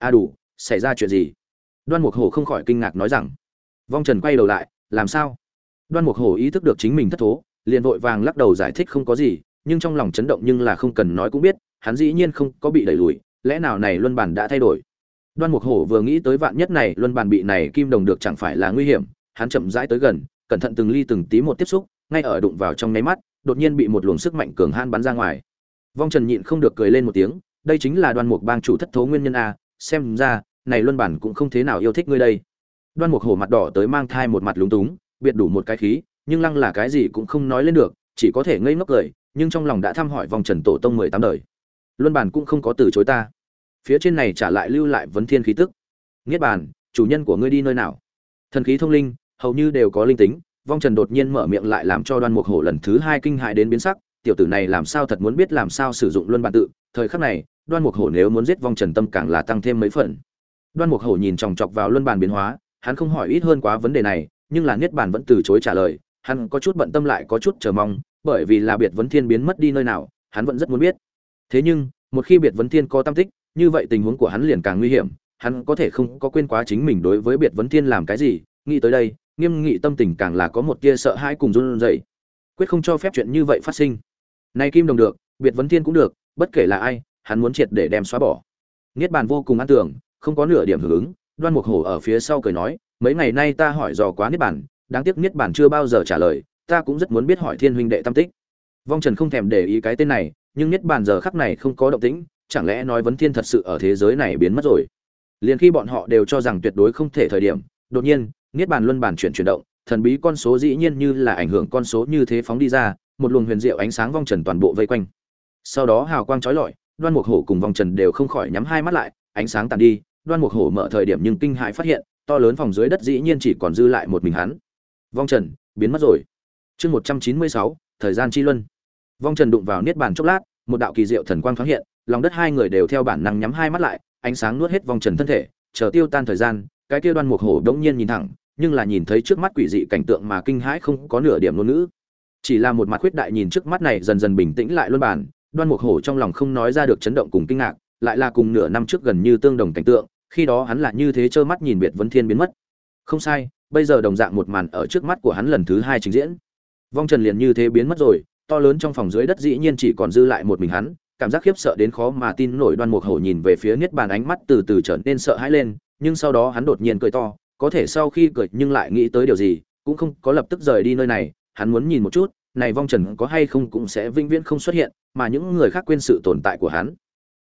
a đủ, xảy ra chuyện gì? Đoan mục hổ không khỏi kinh ngạc nói rằng, vong trần quay đầu lại, làm sao? Đoan mục hổ ý thức được chính mình thất thố, liền vội vàng lắc đầu giải thích không có gì, nhưng trong lòng chấn động nhưng là không cần nói cũng biết, hắn dĩ nhiên không có bị đẩy lùi, lẽ nào này luân bản đã thay đổi? Đoan mục hổ vừa nghĩ tới vạn nhất này luân bản bị này kim đồng được chẳng phải là nguy hiểm, hắn chậm rãi tới gần, cẩn thận từng ly từng tí một tiếp xúc, ngay ở đụng vào trong nháy mắt, đột nhiên bị một luồng sức mạnh cường han bắn ra ngoài. Vong trần nhịn không được cười lên một tiếng, đây chính là đoan mục bang chủ thất thố nguyên nhân a xem ra, này luân bản cũng không thế nào yêu thích ngươi đây. Đoan mục hổ mặt đỏ tới mang thai một mặt lúng túng, biệt đủ một cái khí, nhưng lăng là cái gì cũng không nói lên được, chỉ có thể ngây ngốc cười, nhưng trong lòng đã thăm hỏi vòng trần tổ tông mười tám đời. Luân bản cũng không có từ chối ta. Phía trên này trả lại lưu lại vấn thiên khí tức. Niết bàn, chủ nhân của ngươi đi nơi nào? Thần khí thông linh, hầu như đều có linh tính, vong trần đột nhiên mở miệng lại làm cho đoan mục hổ lần thứ hai kinh hại đến biến sắc, tiểu tử này làm sao thật muốn biết làm sao sử dụng luân bản tự, thời khắc này đoan mục hổ nếu muốn giết vong trần tâm càng là tăng thêm mấy phần. Đoan mục hổ nhìn chòng chọc vào luân bàn biến hóa, hắn không hỏi ít hơn quá vấn đề này, nhưng là niết bàn vẫn từ chối trả lời, hắn có chút bận tâm lại có chút chờ mong, bởi vì là biệt vấn thiên biến mất đi nơi nào, hắn vẫn rất muốn biết. Thế nhưng, một khi biệt vấn thiên có tam tích, như vậy tình huống của hắn liền càng nguy hiểm, hắn có thể không có quên quá chính mình đối với biệt vấn thiên làm cái gì, nghĩ tới đây, nghiêm nghị tâm tình càng là có một tia sợ hãi cùng run rẩy. Quyết không cho phép chuyện như vậy phát sinh. Nay kim đồng được, biệt vấn thiên cũng được, bất kể là ai hắn muốn triệt để đem xóa bỏ. Niết bàn vô cùng an tưởng, không có nửa điểm hưởng ứng, đoan mục hổ ở phía sau cười nói, mấy ngày nay ta hỏi dò quá niết bàn, đáng tiếc niết bàn chưa bao giờ trả lời, ta cũng rất muốn biết hỏi thiên huynh đệ tam tích. Vong trần không thèm để ý cái tên này, nhưng niết bàn giờ khắc này không có động tĩnh, chẳng lẽ nói vấn thiên thật sự ở thế giới này biến mất rồi? Liền khi bọn họ đều cho rằng tuyệt đối không thể thời điểm, đột nhiên, niết bàn luân bàn chuyển chuyển động, thần bí con số dĩ nhiên như là ảnh hưởng con số như thế phóng đi ra, một luồng huyền diệu ánh sáng vong trần toàn bộ vây quanh. Sau đó hào quang chói lọi đoan mục hổ cùng vong trần đều không khỏi nhắm hai mắt lại, ánh sáng tàn đi, đoan mục hổ mở thời điểm nhưng kinh hãi phát hiện, to lớn phòng dưới đất dĩ nhiên chỉ còn dư lại một mình hắn. Vong trần, biến mất rồi. Chương một trăm chín mươi sáu, thời gian chi luân. Vong trần đụng vào niết bàn chốc lát, một đạo kỳ diệu thần quang thoáng hiện, lòng đất hai người đều theo bản năng nhắm hai mắt lại, ánh sáng nuốt hết vong trần thân thể, chờ tiêu tan thời gian, cái kia đoan mục hổ đống nhiên nhìn thẳng, nhưng là nhìn thấy trước mắt quỷ dị cảnh tượng mà kinh hãi không có nửa điểm ngôn ngữ. Chỉ là một mặt khuyết đại nhìn trước mắt này dần dần bình tĩnh lại luân bản đoan mục hổ trong lòng không nói ra được chấn động cùng kinh ngạc, lại là cùng nửa năm trước gần như tương đồng cảnh tượng, khi đó hắn là như thế trơ mắt nhìn biệt vấn thiên biến mất. Không sai, bây giờ đồng dạng một màn ở trước mắt của hắn lần thứ hai trình diễn. Vong trần liền như thế biến mất rồi, to lớn trong phòng dưới đất dĩ nhiên chỉ còn dư lại một mình hắn, cảm giác khiếp sợ đến khó mà tin nổi đoan mục hổ nhìn về phía niết bàn ánh mắt từ từ trở nên sợ hãi lên, nhưng sau đó hắn đột nhiên cười to, có thể sau khi cười nhưng lại nghĩ tới điều gì, cũng không có lập tức rời đi nơi này, hắn muốn nhìn một chút, này vong trần có hay không cũng sẽ vĩnh viễn không xuất hiện mà những người khác quên sự tồn tại của hắn.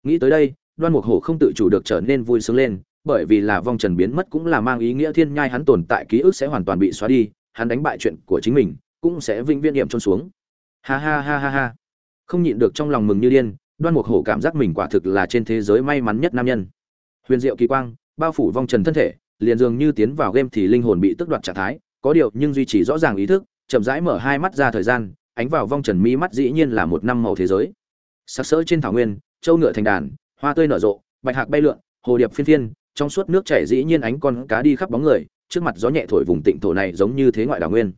Nghĩ tới đây, đoan mục hổ không tự chủ được trở nên vui sướng lên, bởi vì là vong trần biến mất cũng là mang ý nghĩa thiên nhai hắn tồn tại ký ức sẽ hoàn toàn bị xóa đi, hắn đánh bại chuyện của chính mình, cũng sẽ vĩnh viễn điểm trôn xuống. Ha ha ha ha ha. Không nhịn được trong lòng mừng như điên, đoan mục hổ cảm giác mình quả thực là trên thế giới may mắn nhất nam nhân. Huyền diệu kỳ quang, bao phủ vong trần thân thể, liền dường như tiến vào game thì linh hồn bị tức đoạt trạng thái, có điều nhưng duy trì rõ ràng ý thức, chậm rãi mở hai mắt ra thời gian ánh vào vong trần mi mắt dĩ nhiên là một năm màu thế giới. Sặc sỡ trên thảo nguyên châu ngựa thành đàn, hoa tươi nở rộ, bạch hạc bay lượn, hồ điệp phiên phiên, trong suốt nước chảy dĩ nhiên ánh con cá đi khắp bóng người, trước mặt gió nhẹ thổi vùng tịnh thổ này giống như thế ngoại đảo nguyên.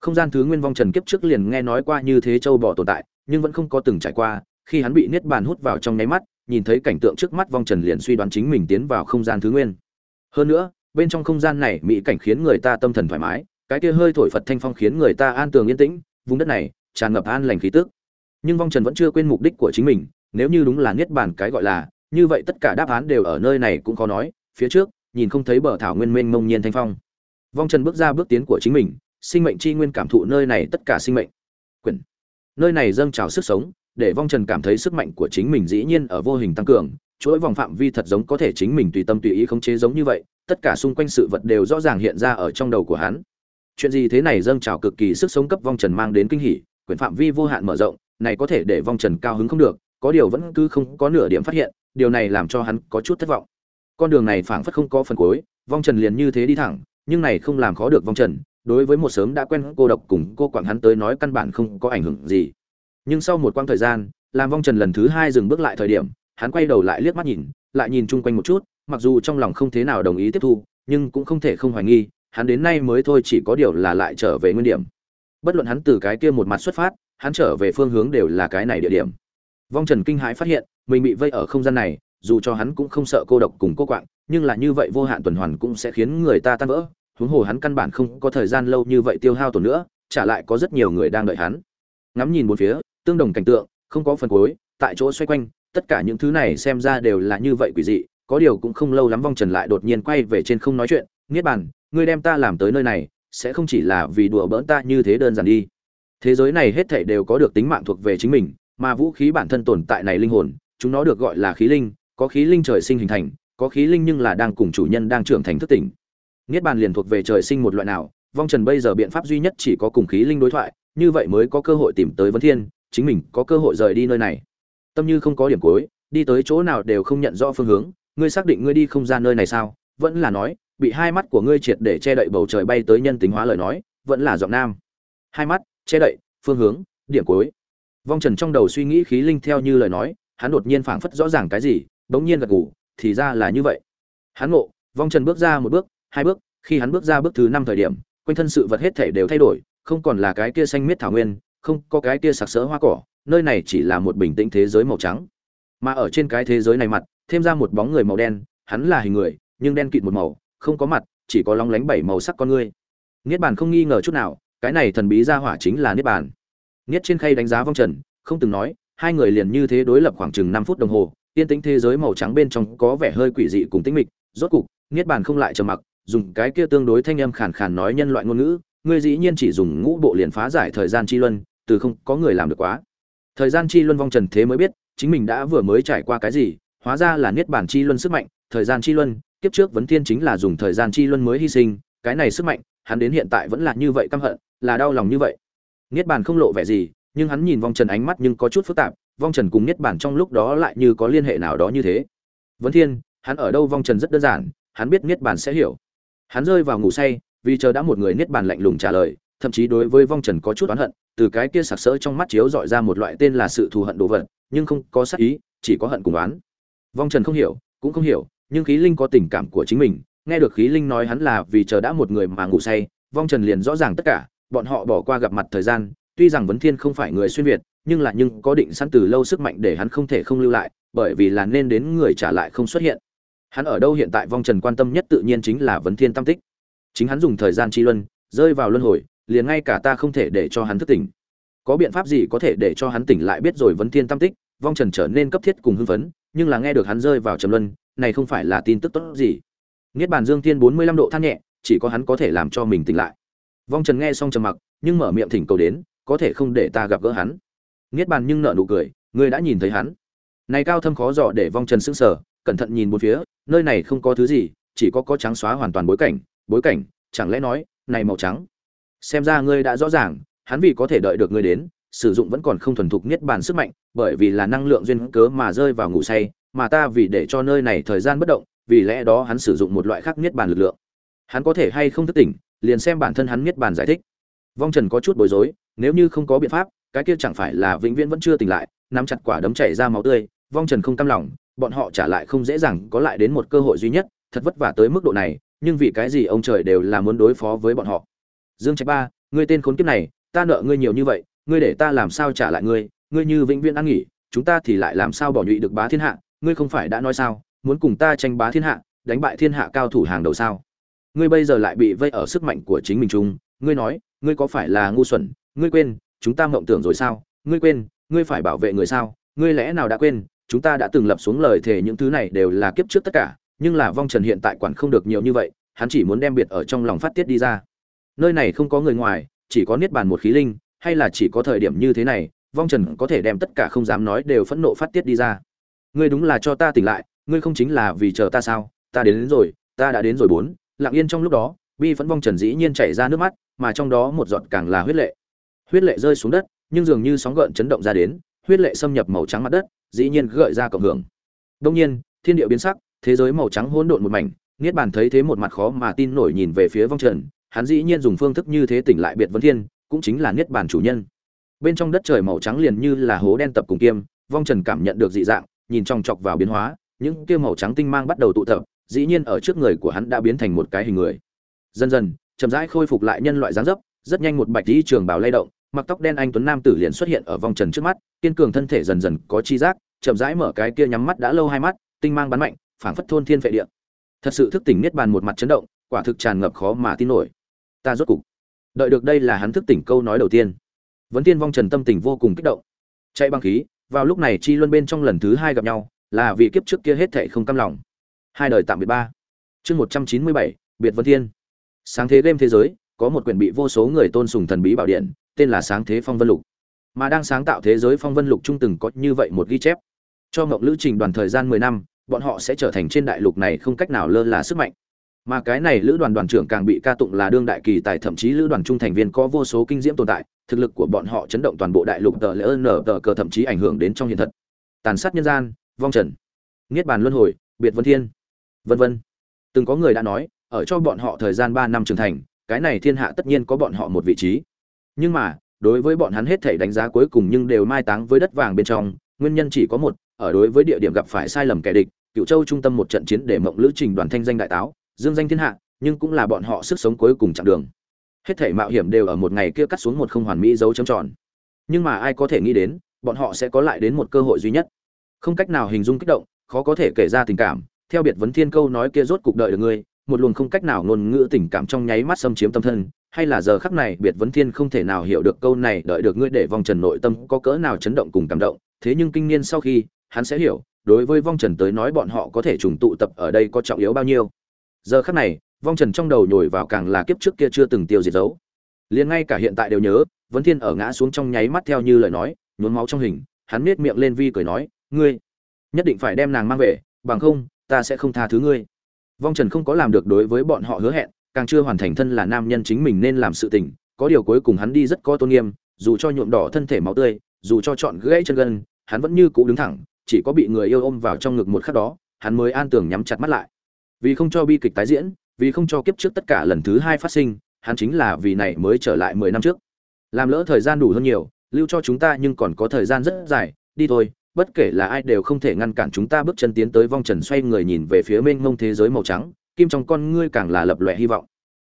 Không gian thứ nguyên vong trần kiếp trước liền nghe nói qua như thế châu bò tồn tại, nhưng vẫn không có từng trải qua, khi hắn bị niết bàn hút vào trong nháy mắt, nhìn thấy cảnh tượng trước mắt vong trần liền suy đoán chính mình tiến vào không gian thứ nguyên. Hơn nữa, bên trong không gian này mỹ cảnh khiến người ta tâm thần thoải mái, cái kia hơi thổi phật thanh phong khiến người ta an tường yên tĩnh vùng đất này tràn ngập an lành khí tức. Nhưng vong trần vẫn chưa quên mục đích của chính mình, nếu như đúng là niết bàn cái gọi là, như vậy tất cả đáp án đều ở nơi này cũng khó nói. Phía trước, nhìn không thấy bờ thảo nguyên mênh mông nhiên thanh phong. Vong trần bước ra bước tiến của chính mình, sinh mệnh chi nguyên cảm thụ nơi này tất cả sinh mệnh. Quyển nơi này dâng trào sức sống, để vong trần cảm thấy sức mạnh của chính mình dĩ nhiên ở vô hình tăng cường. Chuỗi vòng phạm vi thật giống có thể chính mình tùy tâm tùy ý khống chế giống như vậy, tất cả xung quanh sự vật đều rõ ràng hiện ra ở trong đầu của hắn chuyện gì thế này dâng trào cực kỳ sức sống cấp vong trần mang đến kinh hỉ quyển phạm vi vô hạn mở rộng, này có thể để vong trần cao hứng không được, có điều vẫn cứ không có nửa điểm phát hiện, điều này làm cho hắn có chút thất vọng. Con đường này phảng phất không có phần cuối, vong trần liền như thế đi thẳng, nhưng này không làm khó được vong trần, đối với một sớm đã quen cô độc cùng cô quảng hắn tới nói căn bản không có ảnh hưởng gì. Nhưng sau một quãng thời gian, làm vong trần lần thứ hai dừng bước lại thời điểm, hắn quay đầu lại liếc mắt nhìn, lại nhìn chung quanh một chút, mặc dù trong lòng không thế nào đồng ý tiếp thu, nhưng cũng không thể không hoài nghi hắn đến nay mới thôi chỉ có điều là lại trở về nguyên điểm. Bất luận hắn từ cái kia một mặt xuất phát, hắn trở về phương hướng đều là cái này địa điểm. Vong trần kinh hãi phát hiện, mình bị vây ở không gian này, dù cho hắn cũng không sợ cô độc cùng cô quạng, nhưng là như vậy vô hạn tuần hoàn cũng sẽ khiến người ta tan vỡ, huống hồ hắn căn bản không có thời gian lâu như vậy tiêu hao tổn nữa trả lại có rất nhiều người đang đợi hắn. Ngắm nhìn bốn phía, tương đồng cảnh tượng, không có phần cuối, tại chỗ xoay quanh, tất cả những thứ này xem ra đều là như vậy quỷ dị, có điều cũng không lâu lắm vong trần lại đột nhiên quay về trên không nói chuyện, niết bàn ngươi đem ta làm tới nơi này, sẽ không chỉ là vì đùa bỡn ta như thế đơn giản đi. Thế giới này hết thảy đều có được tính mạng thuộc về chính mình, mà vũ khí bản thân tồn tại này linh hồn, chúng nó được gọi là khí linh, có khí linh trời sinh hình thành, có khí linh nhưng là đang cùng chủ nhân đang trưởng thành thức tỉnh. Niết bàn liền thuộc về trời sinh một loại nào, vong trần bây giờ biện pháp duy nhất chỉ có cùng khí linh đối thoại, như vậy mới có cơ hội tìm tới vấn thiên, chính mình có cơ hội rời đi nơi này. Tâm như không có điểm cuối, đi tới chỗ nào đều không nhận rõ phương hướng, ngươi xác định ngươi đi không ra nơi này sao? Vẫn là nói bị hai mắt của ngươi triệt để che đậy bầu trời bay tới nhân tính hóa lời nói, vẫn là giọng nam. Hai mắt, che đậy, phương hướng, điểm cuối. Vong trần trong đầu suy nghĩ khí linh theo như lời nói, hắn đột nhiên phảng phất rõ ràng cái gì, bỗng nhiên gật gù, thì ra là như vậy. Hắn ngộ, vong trần bước ra một bước, hai bước, khi hắn bước ra bước thứ năm thời điểm, quanh thân sự vật hết thể đều thay đổi, không còn là cái kia xanh miết thảo nguyên, không có cái kia sặc sỡ hoa cỏ, nơi này chỉ là một bình tĩnh thế giới màu trắng. Mà ở trên cái thế giới này mặt, thêm ra một bóng người màu đen, hắn là hình người, nhưng đen kịt một màu không có mặt, chỉ có lóng lánh bảy màu sắc con ngươi. Niết bàn không nghi ngờ chút nào, cái này thần bí ra hỏa chính là niết bàn. Niết trên khay đánh giá vong trần, không từng nói, hai người liền như thế đối lập khoảng chừng năm phút đồng hồ, yên tĩnh thế giới màu trắng bên trong có vẻ hơi quỷ dị cùng tĩnh mịch, rốt cục, niết bàn không lại trầm mặc, dùng cái kia tương đối thanh âm khàn khàn nói nhân loại ngôn ngữ, ngươi dĩ nhiên chỉ dùng ngũ bộ liền phá giải thời gian chi luân, từ không có người làm được quá. Thời gian chi luân vong trần thế mới biết, chính mình đã vừa mới trải qua cái gì, hóa ra là niết bàn chi luân sức mạnh, thời gian chi luân kiếp trước vấn thiên chính là dùng thời gian chi luân mới hy sinh, cái này sức mạnh, hắn đến hiện tại vẫn là như vậy căm hận, là đau lòng như vậy. Niết bàn không lộ vẻ gì, nhưng hắn nhìn vong trần ánh mắt nhưng có chút phức tạp, vong trần cùng niết bàn trong lúc đó lại như có liên hệ nào đó như thế. Vấn thiên, hắn ở đâu vong trần rất đơn giản, hắn biết niết bàn sẽ hiểu. Hắn rơi vào ngủ say, vì chờ đã một người niết bàn lạnh lùng trả lời, thậm chí đối với vong trần có chút oán hận, từ cái kia sặc sỡ trong mắt chiếu dọi ra một loại tên là sự thù hận đồ vật, nhưng không có sát ý, chỉ có hận cùng oán. Vong trần không hiểu, cũng không hiểu nhưng khí linh có tình cảm của chính mình. Nghe được khí linh nói hắn là vì chờ đã một người mà ngủ say, vong trần liền rõ ràng tất cả, bọn họ bỏ qua gặp mặt thời gian. Tuy rằng vấn thiên không phải người xuyên việt, nhưng là nhưng có định sẵn từ lâu sức mạnh để hắn không thể không lưu lại, bởi vì là nên đến người trả lại không xuất hiện. Hắn ở đâu hiện tại vong trần quan tâm nhất tự nhiên chính là vấn thiên tam tích. Chính hắn dùng thời gian chi luân, rơi vào luân hồi, liền ngay cả ta không thể để cho hắn thức tỉnh. Có biện pháp gì có thể để cho hắn tỉnh lại biết rồi vấn thiên tam tích, vong trần trở nên cấp thiết cùng hưng phấn nhưng là nghe được hắn rơi vào trầm luân, này không phải là tin tức tốt gì. Niết bàn dương thiên bốn mươi lăm độ than nhẹ, chỉ có hắn có thể làm cho mình tỉnh lại. Vong trần nghe xong trầm mặc, nhưng mở miệng thỉnh cầu đến, có thể không để ta gặp gỡ hắn. Niết bàn nhưng nở nụ cười ngươi đã nhìn thấy hắn. Này cao thâm khó dò để vong trần sững sờ, cẩn thận nhìn bốn phía, nơi này không có thứ gì, chỉ có có trắng xóa hoàn toàn bối cảnh bối cảnh, chẳng lẽ nói, này màu trắng. Xem ra ngươi đã rõ ràng, hắn vì có thể đợi được ngươi đến sử dụng vẫn còn không thuần thục niết bàn sức mạnh, bởi vì là năng lượng duyên cớ mà rơi vào ngủ say, mà ta vì để cho nơi này thời gian bất động, vì lẽ đó hắn sử dụng một loại khác niết bàn lực lượng. Hắn có thể hay không thức tỉnh, liền xem bản thân hắn niết bàn giải thích. Vong trần có chút bối rối, nếu như không có biện pháp, cái kia chẳng phải là vĩnh viễn vẫn chưa tỉnh lại, nắm chặt quả đấm chảy ra máu tươi, vong trần không cam lòng, bọn họ trả lại không dễ dàng có lại đến một cơ hội duy nhất, thật vất vả tới mức độ này, nhưng vì cái gì ông trời đều là muốn đối phó với bọn họ? Dương trạch ba ngươi tên khốn kiếp này, ta nợ ngươi nhiều như vậy ngươi để ta làm sao trả lại ngươi ngươi như vĩnh viễn ăn nghỉ, chúng ta thì lại làm sao bỏ nhụy được bá thiên hạ, ngươi không phải đã nói sao, muốn cùng ta tranh bá thiên hạ, đánh bại thiên hạ cao thủ hàng đầu sao? Ngươi bây giờ lại bị vây ở sức mạnh của chính mình chung, ngươi nói, ngươi có phải là ngu xuẩn, ngươi quên, chúng ta mộng tưởng rồi sao? Ngươi quên, ngươi phải bảo vệ người sao? Ngươi lẽ nào đã quên, chúng ta đã từng lập xuống lời thề những thứ này đều là kiếp trước tất cả, nhưng là vong trần hiện tại quản không được nhiều như vậy, hắn chỉ muốn đem biệt ở trong lòng phát tiết đi ra. Nơi này không có người ngoài, chỉ có niết bàn một khí linh hay là chỉ có thời điểm như thế này vong trần có thể đem tất cả không dám nói đều phẫn nộ phát tiết đi ra. Ngươi đúng là cho ta tỉnh lại ngươi không chính là vì chờ ta sao? Ta đến, đến rồi ta đã đến rồi bốn. Lặng yên trong lúc đó bi phẫn vong trần dĩ nhiên chảy ra nước mắt mà trong đó một giọt càng là huyết lệ. Huyết lệ rơi xuống đất nhưng dường như sóng gợn chấn động ra đến huyết lệ xâm nhập màu trắng mặt đất dĩ nhiên gợi ra cộng hưởng. Đông nhiên thiên địa biến sắc thế giới màu trắng hỗn độn một mảnh niết bàn thấy thế một mặt khó mà tin nổi nhìn về phía vong trần hắn dĩ nhiên dùng phương thức như thế tỉnh lại biệt vấn thiên cũng chính là niết bàn chủ nhân. Bên trong đất trời màu trắng liền như là hố đen tập cùng kiêm, vong trần cảm nhận được dị dạng, nhìn trong chọc vào biến hóa, những kia màu trắng tinh mang bắt đầu tụ tập, dĩ nhiên ở trước người của hắn đã biến thành một cái hình người. Dần dần, chậm rãi khôi phục lại nhân loại dáng dấp, rất nhanh một bạch y trường bào lay động, mặc tóc đen anh tuấn nam tử liền xuất hiện ở vòng trần trước mắt, kiên cường thân thể dần dần có chi giác, chậm rãi mở cái kia nhắm mắt đã lâu hai mắt, tinh mang bắn mạnh, phảng phất thôn thiên phệ địa. Thật sự thức tỉnh niết bàn một mặt chấn động, quả thực tràn ngập khó mà tin nổi. Ta rốt cục đợi được đây là hắn thức tỉnh câu nói đầu tiên. Vấn tiên vong trần tâm tình vô cùng kích động. Chạy băng khí, vào lúc này chi luân bên trong lần thứ hai gặp nhau, là vì kiếp trước kia hết thệ không cam lòng. Hai đời tạm biệt ba. Chương một trăm chín mươi bảy, biệt vân thiên. Sáng thế game thế giới, có một quyển bị vô số người tôn sùng thần bí bảo điện, tên là sáng thế phong vân lục. Mà đang sáng tạo thế giới phong vân lục trung từng có như vậy một ghi chép. Cho ngọc lữ trình đoàn thời gian mười năm, bọn họ sẽ trở thành trên đại lục này không cách nào lơ là sức mạnh mà cái này lữ đoàn đoàn trưởng càng bị ca tụng là đương đại kỳ tài, thậm chí lữ đoàn trung thành viên có vô số kinh diễm tồn tại, thực lực của bọn họ chấn động toàn bộ đại lục tờ lỡ nở tờ cờ, thậm chí ảnh hưởng đến trong hiện thật. Tàn sát nhân gian, vong trần. Niết bàn luân hồi, biệt vân thiên. Vân vân. Từng có người đã nói, ở cho bọn họ thời gian ba năm trưởng thành, cái này thiên hạ tất nhiên có bọn họ một vị trí. Nhưng mà, đối với bọn hắn hết thể đánh giá cuối cùng nhưng đều mai táng với đất vàng bên trong, nguyên nhân chỉ có một, ở đối với địa điểm gặp phải sai lầm kẻ địch, cựu châu trung tâm một trận chiến để mộng lữ trình đoàn thanh danh đại táo dương danh thiên hạ, nhưng cũng là bọn họ sức sống cuối cùng chặng đường. Hết thể mạo hiểm đều ở một ngày kia cắt xuống một không hoàn mỹ dấu chấm tròn. Nhưng mà ai có thể nghĩ đến, bọn họ sẽ có lại đến một cơ hội duy nhất. Không cách nào hình dung kích động, khó có thể kể ra tình cảm. Theo biệt vấn thiên câu nói kia rốt cuộc đợi được ngươi, một luồng không cách nào ngôn ngữ tình cảm trong nháy mắt xâm chiếm tâm thân. Hay là giờ khắc này, biệt vấn thiên không thể nào hiểu được câu này, đợi được ngươi để vong trần nội tâm có cỡ nào chấn động cùng cảm động. Thế nhưng kinh niên sau khi, hắn sẽ hiểu, đối với vong trần tới nói bọn họ có thể trùng tụ tập ở đây có trọng yếu bao nhiêu giờ khắc này, vong trần trong đầu nhồi vào càng là kiếp trước kia chưa từng tiêu diệt dấu. Liền ngay cả hiện tại đều nhớ, vấn thiên ở ngã xuống trong nháy mắt theo như lời nói, nhuốm máu trong hình, hắn nết miệng lên vi cười nói, ngươi, nhất định phải đem nàng mang về, bằng không, ta sẽ không tha thứ ngươi. Vong trần không có làm được đối với bọn họ hứa hẹn, càng chưa hoàn thành thân là nam nhân chính mình nên làm sự tình, có điều cuối cùng hắn đi rất có tôn nghiêm, dù cho nhuộm đỏ thân thể máu tươi, dù cho chọn gãy chân gân, hắn vẫn như cũ đứng thẳng, chỉ có bị người yêu ôm vào trong ngực một khắc đó, hắn mới an tưởng nhắm chặt mắt lại vì không cho bi kịch tái diễn, vì không cho kiếp trước tất cả lần thứ hai phát sinh, hắn chính là vì này mới trở lại mười năm trước. Làm lỡ thời gian đủ hơn nhiều, lưu cho chúng ta nhưng còn có thời gian rất dài, đi thôi, bất kể là ai đều không thể ngăn cản chúng ta bước chân tiến tới vong trần xoay người nhìn về phía mênh mông thế giới màu trắng, kim trong con ngươi càng là lập lòe hy vọng.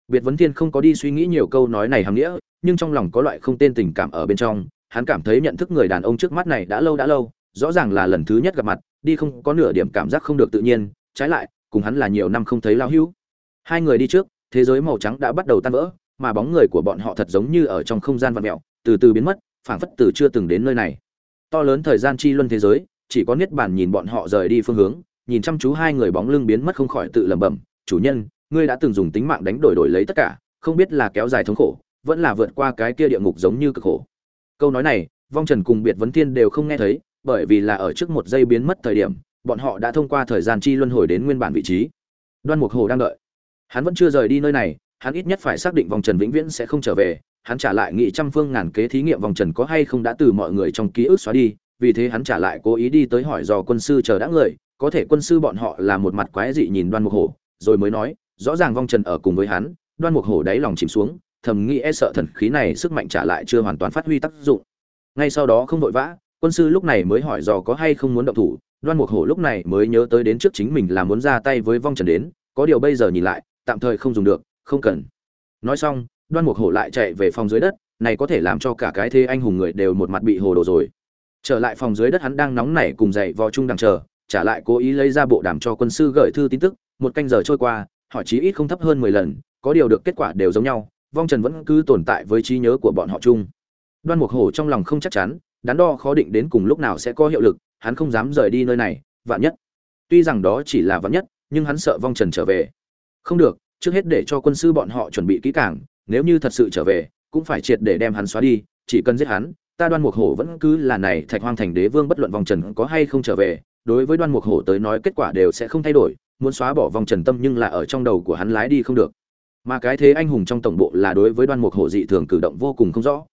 Biệt vấn thiên không có đi suy nghĩ nhiều câu nói này hàm nghĩa, nhưng trong lòng có loại không tên tình cảm ở bên trong, hắn cảm thấy nhận thức người đàn ông trước mắt này đã lâu đã lâu, rõ ràng là lần thứ nhất gặp mặt, đi không có nửa điểm cảm giác không được tự nhiên, trái lại cùng hắn là nhiều năm không thấy lao hữu. Hai người đi trước, thế giới màu trắng đã bắt đầu tan vỡ, mà bóng người của bọn họ thật giống như ở trong không gian vặn mẹo từ từ biến mất, phảng phất từ chưa từng đến nơi này. To lớn thời gian chi luân thế giới, chỉ có niết bàn nhìn bọn họ rời đi phương hướng, nhìn chăm chú hai người bóng lưng biến mất không khỏi tự lẩm bẩm, chủ nhân, ngươi đã từng dùng tính mạng đánh đổi đổi lấy tất cả, không biết là kéo dài thống khổ, vẫn là vượt qua cái kia địa ngục giống như cực khổ. Câu nói này, vong trần cùng biệt vấn thiên đều không nghe thấy, bởi vì là ở trước một giây biến mất thời điểm bọn họ đã thông qua thời gian chi luân hồi đến nguyên bản vị trí. Đoan mục hồ đang đợi. Hắn vẫn chưa rời đi nơi này, hắn ít nhất phải xác định vòng trần vĩnh viễn sẽ không trở về, hắn trả lại nghị trăm phương ngàn kế thí nghiệm vòng trần có hay không đã từ mọi người trong ký ức xóa đi, vì thế hắn trả lại cố ý đi tới hỏi dò quân sư chờ đã người, có thể quân sư bọn họ là một mặt quái dị nhìn đoan mục hổ rồi mới nói, rõ ràng vong trần ở cùng với hắn, đoan mục hổ đáy lòng chìm xuống, thầm nghĩ e sợ thần khí này sức mạnh trả lại chưa hoàn toàn phát huy tác dụng. Ngay sau đó không vội vã quân sư lúc này mới hỏi dò có hay không muốn động thủ, đoan mục hổ lúc này mới nhớ tới đến trước chính mình là muốn ra tay với vong trần đến, có điều bây giờ nhìn lại, tạm thời không dùng được, không cần. Nói xong, đoan mục hổ lại chạy về phòng dưới đất, này có thể làm cho cả cái thế anh hùng người đều một mặt bị hồ đồ rồi. Trở lại phòng dưới đất hắn đang nóng nảy cùng dậy vò chung đằng chờ, trả lại cố ý lấy ra bộ đàm cho quân sư gửi thư tin tức, một canh giờ trôi qua, hỏi chí ít không thấp hơn mười lần, có điều được kết quả đều giống nhau, vong trần vẫn cứ tồn tại với trí nhớ của bọn họ chung. Đoan mục hổ trong lòng không chắc chắn đắn đo khó định đến cùng lúc nào sẽ có hiệu lực, hắn không dám rời đi nơi này, vạn nhất. Tuy rằng đó chỉ là vạn nhất, nhưng hắn sợ vong trần trở về. Không được, trước hết để cho quân sư bọn họ chuẩn bị kỹ càng, nếu như thật sự trở về, cũng phải triệt để đem hắn xóa đi, chỉ cần giết hắn, ta đoan mục hổ vẫn cứ là này thạch hoang thành đế vương bất luận vòng trần có hay không trở về, đối với đoan mục hổ tới nói kết quả đều sẽ không thay đổi, muốn xóa bỏ vòng trần tâm nhưng là ở trong đầu của hắn lái đi không được. Mà cái thế anh hùng trong tổng bộ là đối với đoan mục hổ dị thường cử động vô cùng không rõ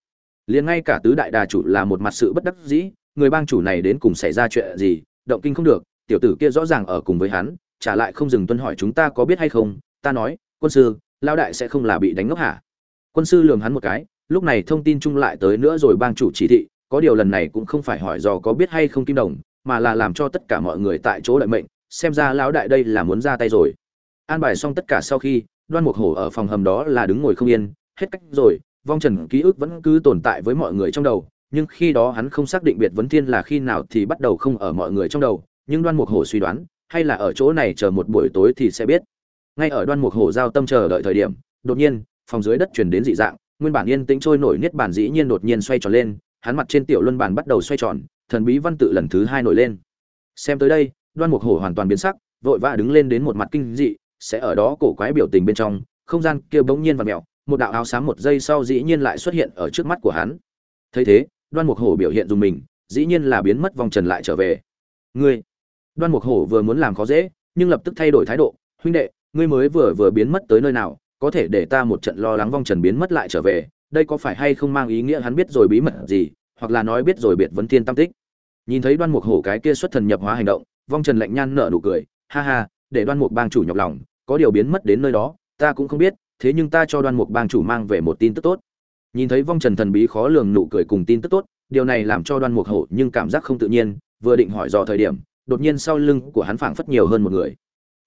liền ngay cả tứ đại đà chủ là một mặt sự bất đắc dĩ, người bang chủ này đến cùng xảy ra chuyện gì, động kinh không được, tiểu tử kia rõ ràng ở cùng với hắn, trả lại không dừng tuân hỏi chúng ta có biết hay không, ta nói, quân sư lao đại sẽ không là bị đánh ngốc hả? Quân sư lường hắn một cái, lúc này thông tin chung lại tới nữa rồi bang chủ chỉ thị, có điều lần này cũng không phải hỏi dò có biết hay không kim đồng, mà là làm cho tất cả mọi người tại chỗ lợi mệnh, xem ra lão đại đây là muốn ra tay rồi. An bài xong tất cả sau khi, đoan mục hổ ở phòng hầm đó là đứng ngồi không yên, hết cách rồi vong trần ký ức vẫn cứ tồn tại với mọi người trong đầu, nhưng khi đó hắn không xác định biệt vấn thiên là khi nào thì bắt đầu không ở mọi người trong đầu, nhưng đoan mục hổ suy đoán, hay là ở chỗ này chờ một buổi tối thì sẽ biết. Ngay ở đoan mục hổ giao tâm chờ đợi thời điểm, đột nhiên, phòng dưới đất chuyển đến dị dạng, nguyên bản yên tĩnh trôi nổi niết bản dĩ nhiên đột nhiên xoay tròn lên, hắn mặt trên tiểu luân bản bắt đầu xoay tròn, thần bí văn tự lần thứ hai nổi lên. Xem tới đây, đoan mục hổ hoàn toàn biến sắc, vội vã đứng lên đến một mặt kinh dị, sẽ ở đó cổ quái biểu tình bên trong, không gian kia bỗng nhiên và mèo một đạo áo xám một giây sau dĩ nhiên lại xuất hiện ở trước mắt của hắn. Thấy thế, đoan mục hổ biểu hiện dùng mình, dĩ nhiên là biến mất vòng trần lại trở về. Ngươi, đoan mục hổ vừa muốn làm khó dễ, nhưng lập tức thay đổi thái độ, huynh đệ, ngươi mới vừa vừa biến mất tới nơi nào, có thể để ta một trận lo lắng vong trần biến mất lại trở về, đây có phải hay không mang ý nghĩa hắn biết rồi bí mật gì, hoặc là nói biết rồi biệt vấn thiên tam tích? Nhìn thấy đoan mục hổ cái kia xuất thần nhập hóa hành động vong trần lạnh nhan nở nụ cười, ha ha, để đoan mục bang chủ nhọc lòng, có điều biến mất đến nơi đó, ta cũng không biết thế nhưng ta cho đoan mục bang chủ mang về một tin tức tốt. Nhìn thấy vong trần thần bí khó lường nụ cười cùng tin tức tốt, điều này làm cho đoan mục hổ nhưng cảm giác không tự nhiên, vừa định hỏi dò thời điểm, đột nhiên sau lưng của hắn phảng phất nhiều hơn một người.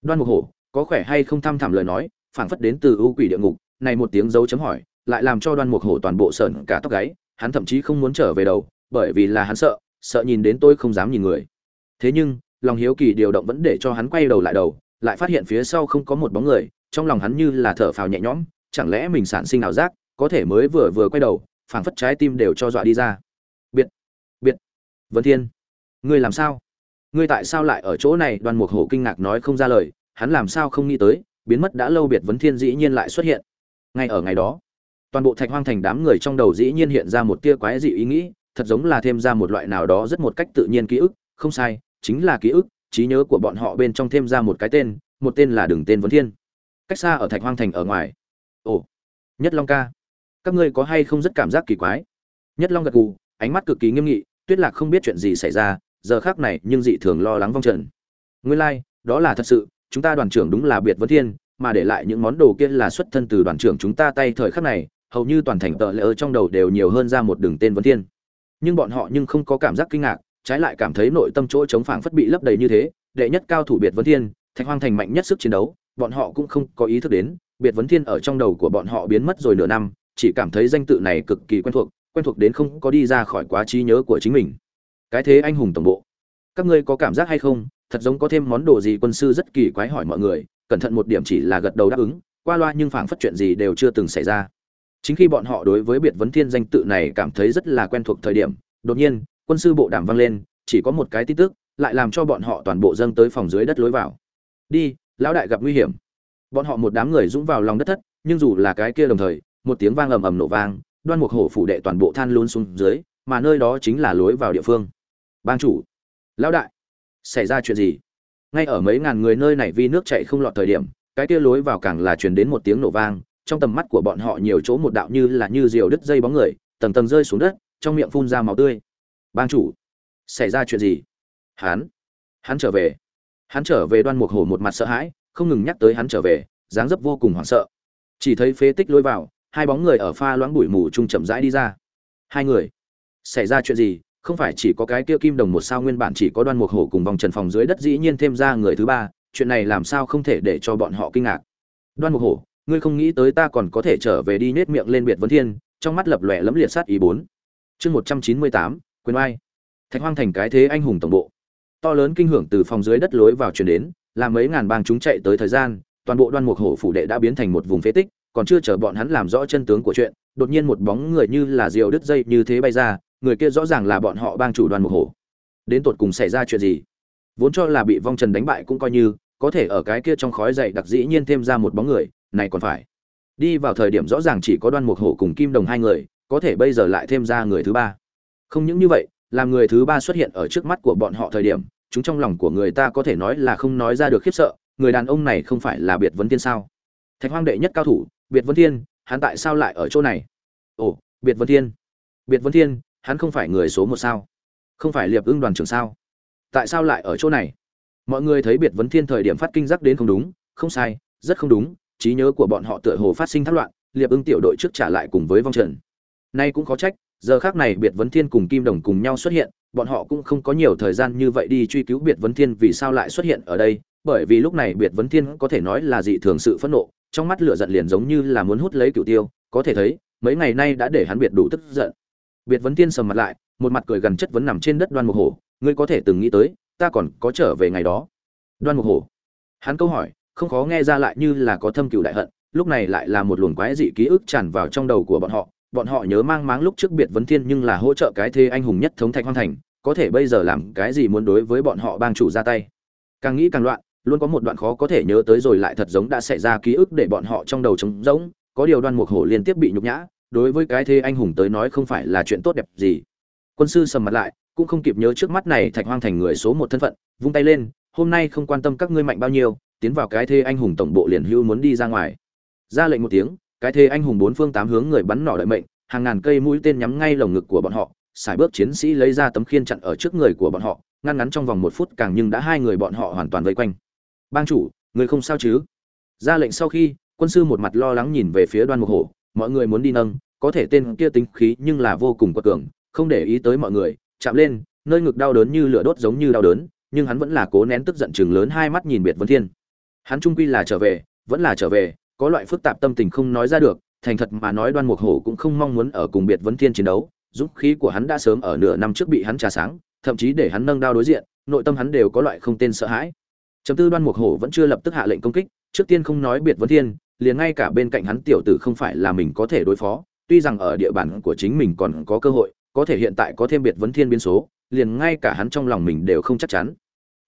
Đoan mục hổ, có khỏe hay không thăm thẳm lời nói, phảng phất đến từ ưu quỷ địa ngục, này một tiếng dấu chấm hỏi, lại làm cho đoan mục hổ toàn bộ sởn cả tóc gáy, hắn thậm chí không muốn trở về đầu, bởi vì là hắn sợ sợ nhìn đến tôi không dám nhìn người. Thế nhưng, lòng hiếu kỳ điều động vẫn để cho hắn quay đầu lại đầu, lại phát hiện phía sau không có một bóng người trong lòng hắn như là thở phào nhẹ nhõm, chẳng lẽ mình sản sinh ảo giác, có thể mới vừa vừa quay đầu, phảng phất trái tim đều cho dọa đi ra. Biệt biệt, vân thiên, ngươi làm sao? Ngươi tại sao lại ở chỗ này? Đoan mục hổ kinh ngạc nói không ra lời, hắn làm sao không nghĩ tới, biến mất đã lâu biệt vấn thiên dĩ nhiên lại xuất hiện. Ngay ở ngày đó, toàn bộ thạch hoang thành đám người trong đầu dĩ nhiên hiện ra một tia quái dị ý nghĩ, thật giống là thêm ra một loại nào đó rất một cách tự nhiên ký ức, không sai, chính là ký ức, trí nhớ của bọn họ bên trong thêm ra một cái tên, một tên là đường tên vấn thiên cách xa ở thạch hoang thành ở ngoài. Ồ nhất long ca các ngươi có hay không rất cảm giác kỳ quái? Nhất long gật gù ánh mắt cực kỳ nghiêm nghị tuyết lạc không biết chuyện gì xảy ra giờ khác này nhưng dị thường lo lắng vong trần. Nguyên lai、like, đó là thật sự chúng ta đoàn trưởng đúng là biệt vấn thiên mà để lại những món đồ kia là xuất thân từ đoàn trưởng chúng ta tay thời khắc này hầu như toàn thành tợ lệ ở trong đầu đều nhiều hơn ra một đường tên vấn thiên. Nhưng bọn họ nhưng không có cảm giác kinh ngạc trái lại cảm thấy nội tâm chỗ chống phảng phất bị lấp đầy như thế đệ nhất cao thủ biệt vấn thiên thạch hoang thành mạnh nhất sức chiến đấu bọn họ cũng không có ý thức đến, biệt vấn thiên ở trong đầu của bọn họ biến mất rồi nửa năm, chỉ cảm thấy danh tự này cực kỳ quen thuộc quen thuộc đến không có đi ra khỏi quá trí nhớ của chính mình. Cái thế anh hùng tổng bộ. Các ngươi có cảm giác hay không? Thật giống có thêm món đồ gì quân sư rất kỳ quái hỏi mọi người, cẩn thận một điểm chỉ là gật đầu đáp ứng, qua loa nhưng phảng phất chuyện gì đều chưa từng xảy ra. Chính khi bọn họ đối với biệt vấn thiên danh tự này cảm thấy rất là quen thuộc thời điểm, đột nhiên, quân sư bộ đàm vang lên, chỉ có một cái tin tức, lại làm cho bọn họ toàn bộ dâng tới phòng dưới đất lối vào. Đi lão đại gặp nguy hiểm. Bọn họ một đám người dũng vào lòng đất thất, nhưng dù là cái kia đồng thời, một tiếng vang ầm ầm nổ vang, đoan mục hổ phủ đệ toàn bộ than luôn xuống dưới, mà nơi đó chính là lối vào địa phương. Bang chủ, lão đại, xảy ra chuyện gì? Ngay ở mấy ngàn người nơi này vì nước chạy không lọt thời điểm, cái kia lối vào càng là truyền đến một tiếng nổ vang, trong tầm mắt của bọn họ nhiều chỗ một đạo như là như diều đứt dây bóng người, tầng tầng rơi xuống đất, trong miệng phun ra máu tươi. Bang chủ, xảy ra chuyện gì? Hắn hắn trở về hắn trở về đoan mục hổ một mặt sợ hãi, không ngừng nhắc tới hắn trở về, dáng dấp vô cùng hoảng sợ. Chỉ thấy phế tích lôi vào, hai bóng người ở pha loãng bụi mù chung chậm rãi đi ra. Hai người, xảy ra chuyện gì? Không phải chỉ có cái kia kim đồng một sao nguyên bản chỉ có đoan mục hổ cùng vòng trần phòng dưới đất dĩ nhiên thêm ra người thứ ba, chuyện này làm sao không thể để cho bọn họ kinh ngạc? Đoan mục hổ ngươi không nghĩ tới ta còn có thể trở về đi nết miệng lên biệt vấn thiên, trong mắt lập lòe lẫm liệt sát ý bốn. Chương một trăm chín mươi tám, quyền oai. Thạch hoang thành cái thế anh hùng tổng bộ to lớn kinh hưởng từ phòng dưới đất lối vào truyền đến, làm mấy ngàn bang chúng chạy tới thời gian, toàn bộ đoan mục hổ phủ đệ đã biến thành một vùng phế tích, còn chưa chờ bọn hắn làm rõ chân tướng của chuyện, đột nhiên một bóng người như là diều đứt dây như thế bay ra, người kia rõ ràng là bọn họ bang chủ đoàn mục hổ. Đến tột cùng xảy ra chuyện gì? Vốn cho là bị vong trần đánh bại cũng coi như, có thể ở cái kia trong khói dậy đặc dĩ nhiên thêm ra một bóng người, này còn phải. Đi vào thời điểm rõ ràng chỉ có đoan mục hổ cùng kim đồng hai người, có thể bây giờ lại thêm ra người thứ ba. Không những như vậy, làm người thứ ba xuất hiện ở trước mắt của bọn họ thời điểm chúng trong lòng của người ta có thể nói là không nói ra được khiếp sợ, người đàn ông này không phải là biệt vấn thiên sao? Thạch hoang đệ nhất cao thủ, biệt vấn thiên, hắn tại sao lại ở chỗ này? Ồ, biệt vấn thiên. Biệt vấn thiên, hắn không phải người số một sao? Không phải liệp ưng đoàn trưởng sao? Tại sao lại ở chỗ này? Mọi người thấy biệt vấn thiên thời điểm phát kinh giác đến không đúng, không sai, rất không đúng, trí nhớ của bọn họ tựa hồ phát sinh thất loạn, liệp ưng tiểu đội trước trả lại cùng với vong trần. Nay cũng có trách giờ khác này biệt vấn thiên cùng kim đồng cùng nhau xuất hiện, bọn họ cũng không có nhiều thời gian như vậy đi truy cứu biệt vấn thiên vì sao lại xuất hiện ở đây, bởi vì lúc này biệt vấn thiên có thể nói là dị thường sự phẫn nộ, trong mắt lửa giận liền giống như là muốn hút lấy cựu tiêu, có thể thấy, mấy ngày nay đã để hắn biệt đủ tức giận. Biệt vấn thiên sầm mặt lại, một mặt cười gần chất vấn nằm trên đất đoan mục hổ, ngươi có thể từng nghĩ tới, ta còn có trở về ngày đó? Đoan mục hổ, hắn câu hỏi, không khó nghe ra lại như là có thâm cựu đại hận, lúc này lại là một luồng quái dị ký ức tràn vào trong đầu của bọn họ bọn họ nhớ mang máng lúc trước biệt vấn thiên nhưng là hỗ trợ cái thế anh hùng nhất thống thạch hoang thành, có thể bây giờ làm cái gì muốn đối với bọn họ bang chủ ra tay. Càng nghĩ càng loạn, luôn có một đoạn khó có thể nhớ tới rồi lại thật giống đã xảy ra ký ức để bọn họ trong đầu trống rỗng, có điều đoan mục hổ liên tiếp bị nhục nhã, đối với cái thế anh hùng tới nói không phải là chuyện tốt đẹp gì. Quân sư sầm mặt lại, cũng không kịp nhớ trước mắt này thạch hoang thành người số một thân phận, vung tay lên, hôm nay không quan tâm các ngươi mạnh bao nhiêu, tiến vào cái thế anh hùng tổng bộ liền hưu muốn đi ra ngoài. Ra lệnh một tiếng cái thế anh hùng bốn phương tám hướng người bắn nỏ đợi mệnh, hàng ngàn cây mũi tên nhắm ngay lồng ngực của bọn họ xài bước chiến sĩ lấy ra tấm khiên chặn ở trước người của bọn họ, ngăn ngắn trong vòng một phút càng nhưng đã hai người bọn họ hoàn toàn vây quanh. Bang chủ, người không sao chứ? Ra lệnh sau khi, quân sư một mặt lo lắng nhìn về phía đoan mục hổ, mọi người muốn đi nâng, có thể tên kia tính khí nhưng là vô cùng quật cường, không để ý tới mọi người, chạm lên, nơi ngực đau đớn như lửa đốt giống như đau đớn, nhưng hắn vẫn là cố nén tức giận chừng lớn hai mắt nhìn biệt Vân thiên. Hắn trung quy là trở về, vẫn là trở về có loại phức tạp tâm tình không nói ra được, thành thật mà nói đoan mục hổ cũng không mong muốn ở cùng biệt vấn thiên chiến đấu, dũng khí của hắn đã sớm ở nửa năm trước bị hắn trà sáng, thậm chí để hắn nâng đao đối diện, nội tâm hắn đều có loại không tên sợ hãi. Chấm tư đoan mục hổ vẫn chưa lập tức hạ lệnh công kích, trước tiên không nói biệt vấn thiên, liền ngay cả bên cạnh hắn tiểu tử không phải là mình có thể đối phó, tuy rằng ở địa bàn của chính mình còn có cơ hội, có thể hiện tại có thêm biệt vấn thiên biến số, liền ngay cả hắn trong lòng mình đều không chắc chắn.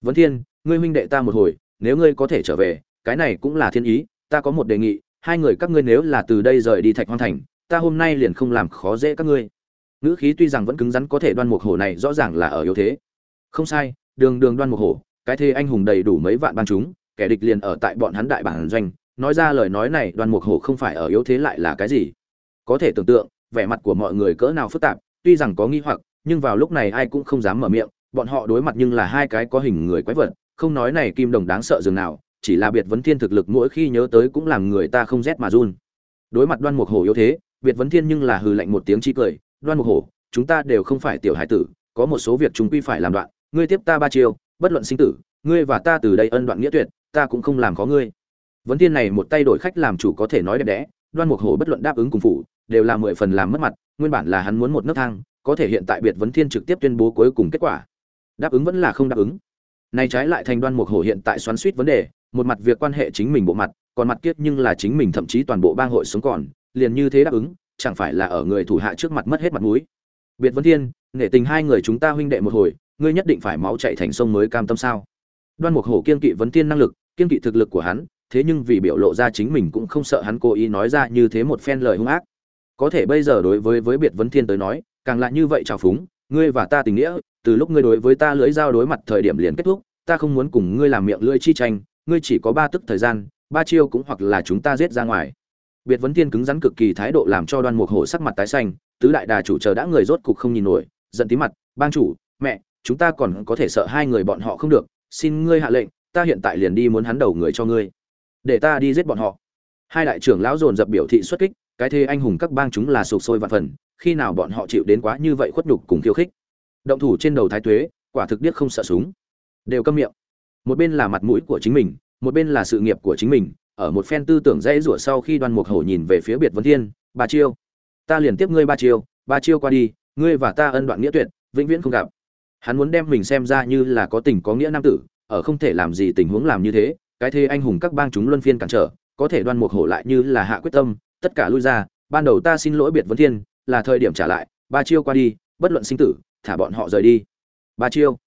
Vấn thiên, ngươi huynh đệ ta một hồi, nếu ngươi có thể trở về, cái này cũng là thiên ý ta có một đề nghị, hai người các ngươi nếu là từ đây rời đi thạch hoang thành, ta hôm nay liền không làm khó dễ các ngươi. Ngữ khí tuy rằng vẫn cứng rắn có thể đoan mục hổ này rõ ràng là ở yếu thế. Không sai, đường đường đoan mục hổ, cái thế anh hùng đầy đủ mấy vạn ban chúng, kẻ địch liền ở tại bọn hắn đại bản doanh. Nói ra lời nói này, đoan mục hổ không phải ở yếu thế lại là cái gì? Có thể tưởng tượng, vẻ mặt của mọi người cỡ nào phức tạp, tuy rằng có nghi hoặc, nhưng vào lúc này ai cũng không dám mở miệng. Bọn họ đối mặt nhưng là hai cái có hình người quái vật, không nói này kim đồng đáng sợ dường nào chỉ là biệt vấn thiên thực lực mỗi khi nhớ tới cũng làm người ta không rét mà run. Đối mặt đoan mục hổ yếu thế, biệt vấn thiên nhưng là hừ lạnh một tiếng chi cười, đoan mục hổ, chúng ta đều không phải tiểu hải tử, có một số việc chúng quy phải làm đoạn, ngươi tiếp ta ba chiêu, bất luận sinh tử, ngươi và ta từ đây ân đoạn nghĩa tuyệt, ta cũng không làm khó ngươi. Vấn thiên này một tay đổi khách làm chủ có thể nói đẹp đẽ, đoan mục hổ bất luận đáp ứng cùng phụ đều là mười phần làm mất mặt, nguyên bản là hắn muốn một nấc thang, có thể hiện tại biệt vấn thiên trực tiếp tuyên bố cuối cùng kết quả. Đáp ứng vẫn là không đáp ứng. Này trái lại thành đoan mục hổ hiện tại xoắn suýt vấn đề một mặt việc quan hệ chính mình bộ mặt, còn mặt kiết nhưng là chính mình thậm chí toàn bộ bang hội sống còn, liền như thế đáp ứng, chẳng phải là ở người thủ hạ trước mặt mất hết mặt mũi. Biệt vấn thiên, nể tình hai người chúng ta huynh đệ một hồi, ngươi nhất định phải máu chạy thành sông mới cam tâm sao? Đoan mục hổ kiên kỵ vấn thiên năng lực kiên kỵ thực lực của hắn, thế nhưng vì biểu lộ ra chính mình cũng không sợ hắn cố ý nói ra như thế một phen lời hung ác. Có thể bây giờ đối với với biệt vấn thiên tới nói, càng lại như vậy trào phúng, ngươi và ta tình nghĩa, từ lúc ngươi đối với ta lưỡi dao đối mặt thời điểm liền kết thúc, ta không muốn cùng ngươi làm miệng lưỡi chi tranh ngươi chỉ có ba tức thời gian, ba chiêu cũng hoặc là chúng ta giết ra ngoài. Biệt vấn thiên cứng rắn cực kỳ thái độ làm cho đoan mục hổ sắc mặt tái xanh, tứ đại đà chủ chờ đã người rốt cục không nhìn nổi, giận tí mặt, bang chủ, mẹ, chúng ta còn có thể sợ hai người bọn họ không được, xin ngươi hạ lệnh, ta hiện tại liền đi muốn hắn đầu người cho ngươi. Để ta đi giết bọn họ. Hai đại trưởng lão dồn dập biểu thị xuất kích, cái thế anh hùng các bang chúng là sụp sôi vạn phần, khi nào bọn họ chịu đến quá như vậy khuất nhục cùng khiêu khích. Động thủ trên đầu thái tuế, quả thực điếc không sợ súng. Đều câm miệng một bên là mặt mũi của chính mình, một bên là sự nghiệp của chính mình. Ở một phen tư tưởng dễ rủa sau khi đoan mục hổ nhìn về phía biệt vấn thiên ba chiêu, ta liền tiếp ngươi ba chiêu ba chiêu qua đi, ngươi và ta ân đoạn nghĩa tuyệt, vĩnh viễn không gặp. Hắn muốn đem mình xem ra như là có tình có nghĩa nam tử, ở không thể làm gì tình huống làm như thế, cái thế anh hùng các bang chúng luân phiên cản trở, có thể đoan mục hổ lại như là hạ quyết tâm, tất cả lui ra, ban đầu ta xin lỗi biệt vấn thiên, là thời điểm trả lại ba chiêu qua đi, bất luận sinh tử, thả bọn họ rời đi. Ba chiêu,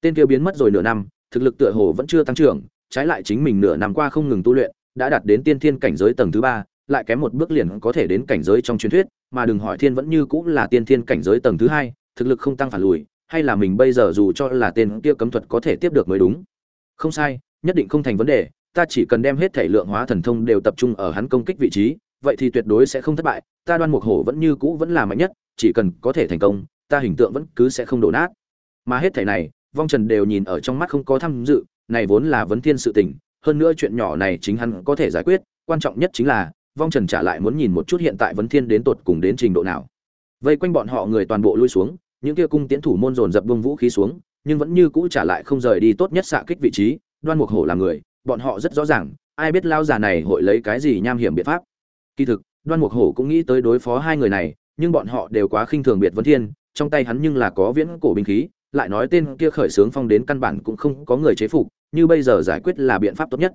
tên kia biến mất rồi nửa năm thực lực tựa hồ vẫn chưa tăng trưởng, trái lại chính mình nửa năm qua không ngừng tu luyện, đã đạt đến tiên thiên cảnh giới tầng thứ ba, lại kém một bước liền có thể đến cảnh giới trong truyền thuyết, mà đừng hỏi thiên vẫn như cũng là tiên thiên cảnh giới tầng thứ hai, thực lực không tăng phản lùi, hay là mình bây giờ dù cho là tên kia cấm thuật có thể tiếp được mới đúng. Không sai, nhất định không thành vấn đề, ta chỉ cần đem hết thể lượng hóa thần thông đều tập trung ở hắn công kích vị trí, vậy thì tuyệt đối sẽ không thất bại, ta đoan mục hổ vẫn như cũ vẫn là mạnh nhất, chỉ cần có thể thành công, ta hình tượng vẫn cứ sẽ không đổ nát. Mà hết thể này vong trần đều nhìn ở trong mắt không có tham dự, này vốn là vấn thiên sự tình, hơn nữa chuyện nhỏ này chính hắn có thể giải quyết, quan trọng nhất chính là, vong trần trả lại muốn nhìn một chút hiện tại vấn thiên đến tột cùng đến trình độ nào. Vây quanh bọn họ người toàn bộ lui xuống, những kia cung tiến thủ môn dồn dập bông vũ khí xuống, nhưng vẫn như cũ trả lại không rời đi tốt nhất xạ kích vị trí, đoan mục hổ là người, bọn họ rất rõ ràng, ai biết lao già này hội lấy cái gì nham hiểm biện pháp. Kỳ thực, đoan mục hổ cũng nghĩ tới đối phó hai người này, nhưng bọn họ đều quá khinh thường biệt vấn thiên, trong tay hắn nhưng là có viễn cổ binh khí lại nói tên kia khởi sướng phong đến căn bản cũng không có người chế phục, như bây giờ giải quyết là biện pháp tốt nhất.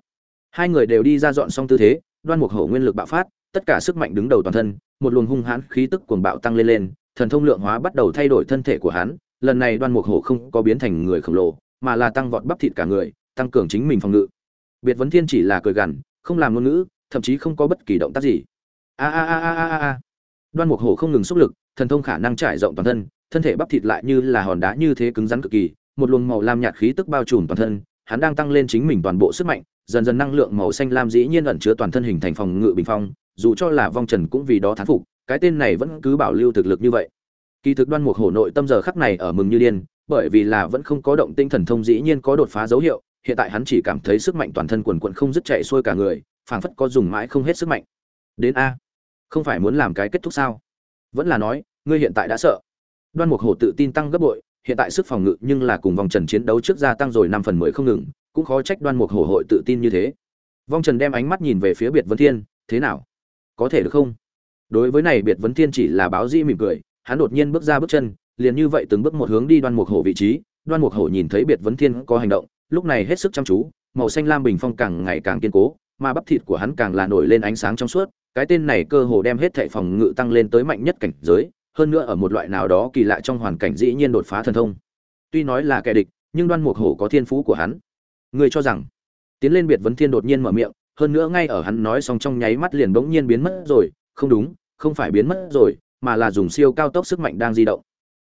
Hai người đều đi ra dọn xong tư thế, đoan mục hổ nguyên lực bạo phát, tất cả sức mạnh đứng đầu toàn thân, một luồng hung hãn khí tức cuồng bạo tăng lên lên, thần thông lượng hóa bắt đầu thay đổi thân thể của hắn, lần này đoan mục hổ không có biến thành người khổng lồ, mà là tăng vọt bắp thịt cả người, tăng cường chính mình phòng ngự. Biệt vấn thiên chỉ là cười gằn, không làm ngôn ngữ, thậm chí không có bất kỳ động tác gì. A a a a a a. Đoan mục hổ không ngừng xúc lực, thần thông khả năng trải rộng toàn thân thân thể bắp thịt lại như là hòn đá như thế cứng rắn cực kỳ, một luồng màu lam nhạt khí tức bao trùm toàn thân, hắn đang tăng lên chính mình toàn bộ sức mạnh, dần dần năng lượng màu xanh lam dĩ nhiên ẩn chứa toàn thân hình thành phòng ngự bình phong, dù cho là vong trần cũng vì đó thán phục, cái tên này vẫn cứ bảo lưu thực lực như vậy. Kỳ thực đoan mục hổ nội tâm giờ khắc này ở mừng như điên, bởi vì là vẫn không có động tinh thần thông dĩ nhiên có đột phá dấu hiệu, hiện tại hắn chỉ cảm thấy sức mạnh toàn thân quần quận không dứt chạy xuôi cả người, phảng phất có dùng mãi không hết sức mạnh. Đến a, không phải muốn làm cái kết thúc sao? Vẫn là nói, ngươi hiện tại đã sợ đoan mục hổ tự tin tăng gấp bội, hiện tại sức phòng ngự nhưng là cùng vòng trần chiến đấu trước gia tăng rồi năm phần mười không ngừng, cũng khó trách đoan mục hổ hội tự tin như thế. Vong trần đem ánh mắt nhìn về phía biệt vấn thiên, thế nào? Có thể được không? Đối với này, biệt vấn thiên chỉ là báo dĩ mỉm cười, hắn đột nhiên bước ra bước chân, liền như vậy từng bước một hướng đi đoan mục hổ vị trí. Đoan mục hổ nhìn thấy biệt vấn thiên có hành động, lúc này hết sức chăm chú, màu xanh lam bình phong càng ngày càng kiên cố, mà bắp thịt của hắn càng là nổi lên ánh sáng trong suốt. Cái tên này cơ hồ đem hết thệ phòng ngự tăng lên tới mạnh nhất cảnh giới hơn nữa ở một loại nào đó kỳ lạ trong hoàn cảnh dĩ nhiên đột phá thần thông. Tuy nói là kẻ địch, nhưng đoan mục hổ có thiên phú của hắn. Người cho rằng, tiến lên biệt vấn thiên đột nhiên mở miệng, hơn nữa ngay ở hắn nói xong trong nháy mắt liền bỗng nhiên biến mất rồi. Không đúng, không phải biến mất rồi, mà là dùng siêu cao tốc sức mạnh đang di động.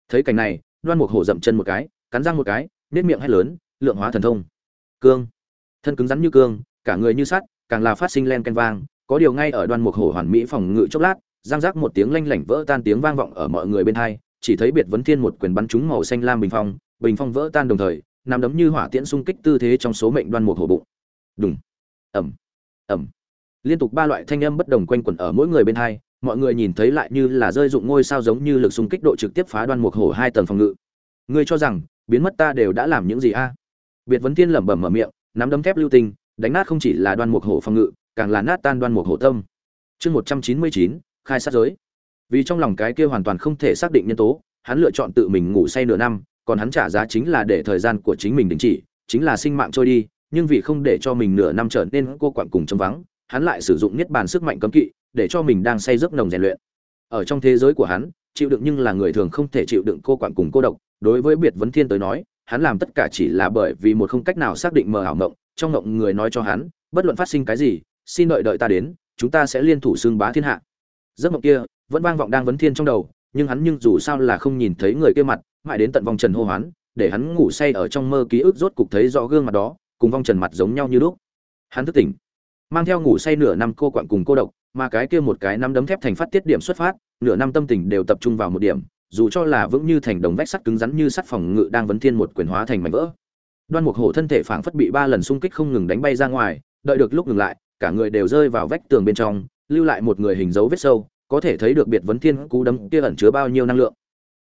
Thấy cảnh này, đoan mục hổ dậm chân một cái, cắn răng một cái nết miệng hét lớn, lượng hóa thần thông. Cương. Thân cứng rắn như cương, cả người như sắt, càng là phát sinh len canh vang, có điều ngay ở đoan mục hổ hoàn mỹ phòng ngự chốc lát giang giác một tiếng lanh lảnh vỡ tan tiếng vang vọng ở mọi người bên hai, chỉ thấy biệt vấn thiên một quyền bắn trúng màu xanh lam bình phong bình phong vỡ tan đồng thời, nằm đấm như hỏa tiễn xung kích tư thế trong số mệnh đoan một hổ bụng. Đùng ẩm ẩm liên tục ba loại thanh âm bất đồng quanh quẩn ở mỗi người bên hai, mọi người nhìn thấy lại như là rơi dụng ngôi sao giống như lực xung kích độ trực tiếp phá đoan một hổ hai tầng phòng ngự. Ngươi cho rằng, biến mất ta đều đã làm những gì a? Biệt vấn thiên lẩm bẩm mở miệng, nắm đấm thép lưu tình, đánh nát không chỉ là đoan một hổ phòng ngự, càng là nát tan đoan một hổ tâm. Chương một trăm chín mươi chín khai sát giới. Vì trong lòng cái kia hoàn toàn không thể xác định nhân tố, hắn lựa chọn tự mình ngủ say nửa năm, còn hắn trả giá chính là để thời gian của chính mình đình chỉ, chính là sinh mạng trôi đi, nhưng vì không để cho mình nửa năm trở nên cô quặn cùng trống vắng, hắn lại sử dụng niết bàn sức mạnh cấm kỵ, để cho mình đang say giấc nồng rèn luyện. Ở trong thế giới của hắn, chịu đựng nhưng là người thường không thể chịu đựng cô quặn cùng cô độc, đối với biệt vấn thiên tới nói, hắn làm tất cả chỉ là bởi vì một không cách nào xác định mờ ảo mộng, trong mộng người nói cho hắn, bất luận phát sinh cái gì, xin đợi đợi ta đến, chúng ta sẽ liên thủ xương bá thiên hạ giấc mộng kia vẫn vang vọng đang vấn thiên trong đầu, nhưng hắn nhưng dù sao là không nhìn thấy người kia mặt, mãi đến tận vòng trần hô hoán, để hắn ngủ say ở trong mơ ký ức rốt cục thấy rõ gương mặt đó, cùng vong trần mặt giống nhau như lúc. Hắn thức tỉnh, mang theo ngủ say nửa năm cô quặn cùng cô độc, mà cái kia một cái năm đấm thép thành phát tiết điểm xuất phát, nửa năm tâm tình đều tập trung vào một điểm, dù cho là vững như thành đồng vách sắt cứng rắn như sắt phòng ngự đang vấn thiên một quyền hóa thành mảnh vỡ. Đoan mục hổ thân thể phảng phất bị ba lần xung kích không ngừng đánh bay ra ngoài, đợi được lúc ngừng lại, cả người đều rơi vào vách tường bên trong lưu lại một người hình dấu vết sâu, có thể thấy được biệt vấn thiên cú đấm kia ẩn chứa bao nhiêu năng lượng.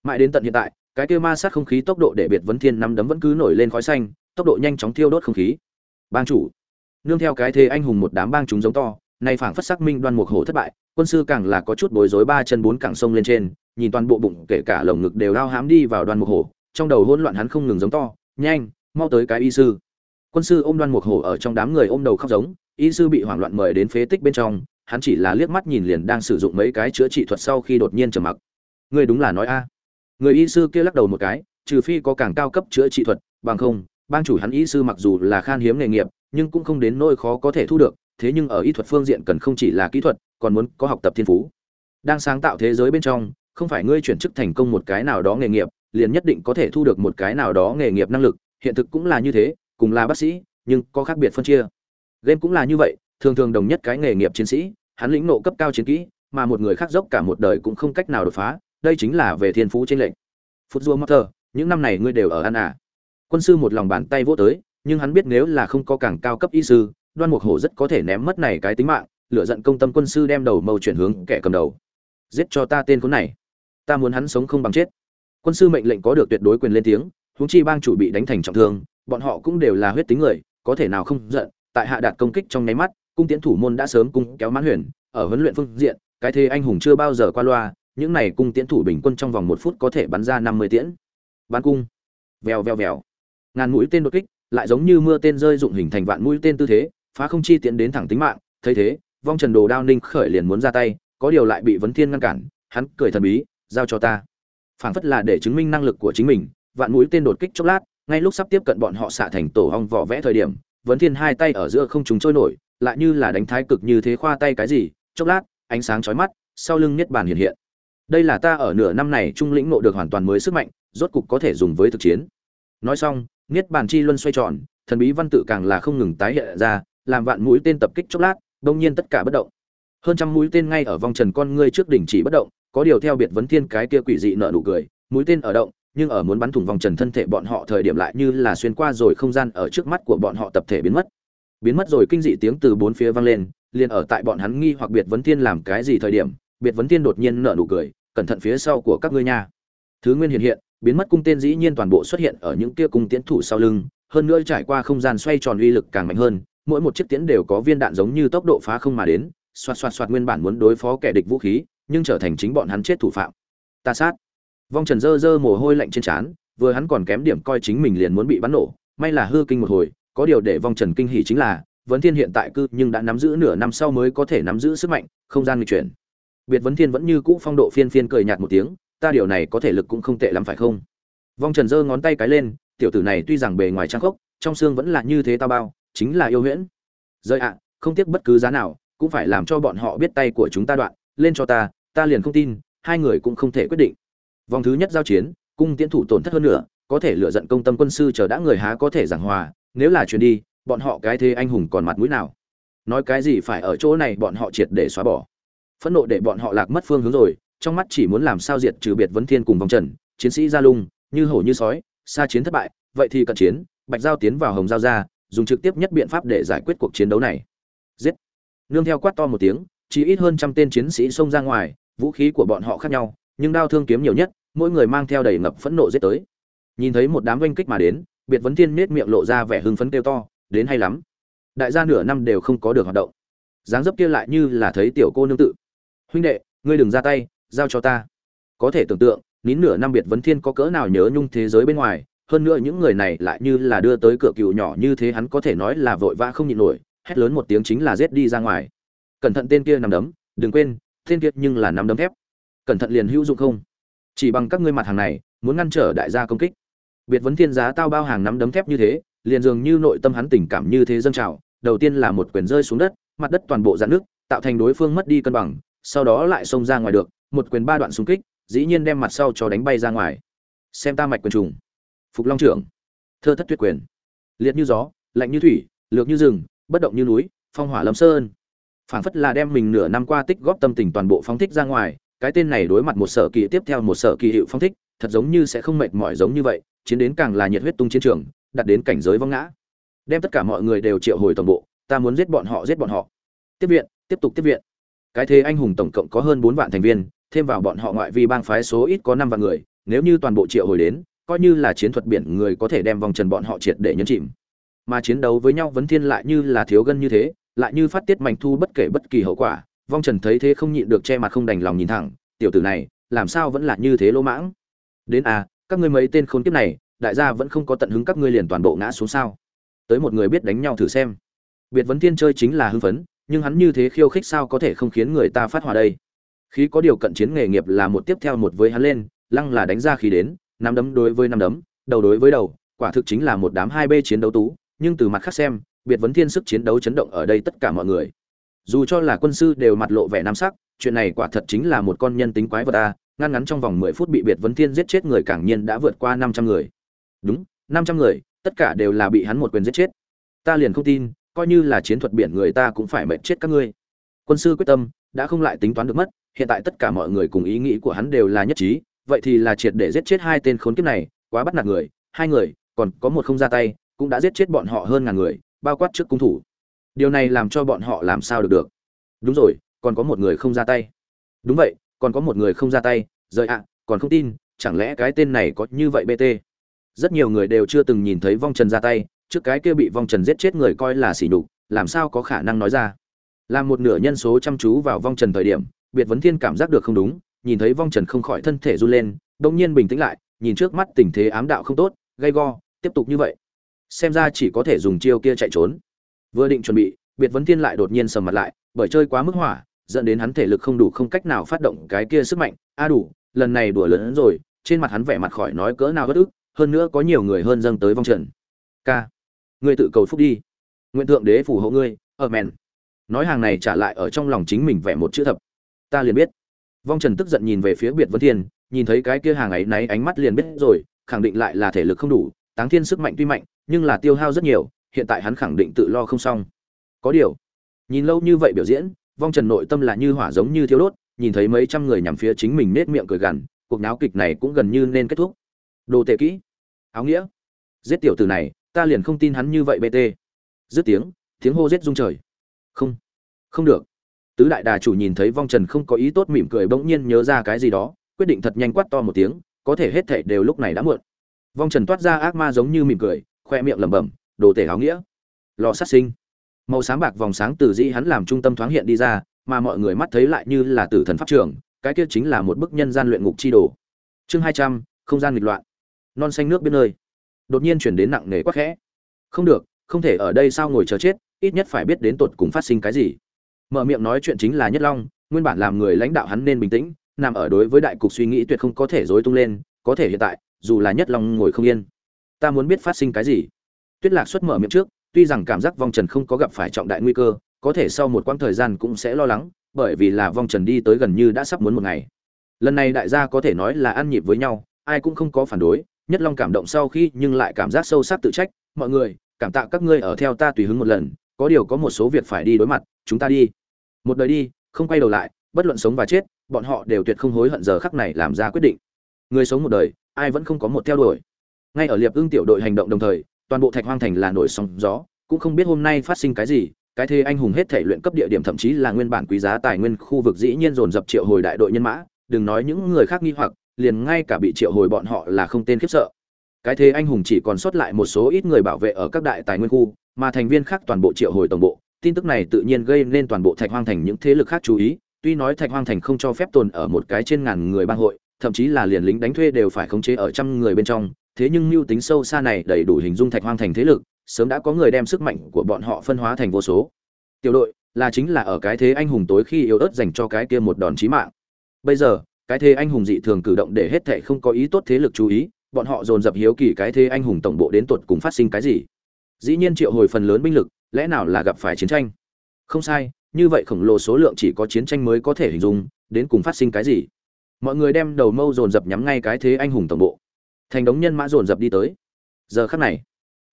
Mãi đến tận hiện tại, cái kia ma sát không khí tốc độ để biệt vấn thiên năm đấm vẫn cứ nổi lên khói xanh, tốc độ nhanh chóng thiêu đốt không khí. Bang chủ, nương theo cái thế anh hùng một đám bang chúng giống to, nay phảng phất xác minh đoan mục hổ thất bại, quân sư càng là có chút bối rối ba chân bốn cẳng sông lên trên, nhìn toàn bộ bụng kể cả lồng ngực đều lao hám đi vào đoan mục hổ, trong đầu hỗn loạn hắn không ngừng giống to, nhanh, mau tới cái y sư. Quân sư ôm đoan mục hổ ở trong đám người ôm đầu khóc giống, y sư bị hoảng loạn mời đến phế tích bên trong hắn chỉ là liếc mắt nhìn liền đang sử dụng mấy cái chữa trị thuật sau khi đột nhiên trầm mặc. Người đúng là nói a. Người y sư kia lắc đầu một cái, trừ phi có càng cao cấp chữa trị thuật, bằng không, bang chủ hắn y sư mặc dù là khan hiếm nghề nghiệp, nhưng cũng không đến nỗi khó có thể thu được, thế nhưng ở y thuật phương diện cần không chỉ là kỹ thuật, còn muốn có học tập thiên phú. Đang sáng tạo thế giới bên trong, không phải ngươi chuyển chức thành công một cái nào đó nghề nghiệp, liền nhất định có thể thu được một cái nào đó nghề nghiệp năng lực, hiện thực cũng là như thế, cùng là bác sĩ, nhưng có khác biệt phân chia. Game cũng là như vậy thường thường đồng nhất cái nghề nghiệp chiến sĩ, hắn lĩnh ngộ cấp cao chiến kỹ, mà một người khác dốc cả một đời cũng không cách nào đột phá, đây chính là về thiên phú trên lệnh phút dua master những năm này ngươi đều ở ăn à? Quân sư một lòng bàn tay vỗ tới, nhưng hắn biết nếu là không có càng cao cấp y sư, đoan mục hổ rất có thể ném mất này cái tính mạng lựa giận công tâm quân sư đem đầu mâu chuyển hướng kẻ cầm đầu. Giết cho ta tên con này. Ta muốn hắn sống không bằng chết. Quân sư mệnh lệnh có được tuyệt đối quyền lên tiếng, huống chi bang chủ bị đánh thành trọng thương, bọn họ cũng đều là huyết tính người, có thể nào không giận, tại hạ đạt công kích trong nháy mắt cung tiến thủ môn đã sớm cung kéo mãn huyền, ở huấn luyện phương diện, cái thế anh hùng chưa bao giờ qua loa, những này cung tiến thủ bình quân trong vòng một phút có thể bắn ra năm mươi tiễn. Bắn cung. Vèo vèo vèo. Ngàn mũi tên đột kích, lại giống như mưa tên rơi dụng hình thành vạn mũi tên tư thế, phá không chi tiến đến thẳng tính mạng. Thấy thế, vong trần đồ đao ninh khởi liền muốn ra tay, có điều lại bị vấn thiên ngăn cản, hắn cười thần bí, giao cho ta. Phảng phất là để chứng minh năng lực của chính mình, vạn mũi tên đột kích chốc lát, ngay lúc sắp tiếp cận bọn họ xạ thành tổ hong vỏ vẽ thời điểm, vấn thiên hai tay ở giữa không chúng trôi nổi lại như là đánh thái cực như thế khoa tay cái gì, chốc lát, ánh sáng chói mắt, sau lưng niết bàn hiện hiện. Đây là ta ở nửa năm này trung lĩnh nộ được hoàn toàn mới sức mạnh, rốt cục có thể dùng với thực chiến. Nói xong, niết bàn chi luân xoay tròn, thần bí văn tự càng là không ngừng tái hiện ra, làm vạn mũi tên tập kích chốc lát đông nhiên tất cả bất động. Hơn trăm mũi tên ngay ở vòng trần con ngươi trước đỉnh chỉ bất động, có điều theo biệt vấn thiên cái kia quỷ dị nợ nụ cười, mũi tên ở động, nhưng ở muốn bắn thủng vòng trần thân thể bọn họ thời điểm lại như là xuyên qua rồi không gian ở trước mắt của bọn họ tập thể biến mất biến mất rồi kinh dị tiếng từ bốn phía vang lên, liền ở tại bọn hắn nghi hoặc biệt vấn thiên làm cái gì thời điểm, biệt vấn thiên đột nhiên nở nụ cười, cẩn thận phía sau của các ngươi nha. Thứ nguyên hiện hiện, biến mất cung tên dĩ nhiên toàn bộ xuất hiện ở những kia cung tiến thủ sau lưng, hơn nữa trải qua không gian xoay tròn uy lực càng mạnh hơn, mỗi một chiếc tiến đều có viên đạn giống như tốc độ phá không mà đến, xoạt xoạt xoạt nguyên bản muốn đối phó kẻ địch vũ khí, nhưng trở thành chính bọn hắn chết thủ phạm. Ta sát. Vong trần dơ dơ mồ hôi lạnh trên trán, vừa hắn còn kém điểm coi chính mình liền muốn bị bắn nổ, may là hư kinh một hồi có điều để vong trần kinh hỉ chính là, vấn thiên hiện tại cư nhưng đã nắm giữ nửa năm sau mới có thể nắm giữ sức mạnh, không gian nghịch chuyển. Biệt vấn thiên vẫn như cũ phong độ phiên phiên cười nhạt một tiếng, ta điều này có thể lực cũng không tệ lắm phải không? Vong trần giơ ngón tay cái lên, tiểu tử này tuy rằng bề ngoài trang khốc, trong xương vẫn là như thế tao bao, chính là yêu huyễn. Rơi ạ, không tiếc bất cứ giá nào, cũng phải làm cho bọn họ biết tay của chúng ta đoạn, lên cho ta ta liền không tin, hai người cũng không thể quyết định. Vòng thứ nhất giao chiến, cung tiến thủ tổn thất hơn nữa, có thể lựa giận công tâm quân sư chờ đã người há có thể giảng hòa nếu là chuyển đi, bọn họ cái thế anh hùng còn mặt mũi nào? Nói cái gì phải ở chỗ này bọn họ triệt để xóa bỏ? Phẫn nộ để bọn họ lạc mất phương hướng rồi, trong mắt chỉ muốn làm sao diệt trừ biệt vấn thiên cùng vòng trần, chiến sĩ ra lung, như hổ như sói, xa chiến thất bại, vậy thì cận chiến, bạch giao tiến vào hồng giao ra, dùng trực tiếp nhất biện pháp để giải quyết cuộc chiến đấu này. Giết! Nương theo quát to một tiếng, chỉ ít hơn trăm tên chiến sĩ xông ra ngoài, vũ khí của bọn họ khác nhau, nhưng đao thương kiếm nhiều nhất, mỗi người mang theo đầy ngập phẫn nộ giết tới. Nhìn thấy một đám oanh kích mà đến biệt vấn thiên nết miệng lộ ra vẻ hưng phấn kêu to, đến hay lắm. Đại gia nửa năm đều không có được hoạt động. Dáng dấp kia lại như là thấy tiểu cô nương tự. Huynh đệ, ngươi đừng ra tay, giao cho ta. Có thể tưởng tượng, nín nửa năm biệt vấn thiên có cỡ nào nhớ nhung thế giới bên ngoài, hơn nữa những người này lại như là đưa tới cửa cựu nhỏ như thế hắn có thể nói là vội vã không nhịn nổi, hét lớn một tiếng chính là giết đi ra ngoài. Cẩn thận tên kia nằm đấm, đừng quên, tên kia nhưng là nằm đấm thép. Cẩn thận liền hữu dụng không? Chỉ bằng các ngươi mặt hàng này, muốn ngăn trở đại gia công kích biệt vấn thiên giá tao bao hàng nắm đấm thép như thế, liền dường như nội tâm hắn tình cảm như thế dâng trào, đầu tiên là một quyền rơi xuống đất, mặt đất toàn bộ dạn nước tạo thành đối phương mất đi cân bằng, sau đó lại xông ra ngoài được, một quyền ba đoạn xung kích, dĩ nhiên đem mặt sau cho đánh bay ra ngoài. Xem ta mạch quyền trùng. Phục long trưởng. Thơ thất tuyệt quyền. Liệt như gió, lạnh như thủy, lược như rừng, bất động như núi, phong hỏa lâm sơn phảng phất là đem mình nửa năm qua tích góp tâm tình toàn bộ phóng thích ra ngoài, cái tên này đối mặt một sở kỳ tiếp theo một sở kỳ hiệu phóng thích, thật giống như sẽ không mệt mỏi giống như vậy chiến đến càng là nhiệt huyết tung chiến trường, đặt đến cảnh giới vong ngã. Đem tất cả mọi người đều triệu hồi toàn bộ, ta muốn giết bọn họ, giết bọn họ. Tiếp viện, tiếp tục tiếp viện. Cái thế anh hùng tổng cộng có hơn bốn vạn thành viên, thêm vào bọn họ ngoại vi bang phái số ít có năm vạn người, nếu như toàn bộ triệu hồi đến, coi như là chiến thuật biển người có thể đem vòng trần bọn họ triệt để nhấn chìm. Mà chiến đấu với nhau vấn thiên lại như là thiếu gân như thế, lại như phát tiết mạnh thu bất kể bất kỳ hậu quả, vong trần thấy thế không nhịn được che mặt không đành lòng nhìn thẳng, tiểu tử này, làm sao vẫn là như thế lỗ mãng? Đến à các ngươi mấy tên khốn kiếp này, đại gia vẫn không có tận hứng các ngươi liền toàn bộ ngã xuống sao? Tới một người biết đánh nhau thử xem. Biệt vấn thiên chơi chính là hưng phấn, nhưng hắn như thế khiêu khích sao có thể không khiến người ta phát hỏa đây? Khí có điều cận chiến nghề nghiệp là một tiếp theo một với hắn lên, lăng là đánh ra khí đến, năm đấm đối với năm đấm, đầu đối với đầu, quả thực chính là một đám hai b chiến đấu tú, nhưng từ mặt khác xem, biệt vấn thiên sức chiến đấu chấn động ở đây tất cả mọi người. Dù cho là quân sư đều mặt lộ vẻ nam sắc, chuyện này quả thật chính là một con nhân tính quái vật a ngăn ngắn trong vòng mười phút bị biệt vấn thiên giết chết người càng nhiên đã vượt qua năm trăm người. Đúng, năm trăm người, tất cả đều là bị hắn một quyền giết chết. Ta liền không tin, coi như là chiến thuật biển người ta cũng phải mệt chết các ngươi. Quân sư quyết tâm, đã không lại tính toán được mất, hiện tại tất cả mọi người cùng ý nghĩ của hắn đều là nhất trí, vậy thì là triệt để giết chết hai tên khốn kiếp này, quá bắt nạt người, hai người, còn có một không ra tay, cũng đã giết chết bọn họ hơn ngàn người, bao quát trước cung thủ. Điều này làm cho bọn họ làm sao được được. Đúng rồi, còn có một người không ra tay. Đúng vậy còn có một người không ra tay, rời ạ à, còn không tin, chẳng lẽ cái tên này có như vậy bt rất nhiều người đều chưa từng nhìn thấy vong trần ra tay, trước cái kia bị vong trần giết chết người coi là sỉ nhục, làm sao có khả năng nói ra? Làm một nửa nhân số chăm chú vào vong trần thời điểm, biệt vấn thiên cảm giác được không đúng, nhìn thấy vong trần không khỏi thân thể run lên đông nhiên bình tĩnh lại, nhìn trước mắt tình thế ám đạo không tốt, gay go, tiếp tục như vậy. Xem ra chỉ có thể dùng chiêu kia chạy trốn. Vừa định chuẩn bị, biệt vấn thiên lại đột nhiên sầm mặt lại, bởi chơi quá mức hỏa dẫn đến hắn thể lực không đủ không cách nào phát động cái kia sức mạnh. A đủ, lần này đùa lớn hơn rồi, trên mặt hắn vẻ mặt khỏi nói cỡ nào bất ức, hơn nữa có nhiều người hơn dâng tới vong trần. K ngươi tự cầu phúc đi. Nguyện thượng đế phù hộ ngươi ở mèn nói hàng này trả lại ở trong lòng chính mình vẻ một chữ thập. Ta liền biết. Vong trần tức giận nhìn về phía biệt vân thiên, nhìn thấy cái kia hàng ấy náy ánh mắt liền biết rồi, khẳng định lại là thể lực không đủ, táng thiên sức mạnh tuy mạnh, nhưng là tiêu hao rất nhiều, hiện tại hắn khẳng định tự lo không xong. Có điều, nhìn lâu như vậy biểu diễn vong trần nội tâm là như hỏa giống như thiếu đốt, nhìn thấy mấy trăm người nhằm phía chính mình nết miệng cười gằn, cuộc náo kịch này cũng gần như nên kết thúc. Đồ tệ kỹ. Áo nghĩa. Giết tiểu tử này, ta liền không tin hắn như vậy bt dứt tiếng tiếng hô giết rung trời. Không. Không được. Tứ đại đà chủ nhìn thấy vong trần không có ý tốt mỉm cười bỗng nhiên nhớ ra cái gì đó, quyết định thật nhanh quát to một tiếng, có thể hết thảy đều lúc này đã muộn. Vong trần toát ra ác ma giống như mỉm cười, khoe miệng lẩm bẩm, đồ tể áo nghĩa. Lò sát sinh màu sáng bạc vòng sáng từ dĩ hắn làm trung tâm thoáng hiện đi ra, mà mọi người mắt thấy lại như là tử thần pháp trường, cái kia chính là một bức nhân gian luyện ngục chi đồ. Chương hai trăm, không gian nghịch loạn. Non xanh nước biết nơi. Đột nhiên chuyển đến nặng nề quắc khẽ. Không được, không thể ở đây sao ngồi chờ chết, ít nhất phải biết đến tột cùng phát sinh cái gì. Mở miệng nói chuyện chính là nhất long, nguyên bản làm người lãnh đạo hắn nên bình tĩnh, nằm ở đối với đại cục suy nghĩ tuyệt không có thể dối tung lên, có thể hiện tại, dù là nhất long ngồi không yên. Ta muốn biết phát sinh cái gì. Tuyết lạc xuất mở miệng trước tuy rằng cảm giác vong trần không có gặp phải trọng đại nguy cơ, có thể sau một quãng thời gian cũng sẽ lo lắng, bởi vì là vong trần đi tới gần như đã sắp muốn một ngày. Lần này đại gia có thể nói là ăn nhịp với nhau, ai cũng không có phản đối, nhất long cảm động sau khi nhưng lại cảm giác sâu sắc tự trách, mọi người, cảm tạ các ngươi ở theo ta tùy hứng một lần, có điều có một số việc phải đi đối mặt, chúng ta đi. Một đời đi, không quay đầu lại, bất luận sống và chết, bọn họ đều tuyệt không hối hận giờ khắc này làm ra quyết định. Người sống một đời, ai vẫn không có một theo đuổi. Ngay ở liệp ưng tiểu đội hành động đồng thời toàn bộ thạch hoang thành là nổi sóng gió, cũng không biết hôm nay phát sinh cái gì, cái thế anh hùng hết thể luyện cấp địa điểm thậm chí là nguyên bản quý giá tài nguyên khu vực dĩ nhiên dồn dập triệu hồi đại đội nhân mã, đừng nói những người khác nghi hoặc, liền ngay cả bị triệu hồi bọn họ là không tên khiếp sợ. Cái thế anh hùng chỉ còn sót lại một số ít người bảo vệ ở các đại tài nguyên khu, mà thành viên khác toàn bộ triệu hồi tổng bộ. Tin tức này tự nhiên gây nên toàn bộ thạch hoang thành những thế lực khác chú ý, tuy nói thạch hoang thành không cho phép tồn ở một cái trên ngàn người bang hội, thậm chí là liền lính đánh thuê đều phải khống chế ở trăm người bên trong thế nhưng mưu tính sâu xa này đầy đủ hình dung thạch hoang thành thế lực, sớm đã có người đem sức mạnh của bọn họ phân hóa thành vô số. Tiểu đội, là chính là ở cái thế anh hùng tối khi yếu ớt dành cho cái kia một đòn chí mạng. Bây giờ, cái thế anh hùng dị thường cử động để hết thệ không có ý tốt thế lực chú ý, bọn họ dồn dập hiếu kỳ cái thế anh hùng tổng bộ đến tuột cùng phát sinh cái gì. Dĩ nhiên triệu hồi phần lớn binh lực, lẽ nào là gặp phải chiến tranh? Không sai, như vậy khổng lồ số lượng chỉ có chiến tranh mới có thể hình dung, đến cùng phát sinh cái gì? Mọi người đem đầu mâu dồn dập nhắm ngay cái thế anh hùng tổng bộ thành đống nhân mã dồn dập đi tới. Giờ khắc này,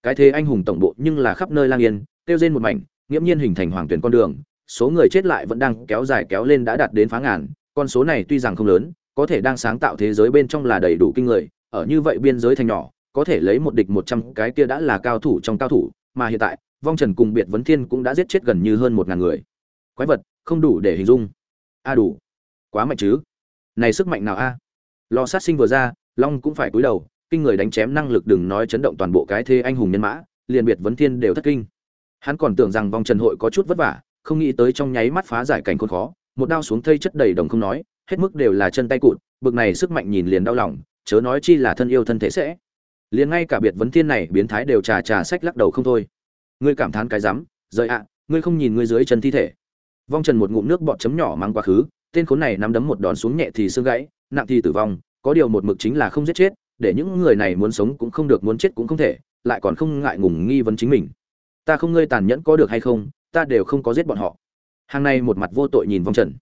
cái thế anh hùng tổng bộ nhưng là khắp nơi lang yên tiêu trên một mảnh, nghiễm nhiên hình thành hoàng tuyển con đường, số người chết lại vẫn đang kéo dài kéo lên đã đạt đến phá ngàn, con số này tuy rằng không lớn, có thể đang sáng tạo thế giới bên trong là đầy đủ kinh người, ở như vậy biên giới thành nhỏ, có thể lấy một địch một trăm cái kia đã là cao thủ trong cao thủ, mà hiện tại, vong trần cùng biệt vấn thiên cũng đã giết chết gần như hơn một ngàn người. Quái vật, không đủ để hình dung. A đủ. Quá mạnh chứ. Này sức mạnh nào a? Lò sát sinh vừa ra long cũng phải cúi đầu, kinh người đánh chém năng lực đừng nói chấn động toàn bộ cái thế anh hùng nhân mã, liền biệt vấn thiên đều thất kinh. Hắn còn tưởng rằng vong trần hội có chút vất vả, không nghĩ tới trong nháy mắt phá giải cảnh khốn khó, một đao xuống thây chất đầy đồng không nói, hết mức đều là chân tay cụt, bực này sức mạnh nhìn liền đau lòng, chớ nói chi là thân yêu thân thể sẽ. Liền ngay cả biệt vấn thiên này, biến thái đều trà trà sách lắc đầu không thôi. Ngươi cảm thán cái rắm, rời ạ, ngươi không nhìn ngươi dưới chân thi thể. Vong trần một ngụm nước bọt chấm nhỏ mang quá khứ, tên khốn này nắm đấm một đòn xuống nhẹ thì xương gãy, nặng thì tử vong có điều một mực chính là không giết chết, để những người này muốn sống cũng không được, muốn chết cũng không thể, lại còn không ngại ngùng nghi vấn chính mình. Ta không ngươi tàn nhẫn có được hay không, ta đều không có giết bọn họ. Hàng này một mặt vô tội nhìn vong trần.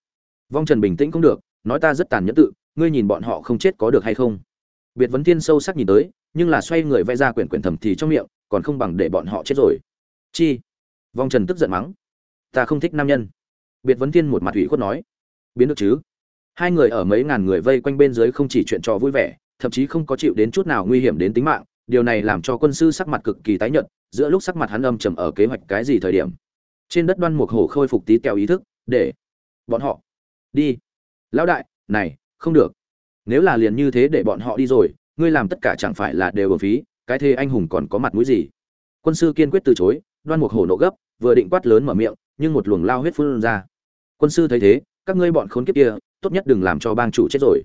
Vong trần bình tĩnh cũng được, nói ta rất tàn nhẫn tự, ngươi nhìn bọn họ không chết có được hay không? Biệt vấn thiên sâu sắc nhìn tới, nhưng là xoay người vẽ ra quyển quyển thầm thì trong miệng, còn không bằng để bọn họ chết rồi. Chi? Vong trần tức giận mắng. Ta không thích nam nhân. Biệt vấn thiên một mặt ủy khuất nói. Biến được chứ? Hai người ở mấy ngàn người vây quanh bên dưới không chỉ chuyện trò vui vẻ, thậm chí không có chịu đến chút nào nguy hiểm đến tính mạng, điều này làm cho quân sư sắc mặt cực kỳ tái nhợt, giữa lúc sắc mặt hắn âm trầm ở kế hoạch cái gì thời điểm. Trên đất đoan mục hổ khôi phục tí kẹo ý thức, để bọn họ đi. Lão đại, này, không được. Nếu là liền như thế để bọn họ đi rồi, ngươi làm tất cả chẳng phải là đều ở phí, cái thế anh hùng còn có mặt mũi gì? Quân sư kiên quyết từ chối, đoan mục hổ nộ gấp, vừa định quát lớn mở miệng, nhưng một luồng lao huyết phun ra. Quân sư thấy thế, các ngươi bọn khốn kiếp kia tốt nhất đừng làm cho bang chủ chết rồi.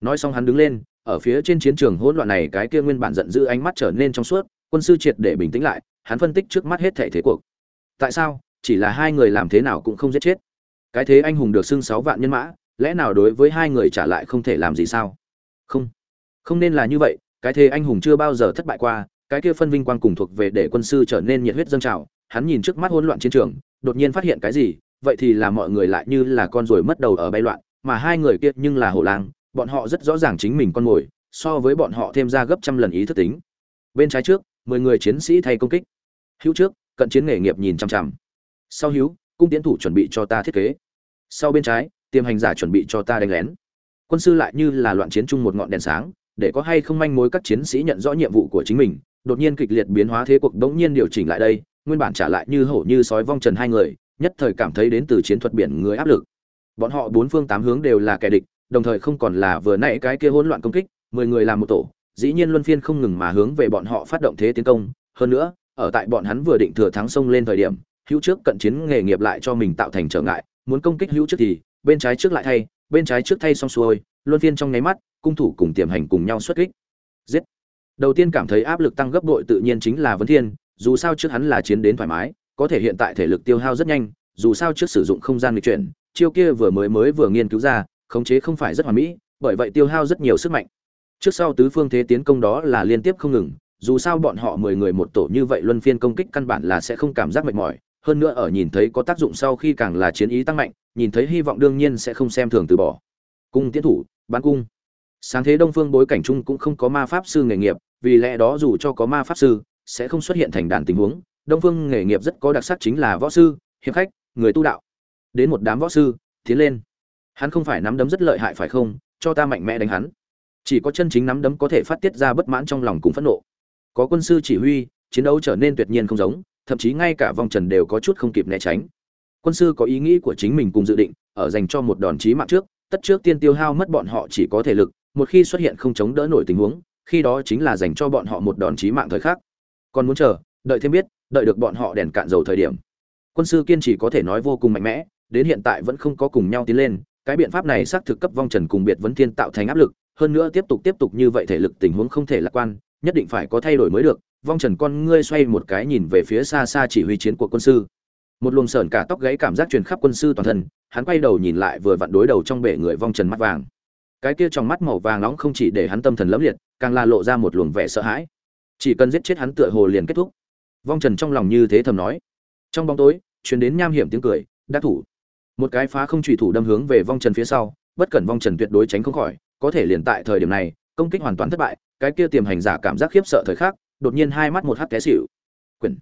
Nói xong hắn đứng lên, ở phía trên chiến trường hỗn loạn này cái kia nguyên bản giận dữ ánh mắt trở nên trong suốt, quân sư triệt để bình tĩnh lại, hắn phân tích trước mắt hết thể thế cuộc. Tại sao? Chỉ là hai người làm thế nào cũng không giết chết. Cái thế anh hùng được xưng sáu vạn nhân mã, lẽ nào đối với hai người trả lại không thể làm gì sao? Không. Không nên là như vậy, cái thế anh hùng chưa bao giờ thất bại qua, cái kia phân vinh quang cùng thuộc về để quân sư trở nên nhiệt huyết dâng trào, hắn nhìn trước mắt hỗn loạn chiến trường, đột nhiên phát hiện cái gì, vậy thì là mọi người lại như là con ruồi mất đầu ở bay loạn mà hai người kia nhưng là hổ lang, bọn họ rất rõ ràng chính mình con mồi, so với bọn họ thêm ra gấp trăm lần ý thức tính. Bên trái trước, mười người chiến sĩ thay công kích. Hữu trước, cận chiến nghề nghiệp nhìn chằm chằm. Sau hữu, cung tiến thủ chuẩn bị cho ta thiết kế. Sau bên trái tiềm hành giả chuẩn bị cho ta đánh lén. Quân sư lại như là loạn chiến chung một ngọn đèn sáng, để có hay không manh mối các chiến sĩ nhận rõ nhiệm vụ của chính mình. Đột nhiên kịch liệt biến hóa thế cuộc đống nhiên điều chỉnh lại đây, nguyên bản trả lại như hổ như sói vong trần hai người, nhất thời cảm thấy đến từ chiến thuật biển người áp lực bọn họ bốn phương tám hướng đều là kẻ địch, đồng thời không còn là vừa nãy cái kia hỗn loạn công kích, mười người làm một tổ, dĩ nhiên luân phiên không ngừng mà hướng về bọn họ phát động thế tiến công. Hơn nữa, ở tại bọn hắn vừa định thừa thắng sông lên thời điểm, hữu trước cận chiến nghề nghiệp lại cho mình tạo thành trở ngại, muốn công kích hữu trước thì, bên trái trước lại thay, bên trái trước thay xong xuôi, luân phiên trong nháy mắt, cung thủ cùng tiềm hành cùng nhau xuất kích. Giết! Đầu tiên cảm thấy áp lực tăng gấp đội tự nhiên chính là vấn thiên, dù sao trước hắn là chiến đến thoải mái, có thể hiện tại thể lực tiêu hao rất nhanh, dù sao trước sử dụng không gian nghịch chuyển chiêu kia vừa mới mới vừa nghiên cứu ra, khống chế không phải rất hoàn mỹ, bởi vậy tiêu hao rất nhiều sức mạnh. Trước sau tứ phương thế tiến công đó là liên tiếp không ngừng, dù sao bọn họ mười người một tổ như vậy luân phiên công kích căn bản là sẽ không cảm giác mệt mỏi. Hơn nữa ở nhìn thấy có tác dụng sau khi càng là chiến ý tăng mạnh, nhìn thấy hy vọng đương nhiên sẽ không xem thường từ bỏ. Cung tiến thủ, bán cung. Sáng thế đông phương bối cảnh chung cũng không có ma pháp sư nghề nghiệp, vì lẽ đó dù cho có ma pháp sư, sẽ không xuất hiện thành đàn tình huống. Đông phương nghề nghiệp rất có đặc sắc chính là võ sư, hiệp khách, người tu đạo đến một đám võ sư, tiến lên. Hắn không phải nắm đấm rất lợi hại phải không? Cho ta mạnh mẽ đánh hắn. Chỉ có chân chính nắm đấm có thể phát tiết ra bất mãn trong lòng cùng phẫn nộ. Có quân sư chỉ huy, chiến đấu trở nên tuyệt nhiên không giống, thậm chí ngay cả vòng trần đều có chút không kịp né tránh. Quân sư có ý nghĩ của chính mình cùng dự định, ở dành cho một đòn chí mạng trước, tất trước tiên tiêu hao mất bọn họ chỉ có thể lực, một khi xuất hiện không chống đỡ nổi tình huống, khi đó chính là dành cho bọn họ một đòn chí mạng thời khắc. Còn muốn chờ, đợi thêm biết, đợi được bọn họ đèn cạn dầu thời điểm. Quân sư kiên trì có thể nói vô cùng mạnh mẽ đến hiện tại vẫn không có cùng nhau tiến lên, cái biện pháp này xác thực cấp vong trần cùng biệt vấn thiên tạo thành áp lực, hơn nữa tiếp tục tiếp tục như vậy thể lực tình huống không thể lạc quan, nhất định phải có thay đổi mới được, vong trần con ngươi xoay một cái nhìn về phía xa xa chỉ huy chiến của quân sư. Một luồng sởn cả tóc gáy cảm giác truyền khắp quân sư toàn thân, hắn quay đầu nhìn lại vừa vặn đối đầu trong bể người vong trần mắt vàng. Cái kia trong mắt màu vàng nóng không chỉ để hắn tâm thần lẫm liệt, càng là lộ ra một luồng vẻ sợ hãi. Chỉ cần giết chết hắn tựa hồ liền kết thúc. Vong trần trong lòng như thế thầm nói. Trong bóng tối, truyền đến nham hiểm tiếng cười, đắc thủ một cái phá không trùy thủ đâm hướng về vong trần phía sau, bất cẩn vong trần tuyệt đối tránh không khỏi, có thể liền tại thời điểm này, công kích hoàn toàn thất bại, cái kia tiềm hành giả cảm giác khiếp sợ thời khắc, đột nhiên hai mắt một hắt té xỉu. Quyển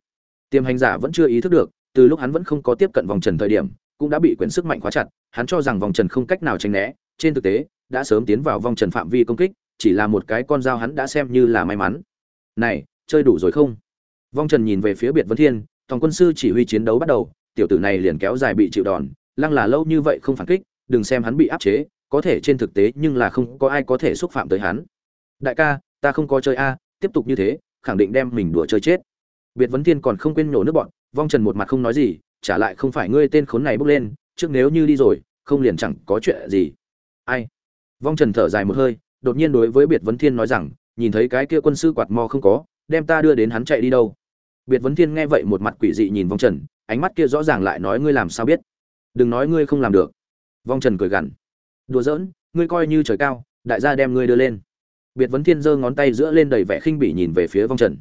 tiềm hành giả vẫn chưa ý thức được, từ lúc hắn vẫn không có tiếp cận vòng trần thời điểm, cũng đã bị quyển sức mạnh khóa chặt, hắn cho rằng vòng trần không cách nào tránh né, trên thực tế, đã sớm tiến vào vòng trần phạm vi công kích, chỉ là một cái con dao hắn đã xem như là may mắn. Này, chơi đủ rồi không? Vong trần nhìn về phía biệt vân thiên toàn quân sư chỉ huy chiến đấu bắt đầu, tiểu tử này liền kéo dài bị chịu đòn lăng là lâu như vậy không phản kích, đừng xem hắn bị áp chế, có thể trên thực tế nhưng là không có ai có thể xúc phạm tới hắn. Đại ca, ta không có chơi a, tiếp tục như thế, khẳng định đem mình đùa chơi chết. Biệt vấn thiên còn không quên nhổ nước bọn, vong trần một mặt không nói gì, trả lại không phải ngươi tên khốn này bước lên, trước nếu như đi rồi, không liền chẳng có chuyện gì. Ai? Vong trần thở dài một hơi, đột nhiên đối với biệt vấn thiên nói rằng, nhìn thấy cái kia quân sư quạt mò không có, đem ta đưa đến hắn chạy đi đâu. Biệt vấn thiên nghe vậy một mặt quỷ dị nhìn vong trần, ánh mắt kia rõ ràng lại nói ngươi làm sao biết? Đừng nói ngươi không làm được. Vong trần cười gằn. Đùa giỡn, ngươi coi như trời cao, đại gia đem ngươi đưa lên. Biệt vấn thiên giơ ngón tay giữa lên đầy vẻ khinh bỉ nhìn về phía vong trần.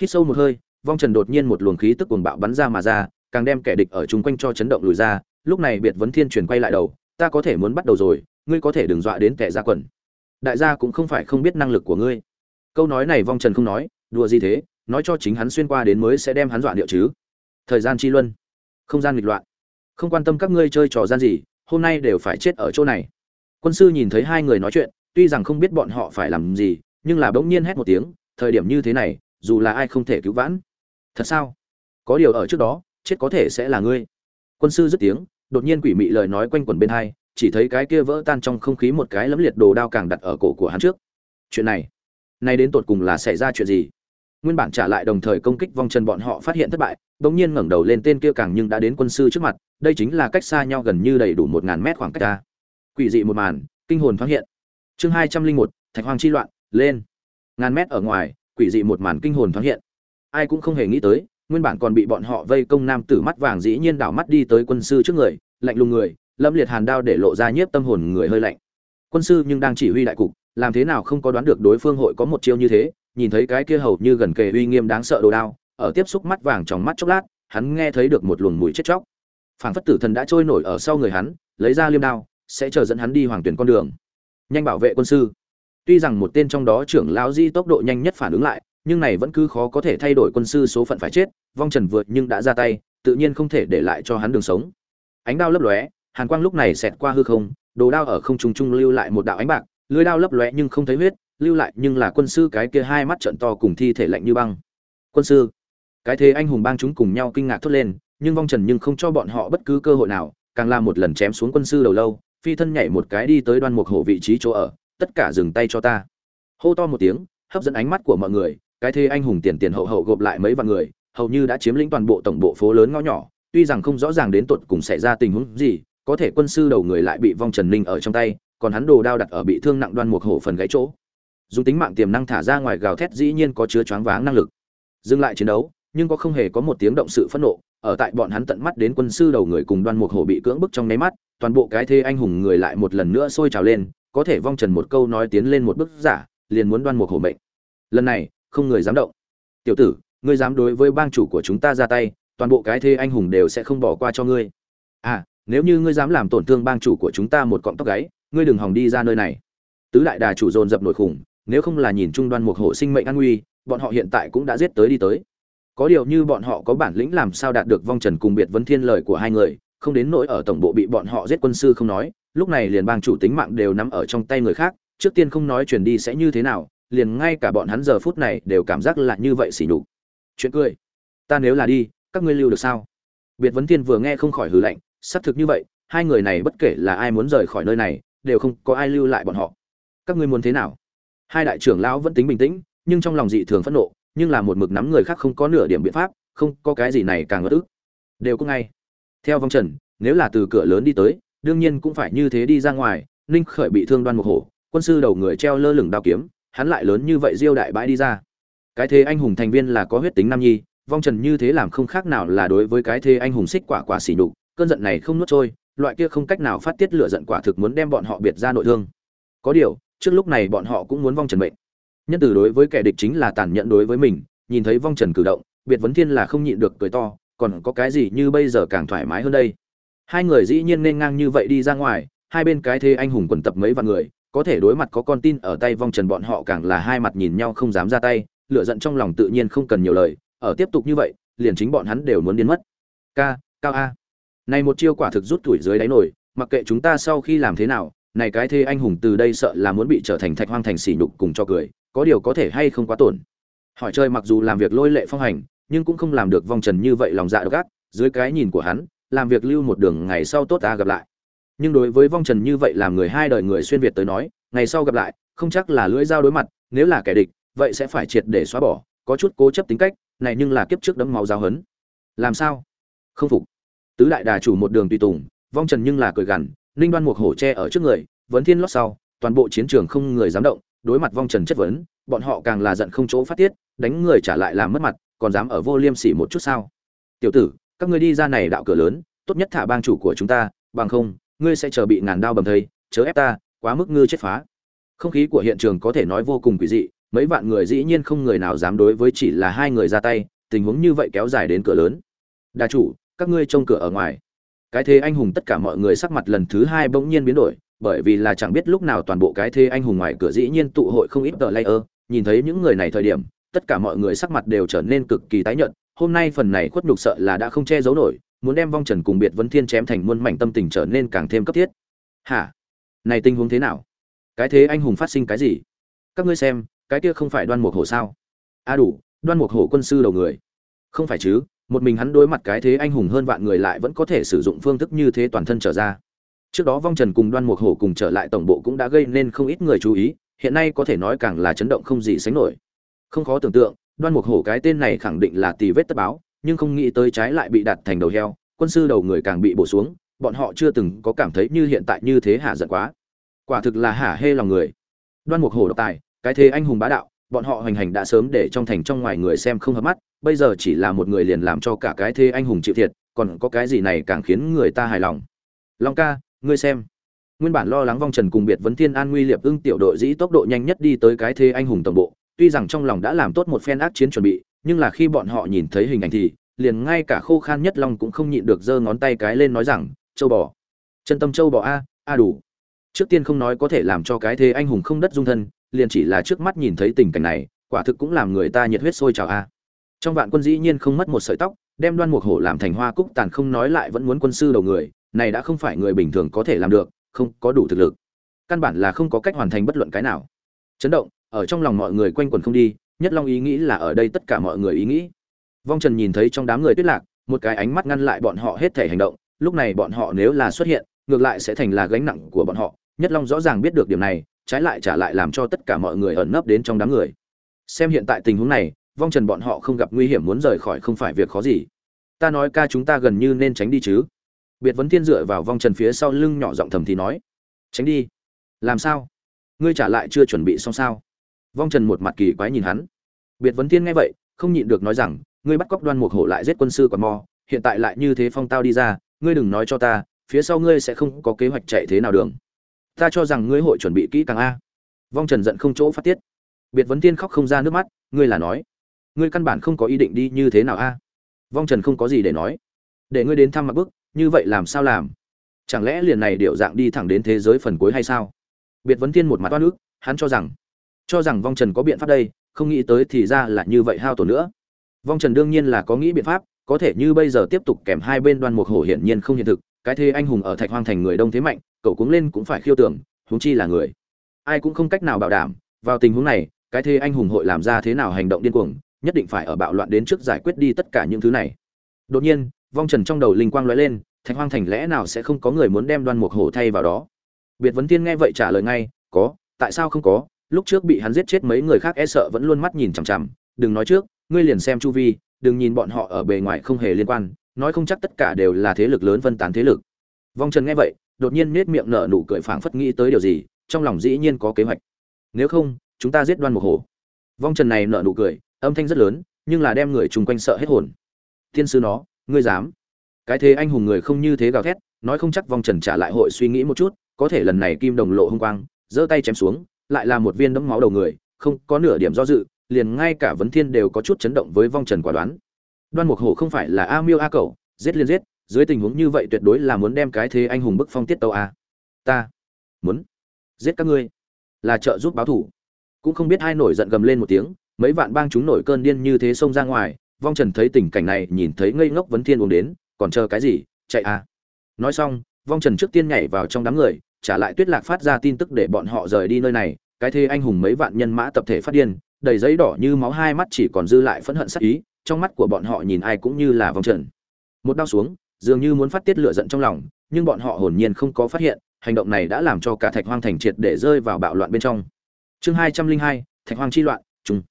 Hít sâu một hơi, vong trần đột nhiên một luồng khí tức cuồng bạo bắn ra mà ra, càng đem kẻ địch ở chung quanh cho chấn động lùi ra. Lúc này biệt vấn thiên chuyển quay lại đầu, ta có thể muốn bắt đầu rồi, ngươi có thể đừng dọa đến kẻ ra quần. Đại gia cũng không phải không biết năng lực của ngươi. Câu nói này vong trần không nói, đùa gì thế, nói cho chính hắn xuyên qua đến mới sẽ đem hắn dọa điệu chứ. Thời gian chi luân, không gian nghịch loạn không quan tâm các ngươi chơi trò gian gì, hôm nay đều phải chết ở chỗ này. Quân sư nhìn thấy hai người nói chuyện, tuy rằng không biết bọn họ phải làm gì, nhưng là bỗng nhiên hét một tiếng, thời điểm như thế này, dù là ai không thể cứu vãn. Thật sao? Có điều ở trước đó, chết có thể sẽ là ngươi. Quân sư dứt tiếng, đột nhiên quỷ mị lời nói quanh quẩn bên hai, chỉ thấy cái kia vỡ tan trong không khí một cái lấm liệt đồ đao càng đặt ở cổ của hắn trước. Chuyện này, nay đến tột cùng là xảy ra chuyện gì? Nguyên bản trả lại đồng thời công kích vong chân bọn họ phát hiện thất bại bỗng nhiên ngẩng đầu lên tên kia càng nhưng đã đến quân sư trước mặt, đây chính là cách xa nhau gần như đầy đủ một ngàn mét khoảng cách ta. Quỷ dị một màn, kinh hồn thoáng hiện. Chương hai trăm linh một, thạch hoàng chi loạn, lên. Ngàn mét ở ngoài, quỷ dị một màn kinh hồn thoáng hiện. Ai cũng không hề nghĩ tới, nguyên bản còn bị bọn họ vây công nam tử mắt vàng dĩ nhiên đảo mắt đi tới quân sư trước người, lạnh lùng người, lâm liệt hàn đao để lộ ra nhiếp tâm hồn người hơi lạnh. Quân sư nhưng đang chỉ huy đại cục, làm thế nào không có đoán được đối phương hội có một chiêu như thế nhìn thấy cái kia hầu như gần kề uy nghiêm đáng sợ đồ đao, ở tiếp xúc mắt vàng trong mắt chốc lát, hắn nghe thấy được một luồng mùi chết chóc. Phảng phất tử thần đã trôi nổi ở sau người hắn, lấy ra liêm đao, sẽ chờ dẫn hắn đi hoàng tuyển con đường. Nhanh bảo vệ quân sư. Tuy rằng một tên trong đó trưởng lão di tốc độ nhanh nhất phản ứng lại, nhưng này vẫn cứ khó có thể thay đổi quân sư số phận phải chết, vong trần vượt nhưng đã ra tay, tự nhiên không thể để lại cho hắn đường sống. Ánh đao lấp lóe, hàn quang lúc này xẹt qua hư không, đồ đao ở không trung trung lưu lại một đạo ánh bạc lưỡi đao lấp lóe nhưng không thấy huyết lưu lại nhưng là quân sư cái kia hai mắt trận to cùng thi thể lạnh như băng. Quân sư, cái thế anh hùng bang chúng cùng nhau kinh ngạc thốt lên, nhưng vong trần nhưng không cho bọn họ bất cứ cơ hội nào, càng làm một lần chém xuống quân sư đầu lâu, phi thân nhảy một cái đi tới đoan mục hổ vị trí chỗ ở, tất cả dừng tay cho ta. Hô to một tiếng, hấp dẫn ánh mắt của mọi người, cái thế anh hùng tiền tiền hậu hậu gộp lại mấy vạn người, hầu như đã chiếm lĩnh toàn bộ tổng bộ phố lớn ngõ nhỏ, tuy rằng không rõ ràng đến tột cùng xảy ra tình huống gì, có thể quân sư đầu người lại bị vong trần ninh ở trong tay, còn hắn đồ đao đặt ở bị thương nặng đoan mục hổ phần gãy chỗ dùng tính mạng tiềm năng thả ra ngoài gào thét dĩ nhiên có chứa choáng váng năng lực. Dừng lại chiến đấu, nhưng có không hề có một tiếng động sự phẫn nộ, ở tại bọn hắn tận mắt đến quân sư đầu người cùng đoan mục hổ bị cưỡng bức trong nháy mắt, toàn bộ cái thế anh hùng người lại một lần nữa sôi trào lên, có thể vong trần một câu nói tiến lên một bức giả, liền muốn đoan mục hổ mệnh. Lần này, không người dám động. Tiểu tử, ngươi dám đối với bang chủ của chúng ta ra tay, toàn bộ cái thế anh hùng đều sẽ không bỏ qua cho ngươi. À nếu như ngươi dám làm tổn thương bang chủ của chúng ta một cọng tóc gáy, ngươi đừng hòng đi ra nơi này. Tứ đại đà chủ dồn dập nổi khủng nếu không là nhìn trung đoan một hộ sinh mệnh an nguy, bọn họ hiện tại cũng đã giết tới đi tới. Có điều như bọn họ có bản lĩnh làm sao đạt được vong trần cùng biệt vấn thiên lời của hai người, không đến nỗi ở tổng bộ bị bọn họ giết quân sư không nói, lúc này liền bang chủ tính mạng đều nắm ở trong tay người khác, trước tiên không nói chuyển đi sẽ như thế nào, liền ngay cả bọn hắn giờ phút này đều cảm giác là như vậy xỉ nhục. Chuyện cười. Ta nếu là đi, các ngươi lưu được sao? Biệt vấn thiên vừa nghe không khỏi hừ lạnh, xác thực như vậy, hai người này bất kể là ai muốn rời khỏi nơi này, đều không có ai lưu lại bọn họ. Các ngươi muốn thế nào? Hai đại trưởng lão vẫn tính bình tĩnh, nhưng trong lòng dị thường phẫn nộ, nhưng là một mực nắm người khác không có nửa điểm biện pháp, không có cái gì này càng ngất ức. Đều có ngay. Theo vong trần, nếu là từ cửa lớn đi tới, đương nhiên cũng phải như thế đi ra ngoài, ninh khởi bị thương đoan một hổ, quân sư đầu người treo lơ lửng đao kiếm, hắn lại lớn như vậy diêu đại bãi đi ra. Cái thế anh hùng thành viên là có huyết tính nam nhi vong trần như thế làm không khác nào là đối với cái thế anh hùng xích quả quả xỉ nhục, cơn giận này không nuốt trôi, loại kia không cách nào phát tiết lửa giận quả thực muốn đem bọn họ biệt ra nội thương. Có điều trước lúc này bọn họ cũng muốn vong trần mệnh. Nhân từ đối với kẻ địch chính là tàn nhẫn đối với mình, nhìn thấy vong trần cử động, biệt vấn thiên là không nhịn được cười to, còn có cái gì như bây giờ càng thoải mái hơn đây? Hai người dĩ nhiên nên ngang như vậy đi ra ngoài, hai bên cái thế anh hùng quần tập mấy vạn người, có thể đối mặt có con tin ở tay vong trần bọn họ càng là hai mặt nhìn nhau không dám ra tay, lửa giận trong lòng tự nhiên không cần nhiều lời, ở tiếp tục như vậy, liền chính bọn hắn đều muốn biến mất. Ca, cao a. Này một chiêu quả thực rút tuổi dưới đáy nổi, mặc kệ chúng ta sau khi làm thế nào này cái thê anh hùng từ đây sợ là muốn bị trở thành thạch hoang thành sỉ nhục cùng cho cười, có điều có thể hay không quá tổn. Hỏi chơi mặc dù làm việc lôi lệ phong hành, nhưng cũng không làm được vong trần như vậy lòng dạ độc ác, dưới cái nhìn của hắn, làm việc lưu một đường ngày sau tốt ta gặp lại. Nhưng đối với vong trần như vậy làm người hai đời người xuyên việt tới nói, ngày sau gặp lại, không chắc là lưỡi dao đối mặt, nếu là kẻ địch, vậy sẽ phải triệt để xóa bỏ, có chút cố chấp tính cách, này nhưng là kiếp trước đấm máu giáo hấn làm sao? Không phục. Tứ đại đà chủ một đường tùy tùng, vong trần nhưng là cười gằn ninh đoan mục hổ che ở trước người, vấn thiên lót sau, toàn bộ chiến trường không người dám động, đối mặt vong trần chất vấn, bọn họ càng là giận không chỗ phát tiết, đánh người trả lại làm mất mặt, còn dám ở vô liêm sỉ một chút sao? Tiểu tử, các ngươi đi ra này đạo cửa lớn, tốt nhất thả bang chủ của chúng ta, bằng không, ngươi sẽ chờ bị ngàn đao bầm thây, chớ ép ta, quá mức ngư chết phá. Không khí của hiện trường có thể nói vô cùng quỷ dị, mấy vạn người dĩ nhiên không người nào dám đối với chỉ là hai người ra tay, tình huống như vậy kéo dài đến cửa lớn. Đà chủ, các ngươi trông cửa ở ngoài cái thế anh hùng tất cả mọi người sắc mặt lần thứ hai bỗng nhiên biến đổi, bởi vì là chẳng biết lúc nào toàn bộ cái thế anh hùng ngoài cửa dĩ nhiên tụ hội không ít tờ layer, nhìn thấy những người này thời điểm, tất cả mọi người sắc mặt đều trở nên cực kỳ tái nhợt, hôm nay phần này khuất nhục sợ là đã không che giấu nổi, muốn đem vong trần cùng biệt vấn thiên chém thành muôn mảnh tâm tình trở nên càng thêm cấp thiết. Hả? Này tình huống thế nào? Cái thế anh hùng phát sinh cái gì? Các ngươi xem, cái kia không phải đoan mục hổ sao? A đủ, đoan mục hổ quân sư đầu người. Không phải chứ? Một mình hắn đối mặt cái thế anh hùng hơn vạn người lại vẫn có thể sử dụng phương thức như thế toàn thân trở ra. Trước đó vong trần cùng đoan mục hổ cùng trở lại tổng bộ cũng đã gây nên không ít người chú ý, hiện nay có thể nói càng là chấn động không gì sánh nổi. Không khó tưởng tượng, đoan mục hổ cái tên này khẳng định là tì vết tất báo, nhưng không nghĩ tới trái lại bị đặt thành đầu heo, quân sư đầu người càng bị bổ xuống, bọn họ chưa từng có cảm thấy như hiện tại như thế hạ giận quá. Quả thực là hả hê lòng người. Đoan mục hổ độc tài, cái thế anh hùng bá đạo, bọn họ hoành hành đã sớm để trong thành trong ngoài người xem không hợp mắt bây giờ chỉ là một người liền làm cho cả cái thế anh hùng chịu thiệt, còn có cái gì này càng khiến người ta hài lòng. Long ca, ngươi xem. Nguyên bản lo lắng vong trần cùng biệt vấn thiên an nguy liệp ưng tiểu đội dĩ tốc độ nhanh nhất đi tới cái thế anh hùng tổng bộ, tuy rằng trong lòng đã làm tốt một phen ác chiến chuẩn bị, nhưng là khi bọn họ nhìn thấy hình ảnh thì, liền ngay cả khô khan nhất long cũng không nhịn được giơ ngón tay cái lên nói rằng, châu bò. Chân tâm châu bò a a đủ. Trước tiên không nói có thể làm cho cái thế anh hùng không đất dung thân, liền chỉ là trước mắt nhìn thấy tình cảnh này, quả thực cũng làm người ta nhiệt huyết sôi trào a trong vạn quân dĩ nhiên không mất một sợi tóc, đem đoan mục hổ làm thành hoa cúc tàn không nói lại vẫn muốn quân sư đầu người, này đã không phải người bình thường có thể làm được, không có đủ thực lực. Căn bản là không có cách hoàn thành bất luận cái nào. Chấn động, ở trong lòng mọi người quanh quẩn không đi, nhất long ý nghĩ là ở đây tất cả mọi người ý nghĩ. Vong trần nhìn thấy trong đám người tuyết lạc, một cái ánh mắt ngăn lại bọn họ hết thể hành động, lúc này bọn họ nếu là xuất hiện, ngược lại sẽ thành là gánh nặng của bọn họ. Nhất long rõ ràng biết được điểm này, trái lại trả lại làm cho tất cả mọi người ẩn nấp đến trong đám người. Xem hiện tại tình huống này vong trần bọn họ không gặp nguy hiểm muốn rời khỏi không phải việc khó gì. Ta nói ca chúng ta gần như nên tránh đi chứ. Biệt vấn thiên dựa vào vong trần phía sau lưng nhỏ giọng thầm thì nói. Tránh đi. Làm sao? Ngươi trả lại chưa chuẩn bị xong sao? Vong trần một mặt kỳ quái nhìn hắn. Biệt vấn thiên nghe vậy, không nhịn được nói rằng, ngươi bắt cóc đoan mục hổ lại giết quân sư còn mò, hiện tại lại như thế phong tao đi ra, ngươi đừng nói cho ta, phía sau ngươi sẽ không có kế hoạch chạy thế nào đường. Ta cho rằng ngươi hội chuẩn bị kỹ càng a. Vong trần giận không chỗ phát tiết. Biệt vấn tiên khóc không ra nước mắt, ngươi là nói ngươi căn bản không có ý định đi như thế nào a? Vong trần không có gì để nói. Để ngươi đến thăm mặt bức, như vậy làm sao làm? Chẳng lẽ liền này điệu dạng đi thẳng đến thế giới phần cuối hay sao? Biệt vấn thiên một mặt oan ức, hắn cho rằng cho rằng vong trần có biện pháp đây, không nghĩ tới thì ra là như vậy hao tổn nữa. Vong trần đương nhiên là có nghĩ biện pháp, có thể như bây giờ tiếp tục kèm hai bên đoan mục hổ hiển nhiên không hiện thực, cái thế anh hùng ở thạch hoang thành người đông thế mạnh, cậu cuống lên cũng phải khiêu tưởng, huống chi là người. Ai cũng không cách nào bảo đảm, vào tình huống này, cái thế anh hùng hội làm ra thế nào hành động điên cuồng nhất định phải ở bạo loạn đến trước giải quyết đi tất cả những thứ này. Đột nhiên, vong trần trong đầu linh quang lóe lên, thạch hoang thành lẽ nào sẽ không có người muốn đem đoan mục hổ thay vào đó? Biệt vấn tiên nghe vậy trả lời ngay, có, tại sao không có? Lúc trước bị hắn giết chết mấy người khác e sợ vẫn luôn mắt nhìn chằm chằm. Đừng nói trước, ngươi liền xem chu vi, đừng nhìn bọn họ ở bề ngoài không hề liên quan, nói không chắc tất cả đều là thế lực lớn phân tán thế lực. Vong trần nghe vậy, đột nhiên nết miệng nở nụ cười phảng phất nghĩ tới điều gì, trong lòng dĩ nhiên có kế hoạch. Nếu không, chúng ta giết đoan mục hổ. Vong trần này nở nụ cười âm thanh rất lớn, nhưng là đem người chung quanh sợ hết hồn. Thiên sư nó, ngươi dám? Cái thế anh hùng người không như thế gào thét, nói không chắc vong trần trả lại hội suy nghĩ một chút, có thể lần này kim đồng lộ hung quang, giơ tay chém xuống, lại là một viên đấm máu đầu người, không có nửa điểm do dự, liền ngay cả vấn thiên đều có chút chấn động với vong trần quả đoán. Đoan mục hổ không phải là a miêu a cẩu, giết liên giết, dưới tình huống như vậy tuyệt đối là muốn đem cái thế anh hùng bức phong tiết tâu a. Ta muốn giết các ngươi, là trợ giúp báo thủ. Cũng không biết hai nổi giận gầm lên một tiếng mấy vạn bang chúng nổi cơn điên như thế xông ra ngoài, vong trần thấy tình cảnh này, nhìn thấy ngây ngốc vấn thiên uống đến, còn chờ cái gì? Chạy à? Nói xong, vong trần trước tiên nhảy vào trong đám người, trả lại tuyết lạc phát ra tin tức để bọn họ rời đi nơi này. Cái thế anh hùng mấy vạn nhân mã tập thể phát điên, đầy giấy đỏ như máu, hai mắt chỉ còn dư lại phẫn hận sắc ý, trong mắt của bọn họ nhìn ai cũng như là vong trần. Một đau xuống, dường như muốn phát tiết lửa giận trong lòng, nhưng bọn họ hồn nhiên không có phát hiện, hành động này đã làm cho cả thạch hoang thành triệt để rơi vào bạo loạn bên trong. Chương hai trăm linh hai, thạch hoang chi loạn chung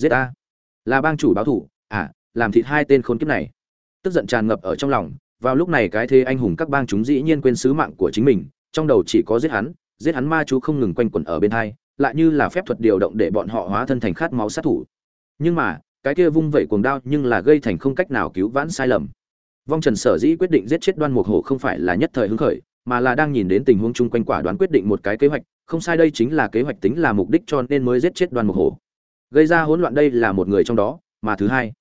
giết a là bang chủ báo thủ à làm thịt hai tên khốn kiếp này. Tức giận tràn ngập ở trong lòng, vào lúc này cái thế anh hùng các bang chúng dĩ nhiên quên sứ mạng của chính mình, trong đầu chỉ có giết hắn giết hắn ma chú không ngừng quanh quẩn ở bên hai, lại như là phép thuật điều động để bọn họ hóa thân thành khát máu sát thủ. Nhưng mà, cái kia vung vẩy cuồng đao nhưng là gây thành không cách nào cứu vãn sai lầm. Vong trần sở dĩ quyết định giết chết đoan mục hổ không phải là nhất thời hứng khởi, mà là đang nhìn đến tình huống chung quanh quả đoán quyết định một cái kế hoạch, không sai đây chính là kế hoạch tính là mục đích cho nên mới giết chết đoan mục hổ gây ra hỗn loạn đây là một người trong đó, mà thứ hai,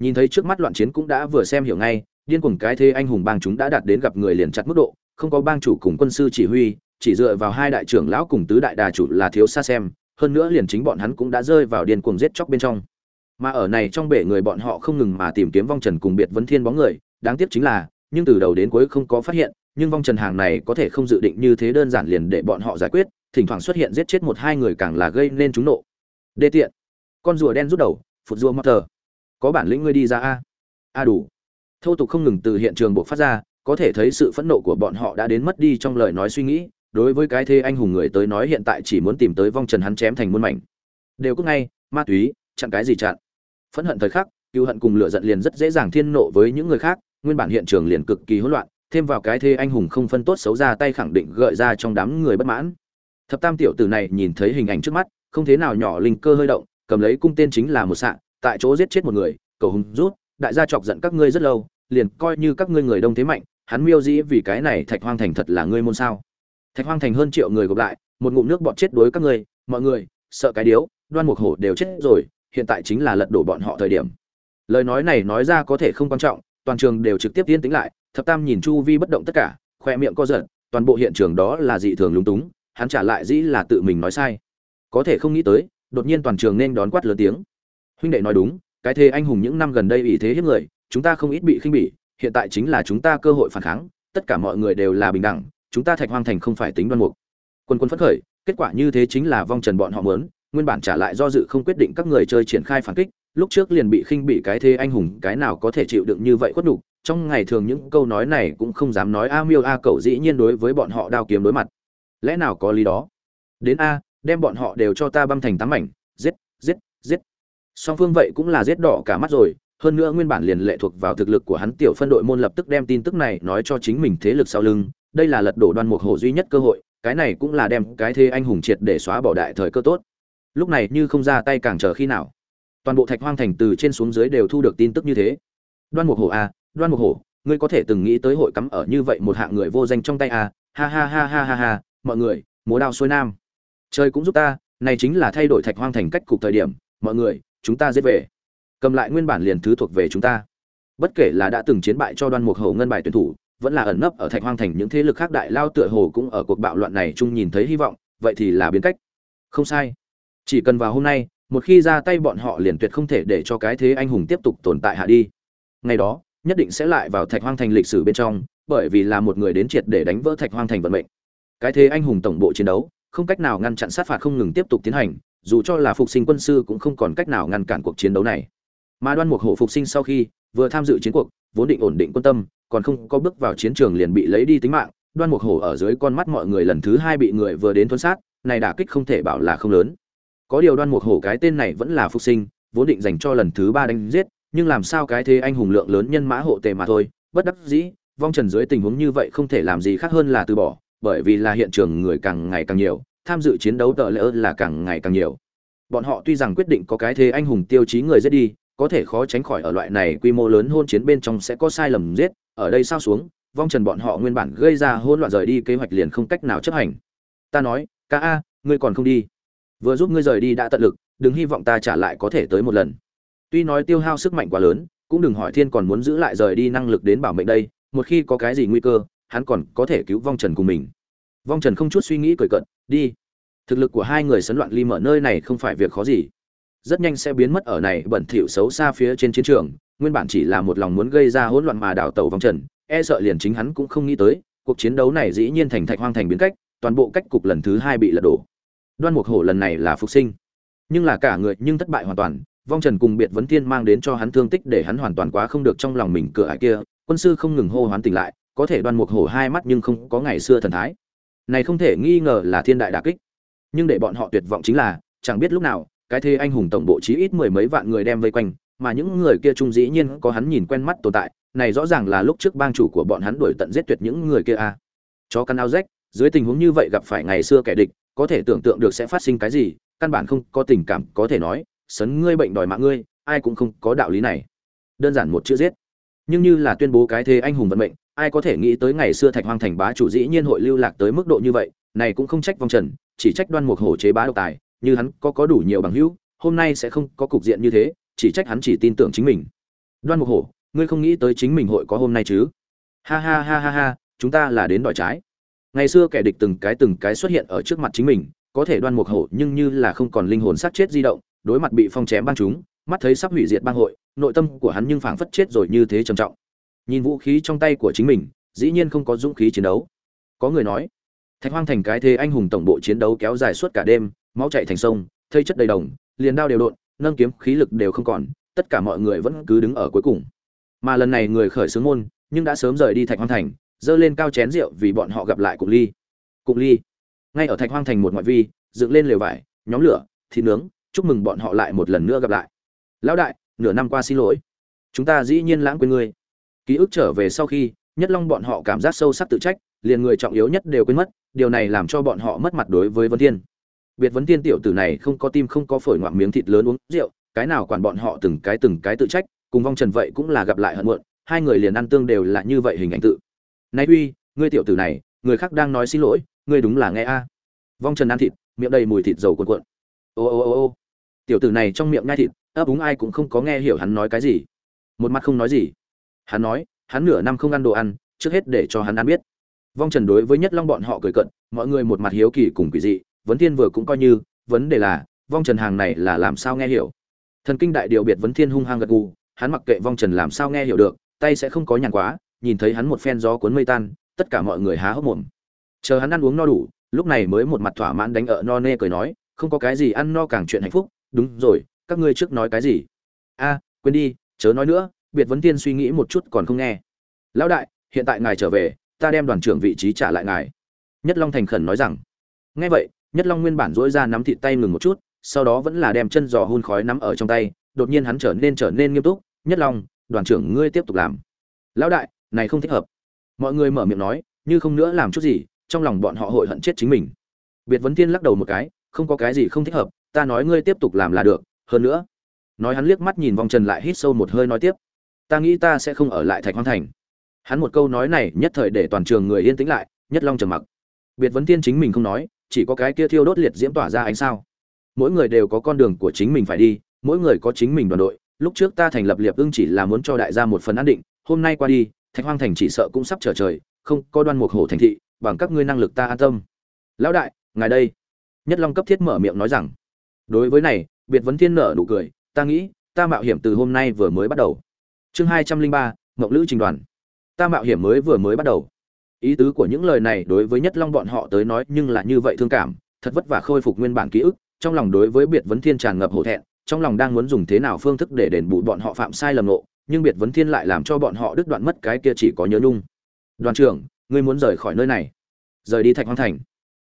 nhìn thấy trước mắt loạn chiến cũng đã vừa xem hiểu ngay, điên cuồng cái thế anh hùng bang chúng đã đạt đến gặp người liền chặt mức độ, không có bang chủ cùng quân sư chỉ huy, chỉ dựa vào hai đại trưởng lão cùng tứ đại đà chủ là thiếu xa xem, hơn nữa liền chính bọn hắn cũng đã rơi vào điên cuồng giết chóc bên trong. Mà ở này trong bể người bọn họ không ngừng mà tìm kiếm vong trần cùng biệt vấn thiên bóng người, đáng tiếc chính là, nhưng từ đầu đến cuối không có phát hiện, nhưng vong trần hàng này có thể không dự định như thế đơn giản liền để bọn họ giải quyết, thỉnh thoảng xuất hiện giết chết một hai người càng là gây nên chúng nộ. Đê tiện con rùa đen rút đầu, phụt rùa mọt thờ có bản lĩnh ngươi đi ra a. A đủ. Thô tục không ngừng từ hiện trường buộc phát ra, có thể thấy sự phẫn nộ của bọn họ đã đến mất đi trong lời nói suy nghĩ. Đối với cái thê anh hùng người tới nói hiện tại chỉ muốn tìm tới vong trần hắn chém thành muôn mảnh. Đều cứ ngay, ma túy, chặn cái gì chặn. Phẫn hận thời khắc cựu hận cùng lửa giận liền rất dễ dàng thiên nộ với những người khác, nguyên bản hiện trường liền cực kỳ hỗn loạn, thêm vào cái thê anh hùng không phân tốt xấu ra tay khẳng định gợi ra trong đám người bất mãn. Thập tam tiểu tử này nhìn thấy hình ảnh trước mắt, không thế nào nhỏ linh cơ hơi động cầm lấy cung tên chính là một sạn tại chỗ giết chết một người, cầu hùng rút, đại gia chọc giận các ngươi rất lâu, liền coi như các ngươi người đông thế mạnh, hắn miêu dĩ vì cái này thạch hoang thành thật là ngươi môn sao. Thạch hoang thành hơn triệu người gộp lại, một ngụm nước bọt chết đối các ngươi, mọi người, sợ cái điếu, đoan mục hổ đều chết rồi, hiện tại chính là lật đổ bọn họ thời điểm. Lời nói này nói ra có thể không quan trọng, toàn trường đều trực tiếp tiên tính lại, thập tam nhìn chu vi bất động tất cả, khoe miệng co giật, toàn bộ hiện trường đó là dị thường lúng túng, hắn trả lại dĩ là tự mình nói sai. Có thể không nghĩ tới đột nhiên toàn trường nên đón quát lớn tiếng. Huynh đệ nói đúng, cái thế anh hùng những năm gần đây ủy thế hiếp người, chúng ta không ít bị khinh bỉ, hiện tại chính là chúng ta cơ hội phản kháng, tất cả mọi người đều là bình đẳng, chúng ta thạch hoang thành không phải tính đoan mục. Quân quân phấn khởi, kết quả như thế chính là vong trần bọn họ muốn nguyên bản trả lại do dự không quyết định các người chơi triển khai phản kích, lúc trước liền bị khinh bỉ cái thế anh hùng, cái nào có thể chịu đựng như vậy khuất nhục, trong ngày thường những câu nói này cũng không dám nói a miêu a cậu dĩ nhiên đối với bọn họ đao kiếm đối mặt. Lẽ nào có lý đó? Đến a đem bọn họ đều cho ta băm thành tám mảnh giết giết giết. Song phương vậy cũng là giết đỏ cả mắt rồi hơn nữa nguyên bản liền lệ thuộc vào thực lực của hắn tiểu phân đội môn lập tức đem tin tức này nói cho chính mình thế lực sau lưng đây là lật đổ đoan mục hổ duy nhất cơ hội cái này cũng là đem cái thế anh hùng triệt để xóa bỏ đại thời cơ tốt. Lúc này như không ra tay càng chờ khi nào? Toàn bộ thạch hoang thành từ trên xuống dưới đều thu được tin tức như thế. Đoan mục hổ a à, đoan mục hổ ngươi có thể từng nghĩ tới hội cắm ở như vậy một hạng người vô danh trong tay a à, ha ha ha ha ha ha mọi người múa đao xuôi nam trời cũng giúp ta, này chính là thay đổi thạch hoang thành cách cục thời điểm, mọi người, chúng ta giết về. Cầm lại nguyên bản liền thứ thuộc về chúng ta. Bất kể là đã từng chiến bại cho đoan mục hổ ngân bài tuyển thủ, vẫn là ẩn nấp ở thạch hoang thành những thế lực khác đại lao tựa hồ cũng ở cuộc bạo loạn này chung nhìn thấy hy vọng, vậy thì là biến cách. Không sai. Chỉ cần vào hôm nay, một khi ra tay bọn họ liền tuyệt không thể để cho cái thế anh hùng tiếp tục tồn tại hạ đi. Ngày đó, nhất định sẽ lại vào thạch hoang thành lịch sử bên trong, bởi vì là một người đến triệt để đánh vỡ thạch hoang thành vận mệnh. Cái thế anh hùng tổng bộ chiến đấu không cách nào ngăn chặn sát phạt không ngừng tiếp tục tiến hành, dù cho là phục sinh quân sư cũng không còn cách nào ngăn cản cuộc chiến đấu này. Mà đoan mục hổ phục sinh sau khi vừa tham dự chiến cuộc, vốn định ổn định quân tâm, còn không có bước vào chiến trường liền bị lấy đi tính mạng, đoan mục hổ ở dưới con mắt mọi người lần thứ hai bị người vừa đến thuấn sát, này đả kích không thể bảo là không lớn. Có điều đoan mục hổ cái tên này vẫn là phục sinh, vốn định dành cho lần thứ ba đánh giết, nhưng làm sao cái thế anh hùng lượng lớn nhân mã hộ tề mà thôi, bất đắc dĩ, vong trần dưới tình huống như vậy không thể làm gì khác hơn là từ bỏ bởi vì là hiện trường người càng ngày càng nhiều, tham dự chiến đấu tợ lỡ là càng ngày càng nhiều. Bọn họ tuy rằng quyết định có cái thế anh hùng tiêu chí người giết đi, có thể khó tránh khỏi ở loại này quy mô lớn hôn chiến bên trong sẽ có sai lầm giết, ở đây sao xuống, vong trần bọn họ nguyên bản gây ra hỗn loạn rời đi kế hoạch liền không cách nào chấp hành. Ta nói, ca a, ngươi còn không đi. Vừa giúp ngươi rời đi đã tận lực, đừng hy vọng ta trả lại có thể tới một lần. Tuy nói tiêu hao sức mạnh quá lớn, cũng đừng hỏi thiên còn muốn giữ lại rời đi năng lực đến bảo mệnh đây, một khi có cái gì nguy cơ hắn còn có thể cứu vong trần cùng mình. Vong trần không chút suy nghĩ cười cận đi. Thực lực của hai người sấn loạn ly mở nơi này không phải việc khó gì. Rất nhanh sẽ biến mất ở này bẩn thỉu xấu xa phía trên chiến trường, nguyên bản chỉ là một lòng muốn gây ra hỗn loạn mà đảo tàu vong trần e sợ liền chính hắn cũng không nghĩ tới, cuộc chiến đấu này dĩ nhiên thành thạch hoang thành biến cách, toàn bộ cách cục lần thứ hai bị lật đổ. Đoan mục hổ lần này là phục sinh. Nhưng là cả người nhưng thất bại hoàn toàn, vong trần cùng biệt vấn thiên mang đến cho hắn thương tích để hắn hoàn toàn quá không được trong lòng mình cửa ải kia, quân sư không ngừng hô hoán tỉnh lại có thể đoan mục hổ hai mắt nhưng không có ngày xưa thần thái. Này không thể nghi ngờ là thiên đại đà kích. Nhưng để bọn họ tuyệt vọng chính là, chẳng biết lúc nào, cái thế anh hùng tổng bộ chí ít mười mấy vạn người đem vây quanh, mà những người kia trung dĩ nhiên có hắn nhìn quen mắt tồn tại, này rõ ràng là lúc trước bang chủ của bọn hắn đuổi tận giết tuyệt những người kia a. À. chó căn ao rách, dưới tình huống như vậy gặp phải ngày xưa kẻ địch, có thể tưởng tượng được sẽ phát sinh cái gì, căn bản không có tình cảm, có thể nói, sấn ngươi bệnh đòi mạng ngươi, ai cũng không có đạo lý này. Đơn giản một chữ giết. Nhưng như là tuyên bố cái thế anh hùng vận mệnh ai có thể nghĩ tới ngày xưa thạch hoang thành bá chủ dĩ nhiên hội lưu lạc tới mức độ như vậy, này cũng không trách vong trần, chỉ trách đoan mục hổ chế bá độc tài, như hắn có có đủ nhiều bằng hữu, hôm nay sẽ không có cục diện như thế, chỉ trách hắn chỉ tin tưởng chính mình. Đoan mục hổ, ngươi không nghĩ tới chính mình hội có hôm nay chứ? Ha ha ha ha ha, chúng ta là đến đòi trái. Ngày xưa kẻ địch từng cái từng cái xuất hiện ở trước mặt chính mình, có thể đoan mục hổ nhưng như là không còn linh hồn sát chết di động, đối mặt bị phong chém băng chúng, mắt thấy sắp hủy diệt bang hội, nội tâm của hắn nhưng phảng phất chết rồi như thế trầm trọng nhìn vũ khí trong tay của chính mình, dĩ nhiên không có dũng khí chiến đấu. Có người nói, thạch hoang thành cái thế anh hùng tổng bộ chiến đấu kéo dài suốt cả đêm, máu chạy thành sông, thây chất đầy đồng, liền đao đều đột nâng kiếm khí lực đều không còn, tất cả mọi người vẫn cứ đứng ở cuối cùng. Mà lần này người khởi xướng môn, nhưng đã sớm rời đi thạch hoang thành, dơ lên cao chén rượu vì bọn họ gặp lại cụng ly. Cụng ly, ngay ở thạch hoang thành một ngoại vi, dựng lên lều vải, nhóm lửa, thịt nướng, chúc mừng bọn họ lại một lần nữa gặp lại. Lão đại, nửa năm qua xin lỗi. Chúng ta dĩ nhiên lãng quên ngươi ký ức trở về sau khi, nhất long bọn họ cảm giác sâu sắc tự trách, liền người trọng yếu nhất đều quên mất, điều này làm cho bọn họ mất mặt đối với vấn thiên. Biệt vấn thiên tiểu tử này không có tim không có phổi ngoạm miếng thịt lớn uống rượu, cái nào quản bọn họ từng cái từng cái tự trách, cùng vong trần vậy cũng là gặp lại hận muộn, hai người liền ăn tương đều là như vậy hình ảnh tự. Nay uy, ngươi tiểu tử này, người khác đang nói xin lỗi, ngươi đúng là nghe a. Vong trần ăn thịt, miệng đầy mùi thịt dầu cuộn cuộn. Ô ô ô ô. Tiểu tử này trong miệng nhai thịt, ấp úng ai cũng không có nghe hiểu hắn nói cái gì. Một mặt không nói gì hắn nói, hắn nửa năm không ăn đồ ăn, trước hết để cho hắn ăn biết. Vong trần đối với nhất long bọn họ cười cận mọi người một mặt hiếu kỳ cùng quỷ dị, vấn thiên vừa cũng coi như, vấn đề là, vong trần hàng này là làm sao nghe hiểu? Thần kinh đại điều biệt vấn thiên hung hăng gật gù, hắn mặc kệ vong trần làm sao nghe hiểu được, tay sẽ không có nhàn quá, nhìn thấy hắn một phen gió cuốn mây tan, tất cả mọi người há hốc mồm. Chờ hắn ăn uống no đủ, lúc này mới một mặt thỏa mãn đánh ở no nê cười nói, không có cái gì ăn no càng chuyện hạnh phúc, đúng rồi, các ngươi trước nói cái gì? A, quên đi, chớ nói nữa biệt vấn tiên suy nghĩ một chút còn không nghe. Lão đại, hiện tại ngài trở về, ta đem đoàn trưởng vị trí trả lại ngài. Nhất long thành khẩn nói rằng. Nghe vậy, nhất long nguyên bản dỗi ra nắm thịt tay ngừng một chút, sau đó vẫn là đem chân giò hun khói nắm ở trong tay, đột nhiên hắn trở nên trở nên nghiêm túc. Nhất long, đoàn trưởng ngươi tiếp tục làm. Lão đại, này không thích hợp. Mọi người mở miệng nói, như không nữa làm chút gì, trong lòng bọn họ hội hận chết chính mình. Biệt vấn tiên lắc đầu một cái, không có cái gì không thích hợp, ta nói ngươi tiếp tục làm là được, hơn nữa. Nói hắn liếc mắt nhìn vòng trần lại hít sâu một hơi nói tiếp ta nghĩ ta sẽ không ở lại thạch hoang thành. Hắn một câu nói này nhất thời để toàn trường người yên tĩnh lại, nhất long trầm mặc. Biệt vấn tiên chính mình không nói, chỉ có cái kia thiêu đốt liệt diễm tỏa ra ánh sao. Mỗi người đều có con đường của chính mình phải đi, mỗi người có chính mình đoàn đội. Lúc trước ta thành lập liệp ưng chỉ là muốn cho đại gia một phần an định, hôm nay qua đi, thạch hoang thành chỉ sợ cũng sắp trở trời, không có đoan mục hổ thành thị, bằng các ngươi năng lực ta an tâm. Lão đại, ngài đây. Nhất long cấp thiết mở miệng nói rằng. Đối với này, biệt vấn thiên nở nụ cười, ta nghĩ, ta mạo hiểm từ hôm nay vừa mới bắt đầu chương hai trăm linh ba, mộng lữ trình đoàn. Ta mạo hiểm mới vừa mới bắt đầu. Ý tứ của những lời này đối với nhất long bọn họ tới nói nhưng là như vậy thương cảm, thật vất vả khôi phục nguyên bản ký ức, trong lòng đối với biệt vấn thiên tràn ngập hổ thẹn, trong lòng đang muốn dùng thế nào phương thức để đền bù bọn họ phạm sai lầm nộ nhưng biệt vấn thiên lại làm cho bọn họ đứt đoạn mất cái kia chỉ có nhớ nhung. Đoàn trưởng, ngươi muốn rời khỏi nơi này? Rời đi thạch hoang thành.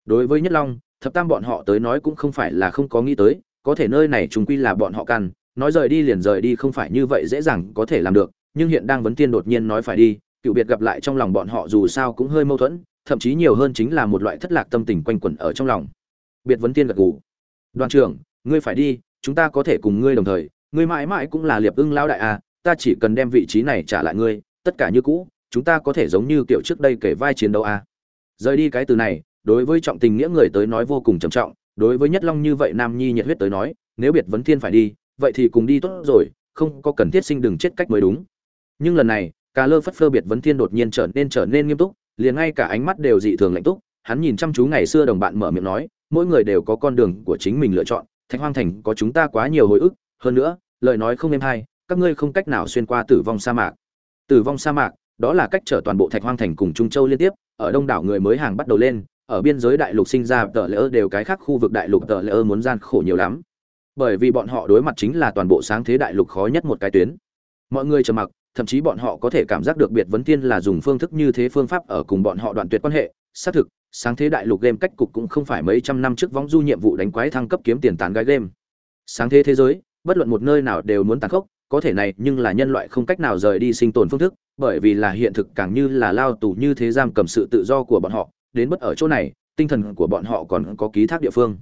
Đối với nhất long, thập tam bọn họ tới nói cũng không phải là không có nghĩ tới, có thể nơi này chúng quy là bọn họ căn nói rời đi liền rời đi không phải như vậy dễ dàng có thể làm được, nhưng hiện đang vấn tiên đột nhiên nói phải đi, cựu biệt gặp lại trong lòng bọn họ dù sao cũng hơi mâu thuẫn, thậm chí nhiều hơn chính là một loại thất lạc tâm tình quanh quẩn ở trong lòng. Biệt vấn tiên gật gù. Đoàn trưởng, ngươi phải đi, chúng ta có thể cùng ngươi đồng thời, ngươi mãi mãi cũng là liệp ưng lao đại à ta chỉ cần đem vị trí này trả lại ngươi, tất cả như cũ, chúng ta có thể giống như kiểu trước đây kể vai chiến đấu à. Rời đi cái từ này, đối với trọng tình nghĩa người tới nói vô cùng trầm trọng, đối với nhất long như vậy nam nhi nhiệt huyết tới nói, nếu biệt vấn thiên phải đi vậy thì cùng đi tốt rồi, không có cần thiết sinh đừng chết cách mới đúng. Nhưng lần này, cà lơ phất phơ biệt vấn thiên đột nhiên trở nên trở nên nghiêm túc, liền ngay cả ánh mắt đều dị thường lạnh túc, hắn nhìn chăm chú ngày xưa đồng bạn mở miệng nói, mỗi người đều có con đường của chính mình lựa chọn, thạch hoang thành có chúng ta quá nhiều hồi ức, hơn nữa, lời nói không êm hay, các ngươi không cách nào xuyên qua tử vong sa mạc. Tử vong sa mạc, đó là cách trở toàn bộ thạch hoang thành cùng trung châu liên tiếp, ở đông đảo người mới hàng bắt đầu lên, ở biên giới đại lục sinh ra tờ lỡ đều cái khác khu vực đại lục tờ lỡ muốn gian khổ nhiều lắm bởi vì bọn họ đối mặt chính là toàn bộ sáng thế đại lục khó nhất một cái tuyến. Mọi người trầm mặc, thậm chí bọn họ có thể cảm giác được biệt vấn tiên là dùng phương thức như thế phương pháp ở cùng bọn họ đoạn tuyệt quan hệ. Xác thực, sáng thế đại lục game cách cục cũng không phải mấy trăm năm trước vong du nhiệm vụ đánh quái thăng cấp kiếm tiền tán gái game. Sáng thế thế giới, bất luận một nơi nào đều muốn tàn khốc, có thể này nhưng là nhân loại không cách nào rời đi sinh tồn phương thức, bởi vì là hiện thực càng như là lao tù như thế giam cầm sự tự do của bọn họ. Đến bất ở chỗ này, tinh thần của bọn họ còn có ký thác địa phương.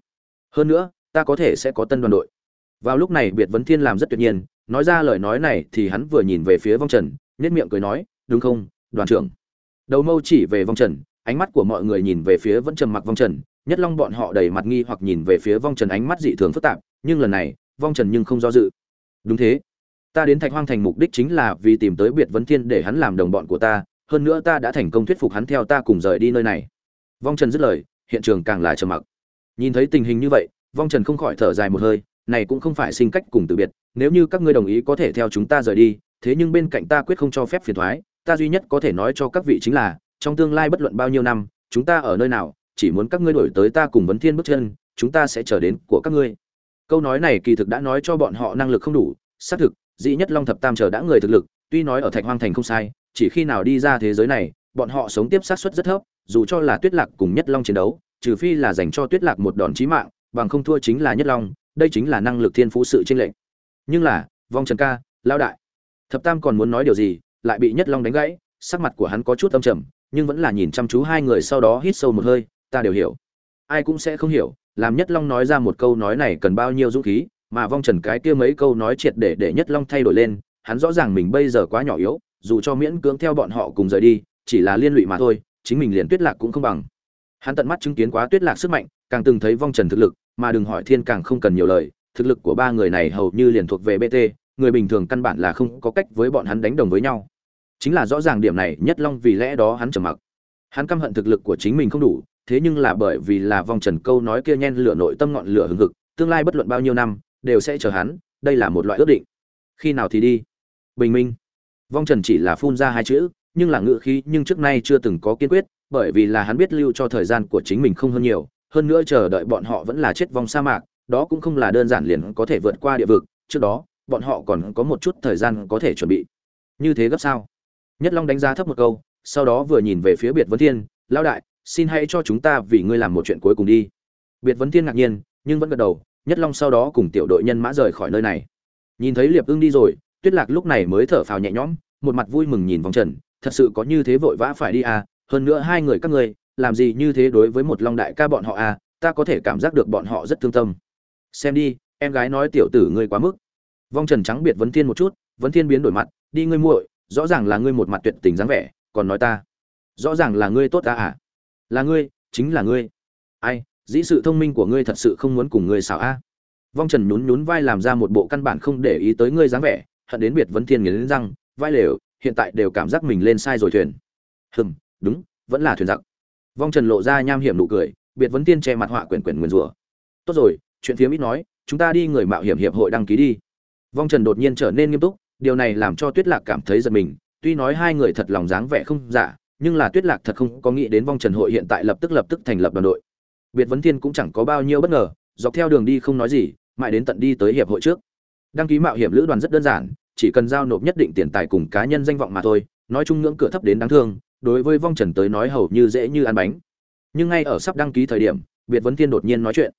Hơn nữa ta có thể sẽ có tân đoàn đội. Vào lúc này biệt vấn thiên làm rất tuyệt nhiên, nói ra lời nói này thì hắn vừa nhìn về phía vong trần nhất miệng cười nói, đúng không, đoàn trưởng? Đầu mâu chỉ về vong trần, ánh mắt của mọi người nhìn về phía vẫn trầm mặc vong trần, nhất long bọn họ đầy mặt nghi hoặc nhìn về phía vong trần ánh mắt dị thường phức tạp, nhưng lần này, vong trần nhưng không do dự. Đúng thế, ta đến thạch hoang thành mục đích chính là vì tìm tới biệt vấn thiên để hắn làm đồng bọn của ta, hơn nữa ta đã thành công thuyết phục hắn theo ta cùng rời đi nơi này. Vong trần dứt lời, hiện trường càng là trầm mặc. Nhìn thấy tình hình như vậy vong trần không khỏi thở dài một hơi, này cũng không phải sinh cách cùng từ biệt, nếu như các ngươi đồng ý có thể theo chúng ta rời đi, thế nhưng bên cạnh ta quyết không cho phép phiền thoái, ta duy nhất có thể nói cho các vị chính là, trong tương lai bất luận bao nhiêu năm, chúng ta ở nơi nào, chỉ muốn các ngươi đổi tới ta cùng vấn thiên bước chân, chúng ta sẽ chờ đến của các ngươi. Câu nói này kỳ thực đã nói cho bọn họ năng lực không đủ, xác thực, dĩ nhất long thập tam chờ đã người thực lực, tuy nói ở thạch hoang thành không sai, chỉ khi nào đi ra thế giới này, bọn họ sống tiếp sát suất rất thấp, dù cho là tuyết lạc cùng nhất long chiến đấu, trừ phi là dành cho tuyết lạc một đòn chí mạng bằng không thua chính là nhất long, đây chính là năng lực thiên phú sự tranh lệch. Nhưng là, vong trần ca lao đại, thập tam còn muốn nói điều gì, lại bị nhất long đánh gãy, sắc mặt của hắn có chút âm trầm, nhưng vẫn là nhìn chăm chú hai người sau đó hít sâu một hơi, ta đều hiểu. Ai cũng sẽ không hiểu, làm nhất long nói ra một câu nói này cần bao nhiêu dũng khí, mà vong trần cái kia mấy câu nói triệt để để nhất long thay đổi lên, hắn rõ ràng mình bây giờ quá nhỏ yếu, dù cho miễn cưỡng theo bọn họ cùng rời đi, chỉ là liên lụy mà thôi, chính mình liền tuyết lạc cũng không bằng. Hắn tận mắt chứng kiến quá tuyết lạc sức mạnh càng từng thấy vong trần thực lực, mà đừng hỏi thiên càng không cần nhiều lời, thực lực của ba người này hầu như liền thuộc về bt người bình thường căn bản là không có cách với bọn hắn đánh đồng với nhau. Chính là rõ ràng điểm này, nhất long vì lẽ đó hắn trầm mặc. Hắn căm hận thực lực của chính mình không đủ, thế nhưng là bởi vì là vong trần câu nói kia nhen lửa nội tâm ngọn lửa hừng hực, tương lai bất luận bao nhiêu năm, đều sẽ chờ hắn, đây là một loại ước định. Khi nào thì đi? Bình minh. Vong trần chỉ là phun ra hai chữ, nhưng là ngự khí nhưng trước nay chưa từng có kiên quyết, bởi vì là hắn biết lưu cho thời gian của chính mình không hơn nhiều hơn nữa chờ đợi bọn họ vẫn là chết vong sa mạc, đó cũng không là đơn giản liền có thể vượt qua địa vực, trước đó, bọn họ còn có một chút thời gian có thể chuẩn bị. Như thế gấp sao? Nhất long đánh giá thấp một câu, sau đó vừa nhìn về phía biệt vấn thiên, lão đại, xin hãy cho chúng ta vì ngươi làm một chuyện cuối cùng đi. Biệt vấn thiên ngạc nhiên, nhưng vẫn gật đầu, nhất long sau đó cùng tiểu đội nhân mã rời khỏi nơi này. Nhìn thấy liệp ưng đi rồi, tuyết lạc lúc này mới thở phào nhẹ nhõm, một mặt vui mừng nhìn vòng trần, thật sự có như thế vội vã phải đi à hơn nữa hai người các ngươi làm gì như thế đối với một long đại ca bọn họ à ta có thể cảm giác được bọn họ rất thương tâm. Xem đi, em gái nói tiểu tử ngươi quá mức. Vong trần trắng biệt vấn thiên một chút, vấn thiên biến đổi mặt, đi ngươi muội, rõ ràng là ngươi một mặt tuyệt tình dáng vẻ, còn nói ta. Rõ ràng là ngươi tốt ta à. Là ngươi, chính là ngươi. Ai, dĩ sự thông minh của ngươi thật sự không muốn cùng ngươi xảo a. Vong trần nhún nhún vai làm ra một bộ căn bản không để ý tới ngươi dáng vẻ, hận đến biệt vấn thiên nghiến răng, vai lều, hiện tại đều cảm giác mình lên sai rồi thuyền. Hừm, đúng, vẫn là thuyền giặc vong trần lộ ra nham hiểm nụ cười, biệt vấn tiên che mặt họa quyển quyển nguyền rủa. Tốt rồi, chuyện phiếm ít nói, chúng ta đi người mạo hiểm hiệp hội đăng ký đi. Vong trần đột nhiên trở nên nghiêm túc, điều này làm cho tuyết lạc cảm thấy giật mình. Tuy nói hai người thật lòng dáng vẻ không giả, nhưng là tuyết lạc thật không có nghĩ đến vong trần hội hiện tại lập tức lập tức thành lập đoàn đội. Biệt vấn thiên cũng chẳng có bao nhiêu bất ngờ, dọc theo đường đi không nói gì, mãi đến tận đi tới hiệp hội trước. Đăng ký mạo hiểm lữ đoàn rất đơn giản, chỉ cần giao nộp nhất định tiền tài cùng cá nhân danh vọng mà thôi, nói chung ngưỡng cửa thấp đến đáng thương đối với vong trần tới nói hầu như dễ như ăn bánh. Nhưng ngay ở sắp đăng ký thời điểm biệt vấn thiên đột nhiên nói chuyện.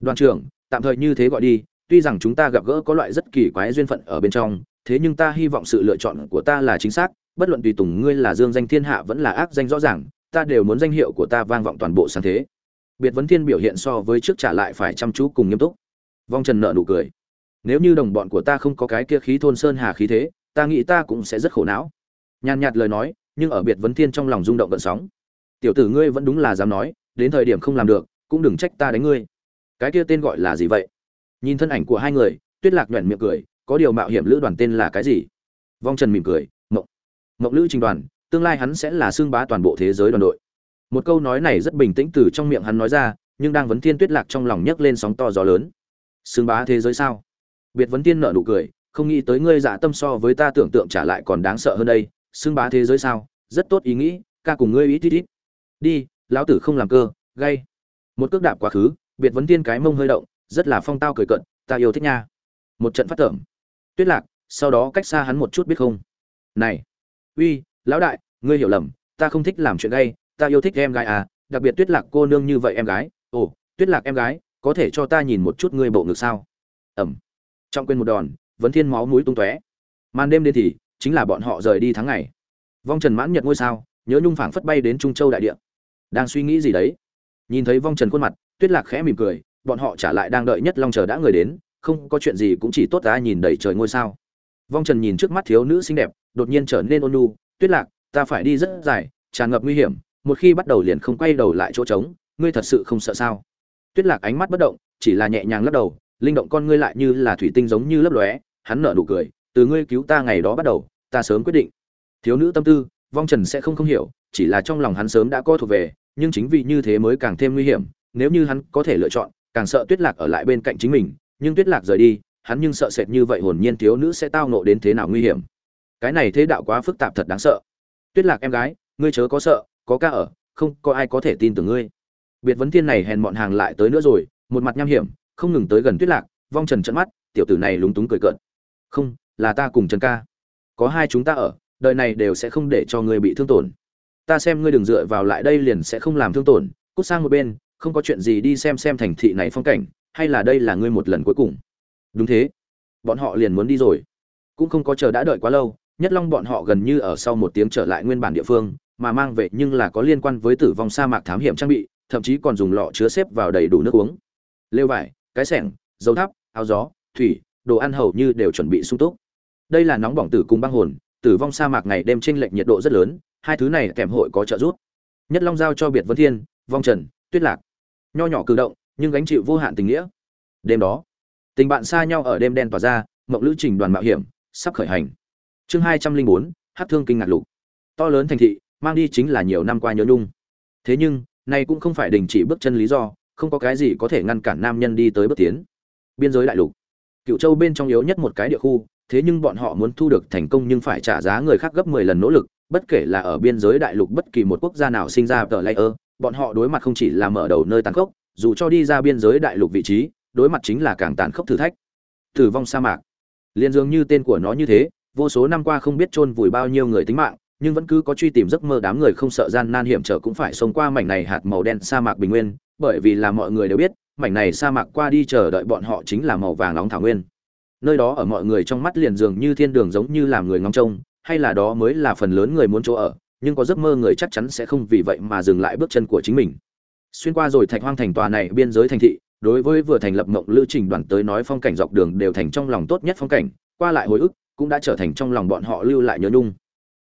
Đoàn trưởng, tạm thời như thế gọi đi, tuy rằng chúng ta gặp gỡ có loại rất kỳ quái duyên phận ở bên trong, thế nhưng ta hy vọng sự lựa chọn của ta là chính xác, bất luận tùy tùng ngươi là dương danh thiên hạ vẫn là ác danh rõ ràng, ta đều muốn danh hiệu của ta vang vọng toàn bộ sáng thế. Biệt vấn thiên biểu hiện so với trước trả lại phải chăm chú cùng nghiêm túc. Vong trần nợ nụ cười. Nếu như đồng bọn của ta không có cái kia khí thôn sơn hà khí thế, ta nghĩ ta cũng sẽ rất khổ não. Nhàn nhạt lời nói nhưng ở biệt vấn thiên trong lòng rung động gợn sóng. Tiểu tử ngươi vẫn đúng là dám nói, đến thời điểm không làm được, cũng đừng trách ta đánh ngươi. Cái kia tên gọi là gì vậy? Nhìn thân ảnh của hai người, tuyết lạc nhoẻn miệng cười, có điều mạo hiểm lữ đoàn tên là cái gì? Vong trần mỉm cười, mộng. Mộng lữ trình đoàn, tương lai hắn sẽ là xương bá toàn bộ thế giới đoàn đội. Một câu nói này rất bình tĩnh từ trong miệng hắn nói ra, nhưng đang vấn thiên tuyết lạc trong lòng nhấc lên sóng to gió lớn. Xương bá thế giới sao? Biệt vấn tiên nợ nụ cười, không nghĩ tới ngươi dạ tâm so với ta tưởng tượng trả lại còn đáng sợ hơn đây xương bá thế giới sao? Rất tốt ý nghĩ, ca cùng ngươi ít ít ít. Đi, lão tử không làm cơ, gay. Một cước đạp quá khứ, biệt vấn tiên cái mông hơi động, rất là phong tao cười cận ta yêu thích nha. Một trận phát tưởng tuyết lạc, sau đó cách xa hắn một chút biết không? Này. Uy, lão đại, ngươi hiểu lầm, ta không thích làm chuyện gay, ta yêu thích em gái à đặc biệt tuyết lạc cô nương như vậy em gái. Ồ, tuyết lạc em gái, có thể cho ta nhìn một chút ngươi bộ ngực sao? Ẩm. Trong quên một đòn, vấn thiên máu mũi tung tóe. Màn đêm đến thì chính là bọn họ rời đi tháng ngày. Vong trần mãn nhật ngôi sao, nhớ nhung phảng phất bay đến trung châu đại địa. Đang suy nghĩ gì đấy? Nhìn thấy vong trần khuôn mặt, tuyết lạc khẽ mỉm cười, bọn họ trả lại đang đợi nhất long chờ đã người đến, không có chuyện gì cũng chỉ tốt ta nhìn đầy trời ngôi sao. Vong trần nhìn trước mắt thiếu nữ xinh đẹp, đột nhiên trở nên ôn nhu, tuyết lạc, ta phải đi rất dài, tràn ngập nguy hiểm, một khi bắt đầu liền không quay đầu lại chỗ trống, ngươi thật sự không sợ sao? Tuyết lạc ánh mắt bất động, chỉ là nhẹ nhàng lắc đầu, linh động con ngươi lại như là thủy tinh giống như lấp lóe, hắn nở nụ cười từ ngươi cứu ta ngày đó bắt đầu, ta sớm quyết định. Thiếu nữ tâm tư, vong trần sẽ không không hiểu, chỉ là trong lòng hắn sớm đã có thuộc về, nhưng chính vì như thế mới càng thêm nguy hiểm, nếu như hắn có thể lựa chọn, càng sợ tuyết lạc ở lại bên cạnh chính mình, nhưng tuyết lạc rời đi, hắn nhưng sợ sệt như vậy hồn nhiên thiếu nữ sẽ tao nộ đến thế nào nguy hiểm. Cái này thế đạo quá phức tạp thật đáng sợ. Tuyết lạc em gái, ngươi chớ có sợ, có ca ở, không có ai có thể tin tưởng ngươi. Biệt vấn thiên này hèn mọn hàng lại tới nữa rồi, một mặt nham hiểm, không ngừng tới gần tuyết lạc, vong trần trận mắt, tiểu tử này lúng túng cười cợt. Không là ta cùng trần ca. Có hai chúng ta ở, đời này đều sẽ không để cho ngươi bị thương tổn. Ta xem ngươi đừng dựa vào lại đây liền sẽ không làm thương tổn, cút sang một bên, không có chuyện gì đi xem xem thành thị này phong cảnh, hay là đây là ngươi một lần cuối cùng. Đúng thế. Bọn họ liền muốn đi rồi. Cũng không có chờ đã đợi quá lâu, nhất long bọn họ gần như ở sau một tiếng trở lại nguyên bản địa phương, mà mang về nhưng là có liên quan với tử vong sa mạc thám hiểm trang bị, thậm chí còn dùng lọ chứa xếp vào đầy đủ nước uống. Lều vải, cái sẻng, dầu thắp áo gió, thủy, đồ ăn hầu như đều chuẩn bị sung túc đây là nóng bỏng tử cung băng hồn, tử vong sa mạc ngày đêm chênh lệch nhiệt độ rất lớn, hai thứ này kèm hội có trợ giúp. Nhất long giao cho biệt vân thiên, vong trần, tuyết lạc. Nho nhỏ cử động, nhưng gánh chịu vô hạn tình nghĩa. Đêm đó, tình bạn xa nhau ở đêm đen tỏa ra, mộng lữ trình đoàn mạo hiểm, sắp khởi hành. Chương hai trăm linh bốn hát thương kinh ngạc lục. To lớn thành thị, mang đi chính là nhiều năm qua nhớ nhung. Thế nhưng này cũng không phải đình chỉ bước chân lý do, không có cái gì có thể ngăn cản nam nhân đi tới bước tiến. Biên giới đại lục. Cựu châu bên trong yếu nhất một cái địa khu thế nhưng bọn họ muốn thu được thành công nhưng phải trả giá người khác gấp 10 lần nỗ lực, bất kể là ở biên giới đại lục bất kỳ một quốc gia nào sinh ra tờ layer bọn họ đối mặt không chỉ là mở đầu nơi tàn khốc, dù cho đi ra biên giới đại lục vị trí, đối mặt chính là càng tàn khốc thử thách. Tử vong sa mạc. Liên dường như tên của nó như thế, vô số năm qua không biết chôn vùi bao nhiêu người tính mạng, nhưng vẫn cứ có truy tìm giấc mơ đám người không sợ gian nan hiểm trở cũng phải xông qua mảnh này hạt màu đen sa mạc bình nguyên, bởi vì là mọi người đều biết, mảnh này sa mạc qua đi chờ đợi bọn họ chính là màu vàng nóng thảo nguyên nơi đó ở mọi người trong mắt liền dường như thiên đường giống như làm người ngóng trông, hay là đó mới là phần lớn người muốn chỗ ở, nhưng có giấc mơ người chắc chắn sẽ không vì vậy mà dừng lại bước chân của chính mình. Xuyên qua rồi thạch hoang thành tòa này biên giới thành thị, đối với vừa thành lập mộng lữ trình đoàn tới nói phong cảnh dọc đường đều thành trong lòng tốt nhất phong cảnh, qua lại hồi ức, cũng đã trở thành trong lòng bọn họ lưu lại nhớ nhung.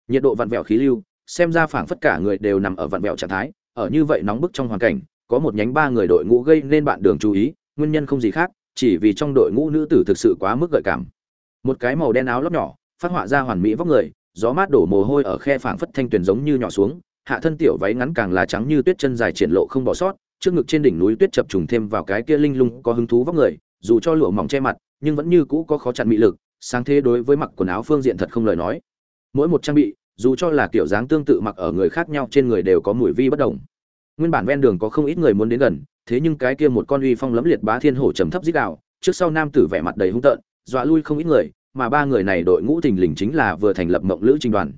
Nhiệt độ vặn vẹo khí lưu, xem ra phảng phất cả người đều nằm ở vặn vẹo trạng thái, ở như vậy nóng bức trong hoàn cảnh, có một nhánh ba người đội ngũ gây nên bạn đường chú ý, nguyên nhân không gì khác chỉ vì trong đội ngũ nữ tử thực sự quá mức gợi cảm. Một cái màu đen áo lót nhỏ, phát họa ra hoàn mỹ vóc người, gió mát đổ mồ hôi ở khe phảng phất thanh tuyền giống như nhỏ xuống, hạ thân tiểu váy ngắn càng là trắng như tuyết chân dài triển lộ không bỏ sót, trước ngực trên đỉnh núi tuyết chập trùng thêm vào cái kia linh lung có hứng thú vóc người, dù cho lụa mỏng che mặt, nhưng vẫn như cũ có khó chặn mị lực, sáng thế đối với mặc quần áo phương diện thật không lời nói. Mỗi một trang bị, dù cho là kiểu dáng tương tự mặc ở người khác nhau trên người đều có mùi vi bất đồng. Nguyên bản ven đường có không ít người muốn đến gần thế nhưng cái kia một con uy phong lẫm liệt bá thiên hổ trầm thấp dích đạo trước sau nam tử vẻ mặt đầy hung tợn, dọa lui không ít người, mà ba người này đội ngũ thình lình chính là vừa thành lập mộng lữ trình đoàn.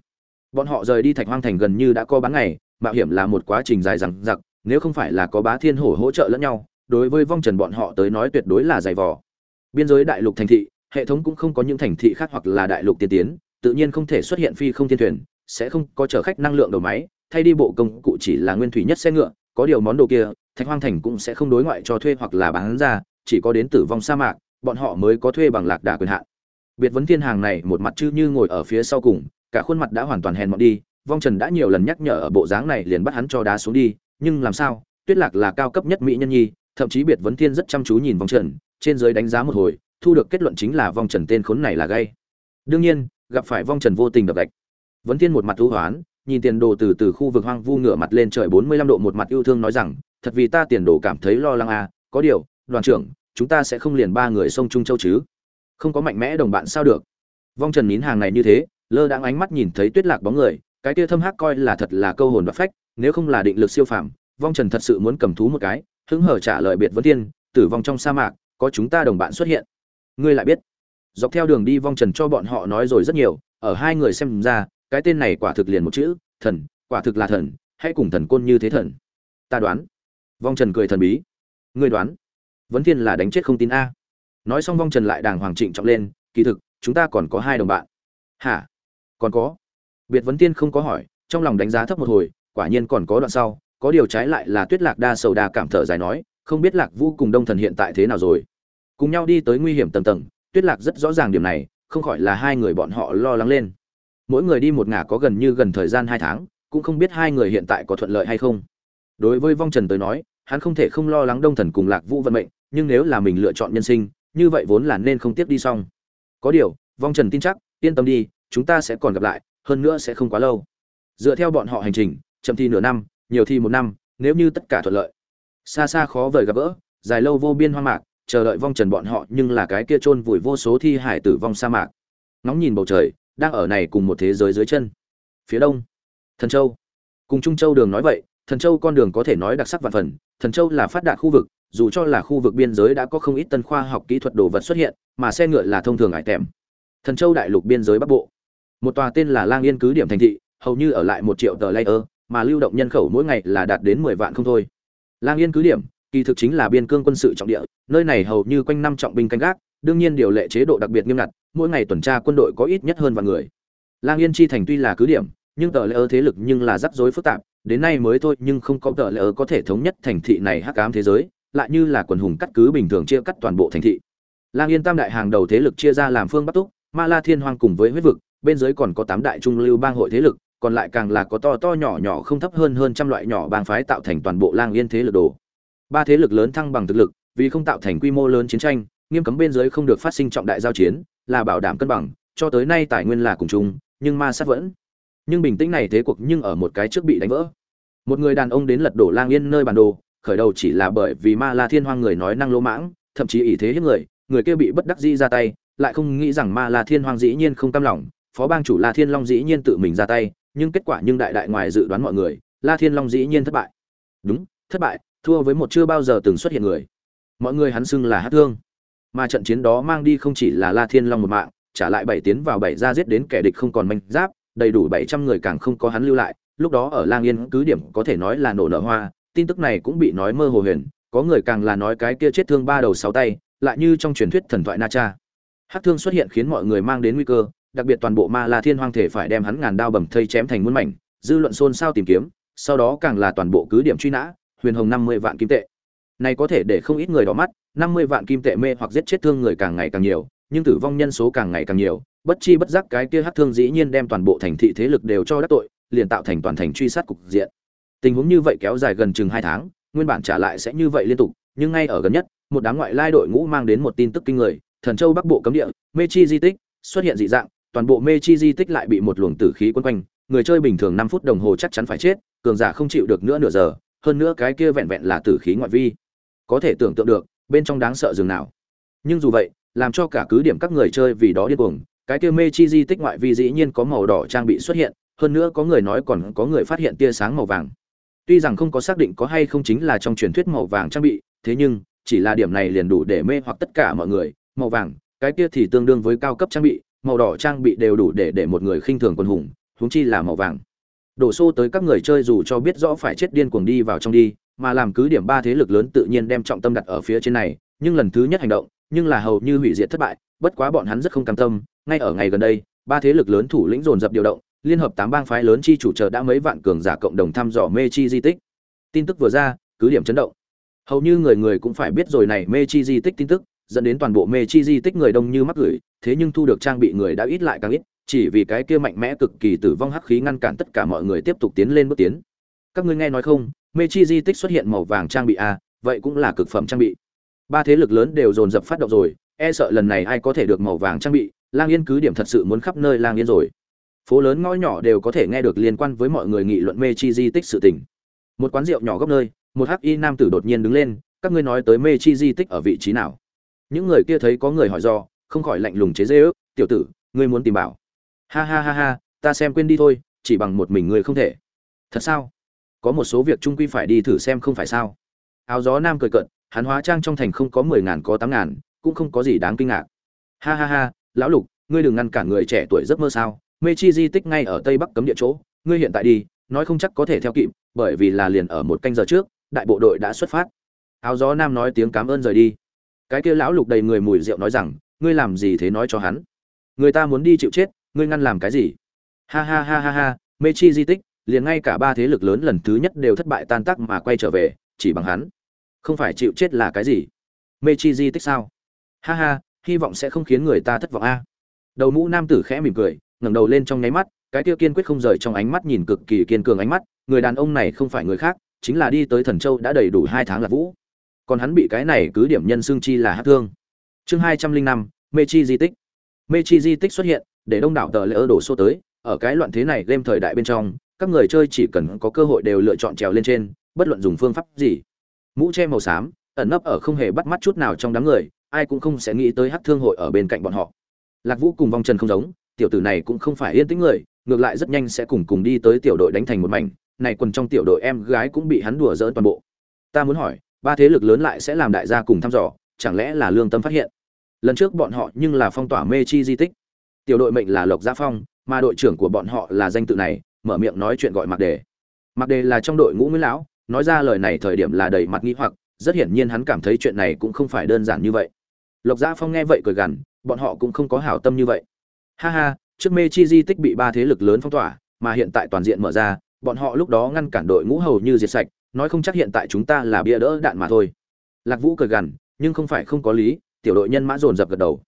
Bọn họ rời đi thạch hoang thành gần như đã có bán ngày, mạo hiểm là một quá trình dài dằng dặc, nếu không phải là có bá thiên hổ hỗ trợ lẫn nhau, đối với vong trần bọn họ tới nói tuyệt đối là dày vò. Biên giới đại lục thành thị, hệ thống cũng không có những thành thị khác hoặc là đại lục tiên tiến, tự nhiên không thể xuất hiện phi không thiên thuyền, sẽ không có chở khách năng lượng đầu máy, thay đi bộ công cụ chỉ là nguyên thủy nhất xe ngựa, có điều món đồ kia thạch hoang thành cũng sẽ không đối ngoại cho thuê hoặc là bán ra, chỉ có đến tử vong sa mạc, bọn họ mới có thuê bằng lạc đà quyền hạn. Biệt vấn thiên hàng này một mặt chư như ngồi ở phía sau cùng, cả khuôn mặt đã hoàn toàn hèn mọn đi, vong trần đã nhiều lần nhắc nhở ở bộ dáng này liền bắt hắn cho đá xuống đi, nhưng làm sao, tuyết lạc là cao cấp nhất mỹ nhân nhi, thậm chí biệt vấn thiên rất chăm chú nhìn vong trần, trên giới đánh giá một hồi, thu được kết luận chính là vong trần tên khốn này là gay. Đương nhiên, gặp phải vong trần vô tình đập gạch. Vấn thiên một mặt thú hoán, nhìn tiền đồ từ từ khu vực hoang vu ngửa mặt lên trời bốn mươi lăm độ một mặt yêu thương nói rằng thật vì ta tiền đồ cảm thấy lo lắng à có điều, đoàn trưởng, chúng ta sẽ không liền ba người sông trung châu chứ. Không có mạnh mẽ đồng bạn sao được? Vong trần nín hàng này như thế, lơ đãng ánh mắt nhìn thấy tuyết lạc bóng người, cái kia thâm hắc coi là thật là câu hồn và phách, nếu không là định lực siêu phàm, vong trần thật sự muốn cầm thú một cái, hứng hở trả lời biệt vấn tiên, tử vong trong sa mạc, có chúng ta đồng bạn xuất hiện. Ngươi lại biết. Dọc theo đường đi, vong trần cho bọn họ nói rồi rất nhiều, ở hai người xem ra, cái tên này quả thực liền một chữ, thần, quả thực là thần, hãy cùng thần côn như thế thần. Ta đoán vong trần cười thần bí. Ngươi đoán, vấn thiên là đánh chết không tin a. Nói xong vong trần lại đàng hoàng trịnh trọng lên, kỳ thực, chúng ta còn có hai đồng bạn. Hả? Còn có? Biệt vấn tiên không có hỏi, trong lòng đánh giá thấp một hồi, quả nhiên còn có đoạn sau, có điều trái lại là tuyết lạc đa sầu đa cảm thở dài nói, không biết lạc vũ cùng đông thần hiện tại thế nào rồi? Cùng nhau đi tới nguy hiểm tầng tầng, tuyết lạc rất rõ ràng điểm này, không khỏi là hai người bọn họ lo lắng lên. Mỗi người đi một ngả có gần như gần thời gian hai tháng, cũng không biết hai người hiện tại có thuận lợi hay không đối với vong trần tới nói, hắn không thể không lo lắng đông thần cùng lạc vũ vận mệnh, nhưng nếu là mình lựa chọn nhân sinh, như vậy vốn là nên không tiếp đi xong. Có điều, vong trần tin chắc, yên tâm đi, chúng ta sẽ còn gặp lại, hơn nữa sẽ không quá lâu. Dựa theo bọn họ hành trình, chậm thi nửa năm, nhiều thi một năm, nếu như tất cả thuận lợi. Xa xa khó vời gặp gỡ, dài lâu vô biên hoang mạc, chờ đợi vong trần bọn họ nhưng là cái kia chôn vùi vô số thi hải tử vong sa mạc. Ngóng nhìn bầu trời, đang ở này cùng một thế giới dưới chân. Phía đông, thần châu. Cùng trung châu đường nói vậy thần châu con đường có thể nói đặc sắc và phần, thần châu là phát đạt khu vực, dù cho là khu vực biên giới đã có không ít tân khoa học kỹ thuật đồ vật xuất hiện, mà xe ngựa là thông thường ải tèm. Thần châu đại lục biên giới bắc bộ. Một tòa tên là lang yên cứ điểm thành thị, hầu như ở lại một triệu tờ layer, mà lưu động nhân khẩu mỗi ngày là đạt đến mười vạn không thôi. Lang yên cứ điểm, kỳ thực chính là biên cương quân sự trọng địa, nơi này hầu như quanh năm trọng binh canh gác, đương nhiên điều lệ chế độ đặc biệt nghiêm ngặt, mỗi ngày tuần tra quân đội có ít nhất hơn vạn người. Lang yên chi thành tuy là cứ điểm, nhưng tờ lễ ơ thế lực nhưng là rắc rối phức tạp đến nay mới thôi nhưng không có tờ lỡ có thể thống nhất thành thị này hắc ám thế giới, lại như là quần hùng cắt cứ bình thường chia cắt toàn bộ thành thị. Lang yên tam đại hàng đầu thế lực chia ra làm phương bắc túc, ma la thiên hoang cùng với huyết vực, bên dưới còn có tám đại trung lưu bang hội thế lực, còn lại càng là có to to nhỏ nhỏ không thấp hơn hơn trăm loại nhỏ bang phái tạo thành toàn bộ lang yên thế lực đồ. Ba thế lực lớn thăng bằng thực lực, vì không tạo thành quy mô lớn chiến tranh, nghiêm cấm bên dưới không được phát sinh trọng đại giao chiến, là bảo đảm cân bằng, cho tới nay tài nguyên là cùng chung, nhưng ma sát vẫn nhưng bình tĩnh này thế cuộc nhưng ở một cái trước bị đánh vỡ. Một người đàn ông đến lật đổ lang yên nơi bản đồ, khởi đầu chỉ là bởi vì ma la thiên hoang người nói năng lỗ mãng, thậm chí ý thế hiếp người người kia bị bất đắc dĩ ra tay, lại không nghĩ rằng ma la thiên hoang dĩ nhiên không cam lòng, phó bang chủ la thiên long dĩ nhiên tự mình ra tay, nhưng kết quả nhưng đại đại ngoài dự đoán mọi người, la thiên long dĩ nhiên thất bại. Đúng, thất bại, thua với một chưa bao giờ từng xuất hiện người. Mọi người hắn xưng là hát thương. Mà trận chiến đó mang đi không chỉ là la thiên long một mạng, trả lại bảy tiến vào bảy ra giết đến kẻ địch không còn manh giáp đầy đủ bảy trăm người càng không có hắn lưu lại, lúc đó ở lang yên cứ điểm có thể nói là nổ nở hoa, tin tức này cũng bị nói mơ hồ huyền, có người càng là nói cái kia chết thương ba đầu sáu tay, lại như trong truyền thuyết thần thoại na cha. Hắc thương xuất hiện khiến mọi người mang đến nguy cơ, đặc biệt toàn bộ ma la thiên hoang thể phải đem hắn ngàn đao bầm thây chém thành muôn mảnh, dư luận xôn xao tìm kiếm, sau đó càng là toàn bộ cứ điểm truy nã, huyền hồng năm mươi vạn kim tệ. Này có thể để không ít người đỏ mắt, năm mươi vạn kim tệ mê hoặc giết chết thương người càng ngày càng nhiều, nhưng tử vong nhân số càng ngày càng nhiều bất chi bất giác cái kia hắc thương dĩ nhiên đem toàn bộ thành thị thế lực đều cho đắc tội, liền tạo thành toàn thành truy sát cục diện. Tình huống như vậy kéo dài gần chừng hai tháng, nguyên bản trả lại sẽ như vậy liên tục, nhưng ngay ở gần nhất, một đám ngoại lai đội ngũ mang đến một tin tức kinh người, thần châu bắc bộ cấm địa, mê chi di tích, xuất hiện dị dạng, toàn bộ mê chi di tích lại bị một luồng tử khí quấn quanh, người chơi bình thường năm phút đồng hồ chắc chắn phải chết, cường giả không chịu được nữa nửa giờ, hơn nữa cái kia vẹn vẹn là tử khí ngoại vi. Có thể tưởng tượng được, bên trong đáng sợ dường nào. Nhưng dù vậy, làm cho cả cứ điểm các người chơi vì đó điên cuồng cái kia mê chi di tích ngoại vi dĩ nhiên có màu đỏ trang bị xuất hiện, hơn nữa có người nói còn có người phát hiện tia sáng màu vàng. Tuy rằng không có xác định có hay không chính là trong truyền thuyết màu vàng trang bị, thế nhưng, chỉ là điểm này liền đủ để mê hoặc tất cả mọi người. Màu vàng, cái kia thì tương đương với cao cấp trang bị, màu đỏ trang bị đều đủ để để một người khinh thường quân hùng, huống chi là màu vàng. Đổ xô tới các người chơi dù cho biết rõ phải chết điên cuồng đi vào trong đi, mà làm cứ điểm ba thế lực lớn tự nhiên đem trọng tâm đặt ở phía trên này, nhưng lần thứ nhất hành động, nhưng là hầu như hủy diệt thất bại, bất quá bọn hắn rất không cam tâm ngay ở ngày gần đây, ba thế lực lớn thủ lĩnh dồn dập điều động, liên hợp tám bang phái lớn chi chủ chờ đã mấy vạn cường giả cộng đồng thăm dò mê chi di tích. Tin tức vừa ra, cứ điểm chấn động. Hầu như người người cũng phải biết rồi này, mê chi di tích tin tức, dẫn đến toàn bộ mê chi di tích người đông như mắc gửi thế nhưng thu được trang bị người đã ít lại càng ít, chỉ vì cái kia mạnh mẽ cực kỳ tử vong hắc khí ngăn cản tất cả mọi người tiếp tục tiến lên bước tiến. Các ngươi nghe nói không, mê chi di tích xuất hiện màu vàng trang bị a, vậy cũng là cực phẩm trang bị. Ba thế lực lớn đều dồn dập phát động rồi e sợ lần này ai có thể được màu vàng trang bị lang yên cứ điểm thật sự muốn khắp nơi lang yên rồi. Phố lớn ngõ nhỏ đều có thể nghe được liên quan với mọi người nghị luận mê chi di tích sự tình. Một quán rượu nhỏ góc nơi, một hắc y nam tử đột nhiên đứng lên, các ngươi nói tới mê chi di tích ở vị trí nào? Những người kia thấy có người hỏi do, không khỏi lạnh lùng chế dễ ước tiểu tử, ngươi muốn tìm bảo? Ha ha ha ha, ta xem quên đi thôi, chỉ bằng một mình ngươi không thể. Thật sao? Có một số việc trung quy phải đi thử xem không phải sao? Áo gió nam cười cận hắn hóa trang trong thành không có mười ngàn có tám ngàn, cũng không có gì đáng kinh ngạc. Ha ha ha lão lục, ngươi đừng ngăn cản người trẻ tuổi giấc mơ sao? Mê chi di tích ngay ở tây bắc cấm địa chỗ, ngươi hiện tại đi, nói không chắc có thể theo kịp, bởi vì là liền ở một canh giờ trước, đại bộ đội đã xuất phát. Áo gió nam nói tiếng cảm ơn rời đi. Cái kia lão lục đầy người mùi rượu nói rằng, ngươi làm gì thế nói cho hắn? Người ta muốn đi chịu chết, ngươi ngăn làm cái gì? Ha ha ha ha ha, mê chi di tích, liền ngay cả ba thế lực lớn lần thứ nhất đều thất bại tan tác mà quay trở về, chỉ bằng hắn. Không phải chịu chết là cái gì? Mê chi di tích sao? Ha ha hy vọng sẽ không khiến người ta thất vọng a. Đầu mũ nam tử khẽ mỉm cười, ngẩng đầu lên trong nháy mắt, cái kia kiên quyết không rời trong ánh mắt nhìn cực kỳ kiên cường ánh mắt, người đàn ông này không phải người khác, chính là đi tới thần châu đã đầy đủ hai tháng là vũ. Còn hắn bị cái này cứ điểm nhân xương chi là hát thương. Chương hai trăm linh năm, mê chi di tích. Mê chi di tích xuất hiện, để đông đảo tờ lỡ đổ xô tới, ở cái loạn thế này game thời đại bên trong, các người chơi chỉ cần có cơ hội đều lựa chọn trèo lên trên, bất luận dùng phương pháp gì. Mũ che màu xám, ẩn nấp ở không hề bắt mắt chút nào trong đám người ai cũng không sẽ nghĩ tới hát thương hội ở bên cạnh bọn họ. Lạc vũ cùng vong trần không giống, tiểu tử này cũng không phải yên tĩnh người, ngược lại rất nhanh sẽ cùng cùng đi tới tiểu đội đánh thành một mảnh, này quần trong tiểu đội em gái cũng bị hắn đùa dỡn toàn bộ. Ta muốn hỏi, ba thế lực lớn lại sẽ làm đại gia cùng thăm dò, chẳng lẽ là lương tâm phát hiện? Lần trước bọn họ nhưng là phong tỏa mê chi di tích. Tiểu đội mệnh là lộc gia phong, mà đội trưởng của bọn họ là danh tự này, mở miệng nói chuyện gọi mặc đề. Mặc đề là trong đội ngũ nguyễn lão, nói ra lời này thời điểm là đầy mặt nghi hoặc, rất hiển nhiên hắn cảm thấy chuyện này cũng không phải đơn giản như vậy lộc gia phong nghe vậy cười gằn, bọn họ cũng không có hảo tâm như vậy. Ha ha, trước mê chi di tích bị ba thế lực lớn phong tỏa, mà hiện tại toàn diện mở ra, bọn họ lúc đó ngăn cản đội ngũ hầu như diệt sạch, nói không chắc hiện tại chúng ta là bia đỡ đạn mà thôi. Lạc vũ cười gằn, nhưng không phải không có lý, tiểu đội nhân mã dồn dập gật đầu.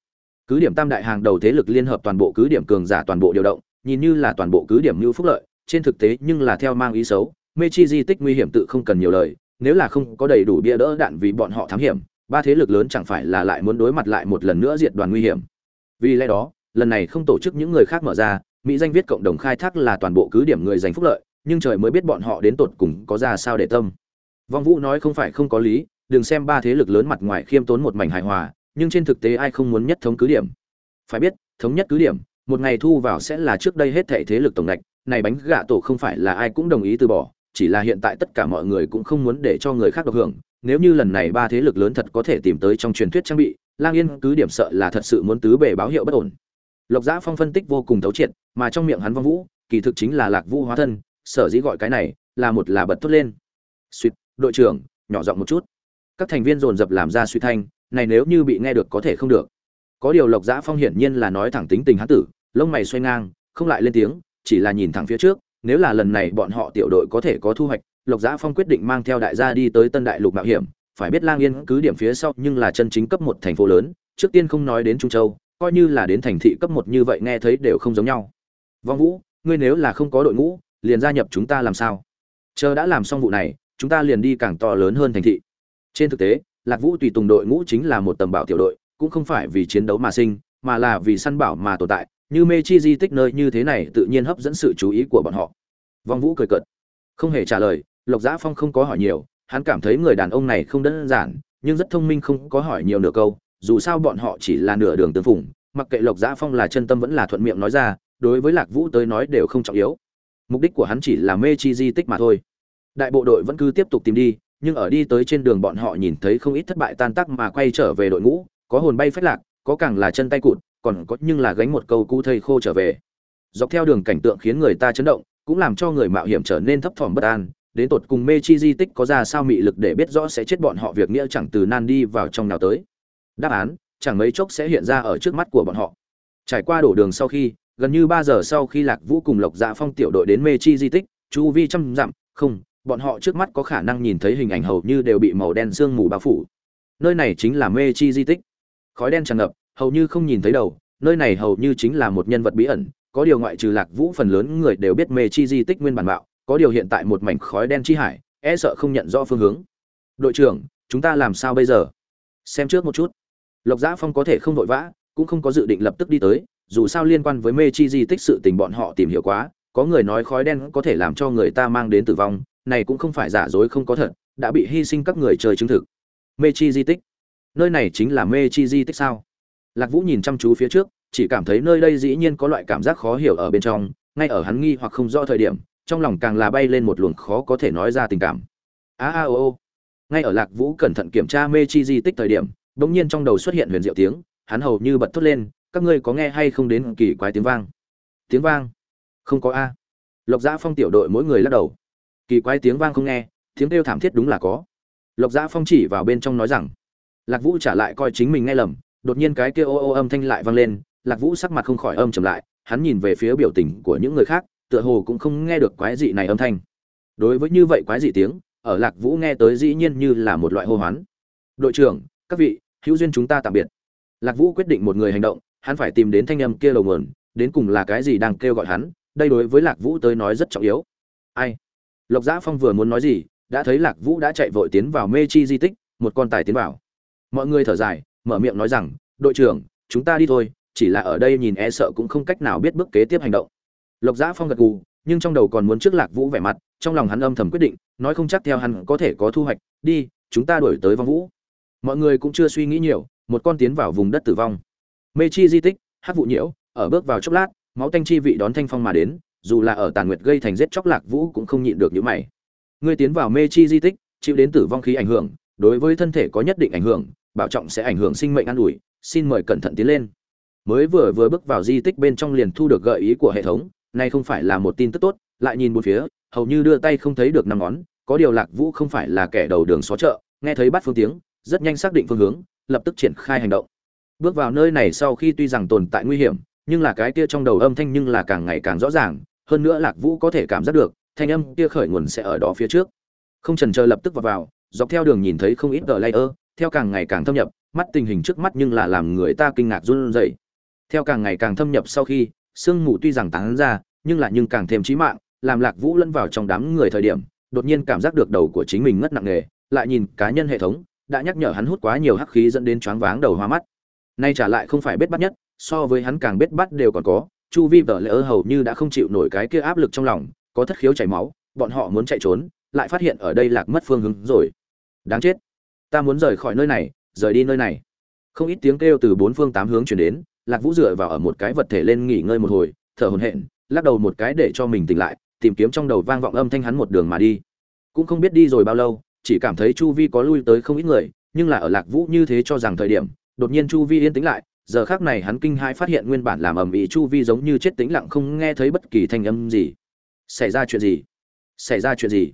Cứ điểm tam đại hàng đầu thế lực liên hợp toàn bộ cứ điểm cường giả toàn bộ điều động, nhìn như là toàn bộ cứ điểm như phúc lợi, trên thực tế nhưng là theo mang ý xấu, mê chi di tích nguy hiểm tự không cần nhiều lời, nếu là không có đầy đủ bia đỡ đạn vì bọn họ thám hiểm ba thế lực lớn chẳng phải là lại muốn đối mặt lại một lần nữa diệt đoàn nguy hiểm. Vì lẽ đó, lần này không tổ chức những người khác mở ra, mỹ danh viết cộng đồng khai thác là toàn bộ cứ điểm người giành phúc lợi, nhưng trời mới biết bọn họ đến tột cùng có ra sao để tâm. Vong vũ nói không phải không có lý, đừng xem ba thế lực lớn mặt ngoài khiêm tốn một mảnh hài hòa, nhưng trên thực tế ai không muốn nhất thống cứ điểm? Phải biết, thống nhất cứ điểm, một ngày thu vào sẽ là trước đây hết thảy thế lực tổng ngạch này bánh gạ tổ không phải là ai cũng đồng ý từ bỏ, chỉ là hiện tại tất cả mọi người cũng không muốn để cho người khác được hưởng nếu như lần này ba thế lực lớn thật có thể tìm tới trong truyền thuyết trang bị, lang yên cứ điểm sợ là thật sự muốn tứ bề báo hiệu bất ổn. Lộc giã phong phân tích vô cùng thấu triệt, mà trong miệng hắn vong vũ, kỳ thực chính là lạc vũ hóa thân, sở dĩ gọi cái này là một là bật thốt lên. Suýt đội trưởng, nhỏ giọng một chút. Các thành viên dồn dập làm ra suy thanh, này nếu như bị nghe được có thể không được. Có điều lộc giã phong hiển nhiên là nói thẳng tính tình hán tử, lông mày xoay ngang, không lại lên tiếng, chỉ là nhìn thẳng phía trước, nếu là lần này bọn họ tiểu đội có thể có thu hoạch lộc giã phong quyết định mang theo đại gia đi tới tân đại lục mạo hiểm. Phải biết lang yên cứ điểm phía sau nhưng là chân chính cấp một thành phố lớn, trước tiên không nói đến trung châu, coi như là đến thành thị cấp một như vậy nghe thấy đều không giống nhau. Vong vũ, ngươi nếu là không có đội ngũ, liền gia nhập chúng ta làm sao? Chờ đã làm xong vụ này, chúng ta liền đi càng to lớn hơn thành thị. Trên thực tế, lạc vũ tùy tùng đội ngũ chính là một tầm bảo tiểu đội, cũng không phải vì chiến đấu mà sinh, mà là vì săn bảo mà tồn tại, như mê chi di tích nơi như thế này tự nhiên hấp dẫn sự chú ý của bọn họ. Vong vũ cười cợt, không hề trả lời lộc giã phong không có hỏi nhiều, hắn cảm thấy người đàn ông này không đơn giản, nhưng rất thông minh không có hỏi nhiều nửa câu, dù sao bọn họ chỉ là nửa đường tương phủng mặc kệ lộc giã phong là chân tâm vẫn là thuận miệng nói ra, đối với lạc vũ tới nói đều không trọng yếu. Mục đích của hắn chỉ là mê chi di tích mà thôi. Đại bộ đội vẫn cứ tiếp tục tìm đi, nhưng ở đi tới trên đường bọn họ nhìn thấy không ít thất bại tan tác mà quay trở về đội ngũ, có hồn bay phách lạc, có càng là chân tay cụt, còn có nhưng là gánh một câu cu thây khô trở về. Dọc theo đường cảnh tượng khiến người ta chấn động, cũng làm cho người mạo hiểm trở nên thấp thỏm bất an đến tột cùng mê chi di tích có ra sao mị lực để biết rõ sẽ chết bọn họ việc nghĩa chẳng từ nan đi vào trong nào tới. Đáp án, chẳng mấy chốc sẽ hiện ra ở trước mắt của bọn họ. Trải qua đổ đường sau khi, gần như ba giờ sau khi lạc vũ cùng lộc dạ phong tiểu đội đến mê chi di tích, chu vi trăm dặm, không, bọn họ trước mắt có khả năng nhìn thấy hình ảnh hầu như đều bị màu đen sương mù bao phủ. Nơi này chính là mê chi di tích. Khói đen tràn ngập, hầu như không nhìn thấy đầu, nơi này hầu như chính là một nhân vật bí ẩn, có điều ngoại trừ lạc vũ phần lớn người đều biết mê chi di tích nguyên bản bạo có điều hiện tại một mảnh khói đen chi hải e sợ không nhận rõ phương hướng. Đội trưởng, chúng ta làm sao bây giờ? Xem trước một chút. Lộc giã phong có thể không vội vã, cũng không có dự định lập tức đi tới, dù sao liên quan với mê chi di tích sự tình bọn họ tìm hiểu quá, có người nói khói đen có thể làm cho người ta mang đến tử vong, này cũng không phải giả dối không có thật, đã bị hy sinh các người chơi chứng thực. Mê chi di tích? Nơi này chính là mê chi di tích sao? Lạc vũ nhìn chăm chú phía trước, chỉ cảm thấy nơi đây dĩ nhiên có loại cảm giác khó hiểu ở bên trong, ngay ở hắn nghi hoặc không rõ thời điểm trong lòng càng là bay lên một luồng khó có thể nói ra tình cảm. A a ô ô ngay ở lạc vũ cẩn thận kiểm tra mê chi di tích thời điểm đ ỗ n g nhiên trong đầu xuất hiện huyền diệu tiếng, hắn hầu như bật thốt lên, các ngươi có nghe hay không đến kỳ quái tiếng vang? Tiếng vang? Không có a. Lộc giã phong tiểu đội mỗi người lắc đầu. Kỳ quái tiếng vang không nghe, tiếng kêu thảm thiết đúng là có. Lộc giã phong chỉ vào bên trong nói rằng, lạc vũ trả lại coi chính mình nghe lầm, đột nhiên cái kia ô ô âm thanh lại vang lên, lạc vũ sắc mặt không khỏi âm trầm lại, hắn nhìn về phía biểu tình của những người khác tựa hồ cũng không nghe được quái dị này âm thanh. Đối với như vậy quái dị tiếng, ở lạc vũ nghe tới dĩ nhiên như là một loại hô hoán. Đội trưởng, các vị, hữu duyên chúng ta tạm biệt. Lạc vũ quyết định một người hành động, hắn phải tìm đến thanh âm kia đầu nguồn, đến cùng là cái gì đang kêu gọi hắn, đây đối với lạc vũ tới nói rất trọng yếu. Ai? Lộc giã phong vừa muốn nói gì, đã thấy lạc vũ đã chạy vội tiến vào mê chi di tích, một con tài tiến vào. Mọi người thở dài, mở miệng nói rằng, đội trưởng, chúng ta đi thôi, chỉ là ở đây nhìn e sợ cũng không cách nào biết bước kế tiếp hành động lộc giã phong gật gù, nhưng trong đầu còn muốn trước lạc vũ vẻ mặt, trong lòng hắn âm thầm quyết định, nói không chắc theo hắn có thể có thu hoạch, đi, chúng ta đổi tới vong vũ. Mọi người cũng chưa suy nghĩ nhiều, một con tiến vào vùng đất tử vong. Mê chi di tích hát vụ nhiễu, ở bước vào chốc lát, máu tanh chi vị đón thanh phong mà đến, dù là ở tàn nguyệt gây thành giết chóc lạc vũ cũng không nhịn được những mày. Ngươi tiến vào mê chi di tích, chịu đến tử vong khí ảnh hưởng, đối với thân thể có nhất định ảnh hưởng, bảo trọng sẽ ảnh hưởng sinh mệnh an ủi, xin mời cẩn thận tiến lên. Mới vừa vừa bước vào di tích bên trong liền thu được gợi ý của hệ thống nay không phải là một tin tức tốt, lại nhìn một phía, hầu như đưa tay không thấy được năm ngón, có điều lạc vũ không phải là kẻ đầu đường xó chợ, nghe thấy bắt phương tiếng, rất nhanh xác định phương hướng, lập tức triển khai hành động. Bước vào nơi này sau khi tuy rằng tồn tại nguy hiểm, nhưng là cái kia trong đầu âm thanh nhưng là càng ngày càng rõ ràng, hơn nữa lạc vũ có thể cảm giác được, thanh âm kia khởi nguồn sẽ ở đó phía trước. Không trần chờ lập tức vào vào, dọc theo đường nhìn thấy không ít tờ layer, theo càng ngày càng thâm nhập, mắt tình hình trước mắt nhưng là làm người ta kinh ngạc run rẩy. Theo càng ngày càng thâm nhập sau khi sương mù tuy rằng tán ra, nhưng lại nhưng càng thêm chí mạng, làm lạc vũ lẫn vào trong đám người thời điểm, đột nhiên cảm giác được đầu của chính mình ngất nặng nề, lại nhìn cá nhân hệ thống, đã nhắc nhở hắn hút quá nhiều hắc khí dẫn đến choáng váng đầu hoa mắt. Nay trả lại không phải bết bắt nhất, so với hắn càng bết bắt đều còn có, chu vi vợ lỡ hầu như đã không chịu nổi cái kia áp lực trong lòng, có thất khiếu chảy máu, bọn họ muốn chạy trốn, lại phát hiện ở đây lạc mất phương hướng rồi. Đáng chết. Ta muốn rời khỏi nơi này, rời đi nơi này. Không ít tiếng kêu từ bốn phương tám hướng chuyển đến lạc vũ dựa vào ở một cái vật thể lên nghỉ ngơi một hồi, thở hổn hển, lắc đầu một cái để cho mình tỉnh lại, tìm kiếm trong đầu vang vọng âm thanh hắn một đường mà đi. Cũng không biết đi rồi bao lâu, chỉ cảm thấy chu vi có lui tới không ít người, nhưng là ở lạc vũ như thế cho rằng thời điểm, đột nhiên chu vi yên tĩnh lại, giờ khác này hắn kinh hai phát hiện nguyên bản làm ầm ĩ chu vi giống như chết tĩnh lặng không nghe thấy bất kỳ thanh âm gì. Xảy ra chuyện gì? Xảy ra chuyện gì?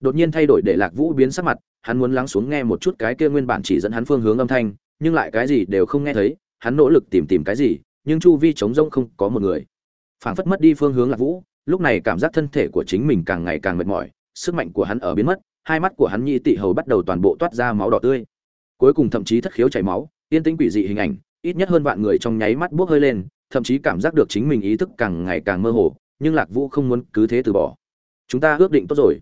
Đột nhiên thay đổi để lạc vũ biến sắc mặt, hắn muốn lắng xuống nghe một chút cái kia nguyên bản chỉ dẫn hắn phương hướng âm thanh, nhưng lại cái gì đều không nghe thấy hắn nỗ lực tìm tìm cái gì, nhưng chu vi trống rỗng không có một người. Phảng phất mất đi phương hướng lạc vũ, lúc này cảm giác thân thể của chính mình càng ngày càng mệt mỏi, sức mạnh của hắn ở biến mất, hai mắt của hắn nhị tị hầu bắt đầu toàn bộ toát ra máu đỏ tươi. Cuối cùng thậm chí thất khiếu chảy máu, yên tĩnh quỷ dị hình ảnh, ít nhất hơn vạn người trong nháy mắt buốc hơi lên, thậm chí cảm giác được chính mình ý thức càng ngày càng mơ hồ, nhưng lạc vũ không muốn cứ thế từ bỏ. Chúng ta ước định tốt rồi.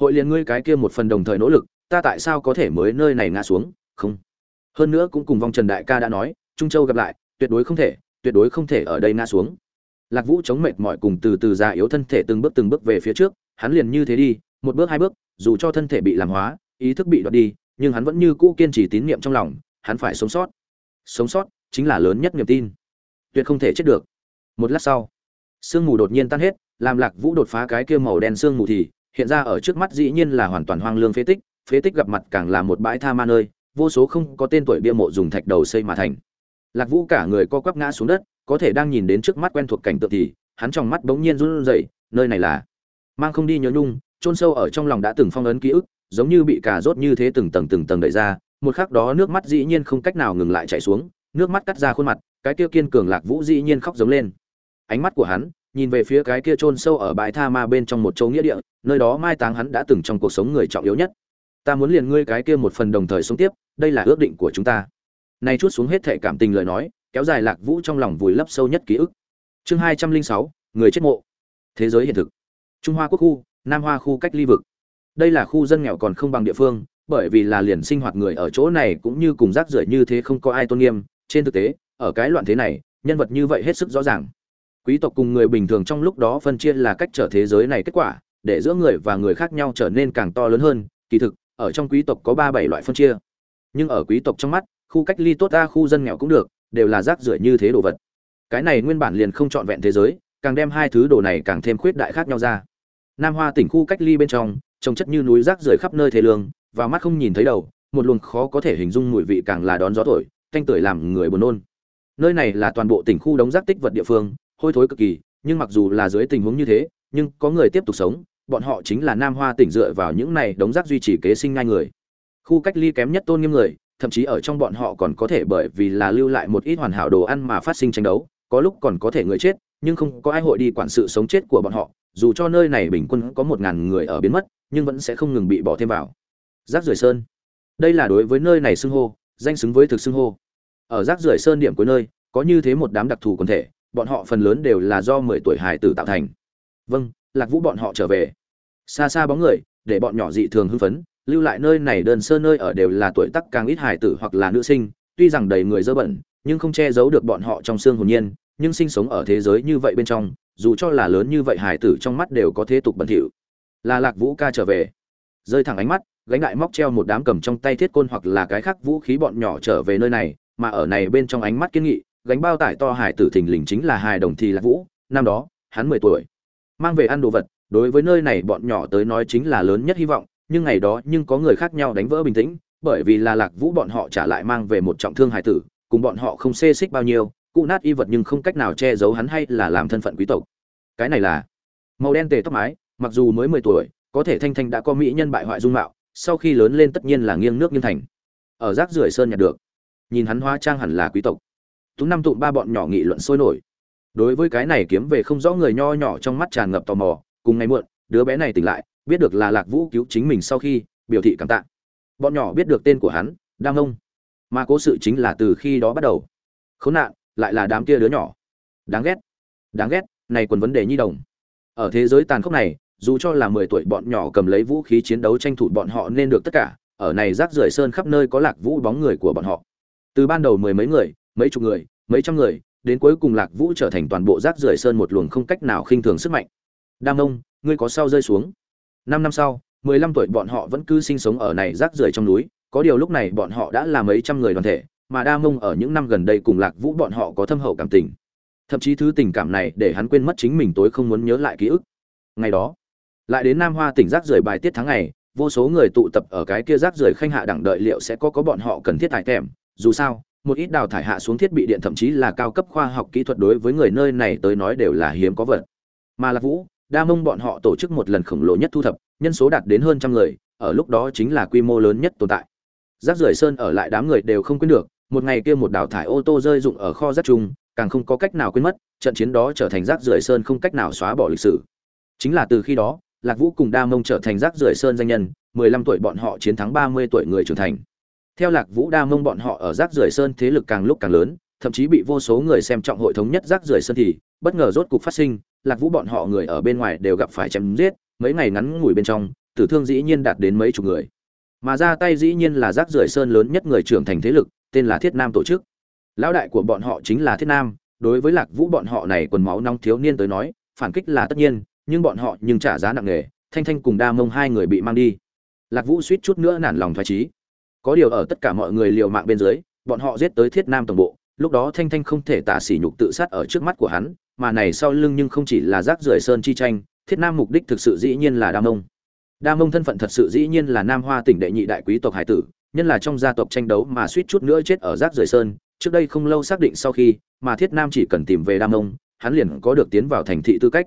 Hội liền ngươi cái kia một phần đồng thời nỗ lực, ta tại sao có thể mới nơi này ngã xuống? Không. Hơn nữa cũng cùng vong trần đại ca đã nói trung châu gặp lại, tuyệt đối không thể, tuyệt đối không thể ở đây ngã xuống. Lạc vũ chống mệt mỏi cùng từ từ già yếu thân thể từng bước từng bước về phía trước, hắn liền như thế đi, một bước hai bước, dù cho thân thể bị làm hóa, ý thức bị đoạt đi, nhưng hắn vẫn như cũ kiên trì tín niệm trong lòng, hắn phải sống sót. Sống sót chính là lớn nhất niềm tin. Tuyệt không thể chết được. Một lát sau, sương mù đột nhiên tan hết, làm lạc vũ đột phá cái kia màu đen sương mù thì, hiện ra ở trước mắt dĩ nhiên là hoàn toàn hoang lương phế tích phế tích gặp mặt càng là một bãi tha ma nơi, vô số không có tên tuổi bia mộ dùng thạch đầu xây mà thành lạc vũ cả người co quắp ngã xuống đất, có thể đang nhìn đến trước mắt quen thuộc cảnh tượng thì, hắn trong mắt bỗng nhiên run rẩy, nơi này là mang không đi nhớ nhung, chôn sâu ở trong lòng đã từng phong ấn ký ức, giống như bị cà rốt như thế từng tầng từng tầng đẩy ra, một khắc đó nước mắt dĩ nhiên không cách nào ngừng lại chảy xuống, nước mắt cắt ra khuôn mặt, cái kia kiên cường lạc vũ dĩ nhiên khóc giống lên. Ánh mắt của hắn nhìn về phía cái kia chôn sâu ở bãi tha ma bên trong một châu nghĩa địa, nơi đó mai táng hắn đã từng trong cuộc sống người trọng yếu nhất. Ta muốn liền ngươi cái kia một phần đồng thời sống tiếp, đây là ước định của chúng ta nay chút xuống hết thệ cảm tình lời nói, kéo dài lạc vũ trong lòng vùi lấp sâu nhất ký ức. Chương hai trăm linh sáu, người chết mộ. Thế giới hiện thực. Trung hoa quốc khu, nam hoa khu cách ly vực. Đây là khu dân nghèo còn không bằng địa phương, bởi vì là liền sinh hoạt người ở chỗ này cũng như cùng rác rưởi như thế không có ai tôn nghiêm. Trên thực tế, ở cái loạn thế này, nhân vật như vậy hết sức rõ ràng. Quý tộc cùng người bình thường trong lúc đó phân chia là cách trở thế giới này kết quả, để giữa người và người khác nhau trở nên càng to lớn hơn. Kỳ thực, ở trong quý tộc có ba bảy loại phân chia. Nhưng ở quý tộc trong mắt khu cách ly tốt ta, khu dân nghèo cũng được, đều là rác rưởi như thế đồ vật. Cái này nguyên bản liền không trọn vẹn thế giới, càng đem hai thứ đồ này càng thêm khuyết đại khác nhau ra. Nam hoa tỉnh khu cách ly bên trong, trồng chất như núi rác rưởi khắp nơi thế lương, và mắt không nhìn thấy đầu, một luồng khó có thể hình dung mùi vị càng là đón gió thổi, canh tưởi làm người buồn nôn. Nơi này là toàn bộ tỉnh khu đống rác tích vật địa phương, hôi thối cực kỳ, nhưng mặc dù là dưới tình huống như thế, nhưng có người tiếp tục sống, bọn họ chính là nam hoa tỉnh dựa vào những này đống rác duy trì kế sinh ngai người. Khu cách ly kém nhất tôn nghiêm người thậm chí ở trong bọn họ còn có thể bởi vì là lưu lại một ít hoàn hảo đồ ăn mà phát sinh tranh đấu, có lúc còn có thể người chết, nhưng không có ai hội đi quản sự sống chết của bọn họ, dù cho nơi này bình quân có một ngàn người ở biến mất, nhưng vẫn sẽ không ngừng bị bỏ thêm vào. Rác rưởi sơn. Đây là đối với nơi này xưng hô, danh xứng với thực xưng hô. Ở rác rưởi sơn điểm cuối nơi, có như thế một đám đặc thù quần thể, bọn họ phần lớn đều là do mười tuổi hải tử tạo thành. Vâng lạc vũ bọn họ trở về. Xa xa bóng người, để bọn nhỏ dị thường hưng phấn lưu lại nơi này đơn sơ nơi ở đều là tuổi tác càng ít hải tử hoặc là nữ sinh, tuy rằng đầy người dơ bẩn, nhưng không che giấu được bọn họ trong xương hồn nhiên, nhưng sinh sống ở thế giới như vậy bên trong, dù cho là lớn như vậy hải tử trong mắt đều có thế tục bẩn thỉu. Là lạc vũ ca trở về. Rơi thẳng ánh mắt, gánh đại móc treo một đám cầm trong tay thiết côn hoặc là cái khác vũ khí bọn nhỏ trở về nơi này, mà ở này bên trong ánh mắt kiên nghị, gánh bao tải to hải tử thình lình chính là hài đồng thì lạc vũ, năm đó, hắn mười tuổi. Mang về ăn đồ vật, đối với nơi này bọn nhỏ tới nói chính là lớn nhất hy vọng nhưng ngày đó nhưng có người khác nhau đánh vỡ bình tĩnh, bởi vì là lạc vũ bọn họ trả lại mang về một trọng thương hải tử, cùng bọn họ không xê xích bao nhiêu, cụ nát y vật nhưng không cách nào che giấu hắn hay là làm thân phận quý tộc. Cái này là màu đen tề tóc mái, mặc dù mới mười tuổi, có thể thanh thanh đã có mỹ nhân bại hoại dung mạo, sau khi lớn lên tất nhiên là nghiêng nước nghiêng thành. Ở rác rưởi sơn nhặt được. Nhìn hắn hóa trang hẳn là quý tộc. Tú năm tụm ba bọn nhỏ nghị luận sôi nổi. Đối với cái này kiếm về không rõ người nho nhỏ trong mắt tràn ngập tò mò, cùng ngày muộn, đứa bé này tỉnh lại biết được là lạc vũ cứu chính mình sau khi biểu thị cảm tạ. Bọn nhỏ biết được tên của hắn Đang ông mà cố sự chính là từ khi đó bắt đầu. Khốn nạn, lại là đám kia đứa nhỏ. Đáng ghét. Đáng ghét, này còn vấn đề nhi đồng. Ở thế giới tàn khốc này, dù cho là mười tuổi bọn nhỏ cầm lấy vũ khí chiến đấu tranh thủ bọn họ nên được tất cả, ở này rác rưởi sơn khắp nơi có lạc vũ bóng người của bọn họ. Từ ban đầu mười mấy người, mấy chục người, mấy trăm người, đến cuối cùng lạc vũ trở thành toàn bộ rác rưởi sơn một luồng không cách nào khinh thường sức mạnh. Đam ông ngươi có sao rơi xuống? Năm năm sau, mười lăm tuổi bọn họ vẫn cứ sinh sống ở này rác rưởi trong núi. Có điều lúc này bọn họ đã là mấy trăm người đoàn thể, mà đa mông ở những năm gần đây cùng lạc vũ bọn họ có thâm hậu cảm tình. Thậm chí thứ tình cảm này để hắn quên mất chính mình tối không muốn nhớ lại ký ức. Ngày đó, lại đến nam hoa tỉnh rác rưởi bài tiết tháng ngày, vô số người tụ tập ở cái kia rác rưởi khanh hạ đẳng đợi liệu sẽ có có bọn họ cần thiết thải kèm dù sao, một ít đào thải hạ xuống thiết bị điện thậm chí là cao cấp khoa học kỹ thuật đối với người nơi này tới nói đều là hiếm có vật. Mà lạc vũ đa mông bọn họ tổ chức một lần khổng lồ nhất thu thập, nhân số đạt đến hơn trăm người, ở lúc đó chính là quy mô lớn nhất tồn tại. Rác rưởi sơn ở lại đám người đều không quên được, một ngày kia một đào thải ô tô rơi dụng ở kho rác chung, càng không có cách nào quên mất, trận chiến đó trở thành rác rưởi sơn không cách nào xóa bỏ lịch sử. Chính là từ khi đó, lạc vũ cùng đa mông trở thành rác rưởi sơn danh nhân, mười lăm tuổi bọn họ chiến thắng ba mươi tuổi người trưởng thành. Theo lạc vũ, đa mông bọn họ ở rác rưởi sơn thế lực càng lúc càng lớn thậm chí bị vô số người xem trọng hội thống nhất rác rưởi sơn thì, bất ngờ rốt cục phát sinh, lạc vũ bọn họ người ở bên ngoài đều gặp phải chém giết, mấy ngày ngắn ngủi bên trong, tử thương dĩ nhiên đạt đến mấy chục người. Mà ra tay dĩ nhiên là rác rưởi sơn lớn nhất người trưởng thành thế lực, tên là thiết nam tổ chức. Lão đại của bọn họ chính là thiết nam, đối với lạc vũ bọn họ này quần máu nóng thiếu niên tới nói, phản kích là tất nhiên, nhưng bọn họ nhưng trả giá nặng nề, thanh thanh cùng đa mông hai người bị mang đi. Lạc vũ suýt chút nữa nản lòng thoái trí có điều ở tất cả mọi người liều mạng bên dưới, bọn họ giết tới thiết nam tổng bộ lúc đó thanh thanh không thể tả sỉ nhục tự sát ở trước mắt của hắn, mà này sau lưng nhưng không chỉ là rác rưởi sơn chi tranh, thiết nam mục đích thực sự dĩ nhiên là đa mông. Đa mông thân phận thật sự dĩ nhiên là nam hoa tỉnh đệ nhị đại quý tộc hải tử, nhân là trong gia tộc tranh đấu mà suýt chút nữa chết ở rác rưởi sơn, trước đây không lâu xác định sau khi, mà thiết nam chỉ cần tìm về đa mông, hắn liền có được tiến vào thành thị tư cách.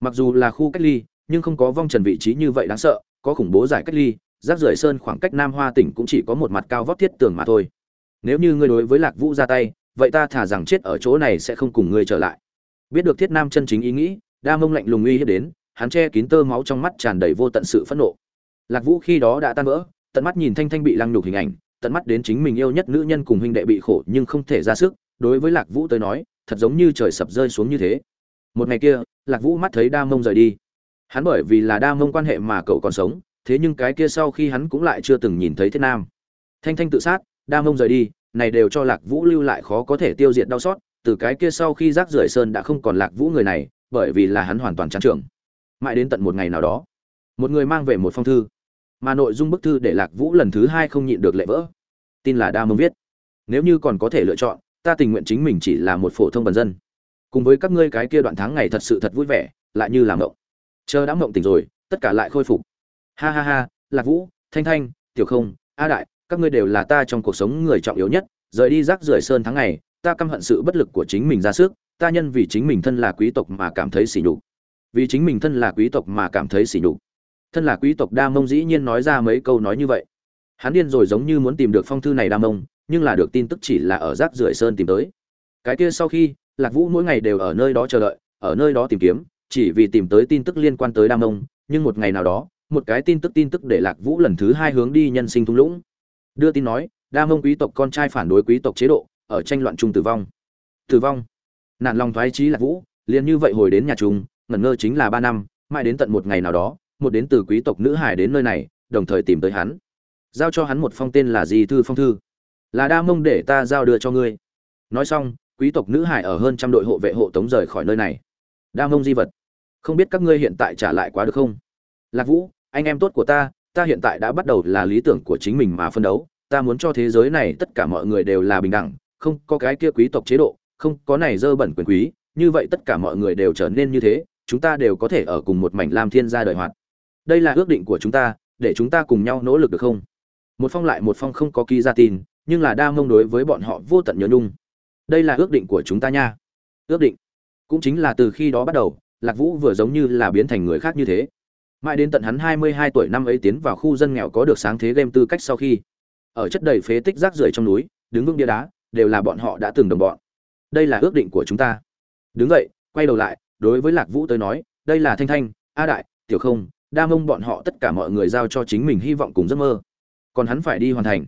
Mặc dù là khu cách ly, nhưng không có vong trần vị trí như vậy đáng sợ, có khủng bố giải cách ly, rác rưởi sơn khoảng cách nam hoa tỉnh cũng chỉ có một mặt cao vóc thiết tường mà thôi. Nếu như ngươi đối với lạc vũ ra tay vậy ta thả rằng chết ở chỗ này sẽ không cùng ngươi trở lại. Biết được thiết nam chân chính ý nghĩ, đa mông lạnh lùng uy hiếp đến, hắn che kín tơ máu trong mắt tràn đầy vô tận sự phẫn nộ. Lạc vũ khi đó đã tan vỡ, tận mắt nhìn thanh thanh bị lăng nhục hình ảnh, tận mắt đến chính mình yêu nhất nữ nhân cùng huynh đệ bị khổ nhưng không thể ra sức, đối với lạc vũ tới nói, thật giống như trời sập rơi xuống như thế. Một ngày kia, lạc vũ mắt thấy đa mông rời đi. Hắn bởi vì là đa mông quan hệ mà cậu còn sống, thế nhưng cái kia sau khi hắn cũng lại chưa từng nhìn thấy thiết nam. Thanh thanh tự sát, đa mông rời đi này đều cho lạc vũ lưu lại khó có thể tiêu diệt đau xót, từ cái kia sau khi rác rưởi sơn đã không còn lạc vũ người này, bởi vì là hắn hoàn toàn chán trường. Mãi đến tận một ngày nào đó, một người mang về một phong thư, mà nội dung bức thư để lạc vũ lần thứ hai không nhịn được lệ vỡ. Tin là đa mông viết, nếu như còn có thể lựa chọn, ta tình nguyện chính mình chỉ là một phổ thông bần dân. Cùng với các ngươi cái kia đoạn tháng ngày thật sự thật vui vẻ, lại như làm mộng. Chờ đã mộng tỉnh rồi, tất cả lại khôi phục. Ha ha ha, lạc vũ, thanh thanh, tiểu không, a đại các ngươi đều là ta trong cuộc sống người trọng yếu nhất, rời đi rác rưởi sơn tháng ngày, ta căm hận sự bất lực của chính mình ra sức, ta nhân vì chính mình thân là quý tộc mà cảm thấy sỉ nhục. Vì chính mình thân là quý tộc mà cảm thấy sỉ nhục. Thân là quý tộc đa mông dĩ nhiên nói ra mấy câu nói như vậy. Hắn điên rồi giống như muốn tìm được phong thư này đa mông, nhưng là được tin tức chỉ là ở rác rưởi sơn tìm tới. Cái kia sau khi, lạc vũ mỗi ngày đều ở nơi đó chờ đợi, ở nơi đó tìm kiếm, chỉ vì tìm tới tin tức liên quan tới đa mông, nhưng một ngày nào đó, một cái tin tức tin tức để lạc vũ lần thứ hai hướng đi nhân sinh thung lũng đưa tin nói, đa mông quý tộc con trai phản đối quý tộc chế độ, ở tranh loạn chung tử vong. Tử vong. Nạn lòng thoái trí lạc vũ, liền như vậy hồi đến nhà trung ngẩn ngơ chính là ba năm, mãi đến tận một ngày nào đó, một đến từ quý tộc nữ hải đến nơi này, đồng thời tìm tới hắn. Giao cho hắn một phong tên là di thư phong thư. Là đa mông để ta giao đưa cho ngươi. Nói xong, quý tộc nữ hải ở hơn trăm đội hộ vệ hộ tống rời khỏi nơi này. Đa mông di vật. Không biết các ngươi hiện tại trả lại quá được không? Lạc vũ, anh em tốt của ta ta hiện tại đã bắt đầu là lý tưởng của chính mình mà phân đấu, ta muốn cho thế giới này tất cả mọi người đều là bình đẳng, không có cái kia quý tộc chế độ, không có này dơ bẩn quyền quý, như vậy tất cả mọi người đều trở nên như thế, chúng ta đều có thể ở cùng một mảnh lam thiên gia đời hoạt. Đây là ước định của chúng ta, để chúng ta cùng nhau nỗ lực được không? Một phong lại một phong không có ký ra tin, nhưng là đa mông đối với bọn họ vô tận nhớ nhung. Đây là ước định của chúng ta nha. Ước định. Cũng chính là từ khi đó bắt đầu, lạc vũ vừa giống như là biến thành người khác như thế mãi đến tận hắn hai mươi hai tuổi năm ấy tiến vào khu dân nghèo có được sáng thế game tư cách sau khi, ở chất đầy phế tích rác rưởi trong núi, đứng vững bia đá, đều là bọn họ đã từng đồng bọn. Đây là ước định của chúng ta. Đứng dậy, quay đầu lại, đối với lạc vũ tới nói, đây là thanh thanh, a đại, tiểu không, đa mông bọn họ tất cả mọi người giao cho chính mình hy vọng cùng giấc mơ. Còn hắn phải đi hoàn thành.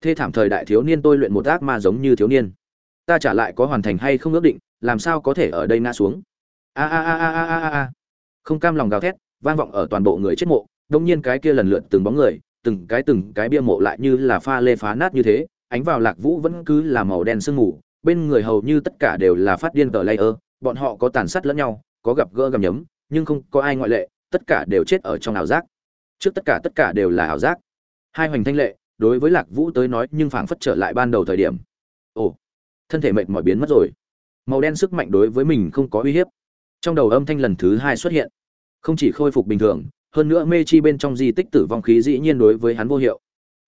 Thê thảm thời đại thiếu niên tôi luyện một ác ma giống như thiếu niên. Ta trả lại có hoàn thành hay không ước định, làm sao có thể ở đây ngã xuống? A a a a a a a. Không cam lòng gào thét vang vọng ở toàn bộ người chết mộ đông nhiên cái kia lần lượt từng bóng người từng cái từng cái bia mộ lại như là pha lê phá nát như thế ánh vào lạc vũ vẫn cứ là màu đen sương mù bên người hầu như tất cả đều là phát điên tờ ơ, bọn họ có tàn sát lẫn nhau có gặp gỡ gầm nhấm nhưng không có ai ngoại lệ tất cả đều chết ở trong ảo giác. Trước tất cả tất cả đều là ảo giác. Hai hoành thanh lệ đối với lạc vũ tới nói nhưng phảng phất trở lại ban đầu thời điểm. Ồ thân thể mệt mỏi biến mất rồi. Màu đen sức mạnh đối với mình không có uy hiếp. Trong đầu âm thanh lần thứ hai xuất hiện không chỉ khôi phục bình thường, hơn nữa mê chi bên trong di tích tử vong khí dĩ nhiên đối với hắn vô hiệu.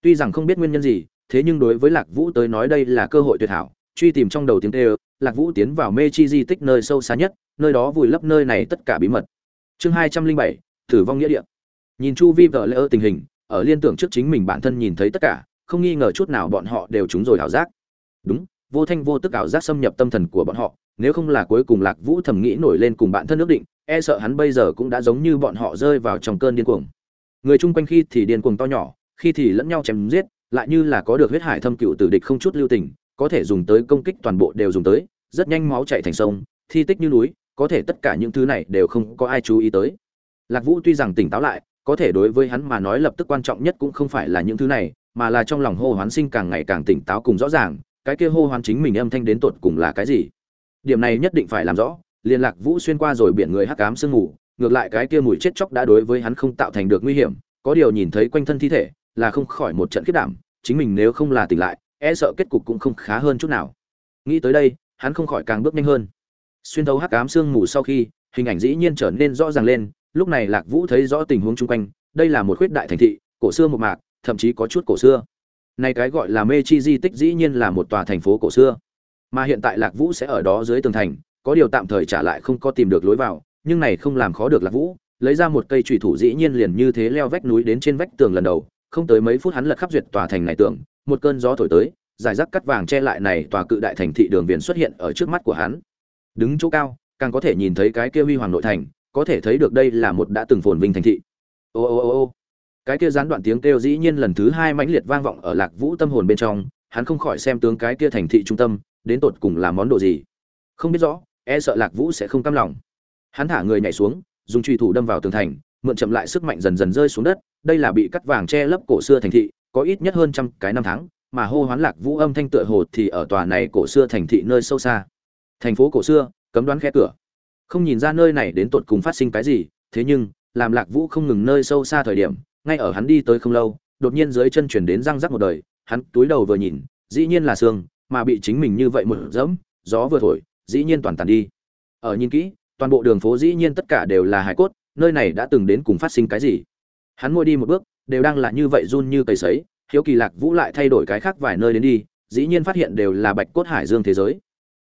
Tuy rằng không biết nguyên nhân gì, thế nhưng đối với lạc vũ tới nói đây là cơ hội tuyệt hảo, truy tìm trong đầu tiếng tê lạc vũ tiến vào mê chi di tích nơi sâu xa nhất, nơi đó vùi lấp nơi này tất cả bí mật. Chương hai trăm linh bảy, tử vong nghĩa địa. Nhìn chu vi vợ lỡ tình hình, ở liên tưởng trước chính mình bản thân nhìn thấy tất cả, không nghi ngờ chút nào bọn họ đều trúng rồi ảo giác. Đúng, vô thanh vô tức ảo giác xâm nhập tâm thần của bọn họ, nếu không là cuối cùng lạc vũ thầm nghĩ nổi lên cùng bản thân ước định e sợ hắn bây giờ cũng đã giống như bọn họ rơi vào trong cơn điên cuồng. Người chung quanh khi thì điên cuồng to nhỏ, khi thì lẫn nhau chém giết, lại như là có được huyết hải thâm cựu tử địch không chút lưu tình, có thể dùng tới công kích toàn bộ đều dùng tới, rất nhanh máu chảy thành sông, thi tích như núi, có thể tất cả những thứ này đều không có ai chú ý tới. Lạc vũ tuy rằng tỉnh táo lại, có thể đối với hắn mà nói lập tức quan trọng nhất cũng không phải là những thứ này, mà là trong lòng hô hoán sinh càng ngày càng tỉnh táo cùng rõ ràng, cái kia hô hoán chính mình âm thanh đến tột cùng là cái gì. Điểm này nhất định phải làm rõ liên lạc vũ xuyên qua rồi biển người hắc ám sương ngủ ngược lại cái kia mùi chết chóc đã đối với hắn không tạo thành được nguy hiểm, có điều nhìn thấy quanh thân thi thể, là không khỏi một trận khiết đảm, chính mình nếu không là tỉnh lại e sợ kết cục cũng không khá hơn chút nào. Nghĩ tới đây, hắn không khỏi càng bước nhanh hơn. Xuyên thấu hắc ám sương mù sau khi, hình ảnh dĩ nhiên trở nên rõ ràng lên, lúc này lạc vũ thấy rõ tình huống chung quanh, đây là một khuyết đại thành thị, cổ xưa một mạc, thậm chí có chút cổ xưa. Nay cái gọi là mê chi di tích dĩ nhiên là một tòa thành phố cổ xưa. Mà hiện tại lạc vũ sẽ ở đó dưới tường thành có điều tạm thời trả lại không có tìm được lối vào, nhưng này không làm khó được lạc vũ, lấy ra một cây trùy thủ dĩ nhiên liền như thế leo vách núi đến trên vách tường lần đầu, không tới mấy phút hắn lật khắp duyệt tòa thành này tường, một cơn gió thổi tới giải rác cắt vàng che lại này tòa cự đại thành thị đường viền xuất hiện ở trước mắt của hắn. Đứng chỗ cao, càng có thể nhìn thấy cái kia huy hoàng nội thành, có thể thấy được đây là một đã từng phồn vinh thành thị. Ô ô ô ô. Cái kia gián đoạn tiếng kêu dĩ nhiên lần thứ hai mãnh liệt vang vọng ở lạc vũ tâm hồn bên trong, hắn không khỏi xem tướng cái kia thành thị trung tâm, đến tột cùng là món đồ gì? Không biết rõ e sợ lạc vũ sẽ không cam lòng. Hắn thả người nhảy xuống, dùng truy thủ đâm vào tường thành, mượn chậm lại sức mạnh dần dần rơi xuống đất, đây là bị cắt vàng che lấp cổ xưa thành thị, có ít nhất hơn trăm cái năm tháng, mà hô hoán lạc vũ âm thanh tựa hồ thì ở tòa này cổ xưa thành thị nơi sâu xa. Thành phố cổ xưa, cấm đoán khe cửa. Không nhìn ra nơi này đến tột cùng phát sinh cái gì, thế nhưng, làm lạc vũ không ngừng nơi sâu xa thời điểm, ngay ở hắn đi tới không lâu, đột nhiên dưới chân chuyển đến răng rắc một đời, hắn túi đầu vừa nhìn, dĩ nhiên là xương, mà bị chính mình như vậy một dẫm gió vừa thổi dĩ nhiên toàn tàn đi. Ở nhìn kỹ, toàn bộ đường phố dĩ nhiên tất cả đều là hải cốt, nơi này đã từng đến cùng phát sinh cái gì? Hắn môi đi một bước, đều đang là như vậy run như cầy sấy, hiếu kỳ lạc vũ lại thay đổi cái khác vài nơi đến đi, dĩ nhiên phát hiện đều là bạch cốt hải dương thế giới.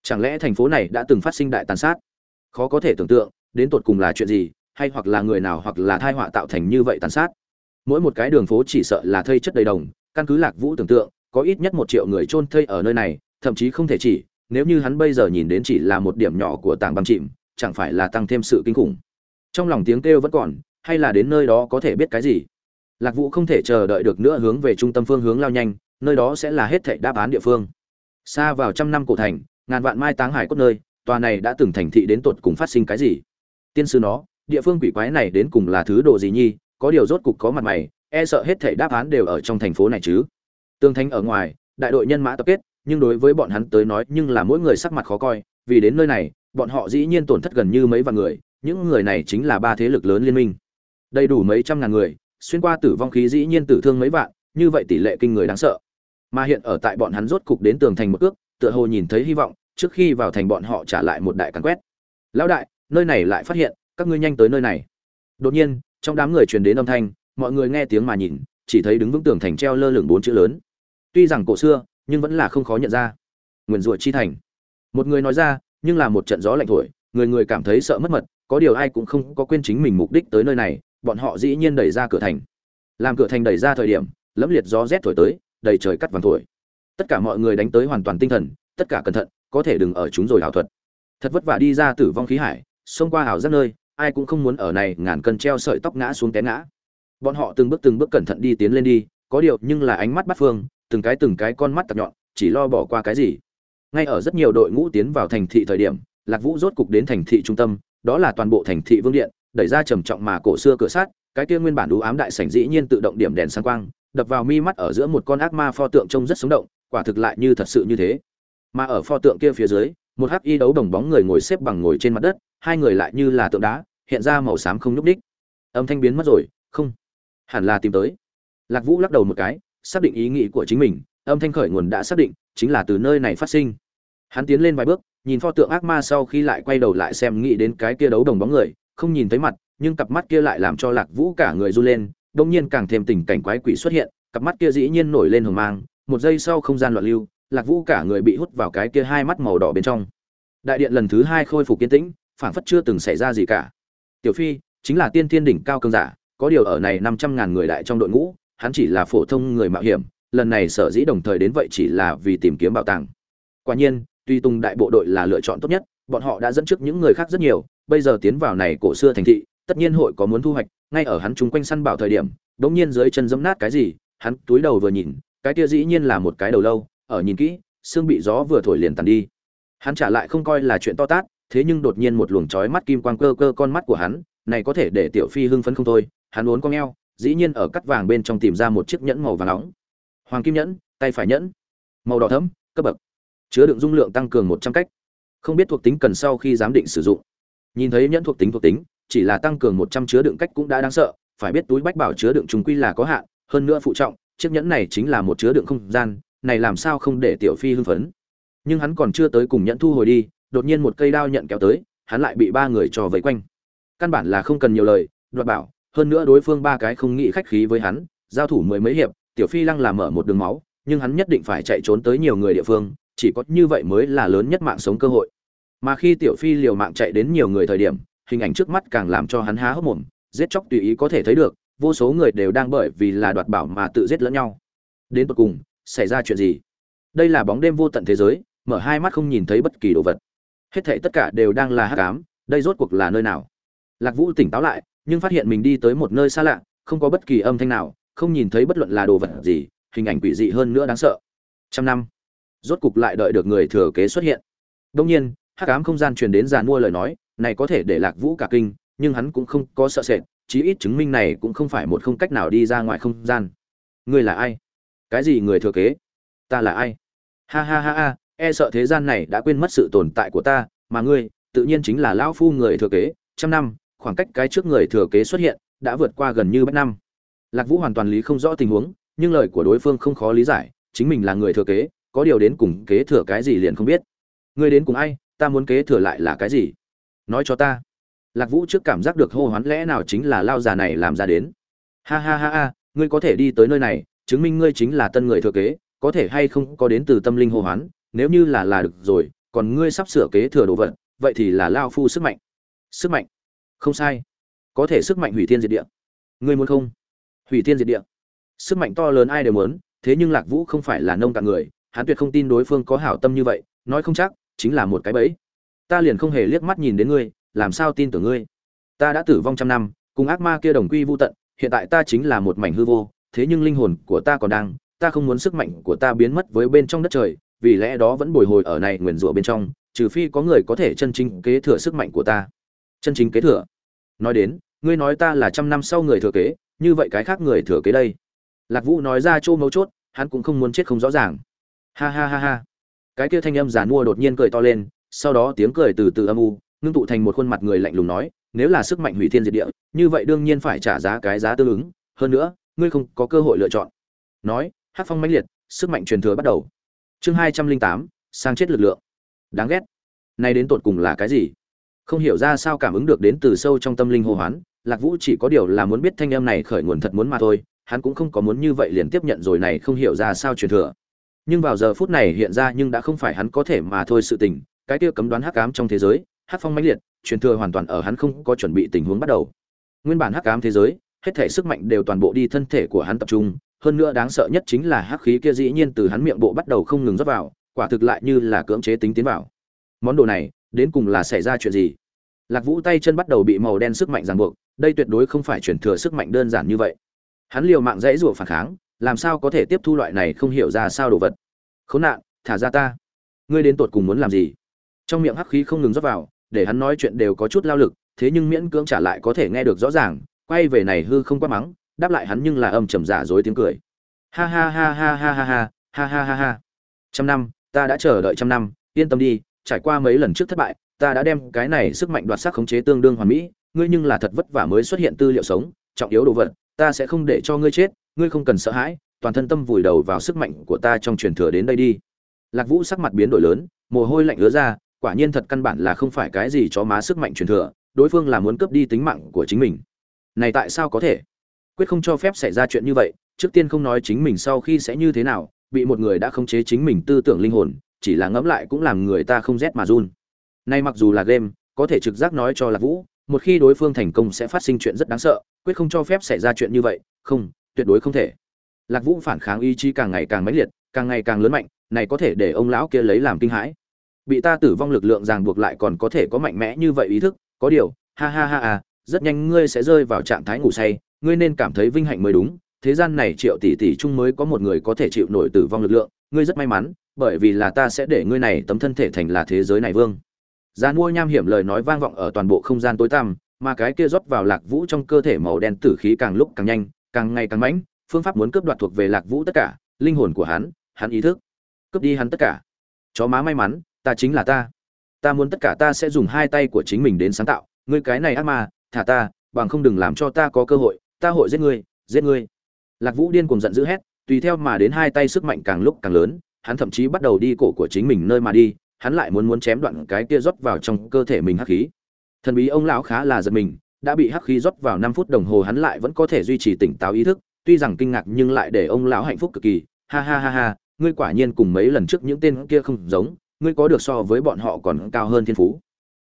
Chẳng lẽ thành phố này đã từng phát sinh đại tàn sát? Khó có thể tưởng tượng, đến tột cùng là chuyện gì, hay hoặc là người nào hoặc là thai họa tạo thành như vậy tàn sát? Mỗi một cái đường phố chỉ sợ là thây chất đầy đồng, căn cứ lạc vũ tưởng tượng, có ít nhất một triệu người chôn thây ở nơi này, thậm chí không thể chỉ nếu như hắn bây giờ nhìn đến chỉ là một điểm nhỏ của tảng băng chìm, chẳng phải là tăng thêm sự kinh khủng. Trong lòng tiếng kêu vẫn còn, hay là đến nơi đó có thể biết cái gì? Lạc vũ không thể chờ đợi được nữa hướng về trung tâm phương hướng lao nhanh, nơi đó sẽ là hết thảy đáp án địa phương. Xa vào trăm năm cổ thành, ngàn vạn mai táng hải cốt nơi, tòa này đã từng thành thị đến tột cùng phát sinh cái gì? Tiên sư nó, địa phương quỷ quái này đến cùng là thứ đồ gì nhi? Có điều rốt cục có mặt mày e sợ hết thảy đáp án đều ở trong thành phố này chứ. Tương thánh ở ngoài, đại đội nhân mã tập kết nhưng đối với bọn hắn tới nói nhưng là mỗi người sắc mặt khó coi, vì đến nơi này, bọn họ dĩ nhiên tổn thất gần như mấy vạn người, những người này chính là ba thế lực lớn liên minh. Đầy đủ mấy trăm ngàn người, xuyên qua tử vong khí dĩ nhiên tử thương mấy vạn, như vậy tỷ lệ kinh người đáng sợ. Mà hiện ở tại bọn hắn rốt cục đến tường thành một ước tựa hồ nhìn thấy hy vọng, trước khi vào thành bọn họ trả lại một đại càn quét. Lão đại, nơi này lại phát hiện, các ngươi nhanh tới nơi này. Đột nhiên, trong đám người truyền đến âm thanh, mọi người nghe tiếng mà nhìn, chỉ thấy đứng vững tường thành treo lơ lửng bốn chữ lớn. Tuy rằng cổ xưa nhưng vẫn là không khó nhận ra. Nguyền rủa chi thành. Một người nói ra, nhưng là một trận gió lạnh thổi, người người cảm thấy sợ mất mật, có điều ai cũng không có quên chính mình mục đích tới nơi này, bọn họ dĩ nhiên đẩy ra cửa thành. Làm cửa thành đẩy ra thời điểm, lẫm liệt gió rét thổi tới, đầy trời cắt vàng thổi. Tất cả mọi người đánh tới hoàn toàn tinh thần, tất cả cẩn thận, có thể đừng ở chúng rồi ảo thuật. Thật vất vả đi ra tử vong khí hải, xông qua hào giác nơi, ai cũng không muốn ở này ngàn cân treo sợi tóc ngã xuống té ngã. Bọn họ từng bước từng bước cẩn thận đi tiến lên đi, có điều nhưng là ánh mắt bắt phương từng cái từng cái con mắt tập nhọn, chỉ lo bỏ qua cái gì. Ngay ở rất nhiều đội ngũ tiến vào thành thị thời điểm, lạc vũ rốt cục đến thành thị trung tâm, đó là toàn bộ thành thị vương điện, đẩy ra trầm trọng mà cổ xưa cửa sát cái kia nguyên bản đủ ám đại sảnh dĩ nhiên tự động điểm đèn sáng quang, đập vào mi mắt ở giữa một con ác ma pho tượng trông rất sống động, quả thực lại như thật sự như thế. Mà ở pho tượng kia phía dưới, một hắc y đấu đồng bóng người ngồi xếp bằng ngồi trên mặt đất, hai người lại như là tượng đá, hiện ra màu xám không nhúc ních âm thanh biến mất rồi, không, hẳn là tìm tới. Lạc vũ lắc đầu một cái xác định ý nghĩ của chính mình, âm thanh khởi nguồn đã xác định, chính là từ nơi này phát sinh. Hắn tiến lên vài bước, nhìn pho tượng ác ma sau khi lại quay đầu lại xem nghĩ đến cái kia đấu đồng bóng người, không nhìn thấy mặt, nhưng cặp mắt kia lại làm cho lạc vũ cả người run lên đông nhiên càng thêm tình cảnh quái quỷ xuất hiện, cặp mắt kia dĩ nhiên nổi lên hồng mang, một giây sau không gian loạn lưu, lạc vũ cả người bị hút vào cái kia hai mắt màu đỏ bên trong. Đại điện lần thứ hai khôi phục kiên tĩnh, phảng phất chưa từng xảy ra gì cả. Tiểu phi, chính là tiên thiên đỉnh cao cương giả, có điều ở này năm trăm ngàn người đại trong đội ngũ hắn chỉ là phổ thông người mạo hiểm, lần này sở dĩ đồng thời đến vậy chỉ là vì tìm kiếm bảo tàng. Quả nhiên, tuy tùng đại bộ đội là lựa chọn tốt nhất, bọn họ đã dẫn trước những người khác rất nhiều, bây giờ tiến vào này cổ xưa thành thị, tất nhiên hội có muốn thu hoạch, ngay ở hắn chúng quanh săn bảo thời điểm đống nhiên dưới chân giẫm nát cái gì, hắn túi đầu vừa nhìn, cái kia dĩ nhiên là một cái đầu lâu, ở nhìn kỹ, xương bị gió vừa thổi liền tàn đi. Hắn trả lại không coi là chuyện to tát, thế nhưng đột nhiên một luồng chói mắt kim quang cơ cơ con mắt của hắn, này có thể để tiểu phi hưng phấn không thôi, hắn uốn con eo dĩ nhiên ở cắt vàng bên trong tìm ra một chiếc nhẫn màu vàng nóng. Hoàng kim nhẫn, tay phải nhẫn. Màu đỏ thẫm, cấp bậc. Chứa đựng dung lượng tăng cường một trăm cách. Không biết thuộc tính cần sau khi giám định sử dụng. Nhìn thấy nhẫn thuộc tính thuộc tính, chỉ là tăng cường một trăm chứa đựng cách cũng đã đáng sợ, phải biết túi bách bảo chứa đựng chúng quy là có hạn, hơn nữa phụ trọng, chiếc nhẫn này chính là một chứa đựng không gian, này làm sao không để tiểu phi hưng phấn. Nhưng hắn còn chưa tới cùng nhẫn thu hồi đi, đột nhiên một cây đao nhận kéo tới, hắn lại bị ba người trò vây quanh. Căn bản là không cần nhiều lời, đoạt bảo hơn nữa đối phương ba cái không nghĩ khách khí với hắn, giao thủ mười mấy hiệp, tiểu phi lăng làm mở một đường máu, nhưng hắn nhất định phải chạy trốn tới nhiều người địa phương, chỉ có như vậy mới là lớn nhất mạng sống cơ hội. Mà khi tiểu phi liều mạng chạy đến nhiều người thời điểm, hình ảnh trước mắt càng làm cho hắn há hốc mồm, giết chóc tùy ý có thể thấy được, vô số người đều đang bởi vì là đoạt bảo mà tự giết lẫn nhau. Đến cuối cùng, xảy ra chuyện gì? Đây là bóng đêm vô tận thế giới, mở hai mắt không nhìn thấy bất kỳ đồ vật. Hết thảy tất cả đều đang là hắc ám, đây rốt cuộc là nơi nào? Lạc vũ tỉnh táo lại nhưng phát hiện mình đi tới một nơi xa lạ, không có bất kỳ âm thanh nào, không nhìn thấy bất luận là đồ vật gì, hình ảnh quỷ dị hơn nữa đáng sợ. Trăm năm. Rốt cục lại đợi được người thừa kế xuất hiện. Đông nhiên, hắc ám không gian truyền đến giàn mua lời nói, này có thể để lạc vũ cả kinh, nhưng hắn cũng không có sợ sệt, chí ít chứng minh này cũng không phải một không cách nào đi ra ngoài không gian. Ngươi là ai? Cái gì người thừa kế? Ta là ai? Ha ha ha ha e sợ thế gian này đã quên mất sự tồn tại của ta, mà ngươi, tự nhiên chính là lão phu người thừa kế. Trăm năm khoảng cách cái trước người thừa kế xuất hiện đã vượt qua gần như bách năm. Lạc vũ hoàn toàn lý không rõ tình huống, nhưng lời của đối phương không khó lý giải, chính mình là người thừa kế, có điều đến cùng kế thừa cái gì liền không biết. Ngươi đến cùng ai, ta muốn kế thừa lại là cái gì? Nói cho ta. Lạc vũ trước cảm giác được hô hoán lẽ nào chính là lao già này làm ra đến. Ha ha ha ha, ngươi có thể đi tới nơi này, chứng minh ngươi chính là tân người thừa kế, có thể hay không có đến từ tâm linh hô hoán, nếu như là là được rồi, còn ngươi sắp sửa kế thừa đồ vật, vậy thì là lao phu sức mạnh. Sức mạnh không sai. Có thể sức mạnh hủy thiên diệt địa. Ngươi muốn không? Hủy thiên diệt địa. Sức mạnh to lớn ai đều muốn, thế nhưng lạc vũ không phải là nông cạn người, hắn tuyệt không tin đối phương có hảo tâm như vậy, nói không chắc, chính là một cái bẫy. Ta liền không hề liếc mắt nhìn đến ngươi, làm sao tin tưởng ngươi? Ta đã tử vong trăm năm, cùng ác ma kia đồng quy vô tận, hiện tại ta chính là một mảnh hư vô, thế nhưng linh hồn của ta còn đang, ta không muốn sức mạnh của ta biến mất với bên trong đất trời, vì lẽ đó vẫn bồi hồi ở này nguyền rủa bên trong, trừ phi có người có thể chân chính kế thừa sức mạnh của ta. Chân chính kế thừa nói đến, ngươi nói ta là trăm năm sau người thừa kế, như vậy cái khác người thừa kế đây? Lạc vũ nói ra chỗ mấu chốt, hắn cũng không muốn chết không rõ ràng. Ha ha ha ha. Cái kia thanh âm giả mua đột nhiên cười to lên, sau đó tiếng cười từ từ âm u, ngưng tụ thành một khuôn mặt người lạnh lùng nói, nếu là sức mạnh hủy thiên diệt địa, như vậy đương nhiên phải trả giá cái giá tương ứng. Hơn nữa, ngươi không có cơ hội lựa chọn. Nói, hát phong mãnh liệt, sức mạnh truyền thừa bắt đầu. Chương hai trăm linh tám, sang chết lực lượng. Đáng ghét. Nay đến tột cùng là cái gì? Không hiểu ra sao cảm ứng được đến từ sâu trong tâm linh hô hoán, lạc vũ chỉ có điều là muốn biết thanh em này khởi nguồn thật muốn mà thôi, hắn cũng không có muốn như vậy liền tiếp nhận rồi này không hiểu ra sao truyền thừa. Nhưng vào giờ phút này hiện ra nhưng đã không phải hắn có thể mà thôi sự tình, cái kia cấm đoán hắc ám trong thế giới, hắc phong mãnh liệt, truyền thừa hoàn toàn ở hắn không có chuẩn bị tình huống bắt đầu. Nguyên bản hắc ám thế giới, hết thể sức mạnh đều toàn bộ đi thân thể của hắn tập trung, hơn nữa đáng sợ nhất chính là hắc khí kia dĩ nhiên từ hắn miệng bộ bắt đầu không ngừng rót vào, quả thực lại như là cưỡng chế tính tiến vào. Món đồ này đến cùng là xảy ra chuyện gì? Lạc vũ tay chân bắt đầu bị màu đen sức mạnh ràng buộc, đây tuyệt đối không phải chuyển thừa sức mạnh đơn giản như vậy. Hắn liều mạng dãy rủa phản kháng, làm sao có thể tiếp thu loại này không hiểu ra sao đồ vật? Khốn nạn, thả ra ta. Ngươi đến tột cùng muốn làm gì? Trong miệng hắc khí không ngừng rót vào, để hắn nói chuyện đều có chút lao lực, thế nhưng miễn cưỡng trả lại có thể nghe được rõ ràng, quay về này hư không quát mắng, đáp lại hắn nhưng là âm trầm giả dối tiếng cười. Ha ha ha ha ha ha ha ha ha ha ha. Trăm năm, ta đã chờ đợi trăm năm, yên tâm đi trải qua mấy lần trước thất bại, ta đã đem cái này sức mạnh đoạt sắc khống chế tương đương hoàn mỹ, ngươi nhưng là thật vất vả mới xuất hiện tư liệu sống, trọng yếu đồ vật, ta sẽ không để cho ngươi chết, ngươi không cần sợ hãi, toàn thân tâm vùi đầu vào sức mạnh của ta trong truyền thừa đến đây đi. Lạc vũ sắc mặt biến đổi lớn, mồ hôi lạnh ứa ra, quả nhiên thật căn bản là không phải cái gì cho má sức mạnh truyền thừa, đối phương là muốn cướp đi tính mạng của chính mình. Này tại sao có thể? Quyết không cho phép xảy ra chuyện như vậy, trước tiên không nói chính mình sau khi sẽ như thế nào, bị một người đã khống chế chính mình tư tưởng linh hồn chỉ là ngẫm lại cũng làm người ta không rét mà run. Nay mặc dù là game, có thể trực giác nói cho là vũ, một khi đối phương thành công sẽ phát sinh chuyện rất đáng sợ, quyết không cho phép xảy ra chuyện như vậy, không, tuyệt đối không thể. Lạc vũ phản kháng ý chí càng ngày càng mãnh liệt, càng ngày càng lớn mạnh, này có thể để ông lão kia lấy làm kinh hãi. Bị ta tử vong lực lượng ràng buộc lại còn có thể có mạnh mẽ như vậy ý thức, có điều, ha ha ha ha, rất nhanh ngươi sẽ rơi vào trạng thái ngủ say, ngươi nên cảm thấy vinh hạnh mới đúng, thế gian này triệu tỷ tỷ chung mới có một người có thể chịu nổi tử vong lực lượng, ngươi rất may mắn bởi vì là ta sẽ để ngươi này tấm thân thể thành là thế giới này vương. Gian mua nham hiểm lời nói vang vọng ở toàn bộ không gian tối tăm, mà cái kia rót vào lạc vũ trong cơ thể màu đen tử khí càng lúc càng nhanh, càng ngày càng mãnh, phương pháp muốn cướp đoạt thuộc về lạc vũ tất cả, linh hồn của hắn hắn ý thức. Cướp đi hắn tất cả. Chó má may mắn, ta chính là ta. Ta muốn tất cả ta sẽ dùng hai tay của chính mình đến sáng tạo. Ngươi cái này ác ma, thả ta, bằng không đừng làm cho ta có cơ hội, ta hội giết ngươi giết ngươi. Lạc vũ điên cuồng giận dữ hét, tùy theo mà đến hai tay sức mạnh càng lúc càng lớn hắn thậm chí bắt đầu đi cổ của chính mình nơi mà đi, hắn lại muốn muốn chém đoạn cái kia rót vào trong cơ thể mình hắc khí. Thần bí ông lão khá là giật mình, đã bị hắc khí rót vào năm phút đồng hồ hắn lại vẫn có thể duy trì tỉnh táo ý thức, tuy rằng kinh ngạc nhưng lại để ông lão hạnh phúc cực kỳ. Ha ha ha ha, ngươi quả nhiên cùng mấy lần trước những tên kia không giống, ngươi có được so với bọn họ còn cao hơn thiên phú.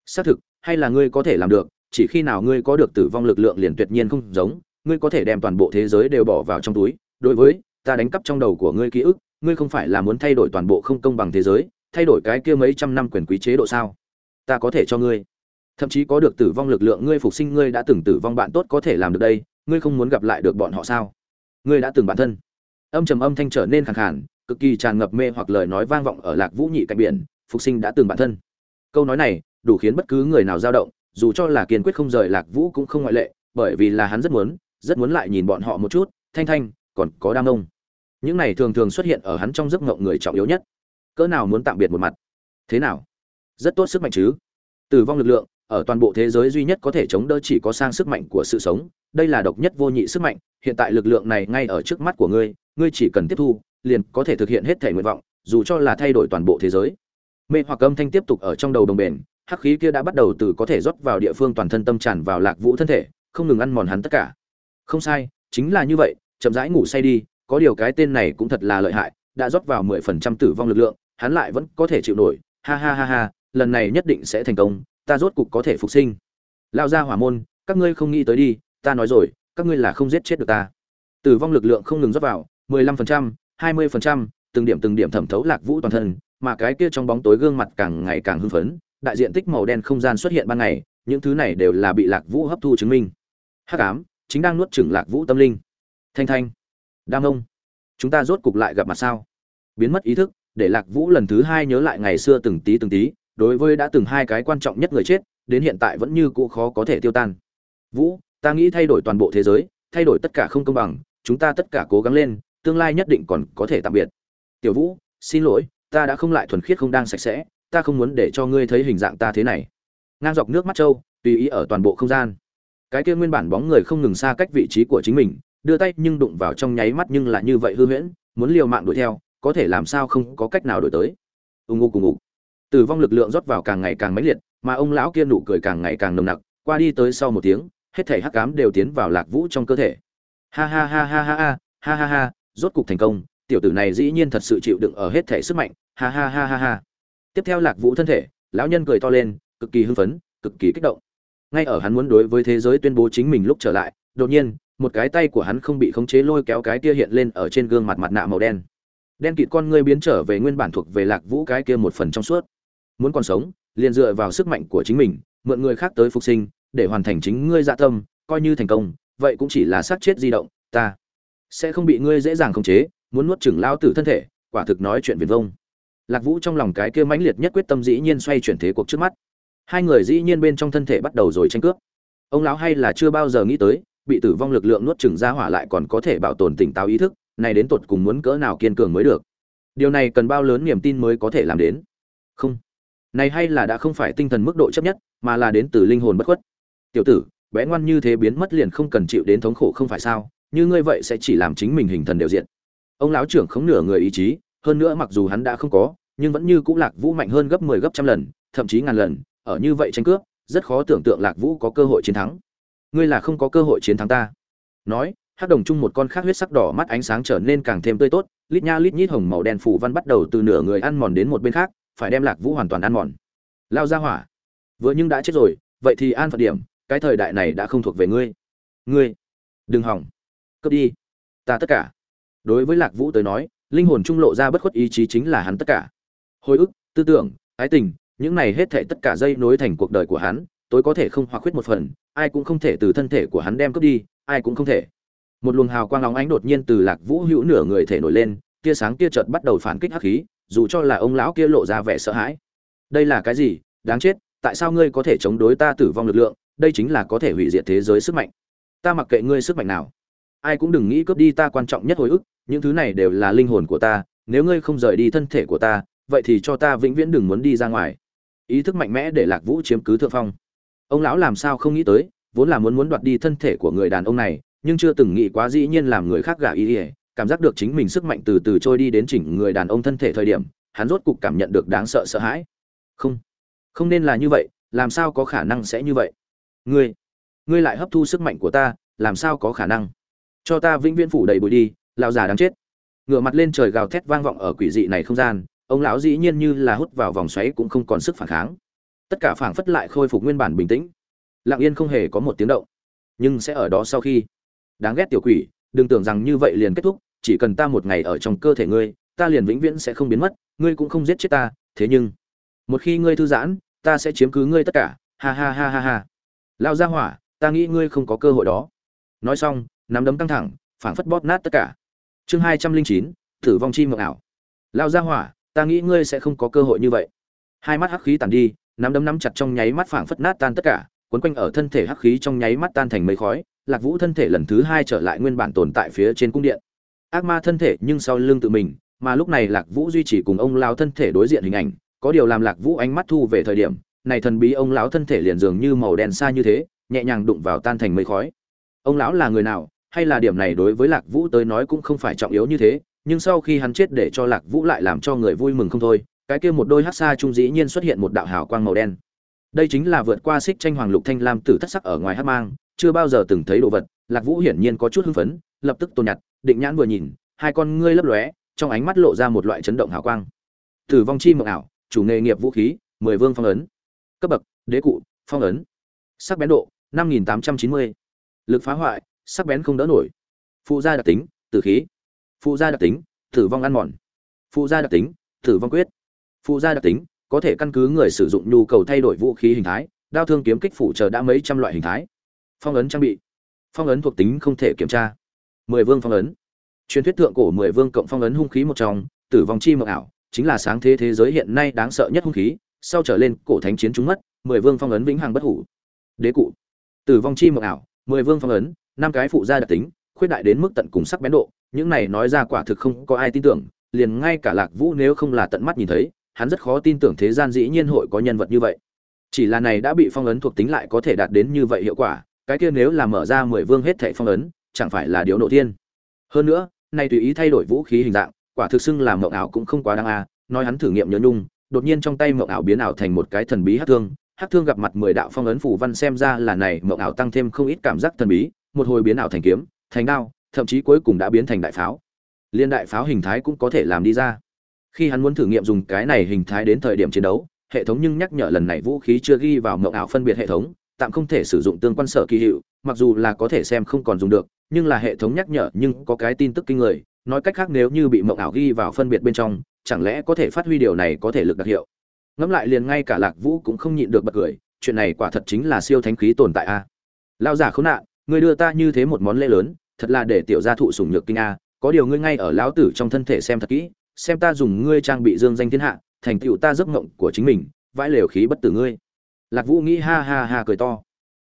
Xác thực, hay là ngươi có thể làm được, chỉ khi nào ngươi có được tử vong lực lượng liền tuyệt nhiên không giống, ngươi có thể đem toàn bộ thế giới đều bỏ vào trong túi. Đối với, ta đánh cắp trong đầu của ngươi ký ức ngươi không phải là muốn thay đổi toàn bộ không công bằng thế giới, thay đổi cái kia mấy trăm năm quyền quý chế độ sao? Ta có thể cho ngươi. Thậm chí có được tử vong lực lượng ngươi phục sinh ngươi đã từng tử vong bạn tốt có thể làm được đây, ngươi không muốn gặp lại được bọn họ sao? Ngươi đã từng bản thân. Âm trầm âm thanh trở nên khàn khàn, cực kỳ tràn ngập mê hoặc lời nói vang vọng ở lạc vũ nhị cạnh biển, phục sinh đã từng bản thân. Câu nói này, đủ khiến bất cứ người nào dao động, dù cho là kiên quyết không rời lạc vũ cũng không ngoại lệ, bởi vì là hắn rất muốn rất muốn lại nhìn bọn họ một chút, thanh thanh, còn có đam ông những này thường thường xuất hiện ở hắn trong giấc ngộng người trọng yếu nhất. Cỡ nào muốn tạm biệt một mặt? Thế nào? Rất tốt sức mạnh chứ? Tử vong lực lượng, ở toàn bộ thế giới duy nhất có thể chống đỡ chỉ có sang sức mạnh của sự sống. Đây là độc nhất vô nhị sức mạnh. Hiện tại lực lượng này ngay ở trước mắt của ngươi. Ngươi chỉ cần tiếp thu, liền có thể thực hiện hết thể nguyện vọng, dù cho là thay đổi toàn bộ thế giới. Mê hoặc âm thanh tiếp tục ở trong đầu đồng bền. Hắc khí kia đã bắt đầu từ có thể rót vào địa phương toàn thân tâm tràn vào lạc vũ thân thể, không ngừng ăn mòn hắn tất cả. Không sai, chính là như vậy. Chậm rãi ngủ say đi có điều cái tên này cũng thật là lợi hại, đã rót vào mười phần trăm tử vong lực lượng, hắn lại vẫn có thể chịu nổi. Ha ha ha ha, lần này nhất định sẽ thành công, ta rốt cục có thể phục sinh. Lao ra hỏa môn, các ngươi không nghĩ tới đi, ta nói rồi, các ngươi là không giết chết được ta. Tử vong lực lượng không ngừng rót vào, mười lăm phần trăm, hai mươi phần trăm, từng điểm từng điểm thẩm thấu lạc vũ toàn thân, mà cái kia trong bóng tối gương mặt càng ngày càng hưng phấn, đại diện tích màu đen không gian xuất hiện ban ngày, những thứ này đều là bị lạc vũ hấp thu chứng minh. Hắc ám, chính đang nuốt chửng lạc vũ tâm linh. Thanh thanh đam ông chúng ta rốt cục lại gặp mặt sao? Biến mất ý thức, để lạc vũ lần thứ hai nhớ lại ngày xưa từng tí từng tí, đối với đã từng hai cái quan trọng nhất người chết, đến hiện tại vẫn như cũ khó có thể tiêu tan. Vũ, ta nghĩ thay đổi toàn bộ thế giới, thay đổi tất cả không công bằng, chúng ta tất cả cố gắng lên, tương lai nhất định còn có thể tạm biệt. Tiểu vũ, xin lỗi, ta đã không lại thuần khiết không đang sạch sẽ, ta không muốn để cho ngươi thấy hình dạng ta thế này. Ngang dọc nước mắt trâu, tùy ý ở toàn bộ không gian. Cái kia nguyên bản bóng người không ngừng xa cách vị trí của chính mình đưa tay nhưng đụng vào trong nháy mắt nhưng là như vậy hư huyễn, muốn liều mạng đuổi theo, có thể làm sao không có cách nào đuổi tới. Ù ngụ cùng ngụ tử vong lực lượng rót vào càng ngày càng mãnh liệt, mà ông lão kia nụ cười càng ngày càng nồng nặc, qua đi tới sau một tiếng, hết thảy hắc ám đều tiến vào lạc vũ trong cơ thể. Ha ha ha ha ha ha ha ha ha, rốt cục thành công, tiểu tử này dĩ nhiên thật sự chịu đựng ở hết thể sức mạnh, ha ha ha ha ha. Tiếp theo lạc vũ thân thể, lão nhân cười to lên, cực kỳ hưng phấn, cực kỳ kích động. Ngay ở hắn muốn đối với thế giới tuyên bố chính mình lúc trở lại, đột nhiên một cái tay của hắn không bị khống chế lôi kéo cái kia hiện lên ở trên gương mặt mặt nạ màu đen. Đen kịt con ngươi biến trở về nguyên bản thuộc về lạc vũ cái kia một phần trong suốt. Muốn còn sống, liền dựa vào sức mạnh của chính mình, mượn người khác tới phục sinh, để hoàn thành chính ngươi dạ tâm, coi như thành công, vậy cũng chỉ là sát chết di động, ta sẽ không bị ngươi dễ dàng khống chế, muốn nuốt chửng lao tử thân thể, quả thực nói chuyện viền vông. Lạc vũ trong lòng cái kia mãnh liệt nhất quyết tâm dĩ nhiên xoay chuyển thế cuộc trước mắt. Hai người dĩ nhiên bên trong thân thể bắt đầu rồi tranh cướp. Ông lão hay là chưa bao giờ nghĩ tới bị tử vong lực lượng nuốt chửng ra hỏa lại còn có thể bảo tồn tỉnh táo ý thức, này đến tột cùng muốn cỡ nào kiên cường mới được? Điều này cần bao lớn niềm tin mới có thể làm đến? Không. Này hay là đã không phải tinh thần mức độ chấp nhất, mà là đến từ linh hồn bất khuất. Tiểu tử, bé ngoan như thế biến mất liền không cần chịu đến thống khổ không phải sao? Như ngươi vậy sẽ chỉ làm chính mình hình thần đều diện ông lão trưởng không nửa người ý chí, hơn nữa mặc dù hắn đã không có, nhưng vẫn như cũng lạc vũ mạnh hơn gấp 10 gấp trăm lần, thậm chí ngàn lần, ở như vậy tranh cướp, rất khó tưởng tượng lạc vũ có cơ hội chiến thắng ngươi là không có cơ hội chiến thắng ta. Nói, hắc đồng chung một con khác huyết sắc đỏ mắt ánh sáng trở nên càng thêm tươi tốt, lít nha lít nhít hồng màu đen phủ văn bắt đầu từ nửa người ăn mòn đến một bên khác, phải đem lạc vũ hoàn toàn ăn mòn. Lao ra hỏa, vừa nhưng đã chết rồi, vậy thì an phận điểm, cái thời đại này đã không thuộc về ngươi. Ngươi, đừng hỏng. Cướp đi, ta tất cả. Đối với lạc vũ tới nói, linh hồn trung lộ ra bất khuất ý chí chính là hắn tất cả. Hồi ức, tư tưởng, ái tình, những này hết thảy tất cả dây nối thành cuộc đời của hắn tối có thể không hoặc khuyết một phần, ai cũng không thể từ thân thể của hắn đem cướp đi, ai cũng không thể. Một luồng hào quang óng ánh đột nhiên từ lạc vũ hữu nửa người thể nổi lên, tia sáng kia chợt bắt đầu phản kích hắc khí, dù cho là ông lão kia lộ ra vẻ sợ hãi. Đây là cái gì? Đáng chết, tại sao ngươi có thể chống đối ta tử vong lực lượng? Đây chính là có thể hủy diệt thế giới sức mạnh. Ta mặc kệ ngươi sức mạnh nào, ai cũng đừng nghĩ cướp đi ta quan trọng nhất hồi ức, những thứ này đều là linh hồn của ta, nếu ngươi không rời đi thân thể của ta, vậy thì cho ta vĩnh viễn đừng muốn đi ra ngoài. Ý thức mạnh mẽ để lạc vũ chiếm cứ thượng phong ông lão làm sao không nghĩ tới, vốn là muốn muốn đoạt đi thân thể của người đàn ông này, nhưng chưa từng nghĩ quá dĩ nhiên làm người khác gả ý ỉa cảm giác được chính mình sức mạnh từ từ trôi đi đến chỉnh người đàn ông thân thể thời điểm, hắn rốt cục cảm nhận được đáng sợ sợ hãi. Không không nên là như vậy, làm sao có khả năng sẽ như vậy? Ngươi ngươi lại hấp thu sức mạnh của ta, làm sao có khả năng? Cho ta vĩnh viễn phủ đầy bụi đi, lão già đáng chết. Ngửa mặt lên trời gào thét vang vọng ở quỷ dị này không gian, ông lão dĩ nhiên như là hút vào vòng xoáy cũng không còn sức phản kháng tất cả phảng phất lại khôi phục nguyên bản bình tĩnh. Lặng yên không hề có một tiếng động. Nhưng sẽ ở đó sau khi. Đáng ghét tiểu quỷ, đừng tưởng rằng như vậy liền kết thúc, chỉ cần ta một ngày ở trong cơ thể ngươi, ta liền vĩnh viễn sẽ không biến mất, ngươi cũng không giết chết ta, thế nhưng, một khi ngươi thư giãn, ta sẽ chiếm cứ ngươi tất cả, ha ha ha ha ha. Lao ra hỏa, ta nghĩ ngươi không có cơ hội đó. Nói xong, nắm đấm căng thẳng, phảng phất bóp nát tất cả. Chương hai trăm linh chín thử vong chi mộng ảo. Lao ra hỏa, ta nghĩ ngươi sẽ không có cơ hội như vậy. Hai mắt hắc khí tàn đi nắm đấm nắm chặt trong nháy mắt phảng phất nát tan tất cả quấn quanh ở thân thể hắc khí trong nháy mắt tan thành mây khói, lạc vũ thân thể lần thứ hai trở lại nguyên bản tồn tại phía trên cung điện. Ác ma thân thể nhưng sau lưng tự mình, mà lúc này lạc vũ duy trì cùng ông lao thân thể đối diện hình ảnh, có điều làm lạc vũ ánh mắt thu về thời điểm, này thần bí ông lão thân thể liền dường như màu đen xa như thế, nhẹ nhàng đụng vào tan thành mây khói. Ông lão là người nào, hay là điểm này đối với lạc vũ tới nói cũng không phải trọng yếu như thế, nhưng sau khi hắn chết để cho lạc vũ lại làm cho người vui mừng không thôi cái kia một đôi hắc xa trung dĩ nhiên xuất hiện một đạo hào quang màu đen. Đây chính là vượt qua xích tranh hoàng lục thanh lam tử thất sắc ở ngoài hắc mang, chưa bao giờ từng thấy đồ vật, lạc vũ hiển nhiên có chút hưng phấn, lập tức tôn nhặt, định nhãn vừa nhìn, hai con ngươi lấp lóe, trong ánh mắt lộ ra một loại chấn động hào quang. Tử vong chi mộng ảo, chủ nghề nghiệp vũ khí, mười vương phong ấn. Cấp bậc, đế cụ, phong ấn. Sắc bén độ, năm nghìn tám trăm chín mươi. Lực phá hoại, sắc bén không đỡ nổi. Phụ gia đặc tính, tử khí. Phụ gia đặc tính, tử vong ăn mòn. Phụ gia đặc tính, tử vong quyết phụ gia đặc tính, có thể căn cứ người sử dụng nhu cầu thay đổi vũ khí hình thái, đao thương kiếm kích phụ trợ đã mấy trăm loại hình thái. Phong ấn trang bị. Phong ấn thuộc tính không thể kiểm tra. Mười vương phong ấn. Truyền thuyết thượng cổ mười vương cộng phong ấn hung khí một trong, tử vong chi mộng ảo, chính là sáng thế thế giới hiện nay đáng sợ nhất hung khí, sau trở lên, cổ thánh chiến chúng mất, mười vương phong ấn vĩnh hằng bất hủ. Đế cụ. Tử vong chi mộng ảo, mười vương phong ấn, năm cái phụ gia đặc tính, khuyết đại đến mức tận cùng sắc bén độ, những này nói ra quả thực không có ai tin tưởng, liền ngay cả lạc vũ nếu không là tận mắt nhìn thấy hắn rất khó tin tưởng thế gian dĩ nhiên hội có nhân vật như vậy. Chỉ là này đã bị phong ấn thuộc tính lại có thể đạt đến như vậy hiệu quả, cái kia nếu là mở ra mười vương hết thảy phong ấn, chẳng phải là điều nộ thiên. Hơn nữa nay tùy ý thay đổi vũ khí hình dạng, quả thực xưng làm mộng ảo cũng không quá đáng a nói hắn thử nghiệm nhớ nhung, đột nhiên trong tay mộng ảo biến ảo thành một cái thần bí hắc thương hắc thương gặp mặt mười đạo phong ấn phủ văn xem ra là này mộng ảo tăng thêm không ít cảm giác thần bí, một hồi biến ảo thành kiếm, thành đao, thậm chí cuối cùng đã biến thành đại pháo. Liên đại pháo hình thái cũng có thể làm đi ra khi hắn muốn thử nghiệm dùng cái này hình thái đến thời điểm chiến đấu, hệ thống nhưng nhắc nhở lần này vũ khí chưa ghi vào mộng ảo phân biệt hệ thống, tạm không thể sử dụng tương quan sở kỳ hiệu, mặc dù là có thể xem không còn dùng được, nhưng là hệ thống nhắc nhở nhưng có cái tin tức kinh người, nói cách khác nếu như bị mộng ảo ghi vào phân biệt bên trong, chẳng lẽ có thể phát huy điều này có thể lực đặc hiệu? Ngẫm lại liền ngay cả lạc vũ cũng không nhịn được bật cười, chuyện này quả thật chính là siêu thánh khí tồn tại a. Lao giả khốn nạn người đưa ta như thế một món lễ lớn, thật là để tiểu gia thụ sủng nhược kinh a, có điều ngươi ngay ở lão tử trong thân thể xem thật kỹ xem ta dùng ngươi trang bị dương danh thiên hạ, thành tựu ta giấc mộng của chính mình, vãi lều khí bất tử ngươi. Lạc vũ nghĩ ha ha ha cười to.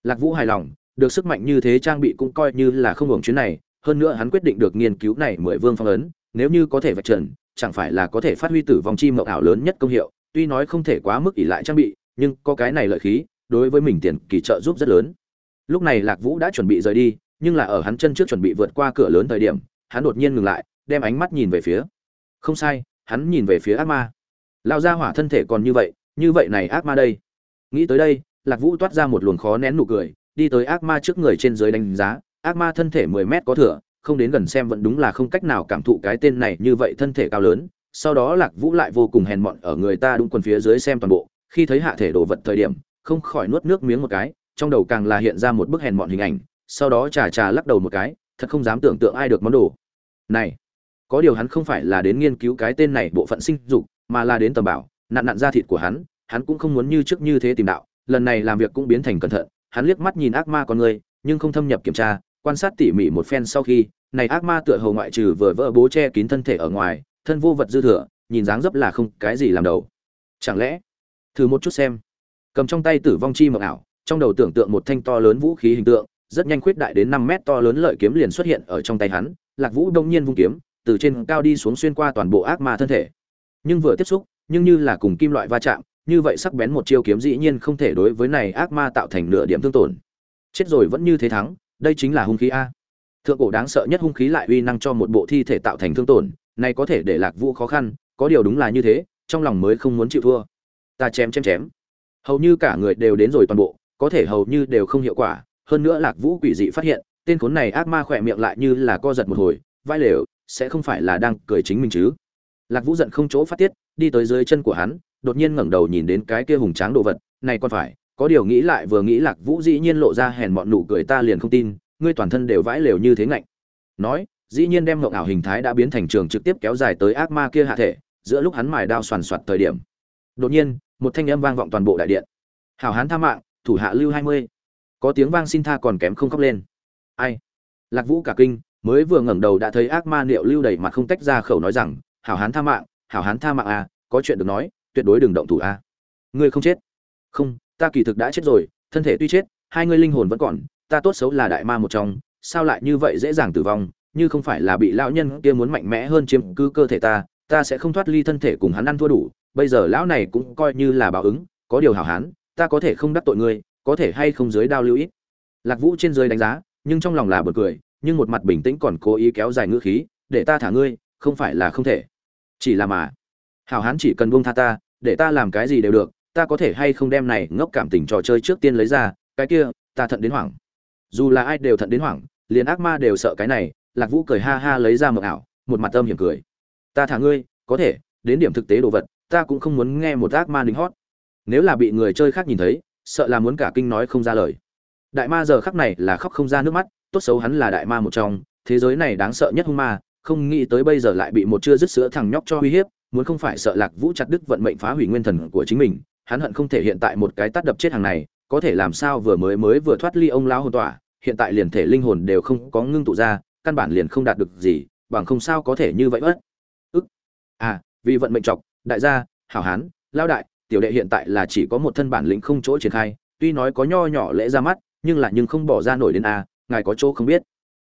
Lạc vũ hài lòng, được sức mạnh như thế trang bị cũng coi như là không hưởng chuyến này, hơn nữa hắn quyết định được nghiên cứu này mười vương phong ấn, nếu như có thể vạch trần, chẳng phải là có thể phát huy tử vong chi mộng ảo lớn nhất công hiệu, tuy nói không thể quá mức ỷ lại trang bị, nhưng có cái này lợi khí, đối với mình tiền kỳ trợ giúp rất lớn. Lúc này lạc vũ đã chuẩn bị rời đi, nhưng là ở hắn chân trước chuẩn bị vượt qua cửa lớn thời điểm, hắn đột nhiên ngừng lại, đem ánh mắt nhìn về phía không sai, hắn nhìn về phía ác ma. Lao ra hỏa thân thể còn như vậy như vậy này ác ma đây. Nghĩ tới đây, lạc vũ toát ra một luồng khó nén nụ cười, đi tới ác ma trước người trên dưới đánh giá, ác ma thân thể mười mét có thừa, không đến gần xem vẫn đúng là không cách nào cảm thụ cái tên này như vậy thân thể cao lớn. Sau đó lạc vũ lại vô cùng hèn mọn ở người ta đúng quần phía dưới xem toàn bộ, khi thấy hạ thể đồ vật thời điểm, không khỏi nuốt nước miếng một cái, trong đầu càng là hiện ra một bức hèn mọn hình ảnh, sau đó trà trà lắc đầu một cái, thật không dám tưởng tượng ai được món đồ. Này! Có điều hắn không phải là đến nghiên cứu cái tên này bộ phận sinh dục, mà là đến tầm bảo nạn nạn da thịt của hắn hắn cũng không muốn như trước như thế tìm đạo, lần này làm việc cũng biến thành cẩn thận, hắn liếc mắt nhìn ác ma con người, nhưng không thâm nhập kiểm tra, quan sát tỉ mỉ một phen sau khi, này ác ma tựa hồ ngoại trừ vừa vỡ bố che kín thân thể ở ngoài, thân vô vật dư thừa, nhìn dáng dấp là không cái gì làm đầu. Chẳng lẽ, thử một chút xem. Cầm trong tay tử vong chi mộng ảo, trong đầu tưởng tượng một thanh to lớn vũ khí hình tượng, rất nhanh khuyết đại đến năm mét to lớn lợi kiếm liền xuất hiện ở trong tay hắn, lạc vũ đông nhiên vung kiếm từ trên cao đi xuống xuyên qua toàn bộ ác ma thân thể. Nhưng vừa tiếp xúc, nhưng như là cùng kim loại va chạm, như vậy sắc bén một chiêu kiếm dĩ nhiên không thể đối với này ác ma tạo thành nửa điểm thương tổn. Chết rồi vẫn như thế thắng, đây chính là hung khí a. Thượng cổ đáng sợ nhất hung khí lại uy năng cho một bộ thi thể tạo thành thương tổn, này có thể để lạc vũ khó khăn, có điều đúng là như thế, trong lòng mới không muốn chịu thua. Ta chém chém chém. Hầu như cả người đều đến rồi toàn bộ, có thể hầu như đều không hiệu quả, hơn nữa lạc vũ quỷ dị phát hiện, tên khốn này ác ma khỏe miệng lại như là co giật một hồi vai lều sẽ không phải là đang cười chính mình chứ. Lạc vũ giận không chỗ phát tiết, đi tới dưới chân của hắn, đột nhiên ngẩng đầu nhìn đến cái kia hùng tráng đồ vật, này còn phải, có điều nghĩ lại vừa nghĩ lạc vũ dĩ nhiên lộ ra hèn mọn nụ cười ta liền không tin, ngươi toàn thân đều vãi lều như thế ngạnh. Nói, dĩ nhiên đem ngộng ảo hình thái đã biến thành trường trực tiếp kéo dài tới ác ma kia hạ thể, giữa lúc hắn mài đao soàn soạt thời điểm. Đột nhiên, một thanh âm vang vọng toàn bộ đại điện. Hảo hán tha mạng, thủ hạ lưu hai mươi. Có tiếng vang xin tha còn kém không khóc lên. Ai? Lạc vũ cả kinh mới vừa ngẩng đầu đã thấy ác ma niệu lưu đầy mặt không tách ra khẩu nói rằng, hảo hán tha mạng, hảo hán tha mạng à có chuyện được nói, tuyệt đối đừng động thủ a à. ngươi không chết không, ta kỳ thực đã chết rồi, thân thể tuy chết, hai ngươi linh hồn vẫn còn, ta tốt xấu là đại ma một trong, sao lại như vậy dễ dàng tử vong, như không phải là bị lão nhân kia muốn mạnh mẽ hơn chiếm cứ cơ thể ta ta sẽ không thoát ly thân thể cùng hắn ăn thua đủ, bây giờ lão này cũng coi như là báo ứng, có điều hảo hán, ta có thể không đắc tội ngươi, có thể hay không dưới đao lưu ít lạc vũ trên dưới đánh giá, nhưng trong lòng là bật cười nhưng một mặt bình tĩnh còn cố ý kéo dài ngữ khí, để ta thả ngươi, không phải là không thể. Chỉ là mà. Hảo hán chỉ cần buông tha ta, để ta làm cái gì đều được, ta có thể hay không đem này ngốc cảm tình trò chơi trước tiên lấy ra, cái kia, ta thận đến hoảng. Dù là ai đều thận đến hoảng, liền ác ma đều sợ cái này, lạc vũ cười ha ha lấy ra mộng ảo, một mặt âm hiểm cười. Ta thả ngươi, có thể, đến điểm thực tế đồ vật, ta cũng không muốn nghe một ác ma đính hót. Nếu là bị người chơi khác nhìn thấy, sợ là muốn cả kinh nói không ra lời. Đại ma giờ khắc này là khóc không ra nước mắt tốt xấu hắn là đại ma một trong, thế giới này đáng sợ nhất hung ma, không nghĩ tới bây giờ lại bị một chưa dứt sữa thằng nhóc cho uy hiếp, muốn không phải sợ lạc vũ chặt đứt vận mệnh phá hủy nguyên thần của chính mình, hắn hận không thể hiện tại một cái tát đập chết hàng này, có thể làm sao vừa mới mới vừa thoát ly ông lão hồn tỏa hiện tại liền thể linh hồn đều không có ngưng tụ ra, căn bản liền không đạt được gì, bằng không sao có thể như vậy bất. Ức. À vì vận mệnh trọc đại gia, hảo hán lao đại, tiểu đệ hiện tại là chỉ có một thân bản lĩnh không chỗ triển khai, tuy nói có nho nhỏ lễ ra mắt, nhưng là nhưng không bỏ ra nổi đến a ngài có chỗ không biết.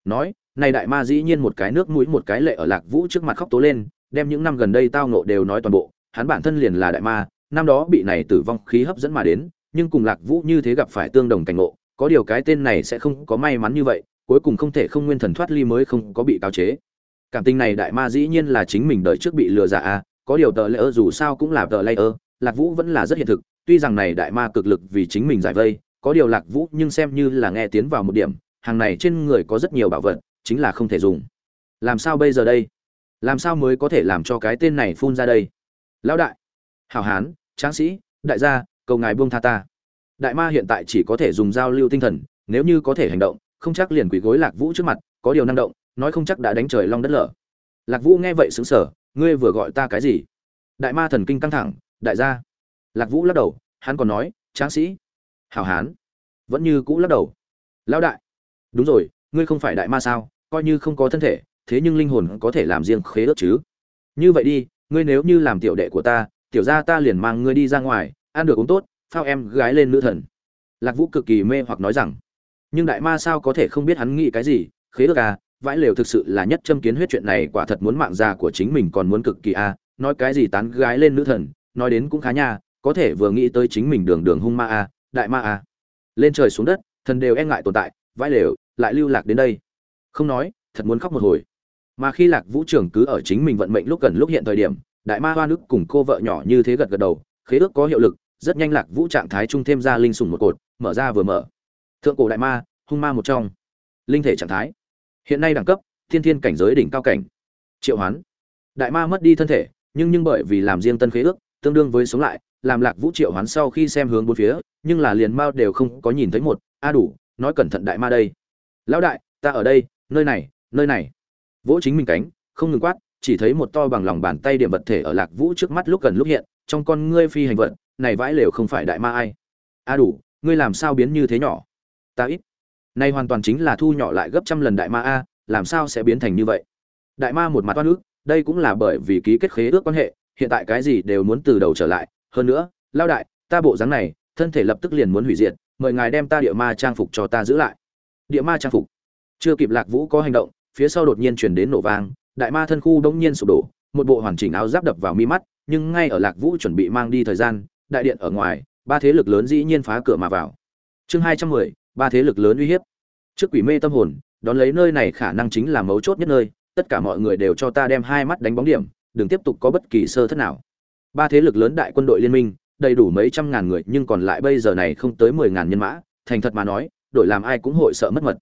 Nói này đại ma dĩ nhiên một cái nước mũi một cái lệ ở lạc vũ trước mặt khóc tố lên đem những năm gần đây tao nộ đều nói toàn bộ hắn bản thân liền là đại ma năm đó bị này tử vong khí hấp dẫn mà đến nhưng cùng lạc vũ như thế gặp phải tương đồng cảnh ngộ có điều cái tên này sẽ không có may mắn như vậy cuối cùng không thể không nguyên thần thoát ly mới không có bị cáo chế. Cảm tình này đại ma dĩ nhiên là chính mình đợi trước bị lừa giả à, có điều tờ lệ ơ dù sao cũng là tờ lệ ơ lạc vũ vẫn là rất hiện thực tuy rằng này đại ma cực lực vì chính mình giải vây có điều lạc vũ nhưng xem như là nghe tiến vào một điểm hàng này trên người có rất nhiều bảo vật, chính là không thể dùng. Làm sao bây giờ đây? Làm sao mới có thể làm cho cái tên này phun ra đây? Lão đại, hảo hán, tráng sĩ, đại gia, cầu ngài buông tha ta. Đại ma hiện tại chỉ có thể dùng giao lưu tinh thần, nếu như có thể hành động, không chắc liền quỳ gối lạc vũ trước mặt, có điều năng động, nói không chắc đã đánh trời long đất lở. Lạc vũ nghe vậy xứng sở ngươi vừa gọi ta cái gì? Đại ma thần kinh căng thẳng, đại gia. Lạc vũ lắc đầu, hắn còn nói, tráng sĩ, hảo hán, vẫn như cũ lắc đầu. Lão đại đúng rồi ngươi không phải đại ma sao coi như không có thân thể thế nhưng linh hồn có thể làm riêng khế ước chứ như vậy đi ngươi nếu như làm tiểu đệ của ta tiểu gia ta liền mang ngươi đi ra ngoài ăn được uống tốt phao em gái lên nữ thần lạc vũ cực kỳ mê hoặc nói rằng nhưng đại ma sao có thể không biết hắn nghĩ cái gì khế ước à vãi lều thực sự là nhất châm kiến huyết chuyện này quả thật muốn mạng già của chính mình còn muốn cực kỳ à, nói cái gì tán gái lên nữ thần nói đến cũng khá nha có thể vừa nghĩ tới chính mình đường đường hung ma à, đại ma à. lên trời xuống đất thần đều e ngại tồn tại vãi lều, lại lưu lạc đến đây. Không nói, thật muốn khóc một hồi. Mà khi lạc vũ trưởng cứ ở chính mình vận mệnh lúc gần lúc hiện thời điểm, đại ma hoa nước cùng cô vợ nhỏ như thế gật gật đầu, khế ước có hiệu lực, rất nhanh lạc vũ trạng thái trung thêm ra linh sùng một cột, mở ra vừa mở. Thượng cổ đại ma, hung ma một trong. Linh thể trạng thái. Hiện nay đẳng cấp, thiên thiên cảnh giới đỉnh cao cảnh. Triệu hoán. Đại ma mất đi thân thể, nhưng nhưng bởi vì làm riêng tân khế ước, tương đương với sống lại, làm lạc vũ triệu hoán sau khi xem hướng bốn phía, nhưng là liền mao đều không có nhìn thấy một, a đủ nói cẩn thận đại ma đây. Lão đại, ta ở đây, nơi này nơi này. Vỗ chính mình cánh, không ngừng quát, chỉ thấy một to bằng lòng bàn tay điểm vật thể ở lạc vũ trước mắt lúc gần lúc hiện, trong con ngươi phi hành vật này vãi lều không phải đại ma ai. A đủ, ngươi làm sao biến như thế nhỏ? Ta ít. Nay hoàn toàn chính là thu nhỏ lại gấp trăm lần đại ma a, làm sao sẽ biến thành như vậy? Đại ma một mặt oan ức, đây cũng là bởi vì ký kết khế ước quan hệ, hiện tại cái gì đều muốn từ đầu trở lại. Hơn nữa lao đại, ta bộ dáng này, thân thể lập tức liền muốn hủy diệt mời ngài đem ta địa ma trang phục cho ta giữ lại. Địa ma trang phục? Chưa kịp lạc vũ có hành động, phía sau đột nhiên chuyển đến nổ vang, đại ma thân khu đống nhiên sụp đổ, một bộ hoàn chỉnh áo giáp đập vào mi mắt, nhưng ngay ở lạc vũ chuẩn bị mang đi thời gian, đại điện ở ngoài, ba thế lực lớn dĩ nhiên phá cửa mà vào. Chương hai trăm mười, ba thế lực lớn uy hiếp. Trước quỷ mê tâm hồn, đón lấy nơi này khả năng chính là mấu chốt nhất nơi, tất cả mọi người đều cho ta đem hai mắt đánh bóng điểm, đừng tiếp tục có bất kỳ sơ thất nào. Ba thế lực lớn đại quân đội liên minh đầy đủ mấy trăm ngàn người, nhưng còn lại bây giờ này không tới mười ngàn nhân mã, thành thật mà nói, đổi làm ai cũng hội sợ mất mật.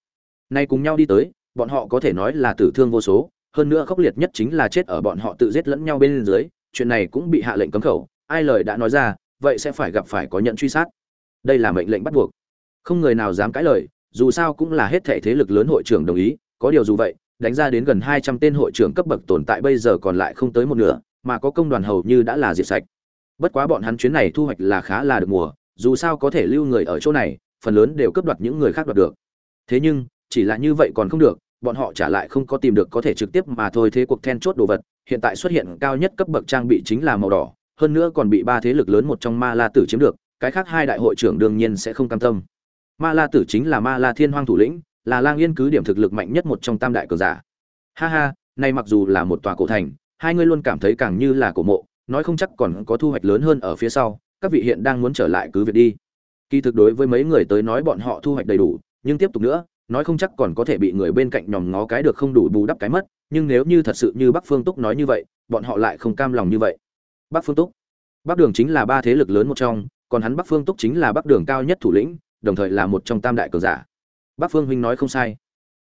Nay cùng nhau đi tới, bọn họ có thể nói là tử thương vô số, hơn nữa khốc liệt nhất chính là chết ở bọn họ tự giết lẫn nhau bên dưới, chuyện này cũng bị hạ lệnh cấm khẩu, ai lời đã nói ra, vậy sẽ phải gặp phải có nhận truy sát. Đây là mệnh lệnh bắt buộc. Không người nào dám cãi lời, dù sao cũng là hết thể thế lực lớn hội trưởng đồng ý, có điều dù vậy, đánh ra đến gần hai trăm tên hội trưởng cấp bậc tồn tại bây giờ còn lại không tới một nửa, mà có công đoàn hầu như đã là diệt sạch bất quá bọn hắn chuyến này thu hoạch là khá là được mùa, dù sao có thể lưu người ở chỗ này, phần lớn đều cướp đoạt những người khác đoạt được. Thế nhưng, chỉ là như vậy còn không được, bọn họ trả lại không có tìm được có thể trực tiếp mà thôi thế cuộc then chốt đồ vật, hiện tại xuất hiện cao nhất cấp bậc trang bị chính là màu đỏ, hơn nữa còn bị ba thế lực lớn một trong ma la tử chiếm được, cái khác hai đại hội trưởng đương nhiên sẽ không cam tâm. Ma la tử chính là ma la thiên hoang thủ lĩnh, là lang yên cứ điểm thực lực mạnh nhất một trong tam đại cường giả. Ha ha nay mặc dù là một tòa cổ thành, hai ngươi luôn cảm thấy càng như là cổ mộ nói không chắc còn có thu hoạch lớn hơn ở phía sau, các vị hiện đang muốn trở lại cứ việc đi. Kỳ thực đối với mấy người tới nói bọn họ thu hoạch đầy đủ, nhưng tiếp tục nữa, nói không chắc còn có thể bị người bên cạnh nhòm ngó cái được không đủ bù đắp cái mất, nhưng nếu như thật sự như bắc phương túc nói như vậy, bọn họ lại không cam lòng như vậy. Bắc phương túc. Bắc đường chính là ba thế lực lớn một trong, còn hắn bắc phương túc chính là bắc đường cao nhất thủ lĩnh, đồng thời là một trong tam đại cường giả. Bắc phương huynh nói không sai.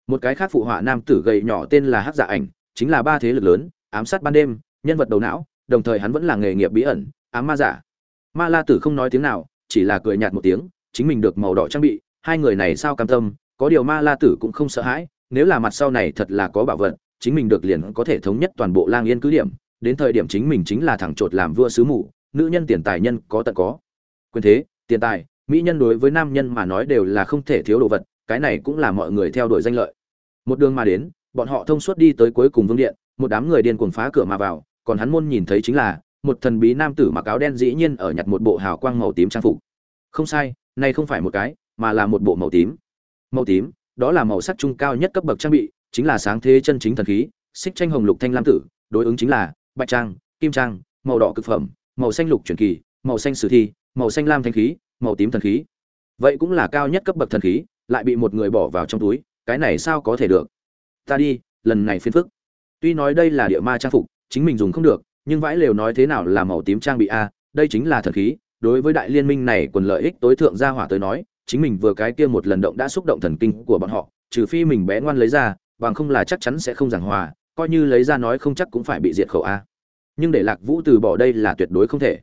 Một cái khác phụ họa nam tử gầy nhỏ tên là hắc dạ ảnh, chính là ba thế lực lớn, ám sát ban đêm, nhân vật đầu não đồng thời hắn vẫn là nghề nghiệp bí ẩn, ám ma giả. Ma la tử không nói tiếng nào, chỉ là cười nhạt một tiếng, chính mình được màu đỏ trang bị, hai người này sao cam tâm, có điều ma la tử cũng không sợ hãi, nếu là mặt sau này thật là có bảo vật, chính mình được liền có thể thống nhất toàn bộ lang yên cứ điểm, đến thời điểm chính mình chính là thẳng chột làm vua sứ mù nữ nhân tiền tài nhân có tận có. Quyền thế, tiền tài, mỹ nhân đối với nam nhân mà nói đều là không thể thiếu đồ vật, cái này cũng là mọi người theo đuổi danh lợi. Một đường mà đến, bọn họ thông suốt đi tới cuối cùng vương điện, một đám người điên cuồng phá cửa mà vào còn hắn môn nhìn thấy chính là, một thần bí nam tử mặc áo đen dĩ nhiên ở nhặt một bộ hào quang màu tím trang phục. Không sai, này không phải một cái, mà là một bộ màu tím. Màu tím, đó là màu sắc trung cao nhất cấp bậc trang bị, chính là sáng thế chân chính thần khí, xích tranh hồng lục thanh lam tử, đối ứng chính là bạch trang, kim trang, màu đỏ cực phẩm, màu xanh lục truyền kỳ, màu xanh sử thi, màu xanh lam thanh khí, màu tím thần khí. Vậy cũng là cao nhất cấp bậc thần khí, lại bị một người bỏ vào trong túi, cái này sao có thể được? Ta đi, lần này phiền phức. Tuy nói đây là địa ma trang phục chính mình dùng không được, nhưng vãi lều nói thế nào là màu tím trang bị a, đây chính là thần khí. Đối với đại liên minh này quần lợi ích tối thượng gia hỏa tới nói, chính mình vừa cái kia một lần động đã xúc động thần kinh của bọn họ, trừ phi mình bé ngoan lấy ra, bằng không là chắc chắn sẽ không giảng hòa, coi như lấy ra nói không chắc cũng phải bị diệt khẩu a. Nhưng để lạc vũ từ bỏ đây là tuyệt đối không thể.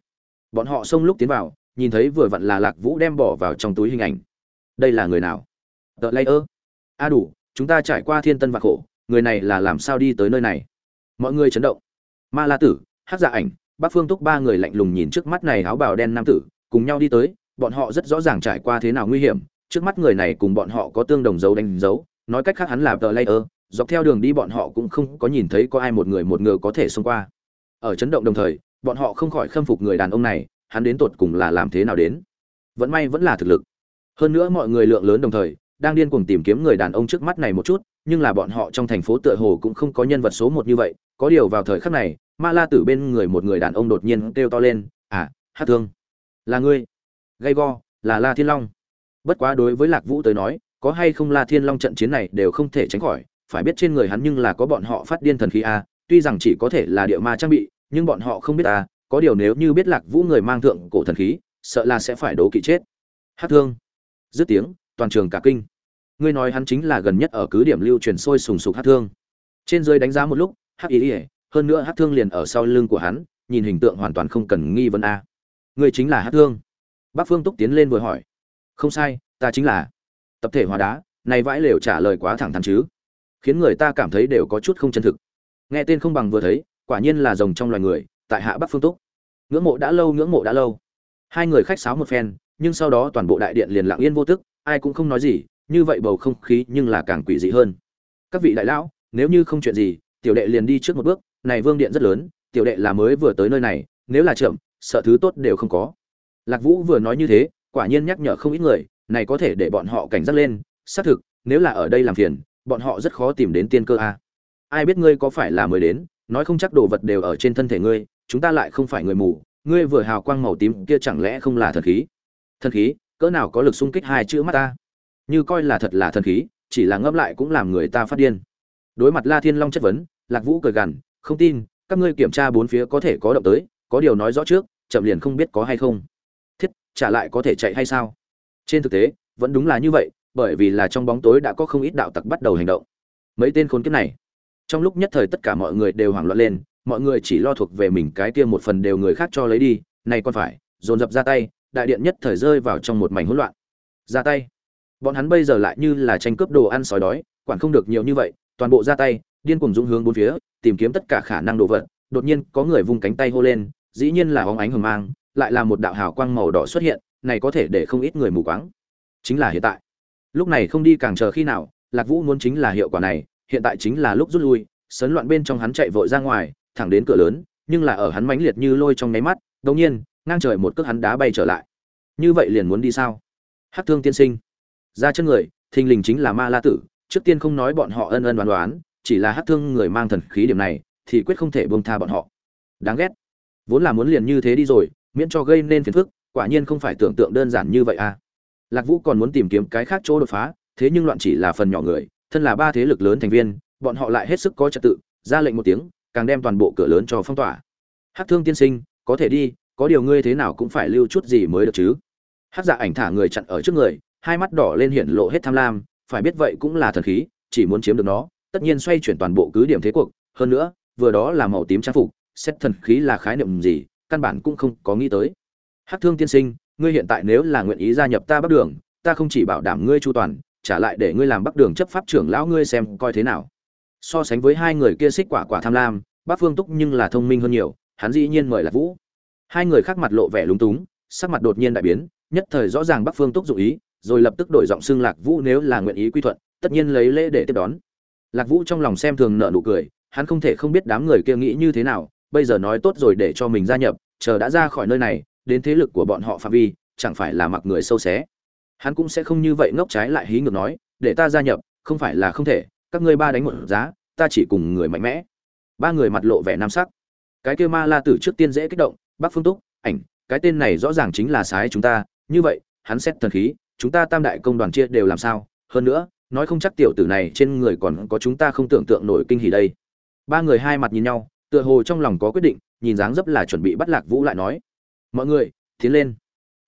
Bọn họ xông lúc tiến vào, nhìn thấy vừa vặn là lạc vũ đem bỏ vào trong túi hình ảnh. Đây là người nào? Tờ lây ơ. A đủ, chúng ta trải qua thiên tân vạc khổ, người này là làm sao đi tới nơi này? Mọi người chấn động ma la tử hát dạ ảnh bác Phương Túc ba người lạnh lùng nhìn trước mắt này áo bào đen nam tử, cùng nhau đi tới, bọn họ rất rõ ràng trải qua thế nào nguy hiểm, trước mắt người này cùng bọn họ có tương đồng dấu đánh dấu, nói cách khác hắn là tờ layer, dọc theo đường đi bọn họ cũng không có nhìn thấy có ai một người một ngựa có thể xông qua. Ở chấn động đồng thời, bọn họ không khỏi khâm phục người đàn ông này, hắn đến tột cùng là làm thế nào đến. Vẫn may vẫn là thực lực. Hơn nữa mọi người lượng lớn đồng thời, đang điên cuồng tìm kiếm người đàn ông trước mắt này một chút, nhưng là bọn họ trong thành phố tựa hồ cũng không có nhân vật số một như vậy, có điều vào thời khắc này, Ma La Tử bên người một người đàn ông đột nhiên kêu to lên, "À, Hát Thương, là ngươi?" Gay go, là La Thiên Long. Bất quá đối với Lạc Vũ tới nói, có hay không La Thiên Long trận chiến này đều không thể tránh khỏi, phải biết trên người hắn nhưng là có bọn họ phát điên thần khí a, tuy rằng chỉ có thể là địa ma trang bị, nhưng bọn họ không biết a, có điều nếu như biết Lạc Vũ người mang thượng cổ thần khí, sợ là sẽ phải đố kỵ chết. Hát Thương. Dứt tiếng, toàn trường cả kinh. Ngươi nói hắn chính là gần nhất ở cứ điểm lưu truyền sôi sùng sục Hát Thương. Trên dưới đánh giá một lúc, Hắc Ý, ý hơn nữa Hát Thương liền ở sau lưng của hắn, nhìn hình tượng hoàn toàn không cần nghi vấn a. Ngươi chính là Hát Thương. Bác Phương Túc tiến lên vừa hỏi. Không sai, ta chính là tập thể hóa đá này vãi lều trả lời quá thẳng thắn chứ khiến người ta cảm thấy đều có chút không chân thực nghe tên không bằng vừa thấy quả nhiên là rồng trong loài người tại hạ bắc phương túc ngưỡng mộ đã lâu ngưỡng mộ đã lâu hai người khách sáo một phen nhưng sau đó toàn bộ đại điện liền lặng yên vô tức ai cũng không nói gì như vậy bầu không khí nhưng là càng quỷ dị hơn. Các vị đại lão, nếu như không chuyện gì, tiểu đệ liền đi trước một bước, này vương điện rất lớn, tiểu đệ là mới vừa tới nơi này, nếu là chậm, sợ thứ tốt đều không có. Lạc vũ vừa nói như thế, quả nhiên nhắc nhở không ít người, này có thể để bọn họ cảnh giác lên, xác thực, nếu là ở đây làm phiền, bọn họ rất khó tìm đến tiên cơ a. Ai biết ngươi có phải là mới đến, nói không chắc đồ vật đều ở trên thân thể ngươi, chúng ta lại không phải người mù, ngươi vừa hào quang màu tím kia chẳng lẽ không là thần khí? Thần khí, cỡ nào có lực xung kích hai chữ mắt ta? Như coi là thật là thần khí, chỉ là ngấp lại cũng làm người ta phát điên. Đối mặt la thiên long chất vấn, lạc vũ cười gằn, không tin, các ngươi kiểm tra bốn phía có thể có động tới, có điều nói rõ trước, chậm liền không biết có hay không. Thiết, trả lại có thể chạy hay sao? Trên thực tế, vẫn đúng là như vậy, bởi vì là trong bóng tối đã có không ít đạo tặc bắt đầu hành động. Mấy tên khốn kiếp này, trong lúc nhất thời tất cả mọi người đều hoảng loạn lên, mọi người chỉ lo thuộc về mình cái kia một phần đều người khác cho lấy đi, này còn phải, dồn dập ra tay, đại điện nhất thời rơi vào trong một mảnh hỗn loạn. Ra tay bọn hắn bây giờ lại như là tranh cướp đồ ăn sói đói, quản không được nhiều như vậy, toàn bộ ra tay, điên cùng dũng hướng bốn phía, tìm kiếm tất cả khả năng đồ vật. Đột nhiên, có người vung cánh tay hô lên, dĩ nhiên là hóng ánh hừng mang, lại là một đạo hào quang màu đỏ xuất hiện, này có thể để không ít người mù quáng. Chính là hiện tại. Lúc này không đi càng chờ khi nào, lạc vũ muốn chính là hiệu quả này, hiện tại chính là lúc rút lui, sấn loạn bên trong hắn chạy vội ra ngoài, thẳng đến cửa lớn, nhưng là ở hắn mãnh liệt như lôi trong nháy mắt, đột nhiên, ngang trời một cước hắn đá bay trở lại. Như vậy liền muốn đi sao? Hắc thương tiên sinh ra chân người, thình lình chính là ma la tử, trước tiên không nói bọn họ ân ân đoán đoán, chỉ là hắc thương người mang thần khí điểm này, thì quyết không thể buông tha bọn họ. Đáng ghét. Vốn là muốn liền như thế đi rồi, miễn cho gây nên phiền phức, quả nhiên không phải tưởng tượng đơn giản như vậy à. Lạc vũ còn muốn tìm kiếm cái khác chỗ đột phá, thế nhưng loạn chỉ là phần nhỏ người, thân là ba thế lực lớn thành viên, bọn họ lại hết sức có trật tự, ra lệnh một tiếng, càng đem toàn bộ cửa lớn cho phong tỏa. Hát thương tiên sinh, có thể đi, có điều ngươi thế nào cũng phải lưu chút gì mới được chứ? Hát dạ ảnh thả người chặn ở trước người hai mắt đỏ lên hiện lộ hết tham lam phải biết vậy cũng là thần khí chỉ muốn chiếm được nó tất nhiên xoay chuyển toàn bộ cứ điểm thế cuộc hơn nữa vừa đó là màu tím trang phục xét thần khí là khái niệm gì căn bản cũng không có nghĩ tới Hắc Thương tiên sinh, ngươi hiện tại nếu là nguyện ý gia nhập ta Bắc Đường, ta không chỉ bảo đảm ngươi chu toàn, trả lại để ngươi làm Bắc Đường chấp pháp trưởng lão ngươi xem coi thế nào. So sánh với hai người kia xích quả quả tham lam, Bắc Phương Túc nhưng là thông minh hơn nhiều, hắn dĩ nhiên mời là Vũ. Hai người khác mặt lộ vẻ lúng túng, sắc mặt đột nhiên đại biến, nhất thời rõ ràng Bắc Phương Túc dụng ý, rồi lập tức đổi giọng xưng Lạc Vũ nếu là nguyện ý quy thuận, tất nhiên lấy lễ để tiếp đón. Lạc Vũ trong lòng xem thường nợ nụ cười, hắn không thể không biết đám người kia nghĩ như thế nào, bây giờ nói tốt rồi để cho mình gia nhập, chờ đã ra khỏi nơi này, đến thế lực của bọn họ phạm vi chẳng phải là mặc người sâu xé. Hắn cũng sẽ không như vậy ngốc trái lại hí ngược nói để ta gia nhập không phải là không thể các ngươi ba đánh một giá ta chỉ cùng người mạnh mẽ. Ba người mặt lộ vẻ nam sắc. Cái kêu ma la tử trước tiên dễ kích động bắc phương túc ảnh cái tên này rõ ràng chính là sái chúng ta như vậy hắn xét thần khí chúng ta tam đại công đoàn chia đều làm sao? Hơn nữa, nói không chắc tiểu tử này trên người còn có chúng ta không tưởng tượng nổi kinh hỉ đây. Ba người hai mặt nhìn nhau, tựa hồ trong lòng có quyết định, nhìn dáng dấp là chuẩn bị bắt lạc vũ lại nói, mọi người, tiến lên.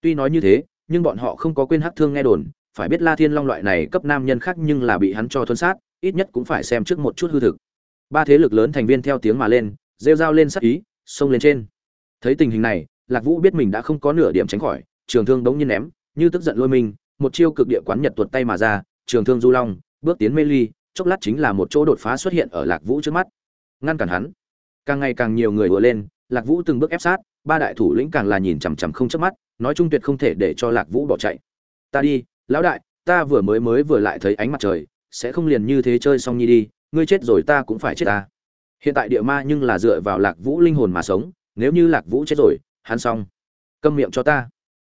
Tuy nói như thế, nhưng bọn họ không có quên hắc thương nghe đồn, phải biết la thiên long loại này cấp nam nhân khác nhưng là bị hắn cho thuân sát, ít nhất cũng phải xem trước một chút hư thực. Ba thế lực lớn thành viên theo tiếng mà lên, rêu dao lên sắc ý, xông lên trên. Thấy tình hình này, lạc vũ biết mình đã không có nửa điểm tránh khỏi, trường thương đống nhiên ném như tức giận lôi mình, một chiêu cực địa quán nhật tuột tay mà ra, trường thương du long, bước tiến mê ly, chốc lát chính là một chỗ đột phá xuất hiện ở lạc vũ trước mắt. Ngăn cản hắn. Càng ngày càng nhiều người ùa lên, lạc vũ từng bước ép sát, ba đại thủ lĩnh càng là nhìn chằm chằm không chớp mắt, nói chung tuyệt không thể để cho lạc vũ bỏ chạy. Ta đi, lão đại, ta vừa mới mới vừa lại thấy ánh mặt trời, sẽ không liền như thế chơi xong nhi đi, ngươi chết rồi ta cũng phải chết ta. Hiện tại địa ma nhưng là dựa vào lạc vũ linh hồn mà sống, nếu như lạc vũ chết rồi, hắn xong. Câm miệng cho ta.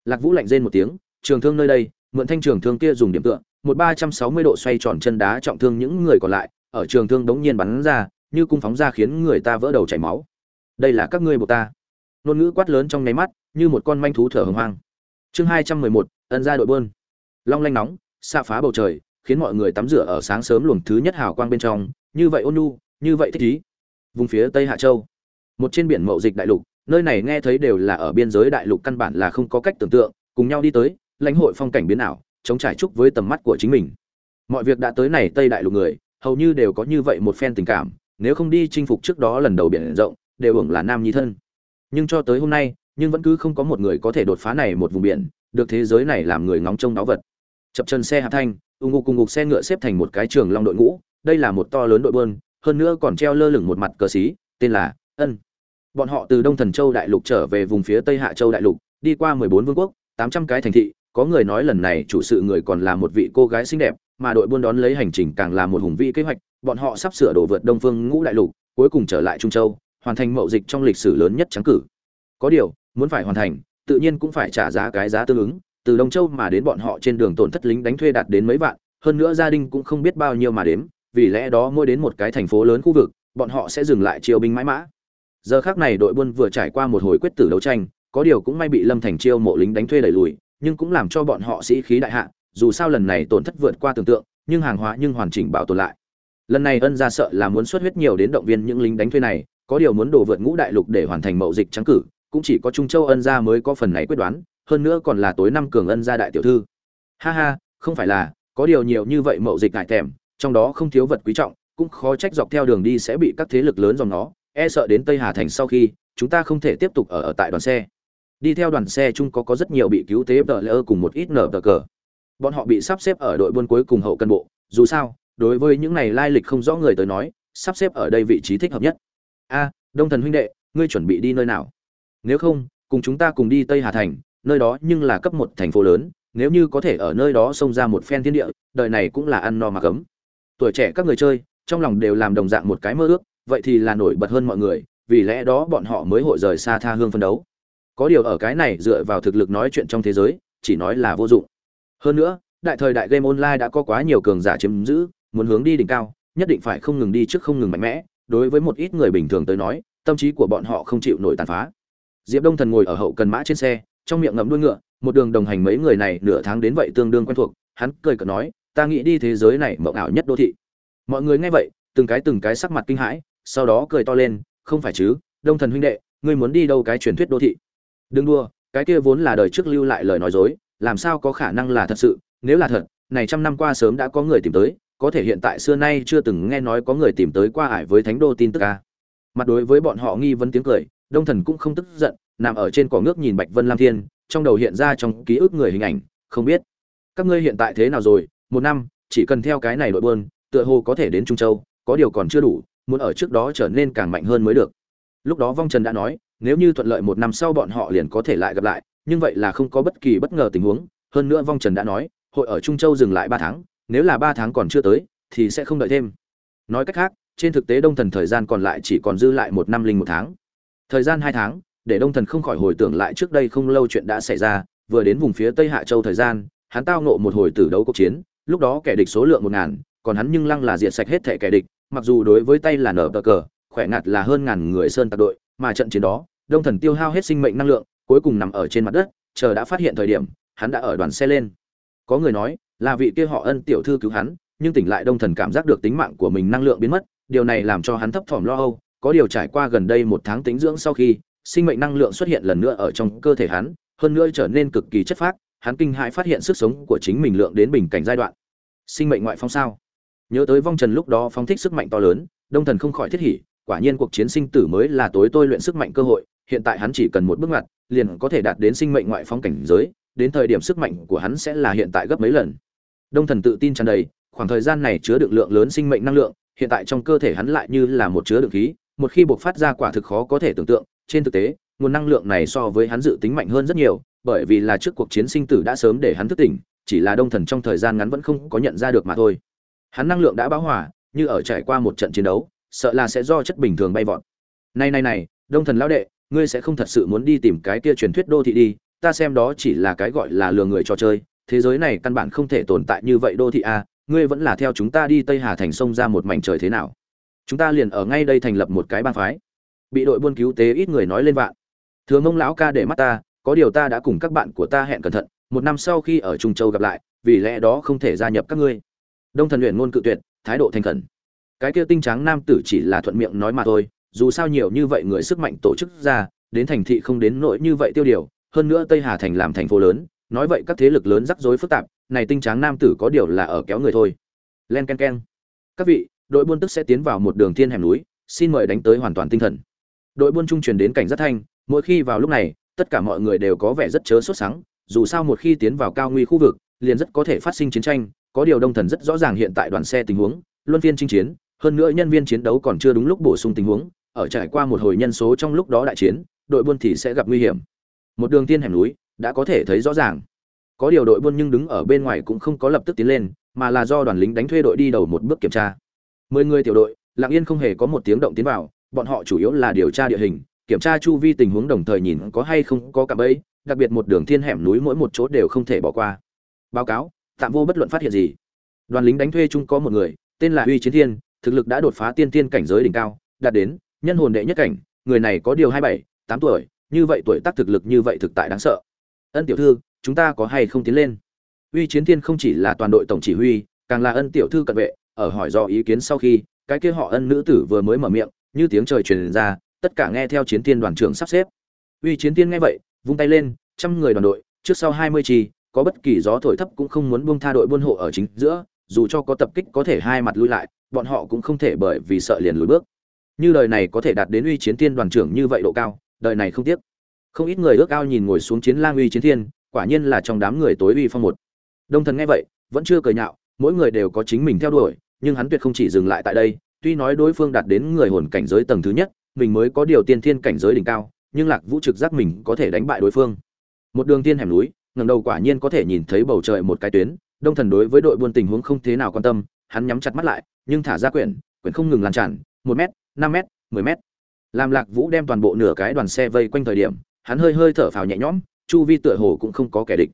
Lạc vũ lạnh rên một tiếng trường thương nơi đây, mượn thanh trường thương kia dùng điểm tựa, một ba trăm sáu mươi độ xoay tròn chân đá trọng thương những người còn lại, ở trường thương đống nhiên bắn ra, như cung phóng ra khiến người ta vỡ đầu chảy máu. Đây là các ngươi buộc ta. Nôn ngữ quát lớn trong ngáy mắt, như một con manh thú thở hừng hoang. Chương hai trăm mười một, ân gia đội buôn. long lanh nóng, xạ phá bầu trời, khiến mọi người tắm rửa ở sáng sớm luồng thứ nhất hào quang bên trong, như vậy ôn nhu, như vậy thích ý. Vùng phía tây hạ châu, một trên biển mậu dịch đại lục, nơi này nghe thấy đều là ở biên giới đại lục căn bản là không có cách tưởng tượng, cùng nhau đi tới lãnh hội phong cảnh biến ảo, chống trải trúc với tầm mắt của chính mình. Mọi việc đã tới này tây đại lục người, hầu như đều có như vậy một phen tình cảm, nếu không đi chinh phục trước đó lần đầu biển rộng, đều hưởng là nam nhi thân. Nhưng cho tới hôm nay, nhưng vẫn cứ không có một người có thể đột phá này một vùng biển, được thế giới này làm người ngóng trông đáo vật. Chập chân xe hạ thanh ung ngục cùng ngục xe ngựa xếp thành một cái trường long đội ngũ, đây là một to lớn đội bơn, hơn nữa còn treo lơ lửng một mặt cờ xí, tên là ân. Bọn họ từ đông thần châu đại lục trở về vùng phía tây hạ châu đại lục, đi qua mười bốn vương quốc, tám trăm cái thành thị có người nói lần này chủ sự người còn là một vị cô gái xinh đẹp, mà đội buôn đón lấy hành trình càng là một hùng vĩ kế hoạch, bọn họ sắp sửa đổ vượt đông phương ngũ đại lục, cuối cùng trở lại trung châu, hoàn thành mậu dịch trong lịch sử lớn nhất trắng cử. Có điều, muốn phải hoàn thành, tự nhiên cũng phải trả giá cái giá tương ứng, từ đông châu mà đến bọn họ trên đường tổn thất lính đánh thuê đạt đến mấy vạn, hơn nữa gia đình cũng không biết bao nhiêu mà đếm, vì lẽ đó mỗi đến một cái thành phố lớn khu vực, bọn họ sẽ dừng lại chiêu binh mãi mã. Giờ khác này đội buôn vừa trải qua một hồi quyết tử đấu tranh, có điều cũng may bị lâm thành chiêu mộ lính đánh thuê đẩy lùi nhưng cũng làm cho bọn họ sĩ khí đại hạ, dù sao lần này tổn thất vượt qua tưởng tượng, nhưng hàng hóa, nhưng hoàn chỉnh bảo tồn lại. Lần này ân ra sợ là muốn xuất huyết nhiều đến động viên những lính đánh thuê này, có điều muốn đổ vượt ngũ đại lục để hoàn thành mậu dịch trắng cử, cũng chỉ có trung châu ân gia mới có phần này quyết đoán, hơn nữa còn là tối năm cường ân gia đại tiểu thư. Ha ha, không phải là, có điều nhiều như vậy mậu dịch ngại thèm, trong đó không thiếu vật quý trọng, cũng khó trách dọc theo đường đi sẽ bị các thế lực lớn dòng nó e sợ đến tây hà thành sau khi, chúng ta không thể tiếp tục ở ở tại đoàn xe đi theo đoàn xe chung có có rất nhiều bị cứu tế tờ lỡ cùng một ít nở tờ cờ. Bọn họ bị sắp xếp ở đội buôn cuối cùng hậu cân bộ. Dù sao, đối với những này lai lịch không rõ người tới nói, sắp xếp ở đây vị trí thích hợp nhất. A, đông thần huynh đệ, ngươi chuẩn bị đi nơi nào? Nếu không, cùng chúng ta cùng đi tây hà thành, nơi đó nhưng là cấp một thành phố lớn, nếu như có thể ở nơi đó xông ra một phen thiên địa, đời này cũng là ăn no mà cấm. Tuổi trẻ các người chơi, trong lòng đều làm đồng dạng một cái mơ ước, vậy thì là nổi bật hơn mọi người, vì lẽ đó bọn họ mới hội rời xa tha hương phân đấu có điều ở cái này dựa vào thực lực nói chuyện trong thế giới, chỉ nói là vô dụng. Hơn nữa, đại thời đại game online đã có quá nhiều cường giả chiếm giữ, muốn hướng đi đỉnh cao, nhất định phải không ngừng đi trước không ngừng mạnh mẽ. Đối với một ít người bình thường tới nói, tâm trí của bọn họ không chịu nổi tàn phá. Diệp đông thần ngồi ở hậu cần mã trên xe, trong miệng ngậm đuôi ngựa, một đường đồng hành mấy người này nửa tháng đến vậy tương đương quen thuộc, hắn cười cợt nói, ta nghĩ đi thế giới này mộng ảo nhất đô thị. Mọi người nghe vậy, từng cái từng cái sắc mặt kinh hãi, sau đó cười to lên, không phải chứ, đông thần huynh đệ, ngươi muốn đi đâu cái truyền thuyết đô thị? Đừng đua cái kia vốn là đời trước lưu lại lời nói dối, làm sao có khả năng là thật sự? Nếu là thật, này trăm năm qua sớm đã có người tìm tới, có thể hiện tại xưa nay chưa từng nghe nói có người tìm tới qua ải với thánh đô tin tức ca mặt đối với bọn họ nghi vấn tiếng cười, đông thần cũng không tức giận, nằm ở trên cỏ nước nhìn bạch vân lam thiên, trong đầu hiện ra trong ký ức người hình ảnh, không biết. Các ngươi hiện tại thế nào rồi? Một năm, chỉ cần theo cái này đội bơn tựa hồ có thể đến trung châu, có điều còn chưa đủ, muốn ở trước đó trở nên càng mạnh hơn mới được. Lúc đó vong trần đã nói nếu như thuận lợi một năm sau bọn họ liền có thể lại gặp lại, nhưng vậy là không có bất kỳ bất ngờ tình huống. Hơn nữa vong trần đã nói, hội ở trung châu dừng lại ba tháng, nếu là ba tháng còn chưa tới, thì sẽ không đợi thêm. Nói cách khác, trên thực tế đông thần thời gian còn lại chỉ còn dư lại một năm linh một tháng. Thời gian hai tháng, để đông thần không khỏi hồi tưởng lại trước đây không lâu chuyện đã xảy ra, vừa đến vùng phía tây hạ châu thời gian, hắn tao nộ một hồi tử đấu cuộc chiến, lúc đó kẻ địch số lượng một ngàn, còn hắn nhưng lăng là diệt sạch hết thể kẻ địch, mặc dù đối với tay là nở bờ cờ, khỏe ngặt là hơn ngàn người sơn tạc đội, mà trận chiến đó đông thần tiêu hao hết sinh mệnh năng lượng, cuối cùng nằm ở trên mặt đất, chờ đã phát hiện thời điểm, hắn đã ở đoàn xe lên. Có người nói, là vị kia họ ân tiểu thư cứu hắn, nhưng tỉnh lại đông thần cảm giác được tính mạng của mình năng lượng biến mất, điều này làm cho hắn thấp thỏm lo âu. Có điều trải qua gần đây một tháng tính dưỡng sau khi, sinh mệnh năng lượng xuất hiện lần nữa ở trong cơ thể hắn, hơn nữa trở nên cực kỳ chất phác, hắn kinh hãi phát hiện sức sống của chính mình lượng đến bình cảnh giai đoạn. Sinh mệnh ngoại phong sao? Nhớ tới vong trần lúc đó phóng thích sức mạnh to lớn, đông thần không khỏi thiết hỉ, quả nhiên cuộc chiến sinh tử mới là tối tôi luyện sức mạnh cơ hội hiện tại hắn chỉ cần một bước ngoặt, liền có thể đạt đến sinh mệnh ngoại phóng cảnh giới, đến thời điểm sức mạnh của hắn sẽ là hiện tại gấp mấy lần. Đông thần tự tin tràn đầy, khoảng thời gian này chứa đựng lượng lớn sinh mệnh năng lượng, hiện tại trong cơ thể hắn lại như là một chứa đựng khí, một khi bộc phát ra quả thực khó có thể tưởng tượng, trên thực tế, nguồn năng lượng này so với hắn dự tính mạnh hơn rất nhiều, bởi vì là trước cuộc chiến sinh tử đã sớm để hắn thức tỉnh, chỉ là đông thần trong thời gian ngắn vẫn không có nhận ra được mà thôi. Hắn năng lượng đã bão hòa, như ở trải qua một trận chiến đấu, sợ là sẽ do chất bình thường bay vọt. Này này này, đông thần lão đệ ngươi sẽ không thật sự muốn đi tìm cái kia truyền thuyết đô thị đi, ta xem đó chỉ là cái gọi là lừa người trò chơi, thế giới này căn bản không thể tồn tại như vậy đô thị a ngươi vẫn là theo chúng ta đi tây hà thành sông ra một mảnh trời thế nào. Chúng ta liền ở ngay đây thành lập một cái bang phái. Bị đội buôn cứu tế ít người nói lên vạn. Thường ông lão ca để mắt ta, có điều ta đã cùng các bạn của ta hẹn cẩn thận, một năm sau khi ở trung châu gặp lại, vì lẽ đó không thể gia nhập các ngươi. Đông thần luyện ngôn cự tuyệt, thái độ thành khẩn. Cái kia tinh trắng nam tử chỉ là thuận miệng nói mà thôi dù sao nhiều như vậy người sức mạnh tổ chức ra, đến thành thị không đến nỗi như vậy tiêu điều, hơn nữa tây hà thành làm thành phố lớn, nói vậy các thế lực lớn rắc rối phức tạp, này tinh trắng nam tử có điều là ở kéo người thôi. Len ken ken. Các vị, đội buôn tức sẽ tiến vào một đường thiên hẻm núi, xin mời đánh tới hoàn toàn tinh thần. Đội buôn trung truyền đến cảnh rất thanh, mỗi khi vào lúc này, tất cả mọi người đều có vẻ rất chớ sốt sắng, dù sao một khi tiến vào cao nguy khu vực, liền rất có thể phát sinh chiến tranh, có điều đông thần rất rõ ràng hiện tại đoàn xe tình huống, luân phiên chinh chiến, hơn nữa nhân viên chiến đấu còn chưa đúng lúc bổ sung tình huống ở trải qua một hồi nhân số trong lúc đó đại chiến, đội buôn thì sẽ gặp nguy hiểm. Một đường tiên hẻm núi, đã có thể thấy rõ ràng. Có điều đội buôn nhưng đứng ở bên ngoài cũng không có lập tức tiến lên, mà là do đoàn lính đánh thuê đội đi đầu một bước kiểm tra. Mười người tiểu đội, lặng yên không hề có một tiếng động tiến vào, bọn họ chủ yếu là điều tra địa hình, kiểm tra chu vi tình huống đồng thời nhìn có hay không có cạm bẫy, đặc biệt một đường thiên hẻm núi mỗi một chỗ đều không thể bỏ qua. Báo cáo, tạm vô bất luận phát hiện gì. Đoàn lính đánh thuê chung có một người, tên là uy chiến thiên, thực lực đã đột phá tiên tiên cảnh giới đỉnh cao, đạt đến nhân hồn đệ nhất cảnh, người này có điều hai bảy, tám tuổi, như vậy tuổi tác thực lực như vậy thực tại đáng sợ. Ân tiểu thư, chúng ta có hay không tiến lên? Uy chiến thiên không chỉ là toàn đội tổng chỉ huy, càng là ân tiểu thư cận vệ, ở hỏi do ý kiến sau khi, cái kia họ ân nữ tử vừa mới mở miệng, như tiếng trời truyền ra, tất cả nghe theo chiến thiên đoàn trưởng sắp xếp. Uy chiến thiên nghe vậy, vung tay lên, trăm người đoàn đội, trước sau hai mươi chi, có bất kỳ gió thổi thấp cũng không muốn buông tha đội buôn hộ ở chính giữa, dù cho có tập kích có thể hai mặt lui lại, bọn họ cũng không thể bởi vì sợ liền lùi bước như đời này có thể đạt đến uy chiến thiên đoàn trưởng như vậy độ cao, đời này không tiếc. Không ít người ước ao nhìn ngồi xuống chiến lang uy chiến thiên, quả nhiên là trong đám người tối uy phong một. Đông thần nghe vậy, vẫn chưa cười nhạo, mỗi người đều có chính mình theo đuổi, nhưng hắn tuyệt không chỉ dừng lại tại đây, tuy nói đối phương đạt đến người hồn cảnh giới tầng thứ nhất, mình mới có điều tiên thiên cảnh giới đỉnh cao, nhưng lạc vũ trực giác mình có thể đánh bại đối phương. Một đường tiên hẻm núi ngầm đầu quả nhiên có thể nhìn thấy bầu trời một cái tuyến, đông thần đối với đội buôn tình huống không thế nào quan tâm, hắn nhắm chặt mắt lại, nhưng thả ra quyển quyển không ngừng lan tràn, một mét 5 m 10 m làm lạc vũ đem toàn bộ nửa cái đoàn xe vây quanh thời điểm, hắn hơi hơi thở phào nhẹ nhõm, chu vi tựa hồ cũng không có kẻ địch.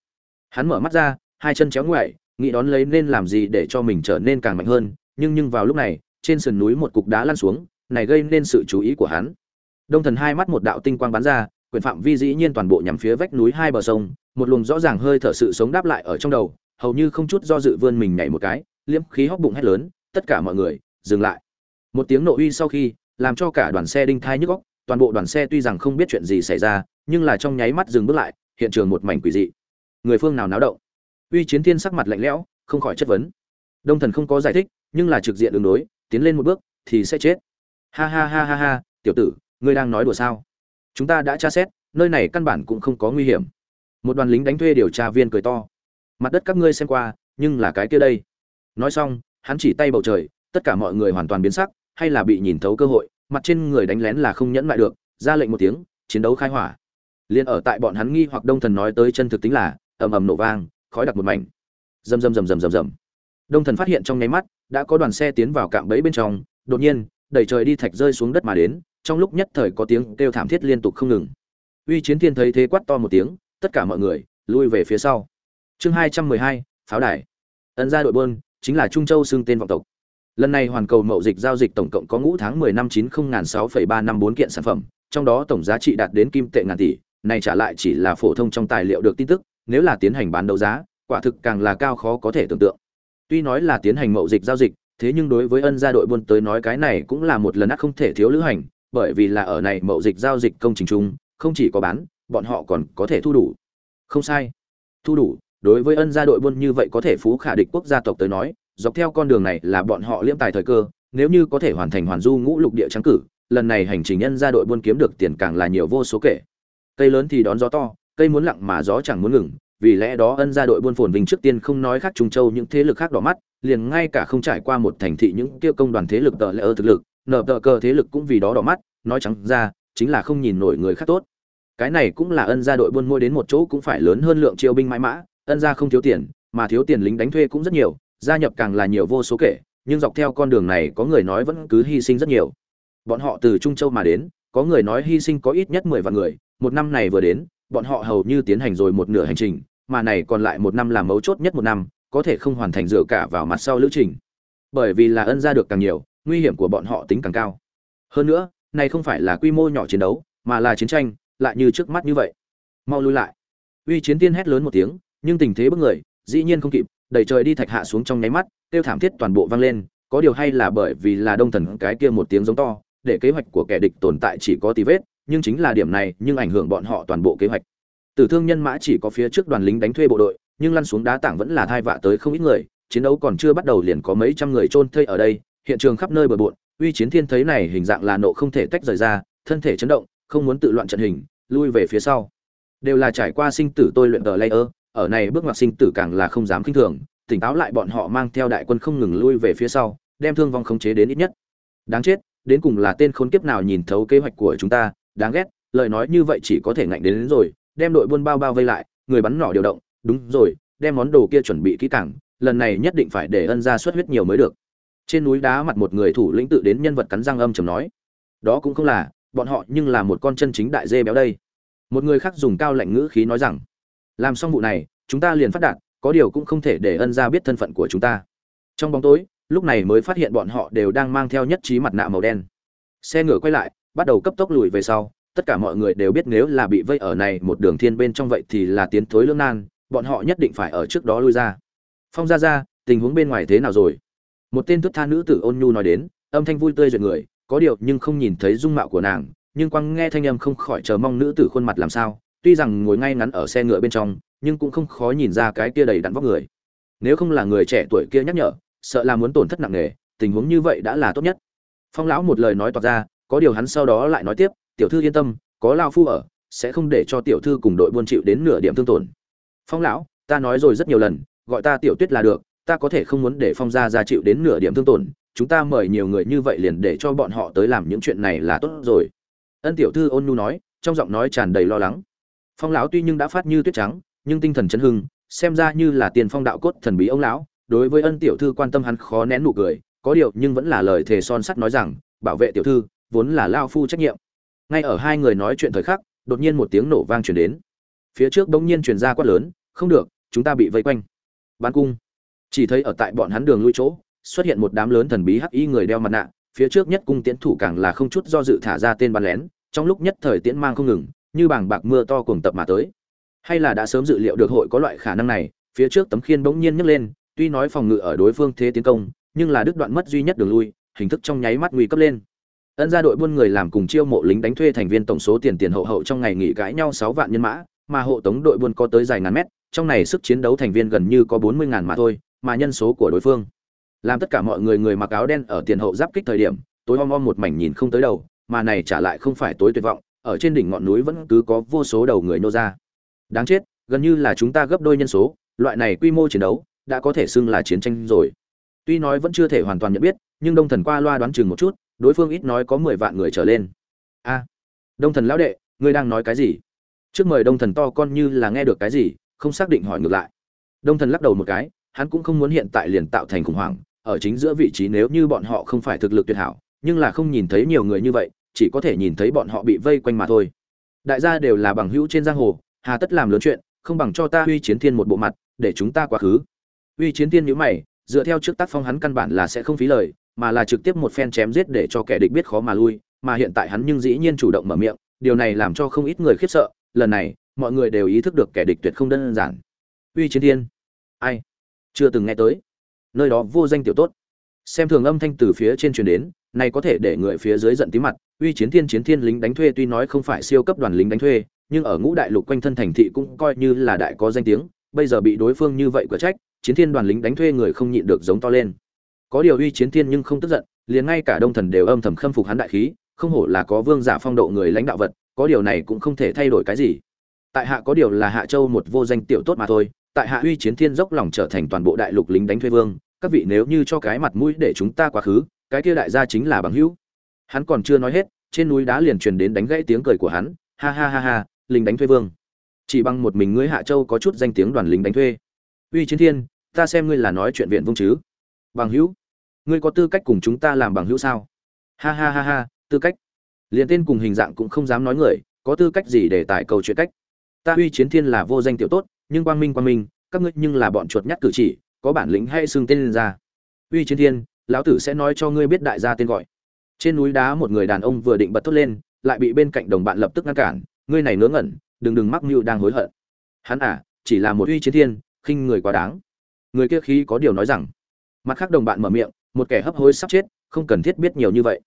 Hắn mở mắt ra, hai chân chéo ngoại, nghĩ đón lấy nên làm gì để cho mình trở nên càng mạnh hơn, nhưng nhưng vào lúc này, trên sườn núi một cục đá lăn xuống, này gây nên sự chú ý của hắn. Đông thần hai mắt một đạo tinh quang bắn ra, quyền phạm vi dĩ nhiên toàn bộ nhằm phía vách núi hai bờ sông, một luồng rõ ràng hơi thở sự sống đáp lại ở trong đầu, hầu như không chút do dự vươn mình nhảy một cái, liếm khí hóc bụng hét lớn, tất cả mọi người, dừng lại một tiếng nộ uy sau khi, làm cho cả đoàn xe đinh thai nhức góc toàn bộ đoàn xe tuy rằng không biết chuyện gì xảy ra, nhưng là trong nháy mắt dừng bước lại, hiện trường một mảnh quỷ dị. Người phương nào náo động? Uy chiến thiên sắc mặt lạnh lẽo, không khỏi chất vấn. Đông thần không có giải thích, nhưng là trực diện đường đối, tiến lên một bước, thì sẽ chết. Ha ha ha ha ha, tiểu tử, ngươi đang nói đùa sao? Chúng ta đã tra xét, nơi này căn bản cũng không có nguy hiểm. Một đoàn lính đánh thuê điều tra viên cười to. Mặt đất các ngươi xem qua, nhưng là cái kia đây. Nói xong, hắn chỉ tay bầu trời, tất cả mọi người hoàn toàn biến sắc hay là bị nhìn thấu cơ hội, mặt trên người đánh lén là không nhẫn lại được, ra lệnh một tiếng, chiến đấu khai hỏa. Liền ở tại bọn hắn nghi hoặc đông thần nói tới chân thực tính là, ầm ầm nổ vang, khói đặc một mảnh. Rầm rầm rầm rầm rầm rầm. Đông thần phát hiện trong nháy mắt, đã có đoàn xe tiến vào cạm bẫy bên trong, đột nhiên, đẩy trời đi thạch rơi xuống đất mà đến, trong lúc nhất thời có tiếng kêu thảm thiết liên tục không ngừng. Uy chiến thiên thấy thế quát to một tiếng, tất cả mọi người, lui về phía sau. Chương hai trăm mười hai, pháo đài. Ấn gia đội bơn chính là trung châu xưng tên vọng tộc lần này hoàn cầu mậu dịch giao dịch tổng cộng có ngũ tháng mười năm chín không ngàn sáu phẩy ba năm bốn kiện sản phẩm, trong đó tổng giá trị đạt đến kim tệ ngàn tỷ, này trả lại chỉ là phổ thông trong tài liệu được tin tức, nếu là tiến hành bán đấu giá, quả thực càng là cao khó có thể tưởng tượng. Tuy nói là tiến hành mậu dịch giao dịch, thế nhưng đối với ân gia đội buôn tới nói cái này cũng là một lần ắt không thể thiếu lữ hành, bởi vì là ở này mậu dịch giao dịch công trình chung, không chỉ có bán, bọn họ còn có thể thu đủ. Không sai. Thu đủ, đối với ân gia đội buôn như vậy có thể phú khả địch quốc gia tộc tới nói dọc theo con đường này là bọn họ liễm tài thời cơ, nếu như có thể hoàn thành hoàn du ngũ lục địa trắng cử, lần này hành trình ân gia đội buôn kiếm được tiền càng là nhiều vô số kể. Cây lớn thì đón gió to, cây muốn lặng mà gió chẳng muốn ngừng, vì lẽ đó ân gia đội buôn phồn vinh trước tiên không nói khác trung châu những thế lực khác đỏ mắt, liền ngay cả không trải qua một thành thị những tiêu công đoàn thế lực tờ lỡ thực lực nở tờ cơ thế lực cũng vì đó đỏ mắt, nói trắng ra, chính là không nhìn nổi người khác tốt. Cái này cũng là ân gia đội buôn mua đến một chỗ cũng phải lớn hơn lượng chiêu binh mãi mã, ân gia không thiếu tiền, mà thiếu tiền lính đánh thuê cũng rất nhiều gia nhập càng là nhiều vô số kể, nhưng dọc theo con đường này có người nói vẫn cứ hy sinh rất nhiều. Bọn họ từ trung châu mà đến, có người nói hy sinh có ít nhất mười vạn người, một năm này vừa đến, bọn họ hầu như tiến hành rồi một nửa hành trình, mà này còn lại một năm là mấu chốt nhất một năm, có thể không hoàn thành dựa cả vào mặt sau lữ trình. Bởi vì là ân gia được càng nhiều, nguy hiểm của bọn họ tính càng cao. Hơn nữa, này không phải là quy mô nhỏ chiến đấu, mà là chiến tranh, lại như trước mắt như vậy. Mau lui lại. Uy chiến tiên hét lớn một tiếng, nhưng tình thế bất người, dĩ nhiên không kịp đẩy trời đi thạch hạ xuống trong nháy mắt tiêu thảm thiết toàn bộ vang lên, có điều hay là bởi vì là đông thần cái kia một tiếng giống to, để kế hoạch của kẻ địch tồn tại chỉ có tí vết, nhưng chính là điểm này, nhưng ảnh hưởng bọn họ toàn bộ kế hoạch. Tử thương nhân mã chỉ có phía trước đoàn lính đánh thuê bộ đội, nhưng lăn xuống đá tảng vẫn là thai vạ tới không ít người, chiến đấu còn chưa bắt đầu liền có mấy trăm người chôn thây ở đây, hiện trường khắp nơi bừa bộn, uy chiến thiên thấy này hình dạng là nộ không thể tách rời ra, thân thể chấn động, không muốn tự loạn trận hình, lui về phía sau. Đều là trải qua sinh tử tôi luyện tờ layer ở này bước ngoặt sinh tử càng là không dám kinh thường tỉnh táo lại bọn họ mang theo đại quân không ngừng lui về phía sau đem thương vong khống chế đến ít nhất. Đáng chết đến cùng là tên khốn kiếp nào nhìn thấu kế hoạch của chúng ta đáng ghét lời nói như vậy chỉ có thể ngạnh đến, đến rồi đem đội buôn bao bao vây lại người bắn nỏ điều động đúng rồi đem món đồ kia chuẩn bị kỹ càng lần này nhất định phải để ân ra xuất huyết nhiều mới được. Trên núi đá mặt một người thủ lĩnh tự đến nhân vật cắn răng âm trầm nói đó cũng không là bọn họ nhưng là một con chân chính đại dê béo đây. Một người khác dùng cao lạnh ngữ khí nói rằng làm xong vụ này, chúng ta liền phát đạt, có điều cũng không thể để ân gia biết thân phận của chúng ta. Trong bóng tối, lúc này mới phát hiện bọn họ đều đang mang theo nhất trí mặt nạ màu đen. Xe ngựa quay lại, bắt đầu cấp tốc lùi về sau. Tất cả mọi người đều biết nếu là bị vây ở này một đường thiên bên trong vậy thì là tiến thối lưỡng nan, bọn họ nhất định phải ở trước đó lui ra. Phong ra ra tình huống bên ngoài thế nào rồi? Một tên thức tha nữ tử ôn nhu nói đến, âm thanh vui tươi duyệt người, có điều nhưng không nhìn thấy dung mạo của nàng, nhưng quăng nghe thanh âm không khỏi chờ mong nữ tử khuôn mặt làm sao tuy rằng ngồi ngay ngắn ở xe ngựa bên trong, nhưng cũng không khó nhìn ra cái kia đầy đặn vóc người. Nếu không là người trẻ tuổi kia nhắc nhở, sợ là muốn tổn thất nặng nề, tình huống như vậy đã là tốt nhất. Phong lão một lời nói toạc ra, có điều hắn sau đó lại nói tiếp, tiểu thư yên tâm, có lao phu ở, sẽ không để cho tiểu thư cùng đội buôn chịu đến nửa điểm thương tổn. Phong lão, ta nói rồi rất nhiều lần, gọi ta tiểu tuyết là được, ta có thể không muốn để phong gia ra chịu đến nửa điểm thương tổn, chúng ta mời nhiều người như vậy liền để cho bọn họ tới làm những chuyện này là tốt rồi. Ân tiểu thư ôn nhu nói, trong giọng nói tràn đầy lo lắng phong lão tuy nhưng đã phát như tuyết trắng, nhưng tinh thần chấn hưng, xem ra như là tiền phong đạo cốt thần bí ông lão, đối với ân tiểu thư quan tâm hắn khó nén nụ cười, có điều nhưng vẫn là lời thề son sắt nói rằng, bảo vệ tiểu thư, vốn là lao phu trách nhiệm. Ngay ở hai người nói chuyện thời khắc, đột nhiên một tiếng nổ vang truyền đến. Phía trước bỗng nhiên truyền ra quát lớn, không được, chúng ta bị vây quanh. Ban cung. Chỉ thấy ở tại bọn hắn đường lui chỗ, xuất hiện một đám lớn thần bí hắc y người đeo mặt nạ, phía trước nhất cung tiễn thủ càng là không chút do dự thả ra tên bắn lén, trong lúc nhất thời tiễn mang không ngừng như bảng bạc mưa to cuồng tập mà tới. Hay là đã sớm dự liệu được hội có loại khả năng này, phía trước tấm khiên bỗng nhiên nhấc lên, tuy nói phòng ngự ở đối phương thế tiến công, nhưng là đứt đoạn mất duy nhất đường lui, hình thức trong nháy mắt nguy cấp lên. Ân gia đội buôn người làm cùng chiêu mộ lính đánh thuê thành viên tổng số tiền tiền hậu hậu trong ngày nghỉ cãi nhau sáu vạn nhân mã, mà hộ tống đội buôn có tới dài ngàn mét, trong này sức chiến đấu thành viên gần như có bốn mươi ngàn mà thôi, mà nhân số của đối phương. Làm tất cả mọi người người mặc áo đen ở tiền hậu giáp kích thời điểm, tối om om một mảnh nhìn không tới đầu, mà này trả lại không phải tối tuyệt vọng ở trên đỉnh ngọn núi vẫn cứ có vô số đầu người nô ra. Đáng chết, gần như là chúng ta gấp đôi nhân số, loại này quy mô chiến đấu đã có thể xưng là chiến tranh rồi. Tuy nói vẫn chưa thể hoàn toàn nhận biết, nhưng đông thần qua loa đoán chừng một chút, đối phương ít nói có mười vạn người trở lên. A, đông thần lão đệ, ngươi đang nói cái gì? Trước mời đông thần to con như là nghe được cái gì, không xác định hỏi ngược lại. Đông thần lắc đầu một cái, hắn cũng không muốn hiện tại liền tạo thành khủng hoảng, ở chính giữa vị trí nếu như bọn họ không phải thực lực tuyệt hảo, nhưng là không nhìn thấy nhiều người như vậy chỉ có thể nhìn thấy bọn họ bị vây quanh mà thôi. Đại gia đều là bằng hữu trên giang hồ, hà tất làm lớn chuyện, không bằng cho ta uy chiến thiên một bộ mặt, để chúng ta quá khứ. Uy chiến thiên nhíu mày, dựa theo trước tác phong hắn căn bản là sẽ không phí lời, mà là trực tiếp một phen chém giết để cho kẻ địch biết khó mà lui, mà hiện tại hắn nhưng dĩ nhiên chủ động mở miệng, điều này làm cho không ít người khiếp sợ, lần này, mọi người đều ý thức được kẻ địch tuyệt không đơn giản. Uy chiến thiên, ai? Chưa từng nghe tới. Nơi đó vô danh tiểu tốt. Xem thường âm thanh từ phía trên truyền đến này có thể để người phía dưới giận tí mặt, uy chiến thiên chiến thiên lính đánh thuê tuy nói không phải siêu cấp đoàn lính đánh thuê, nhưng ở ngũ đại lục quanh thân thành thị cũng coi như là đại có danh tiếng, bây giờ bị đối phương như vậy cửa trách, chiến thiên đoàn lính đánh thuê người không nhịn được giống to lên. Có điều uy chiến thiên nhưng không tức giận, liền ngay cả đông thần đều âm thầm khâm phục hắn đại khí, không hổ là có vương giả phong độ người lãnh đạo vật, có điều này cũng không thể thay đổi cái gì. Tại hạ có điều là hạ châu một vô danh tiểu tốt mà thôi, tại hạ uy chiến thiên dốc lòng trở thành toàn bộ đại lục lính đánh thuê vương, các vị nếu như cho cái mặt mũi để chúng ta quá khứ cái kia đại gia chính là bằng hữu. Hắn còn chưa nói hết, trên núi đá liền truyền đến đánh gãy tiếng cười của hắn, ha ha ha ha, lính đánh thuê vương. Chỉ bằng một mình ngươi hạ châu có chút danh tiếng đoàn lính đánh thuê. Uy chiến thiên, ta xem ngươi là nói chuyện viện vung chứ. Bằng hữu, ngươi có tư cách cùng chúng ta làm bằng hữu sao? Ha ha ha ha, tư cách. Liền tên cùng hình dạng cũng không dám nói người, có tư cách gì để tải cầu chuyện cách? Ta uy chiến thiên là vô danh tiểu tốt, nhưng quang minh quang minh, các ngươi nhưng là bọn chuột nhắt cử chỉ, có bản lĩnh hay xưng tên lên ra. Uy chiến thiên lão tử sẽ nói cho ngươi biết đại gia tên gọi. Trên núi đá một người đàn ông vừa định bật thốt lên, lại bị bên cạnh đồng bạn lập tức ngăn cản, ngươi này ngớ ngẩn, đừng đừng mắc mưu đang hối hận. Hắn à chỉ là một uy chiến thiên, khinh người quá đáng. Người kia khí có điều nói rằng. Mặt khác đồng bạn mở miệng, một kẻ hấp hối sắp chết, không cần thiết biết nhiều như vậy.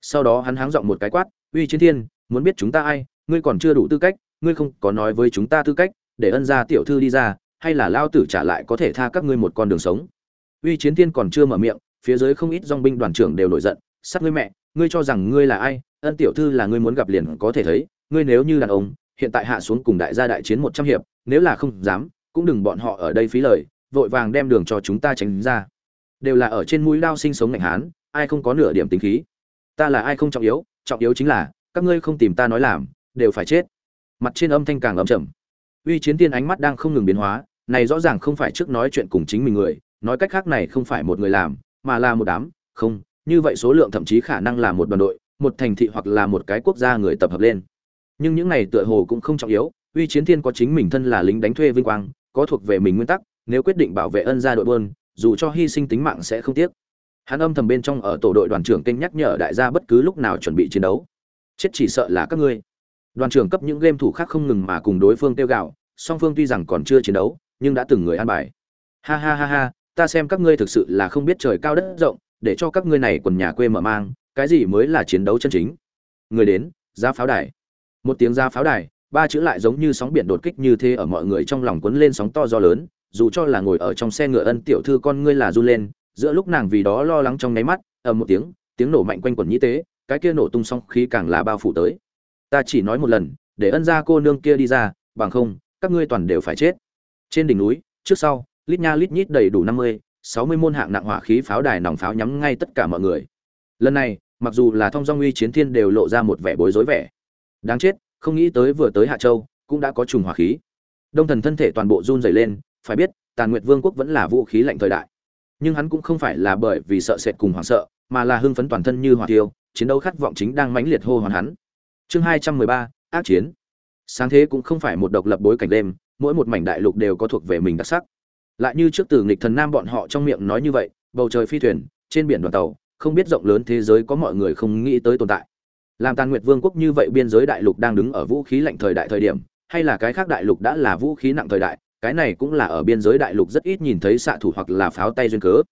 Sau đó hắn háng giọng một cái quát, uy chiến thiên, muốn biết chúng ta ai, ngươi còn chưa đủ tư cách, ngươi không có nói với chúng ta tư cách, để ân gia tiểu thư đi ra, hay là lao tử trả lại có thể tha các ngươi một con đường sống. Uy chiến thiên còn chưa mở miệng phía dưới không ít dòng binh đoàn trưởng đều nổi giận sát ngươi mẹ, ngươi cho rằng ngươi là ai? Ân tiểu thư là ngươi muốn gặp liền có thể thấy, ngươi nếu như đàn ông, hiện tại hạ xuống cùng đại gia đại chiến một trăm hiệp, nếu là không dám, cũng đừng bọn họ ở đây phí lời, vội vàng đem đường cho chúng ta tránh ra. Đều là ở trên mũi lao sinh sống ngạnh hán, ai không có nửa điểm tính khí. Ta là ai không trọng yếu trọng yếu chính là, các ngươi không tìm ta nói làm, đều phải chết. Mặt trên âm thanh càng ấm chầm uy chiến tiên ánh mắt đang không ngừng biến hóa, này rõ ràng không phải trước nói chuyện cùng chính mình người, nói cách khác này không phải một người làm mà là một đám, không, như vậy số lượng thậm chí khả năng là một đoàn đội, một thành thị hoặc là một cái quốc gia người tập hợp lên. Nhưng những này tựa hồ cũng không trọng yếu, uy chiến thiên có chính mình thân là lính đánh thuê vinh quang, có thuộc về mình nguyên tắc, nếu quyết định bảo vệ ân gia đội buôn, dù cho hy sinh tính mạng sẽ không tiếc. Hắn âm thầm bên trong ở tổ đội đoàn trưởng kênh nhắc nhở đại gia bất cứ lúc nào chuẩn bị chiến đấu. Chết chỉ sợ là các ngươi. Đoàn trưởng cấp những game thủ khác không ngừng mà cùng đối phương tiêu gạo song phương tuy rằng còn chưa chiến đấu, nhưng đã từng người an bài. Ha ha ha ha ta xem các ngươi thực sự là không biết trời cao đất rộng, để cho các ngươi này quần nhà quê mở mang, cái gì mới là chiến đấu chân chính? Người đến ra pháo đài. Một tiếng ra pháo đài, ba chữ lại giống như sóng biển đột kích như thế ở mọi người trong lòng cuốn lên sóng to gió lớn, dù cho là ngồi ở trong xe ngựa ân tiểu thư con ngươi là run lên, giữa lúc nàng vì đó lo lắng trong nháy mắt, ầm một tiếng tiếng nổ mạnh quanh quẩn nhĩ tế, cái kia nổ tung xong khí càng là bao phủ tới. Ta chỉ nói một lần, để ân gia cô nương kia đi ra, bằng không, các ngươi toàn đều phải chết. Trên đỉnh núi, trước sau lít nha lít nhít đầy đủ năm mươi, sáu mươi môn hạng nặng hỏa khí pháo đài nòng pháo nhắm ngay tất cả mọi người. Lần này, mặc dù là thông dong uy chiến thiên đều lộ ra một vẻ bối rối vẻ. Đáng chết, không nghĩ tới vừa tới hạ châu, cũng đã có trùng hỏa khí. Đông thần thân thể toàn bộ run rẩy lên, phải biết, tàn nguyệt vương quốc vẫn là vũ khí lạnh thời đại. Nhưng hắn cũng không phải là bởi vì sợ sệt cùng hoảng sợ, mà là hưng phấn toàn thân như hỏa tiêu chiến đấu khát vọng chính đang mãnh liệt hô hoán hắn. Chương hai trăm mười ba, ác chiến. Sáng thế cũng không phải một độc lập bối cảnh đêm, mỗi một mảnh đại lục đều có thuộc về mình đặc sắc lại như trước từ nghịch thần nam bọn họ trong miệng nói như vậy, bầu trời phi thuyền, trên biển đoàn tàu, không biết rộng lớn thế giới có mọi người không nghĩ tới tồn tại. Làm tàn nguyệt vương quốc như vậy biên giới đại lục đang đứng ở vũ khí lạnh thời đại thời điểm, hay là cái khác đại lục đã là vũ khí nặng thời đại, cái này cũng là ở biên giới đại lục rất ít nhìn thấy xạ thủ hoặc là pháo tay duyên cớ.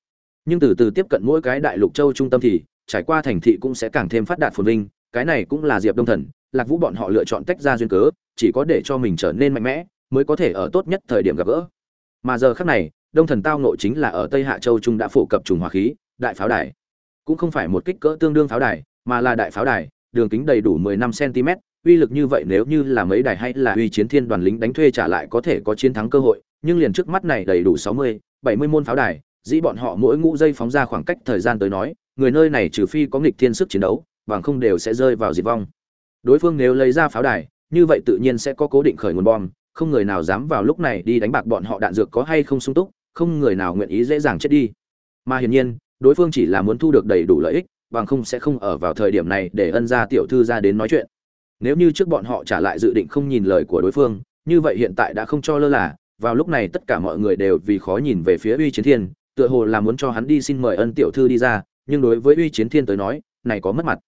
Nhưng từ từ tiếp cận mỗi cái đại lục châu trung tâm thì, trải qua thành thị cũng sẽ càng thêm phát đạt phồn vinh, cái này cũng là diệp đông thần, lạc vũ bọn họ lựa chọn tách ra duyên cớ, chỉ có để cho mình trở nên mạnh mẽ, mới có thể ở tốt nhất thời điểm gặp gỡ mà giờ khác này đông thần tao nội chính là ở tây hạ châu trung đã phổ cập trùng hỏa khí đại pháo đài. Cũng không phải một kích cỡ tương đương pháo đài mà là đại pháo đài đường kính đầy đủ 15 cm uy lực như vậy nếu như là mấy đài hay là uy chiến thiên đoàn lính đánh thuê trả lại có thể có chiến thắng cơ hội nhưng liền trước mắt này đầy đủ 60, 70 môn pháo đài dĩ bọn họ mỗi ngũ dây phóng ra khoảng cách thời gian tới nói người nơi này trừ phi có nghịch thiên sức chiến đấu bằng không đều sẽ rơi vào diệt vong. Đối phương nếu lấy ra pháo đài như vậy tự nhiên sẽ có cố định khởi nguồn bom không người nào dám vào lúc này đi đánh bạc bọn họ đạn dược có hay không sung túc, không người nào nguyện ý dễ dàng chết đi. Mà hiển nhiên, đối phương chỉ là muốn thu được đầy đủ lợi ích, bằng không sẽ không ở vào thời điểm này để ân gia tiểu thư ra đến nói chuyện. Nếu như trước bọn họ trả lại dự định không nhìn lời của đối phương, như vậy hiện tại đã không cho lơ là, vào lúc này tất cả mọi người đều vì khó nhìn về phía uy chiến thiên, tựa hồ là muốn cho hắn đi xin mời ân tiểu thư đi ra, nhưng đối với uy chiến thiên tới nói, này có mất mặt.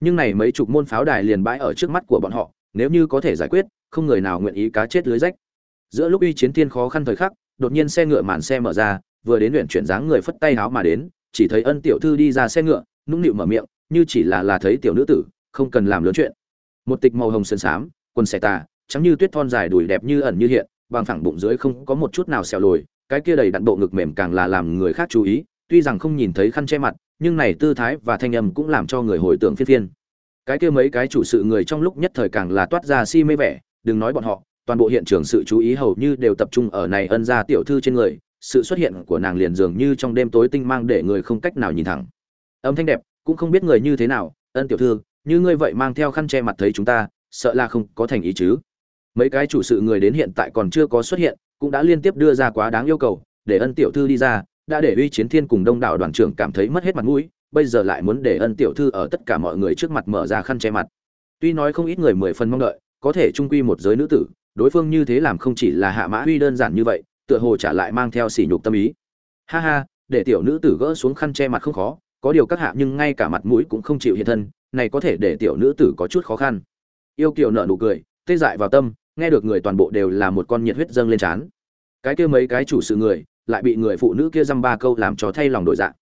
Nhưng này mấy chục môn pháo đài liền bãi ở trước mắt của bọn họ nếu như có thể giải quyết, không người nào nguyện ý cá chết lưới rách. Giữa lúc uy chiến thiên khó khăn thời khắc, đột nhiên xe ngựa màn xe mở ra, vừa đến luyện chuyển dáng người phất tay háo mà đến, chỉ thấy ân tiểu thư đi ra xe ngựa, nũng nịu mở miệng, như chỉ là là thấy tiểu nữ tử, không cần làm lớn chuyện. Một tịch màu hồng sơn xám quần xẻ tà, trắng như tuyết thon dài đùi đẹp như ẩn như hiện, bằng phẳng bụng dưới không có một chút nào xèo lồi, cái kia đầy đặn bộ ngực mềm càng là làm người khác chú ý, tuy rằng không nhìn thấy khăn che mặt, nhưng này tư thái và thanh âm cũng làm cho người hồi tưởng phiên phiên cái kia mấy cái chủ sự người trong lúc nhất thời càng là toát ra si mê vẻ, đừng nói bọn họ, toàn bộ hiện trường sự chú ý hầu như đều tập trung ở này ân gia tiểu thư trên người, sự xuất hiện của nàng liền dường như trong đêm tối tinh mang để người không cách nào nhìn thẳng. Âm thanh đẹp, cũng không biết người như thế nào, ân tiểu thư, như ngươi vậy mang theo khăn che mặt thấy chúng ta, sợ là không có thành ý chứ? Mấy cái chủ sự người đến hiện tại còn chưa có xuất hiện, cũng đã liên tiếp đưa ra quá đáng yêu cầu, để ân tiểu thư đi ra, đã để uy chiến thiên cùng đông đảo đoàn trưởng cảm thấy mất hết mặt mũi bây giờ lại muốn để ân tiểu thư ở tất cả mọi người trước mặt mở ra khăn che mặt. Tuy nói không ít người mười phần mong đợi, có thể trung quy một giới nữ tử, đối phương như thế làm không chỉ là hạ mã huy đơn giản như vậy, tựa hồ trả lại mang theo sỉ nhục tâm ý. Ha ha, để tiểu nữ tử gỡ xuống khăn che mặt không khó, có điều các hạ nhưng ngay cả mặt mũi cũng không chịu hiện thân, này có thể để tiểu nữ tử có chút khó khăn. Yêu kiều nở nụ cười, tê dại vào tâm, nghe được người toàn bộ đều là một con nhiệt huyết dâng lên trán. Cái kia mấy cái chủ sự người, lại bị người phụ nữ kia dăm ba câu làm cho thay lòng đổi dạng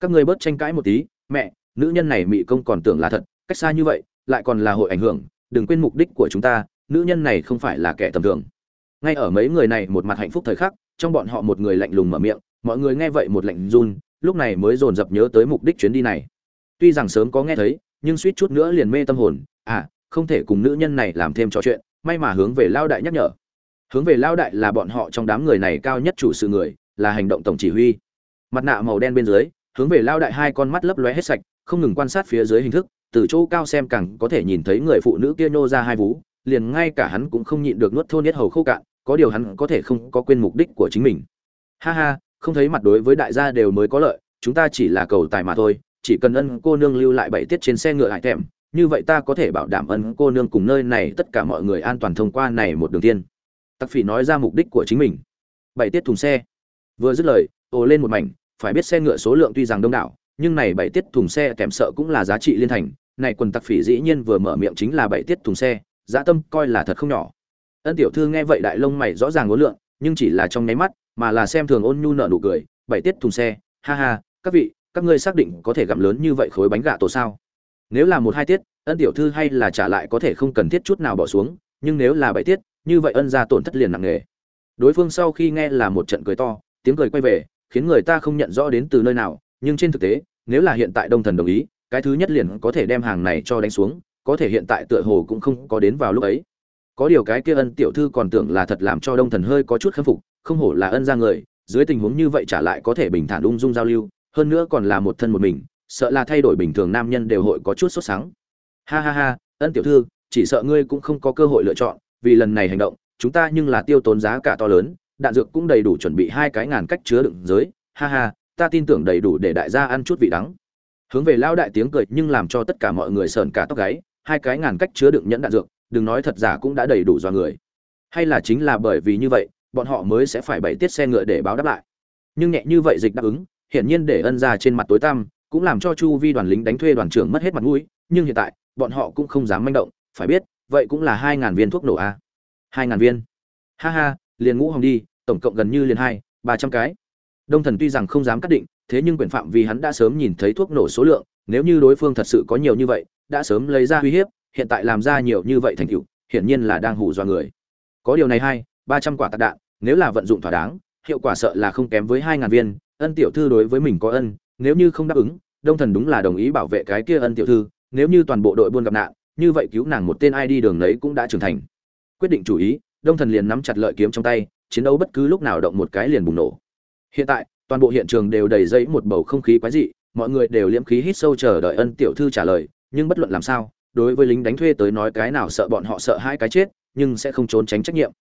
các ngươi bớt tranh cãi một tí, mẹ, nữ nhân này mị công còn tưởng là thật, cách xa như vậy, lại còn là hội ảnh hưởng, đừng quên mục đích của chúng ta, nữ nhân này không phải là kẻ tầm thường. Ngay ở mấy người này một mặt hạnh phúc thời khắc, trong bọn họ một người lạnh lùng mở miệng, mọi người nghe vậy một lạnh run, lúc này mới dồn dập nhớ tới mục đích chuyến đi này. Tuy rằng sớm có nghe thấy, nhưng suýt chút nữa liền mê tâm hồn à không thể cùng nữ nhân này làm thêm trò chuyện, may mà hướng về lao đại nhắc nhở. Hướng về lao đại là bọn họ trong đám người này cao nhất chủ sự người, là hành động tổng chỉ huy. Mặt nạ màu đen bên dưới hướng về lao đại hai con mắt lấp lóe hết sạch, không ngừng quan sát phía dưới hình thức, từ chỗ cao xem càng có thể nhìn thấy người phụ nữ kia nô ra hai vú, liền ngay cả hắn cũng không nhịn được nuốt thôn nhất hầu khô cạn, có điều hắn có thể không có quên mục đích của chính mình. Ha ha, không thấy mặt đối với đại gia đều mới có lợi, chúng ta chỉ là cầu tài mà thôi, chỉ cần ân cô nương lưu lại bảy tiết trên xe ngựa hải thèm, như vậy ta có thể bảo đảm ân cô nương cùng nơi này tất cả mọi người an toàn thông qua này một đường tiên. Tặc phỉ nói ra mục đích của chính mình. Bảy tiết thùng xe. Vừa dứt lời, ồ lên một mảnh phải biết xe ngựa số lượng tuy rằng đông đảo, nhưng này bảy tiết thùng xe kèm sợ cũng là giá trị liên thành, này quần tặc phỉ dĩ nhiên vừa mở miệng chính là bảy tiết thùng xe dã tâm coi là thật không nhỏ. Ân tiểu thư nghe vậy đại lông mày rõ ràng ngố lượng, nhưng chỉ là trong nháy mắt, mà là xem thường ôn nhu nợ nụ cười, bảy tiết thùng xe, ha ha, các vị, các ngươi xác định có thể gặm lớn như vậy khối bánh gà tổ sao? Nếu là một hai tiết, ân tiểu thư hay là trả lại có thể không cần thiết chút nào bỏ xuống, nhưng nếu là bảy tiết, như vậy ân ra tổn thất liền nặng nề. Đối phương sau khi nghe là một trận cười to, tiếng cười quay về khiến người ta không nhận rõ đến từ nơi nào, nhưng trên thực tế, nếu là hiện tại đông thần đồng ý, cái thứ nhất liền có thể đem hàng này cho đánh xuống, có thể hiện tại tựa hồ cũng không có đến vào lúc ấy. Có điều cái kia ân tiểu thư còn tưởng là thật làm cho đông thần hơi có chút khâm phục, không hổ là ân ra người, dưới tình huống như vậy trả lại có thể bình thản ung dung giao lưu, hơn nữa còn là một thân một mình, sợ là thay đổi bình thường nam nhân đều hội có chút sốt sáng ha ha ha, ân tiểu thư, chỉ sợ ngươi cũng không có cơ hội lựa chọn, vì lần này hành động, chúng ta nhưng là tiêu tốn giá cả to lớn đạn dược cũng đầy đủ chuẩn bị hai cái ngàn cách chứa đựng giới. Ha ha, ta tin tưởng đầy đủ để đại gia ăn chút vị đắng. Hướng về lao đại tiếng cười nhưng làm cho tất cả mọi người sờn cả tóc gáy. Hai cái ngàn cách chứa đựng nhẫn đạn dược, đừng nói thật giả cũng đã đầy đủ do người. Hay là chính là bởi vì như vậy, bọn họ mới sẽ phải bày tiết xe ngựa để báo đáp lại. Nhưng nhẹ như vậy dịch đáp ứng, hiển nhiên để ân ra trên mặt tối tăm, cũng làm cho chu vi đoàn lính đánh thuê đoàn trưởng mất hết mặt mũi. Nhưng hiện tại, bọn họ cũng không dám manh động, phải biết, vậy cũng là hai ngàn viên thuốc nổ a. Hai ngàn viên. Ha ha, liền ngũ hồng đi tổng cộng gần như liền hai, ba trăm cái. Đông thần tuy rằng không dám cắt định, thế nhưng quyền phạm vì hắn đã sớm nhìn thấy thuốc nổ số lượng, nếu như đối phương thật sự có nhiều như vậy, đã sớm lấy ra uy hiếp, hiện tại làm ra nhiều như vậy thành tựu, hiển nhiên là đang hù dọa người. Có điều này hai, ba trăm quả tạc đạn, nếu là vận dụng thỏa đáng, hiệu quả sợ là không kém với hai ngàn viên, ân tiểu thư đối với mình có ân, nếu như không đáp ứng, đông thần đúng là đồng ý bảo vệ cái kia ân tiểu thư, nếu như toàn bộ đội buôn gặp nạn, như vậy cứu nàng một tên ai đi đường đấy cũng đã trưởng thành. Quyết định chủ ý, đông thần liền nắm chặt lợi kiếm trong tay chiến đấu bất cứ lúc nào động một cái liền bùng nổ. Hiện tại, toàn bộ hiện trường đều đầy dẫy một bầu không khí quái dị, mọi người đều liễm khí hít sâu chờ đợi ân tiểu thư trả lời, nhưng bất luận làm sao, đối với lính đánh thuê tới nói cái nào sợ bọn họ sợ hai cái chết, nhưng sẽ không trốn tránh trách nhiệm.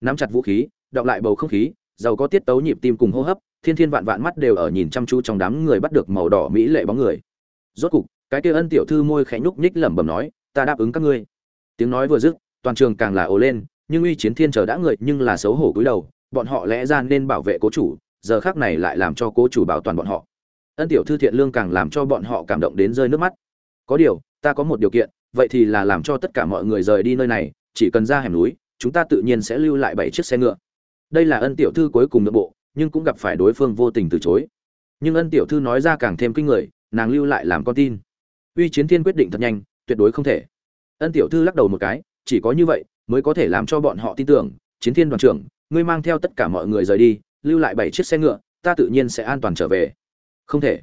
Nắm chặt vũ khí, đọng lại bầu không khí, giàu có tiết tấu nhịp tim cùng hô hấp, thiên thiên vạn vạn mắt đều ở nhìn chăm chú trong đám người bắt được màu đỏ mỹ lệ bóng người. Rốt cục, cái kia ân tiểu thư môi khẽ nhúc nhích lẩm bẩm nói, ta đáp ứng các ngươi. Tiếng nói vừa dứt, toàn trường càng là ồ lên nhưng uy chiến thiên chờ đã người, nhưng là xấu hổ cúi đầu, bọn họ lẽ ra nên bảo vệ cố chủ, giờ khác này lại làm cho cố chủ bảo toàn bọn họ. Ân tiểu thư thiện lương càng làm cho bọn họ cảm động đến rơi nước mắt. Có điều, ta có một điều kiện, vậy thì là làm cho tất cả mọi người rời đi nơi này, chỉ cần ra hẻm núi, chúng ta tự nhiên sẽ lưu lại bảy chiếc xe ngựa. Đây là ân tiểu thư cuối cùng nội bộ, nhưng cũng gặp phải đối phương vô tình từ chối. Nhưng ân tiểu thư nói ra càng thêm kinh người, nàng lưu lại làm con tin. Uy chiến thiên quyết định thật nhanh, tuyệt đối không thể. Ân tiểu thư lắc đầu một cái, chỉ có như vậy mới có thể làm cho bọn họ tin tưởng, chiến thiên đoàn trưởng, ngươi mang theo tất cả mọi người rời đi, lưu lại bảy chiếc xe ngựa, ta tự nhiên sẽ an toàn trở về. Không thể.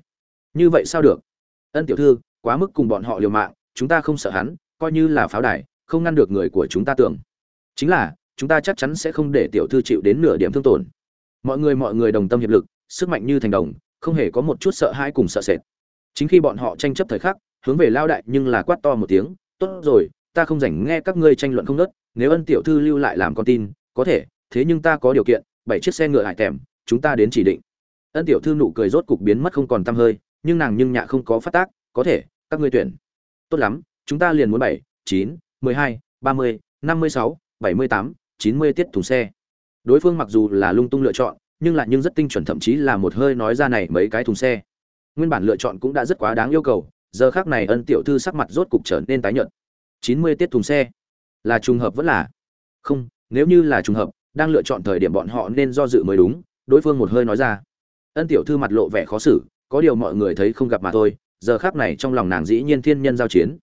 Như vậy sao được? Ân tiểu thư, quá mức cùng bọn họ liều mạng, chúng ta không sợ hắn, coi như là pháo đài, không ngăn được người của chúng ta tưởng. Chính là, chúng ta chắc chắn sẽ không để tiểu thư chịu đến nửa điểm thương tổn. Mọi người mọi người đồng tâm hiệp lực, sức mạnh như thành đồng, không hề có một chút sợ hãi cùng sợ sệt. Chính khi bọn họ tranh chấp thời khắc, hướng về lao đại nhưng là quát to một tiếng, tốt rồi ta không rảnh nghe các ngươi tranh luận không nớt, nếu ân tiểu thư lưu lại làm con tin, có thể, thế nhưng ta có điều kiện, bảy chiếc xe ngựa hải tèm, chúng ta đến chỉ định. Ân tiểu thư nụ cười rốt cục biến mất không còn tăm hơi, nhưng nàng nhưng nhạ không có phát tác, có thể, các ngươi tuyển. Tốt lắm, chúng ta liền muốn bảy, chín, mười hai, ba mươi, năm mươi sáu, bảy mươi tám, chín mươi tiết thùng xe. Đối phương mặc dù là lung tung lựa chọn, nhưng lại nhưng rất tinh chuẩn thậm chí là một hơi nói ra này mấy cái thùng xe. Nguyên bản lựa chọn cũng đã rất quá đáng yêu cầu, giờ khác này ân tiểu thư sắc mặt rốt cục trở nên tái nhợt chín mươi tiết thùng xe. Là trùng hợp vẫn là? Không, nếu như là trùng hợp, đang lựa chọn thời điểm bọn họ nên do dự mới đúng, đối phương một hơi nói ra. Ân tiểu thư mặt lộ vẻ khó xử, có điều mọi người thấy không gặp mà thôi, giờ khác này trong lòng nàng dĩ nhiên thiên nhân giao chiến.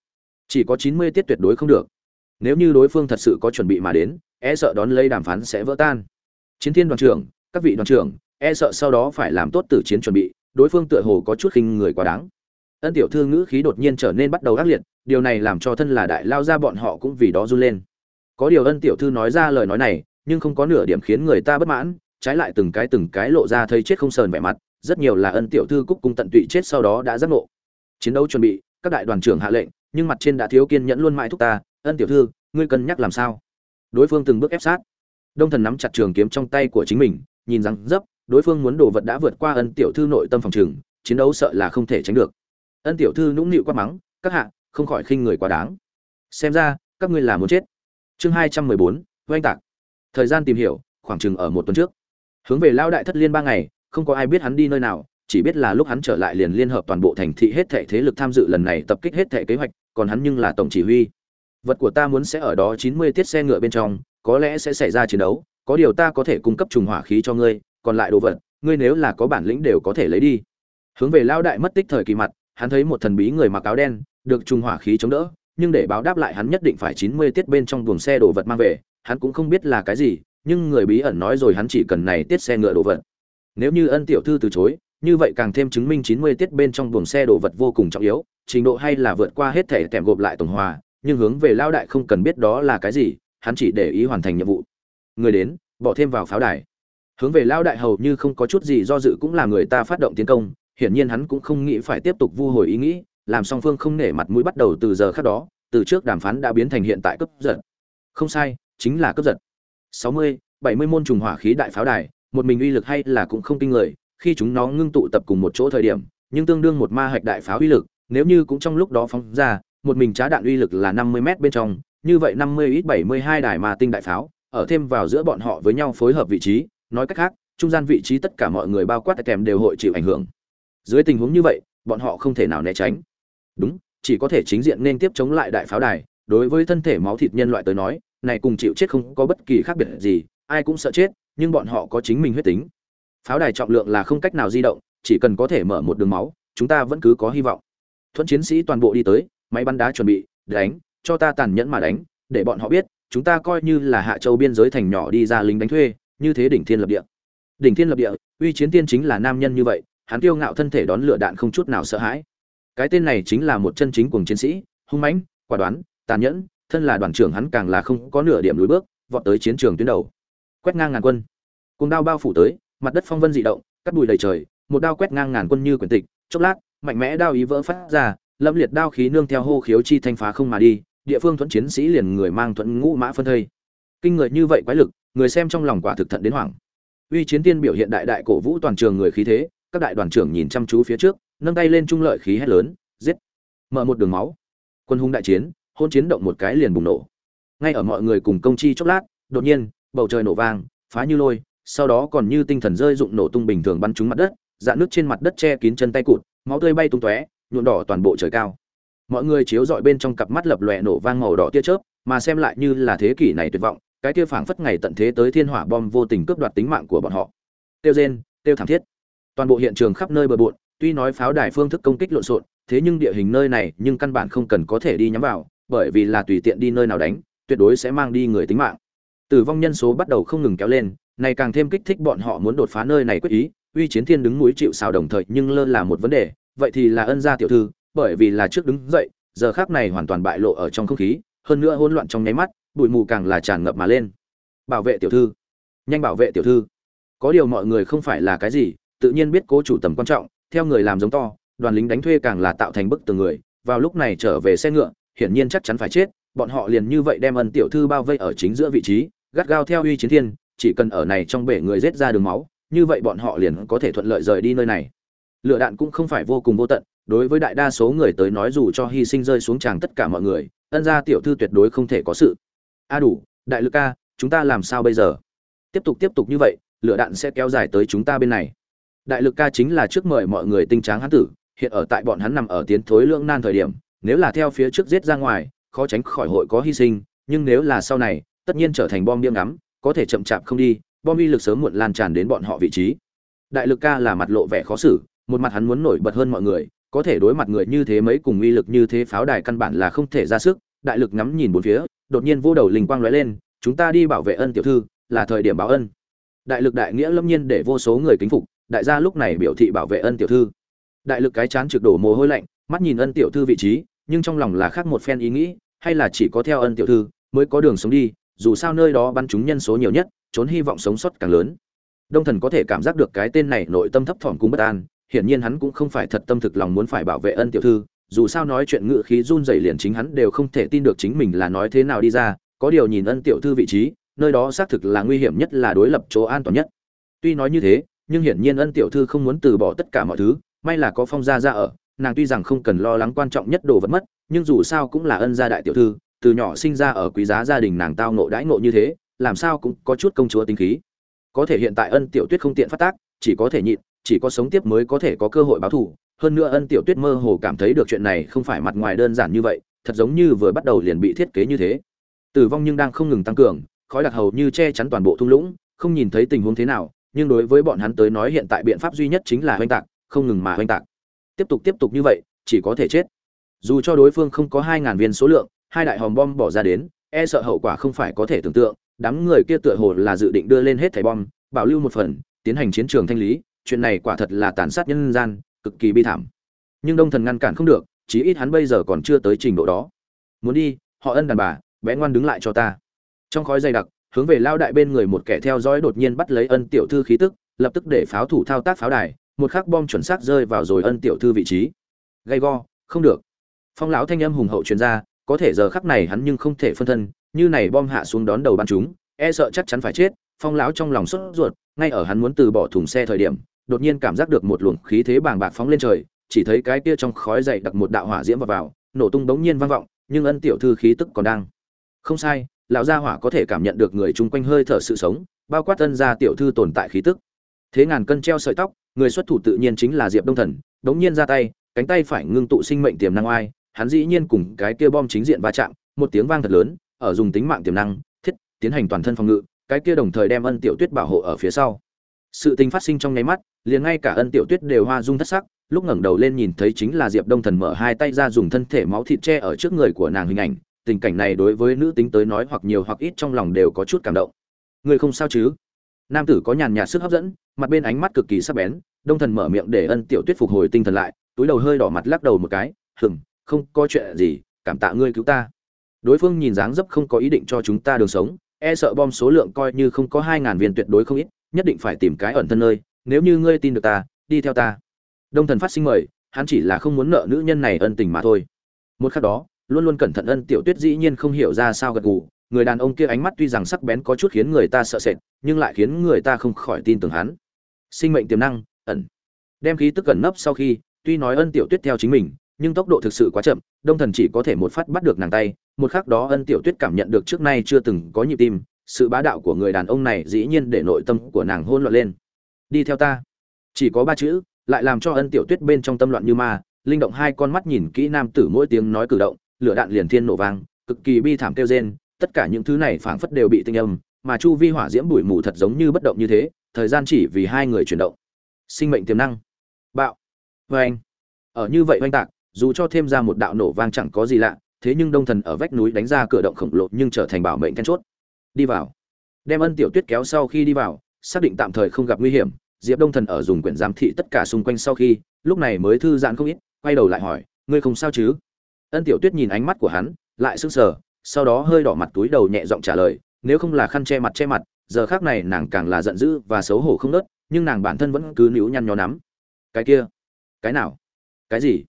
Chỉ có chín mươi tiết tuyệt đối không được. Nếu như đối phương thật sự có chuẩn bị mà đến e sợ đón lấy đàm phán sẽ vỡ tan. Chiến thiên đoàn trưởng, các vị đoàn trưởng e sợ sau đó phải làm tốt tử chiến chuẩn bị, đối phương tựa hồ có chút khinh người quá đáng ân tiểu thư ngữ khí đột nhiên trở nên bắt đầu ác liệt, điều này làm cho thân là đại lao ra bọn họ cũng vì đó run lên. Có điều ân tiểu thư nói ra lời nói này, nhưng không có nửa điểm khiến người ta bất mãn, trái lại từng cái từng cái lộ ra thấy chết không sờn vẻ mặt, rất nhiều là ân tiểu thư cúc cung tận tụy chết sau đó đã giác ngộ. Chiến đấu chuẩn bị, các đại đoàn trưởng hạ lệnh, nhưng mặt trên đã thiếu kiên nhẫn luôn mãi thúc ta, ân tiểu thư, ngươi cân nhắc làm sao? Đối phương từng bước ép sát. Đông thần nắm chặt trường kiếm trong tay của chính mình, nhìn rằng, dấp, đối phương muốn đồ vật đã vượt qua ân tiểu thư nội tâm phòng trường, chiến đấu sợ là không thể tránh được ân tiểu thư nũng nịu quát mắng, các hạ, không khỏi khinh người quá đáng. Xem ra, các ngươi là muốn chết. Chương hai trăm mười bốn, oanh tạc. Thời gian tìm hiểu, khoảng chừng ở một tuần trước. Hướng về lao đại thất liên ba ngày, không có ai biết hắn đi nơi nào, chỉ biết là lúc hắn trở lại liền liên hợp toàn bộ thành thị hết thệ thế lực tham dự lần này tập kích hết thệ kế hoạch, còn hắn nhưng là tổng chỉ huy. Vật của ta muốn sẽ ở đó chín mươi tiết xe ngựa bên trong, có lẽ sẽ xảy ra chiến đấu, có điều ta có thể cung cấp trùng hỏa khí cho ngươi, còn lại đồ vật, ngươi nếu là có bản lĩnh đều có thể lấy đi. Hướng về lao đại mất tích thời kỳ mặt hắn thấy một thần bí người mặc áo đen, được trùng hỏa khí chống đỡ, nhưng để báo đáp lại hắn nhất định phải chín mươi tiết bên trong buồng xe đồ vật mang về, hắn cũng không biết là cái gì, nhưng người bí ẩn nói rồi hắn chỉ cần này tiết xe ngựa đồ vật. Nếu như ân tiểu thư từ chối, như vậy càng thêm chứng minh chín mươi tiết bên trong buồng xe đồ vật vô cùng trọng yếu, trình độ hay là vượt qua hết thể tèm gộp lại tổng hòa, nhưng hướng về lao đại không cần biết đó là cái gì, hắn chỉ để ý hoàn thành nhiệm vụ. Người đến, bỏ thêm vào pháo đài. Hướng về lao đại hầu như không có chút gì do dự cũng là người ta phát động tiến công hiển nhiên hắn cũng không nghĩ phải tiếp tục vu hồi ý nghĩ, làm song phương không nể mặt mũi bắt đầu từ giờ khác đó, từ trước đàm phán đã biến thành hiện tại cấp giật. Không sai, chính là cấp giật. Sáu mươi, bảy mươi môn trùng hỏa khí đại pháo đài, một mình uy lực hay là cũng không kinh người, khi chúng nó ngưng tụ tập cùng một chỗ thời điểm, nhưng tương đương một ma hạch đại pháo uy lực, nếu như cũng trong lúc đó phóng ra, một mình trá đạn uy lực là năm mươi m bên trong, như vậy năm mươi ít bảy mươi hai đài ma tinh đại pháo, ở thêm vào giữa bọn họ với nhau phối hợp vị trí, nói cách khác, trung gian vị trí tất cả mọi người bao quát kèm đều hội chịu ảnh hưởng dưới tình huống như vậy, bọn họ không thể nào né tránh. Đúng, chỉ có thể chính diện nên tiếp chống lại đại pháo đài. Đối với thân thể máu thịt nhân loại tới nói, này cùng chịu chết không có bất kỳ khác biệt gì, ai cũng sợ chết, nhưng bọn họ có chính mình huyết tính. Pháo đài trọng lượng là không cách nào di động, chỉ cần có thể mở một đường máu, chúng ta vẫn cứ có hy vọng. Thuận chiến sĩ toàn bộ đi tới, máy bắn đá chuẩn bị, đánh, cho ta tàn nhẫn mà đánh, để bọn họ biết, chúng ta coi như là hạ châu biên giới thành nhỏ đi ra lính đánh thuê, như thế đỉnh thiên lập địa. Đỉnh thiên lập địa, uy chiến tiên chính là nam nhân như vậy hắn kiêu ngạo thân thể đón lửa đạn không chút nào sợ hãi. Cái tên này chính là một chân chính cuồng chiến sĩ, hung mãnh, quả đoán, tàn nhẫn, thân là đoàn trưởng hắn càng là không có nửa điểm lùi bước, vọt tới chiến trường tuyến đầu. Quét ngang ngàn quân. Cùng đao bao phủ tới, mặt đất phong vân dị động, cắt bụi đầy trời, một đao quét ngang ngàn quân như quyển tịch, chốc lát, mạnh mẽ đao ý vỡ phát ra, lâm liệt đao khí nương theo hô khiếu chi thanh phá không mà đi, địa phương thuẫn chiến sĩ liền người mang thuẫn ngũ mã phân thây. Kinh người như vậy quái lực, người xem trong lòng quả thực thận đến hoảng. Uy chiến tiên biểu hiện đại đại cổ vũ toàn trường người khí thế các đại đoàn trưởng nhìn chăm chú phía trước, nâng tay lên trung lợi khí hét lớn, giết. Mở một đường máu. Quân hung đại chiến hôn chiến động một cái liền bùng nổ. Ngay ở mọi người cùng công chi chốc lát, đột nhiên, bầu trời nổ vang, phá như lôi, sau đó còn như tinh thần rơi dụng nổ tung bình thường bắn trúng mặt đất dạn nước trên mặt đất che kín chân tay cụt, máu tươi bay tung tóe, nhuộm đỏ toàn bộ trời cao. Mọi người chiếu dọi bên trong cặp mắt lập lòe nổ vang màu đỏ tia chớp, mà xem lại như là thế kỷ này tuyệt vọng, cái kia phảng phất ngày tận thế tới thiên hỏa bom vô tình cướp đoạt tính mạng của bọn họ. Tiêu rên tiêu thảm thiết toàn bộ hiện trường khắp nơi bờ bộn, tuy nói pháo đài phương thức công kích lộn xộn, thế nhưng địa hình nơi này nhưng căn bản không cần có thể đi nhắm vào, bởi vì là tùy tiện đi nơi nào đánh, tuyệt đối sẽ mang đi người tính mạng. Tử vong nhân số bắt đầu không ngừng kéo lên, này càng thêm kích thích bọn họ muốn đột phá nơi này quyết ý, uy chiến thiên đứng núi chịu xào đồng thời nhưng lơ là một vấn đề, vậy thì là ân gia tiểu thư, bởi vì là trước đứng dậy, giờ khác này hoàn toàn bại lộ ở trong không khí, hơn nữa hỗn loạn trong nháy mắt, bụi mù càng là tràn ngập mà lên. Bảo vệ tiểu thư. Nhanh bảo vệ tiểu thư. Có điều mọi người không phải là cái gì tự nhiên biết cố chủ tầm quan trọng, theo người làm giống to, đoàn lính đánh thuê càng là tạo thành bức tường người, vào lúc này trở về xe ngựa, hiển nhiên chắc chắn phải chết, bọn họ liền như vậy đem ân tiểu thư bao vây ở chính giữa vị trí, gắt gao theo uy chiến thiên, chỉ cần ở này trong bể người rết ra đường máu, như vậy bọn họ liền có thể thuận lợi rời đi nơi này. Lựa đạn cũng không phải vô cùng vô tận, đối với đại đa số người tới nói dù cho hy sinh rơi xuống tràng tất cả mọi người, ân gia tiểu thư tuyệt đối không thể có sự. A đủ, đại lực ca, chúng ta làm sao bây giờ? Tiếp tục tiếp tục như vậy lửa đạn sẽ kéo dài tới chúng ta bên này đại lực ca chính là trước mời mọi người tinh tráng hán tử, hiện ở tại bọn hắn nằm ở tiến thối lưỡng nan thời điểm, nếu là theo phía trước giết ra ngoài, khó tránh khỏi hội có hy sinh, nhưng nếu là sau này, tất nhiên trở thành bom biếng ngắm, có thể chậm chạp không đi, bom uy lực sớm muộn lan tràn đến bọn họ vị trí. Đại lực ca là mặt lộ vẻ khó xử, một mặt hắn muốn nổi bật hơn mọi người, có thể đối mặt người như thế mấy cùng uy lực như thế pháo đài căn bản là không thể ra sức, đại lực ngắm nhìn bốn phía, đột nhiên vô đầu linh quang lóe lên, chúng ta đi bảo vệ ân tiểu thư, là thời điểm báo ân. Đại lực đại nghĩa lâm nhiên để vô số người kính phục đại gia lúc này biểu thị bảo vệ ân tiểu thư. Đại lực cái chán trực đổ mồ hôi lạnh, mắt nhìn ân tiểu thư vị trí, nhưng trong lòng là khác một phen ý nghĩ, hay là chỉ có theo ân tiểu thư mới có đường sống đi, dù sao nơi đó bắn chúng nhân số nhiều nhất, trốn hy vọng sống sót càng lớn. Đông thần có thể cảm giác được cái tên này nội tâm thấp thỏm cũng bất an, hiển nhiên hắn cũng không phải thật tâm thực lòng muốn phải bảo vệ ân tiểu thư, dù sao nói chuyện ngự khí run rẩy liền chính hắn đều không thể tin được chính mình là nói thế nào đi ra, có điều nhìn ân tiểu thư vị trí, nơi đó xác thực là nguy hiểm nhất là đối lập chỗ an toàn nhất. Tuy nói như thế nhưng hiển nhiên ân tiểu thư không muốn từ bỏ tất cả mọi thứ, may là có phong gia ra ở, nàng tuy rằng không cần lo lắng quan trọng nhất đồ vật mất, nhưng dù sao cũng là ân gia đại tiểu thư, từ nhỏ sinh ra ở quý giá gia đình nàng tao nộ đãi nộ như thế, làm sao cũng có chút công chúa tính khí. Có thể hiện tại ân tiểu tuyết không tiện phát tác, chỉ có thể nhịn, chỉ có sống tiếp mới có thể có cơ hội báo thù. Hơn nữa ân tiểu tuyết mơ hồ cảm thấy được chuyện này không phải mặt ngoài đơn giản như vậy, thật giống như vừa bắt đầu liền bị thiết kế như thế. Tử vong nhưng đang không ngừng tăng cường, khói đặc hầu như che chắn toàn bộ thung lũng, không nhìn thấy tình huống thế nào nhưng đối với bọn hắn tới nói hiện tại biện pháp duy nhất chính là hoành tạc, không ngừng mà hoành tạc. Tiếp tục tiếp tục như vậy, chỉ có thể chết. Dù cho đối phương không có hai ngàn viên số lượng, hai đại hòm bom bỏ ra đến e sợ hậu quả không phải có thể tưởng tượng, đám người kia tựa hồ là dự định đưa lên hết thẻ bom, bảo lưu một phần, tiến hành chiến trường thanh lý, chuyện này quả thật là tàn sát nhân gian, cực kỳ bi thảm. Nhưng đông thần ngăn cản không được, chí ít hắn bây giờ còn chưa tới trình độ đó. Muốn đi, họ ân đàn bà, bé ngoan đứng lại cho ta. Trong khói dày đặc hướng về lao đại bên người một kẻ theo dõi đột nhiên bắt lấy ân tiểu thư khí tức, lập tức để pháo thủ thao tác pháo đài, một khắc bom chuẩn xác rơi vào rồi ân tiểu thư vị trí. Gay go, không được. Phong lão thanh âm hùng hậu truyền ra, có thể giờ khắc này hắn nhưng không thể phân thân, như này bom hạ xuống đón đầu bắn chúng e sợ chắc chắn phải chết, phong lão trong lòng sốt ruột, ngay ở hắn muốn từ bỏ thùng xe thời điểm, đột nhiên cảm giác được một luồng khí thế bàng bạc phóng lên trời, chỉ thấy cái kia trong khói dậy đặc một đạo hỏa diễm vào vào, nổ tung bỗng nhiên vang vọng, nhưng ân tiểu thư khí tức còn đang. Không sai lão gia hỏa có thể cảm nhận được người chung quanh hơi thở sự sống, bao quát tân gia tiểu thư tồn tại khí tức. Thế ngàn cân treo sợi tóc, người xuất thủ tự nhiên chính là diệp đông thần, đống nhiên ra tay, cánh tay phải ngưng tụ sinh mệnh tiềm năng oai, hắn dĩ nhiên cùng cái kia bom chính diện va chạm, một tiếng vang thật lớn, ở dùng tính mạng tiềm năng, thiết, tiến hành toàn thân phòng ngự, cái kia đồng thời đem ân tiểu tuyết bảo hộ ở phía sau. Sự tình phát sinh trong nháy mắt, liền ngay cả ân tiểu tuyết đều hoa dung thất sắc, lúc ngẩng đầu lên nhìn thấy chính là diệp đông thần mở hai tay ra dùng thân thể máu thịt che ở trước người của nàng hình ảnh tình cảnh này đối với nữ tính tới nói hoặc nhiều hoặc ít trong lòng đều có chút cảm động. Người không sao chứ? Nam tử có nhàn nhạt sức hấp dẫn, mặt bên ánh mắt cực kỳ sắc bén, đông thần mở miệng để ân tiểu tuyết phục hồi tinh thần lại, túi đầu hơi đỏ mặt lắc đầu một cái hừng không có chuyện gì, cảm tạ ngươi cứu ta. Đối phương nhìn dáng dấp không có ý định cho chúng ta đường sống e sợ bom số lượng coi như không có hai ngàn viên tuyệt đối không ít, nhất định phải tìm cái ẩn thân nơi, nếu như ngươi tin được ta, đi theo ta. Đông thần phát sinh mời, hắn chỉ là không muốn nợ nữ nhân này ân tình mà thôi. Một khắc đó luôn luôn cẩn thận ân tiểu tuyết dĩ nhiên không hiểu ra sao gật gù. Người đàn ông kia ánh mắt tuy rằng sắc bén có chút khiến người ta sợ sệt, nhưng lại khiến người ta không khỏi tin tưởng hắn. Sinh mệnh tiềm năng, ẩn. Đem khí tức cẩn nấp sau khi, tuy nói ân tiểu tuyết theo chính mình, nhưng tốc độ thực sự quá chậm, đông thần chỉ có thể một phát bắt được nàng tay. Một khắc đó ân tiểu tuyết cảm nhận được trước nay chưa từng có nhịp tim, sự bá đạo của người đàn ông này dĩ nhiên để nội tâm của nàng hôn loạn lên. Đi theo ta. Chỉ có ba chữ, lại làm cho ân tiểu tuyết bên trong tâm loạn như ma. Linh động hai con mắt nhìn kỹ nam tử mỗi tiếng nói cử động lửa đạn liền thiên nổ vang, cực kỳ bi thảm kêu rên, tất cả những thứ này phảng phất đều bị tinh âm, mà chu vi hỏa diễm bụi mù thật giống như bất động như thế, thời gian chỉ vì hai người chuyển động. Sinh mệnh tiềm năng. Bạo. Oanh. anh ở như vậy oanh tạc, dù cho thêm ra một đạo nổ vang chẳng có gì lạ, thế nhưng đông thần ở vách núi đánh ra cửa động khổng lồ nhưng trở thành bảo mệnh then chốt. Đi vào. Đem ân tiểu tuyết kéo sau khi đi vào, xác định tạm thời không gặp nguy hiểm, diệp đông thần ở dùng quyển giám thị tất cả xung quanh sau khi, lúc này mới thư giãn không ít, quay đầu lại hỏi, ngươi không sao chứ? Ân tiểu tuyết nhìn ánh mắt của hắn, lại sững sờ, sau đó hơi đỏ mặt túi đầu nhẹ giọng trả lời, nếu không là khăn che mặt che mặt, giờ khác này nàng càng là giận dữ và xấu hổ không nớt, nhưng nàng bản thân vẫn cứ níu nhăn nhó nắm. Cái kia? Cái nào? Cái gì?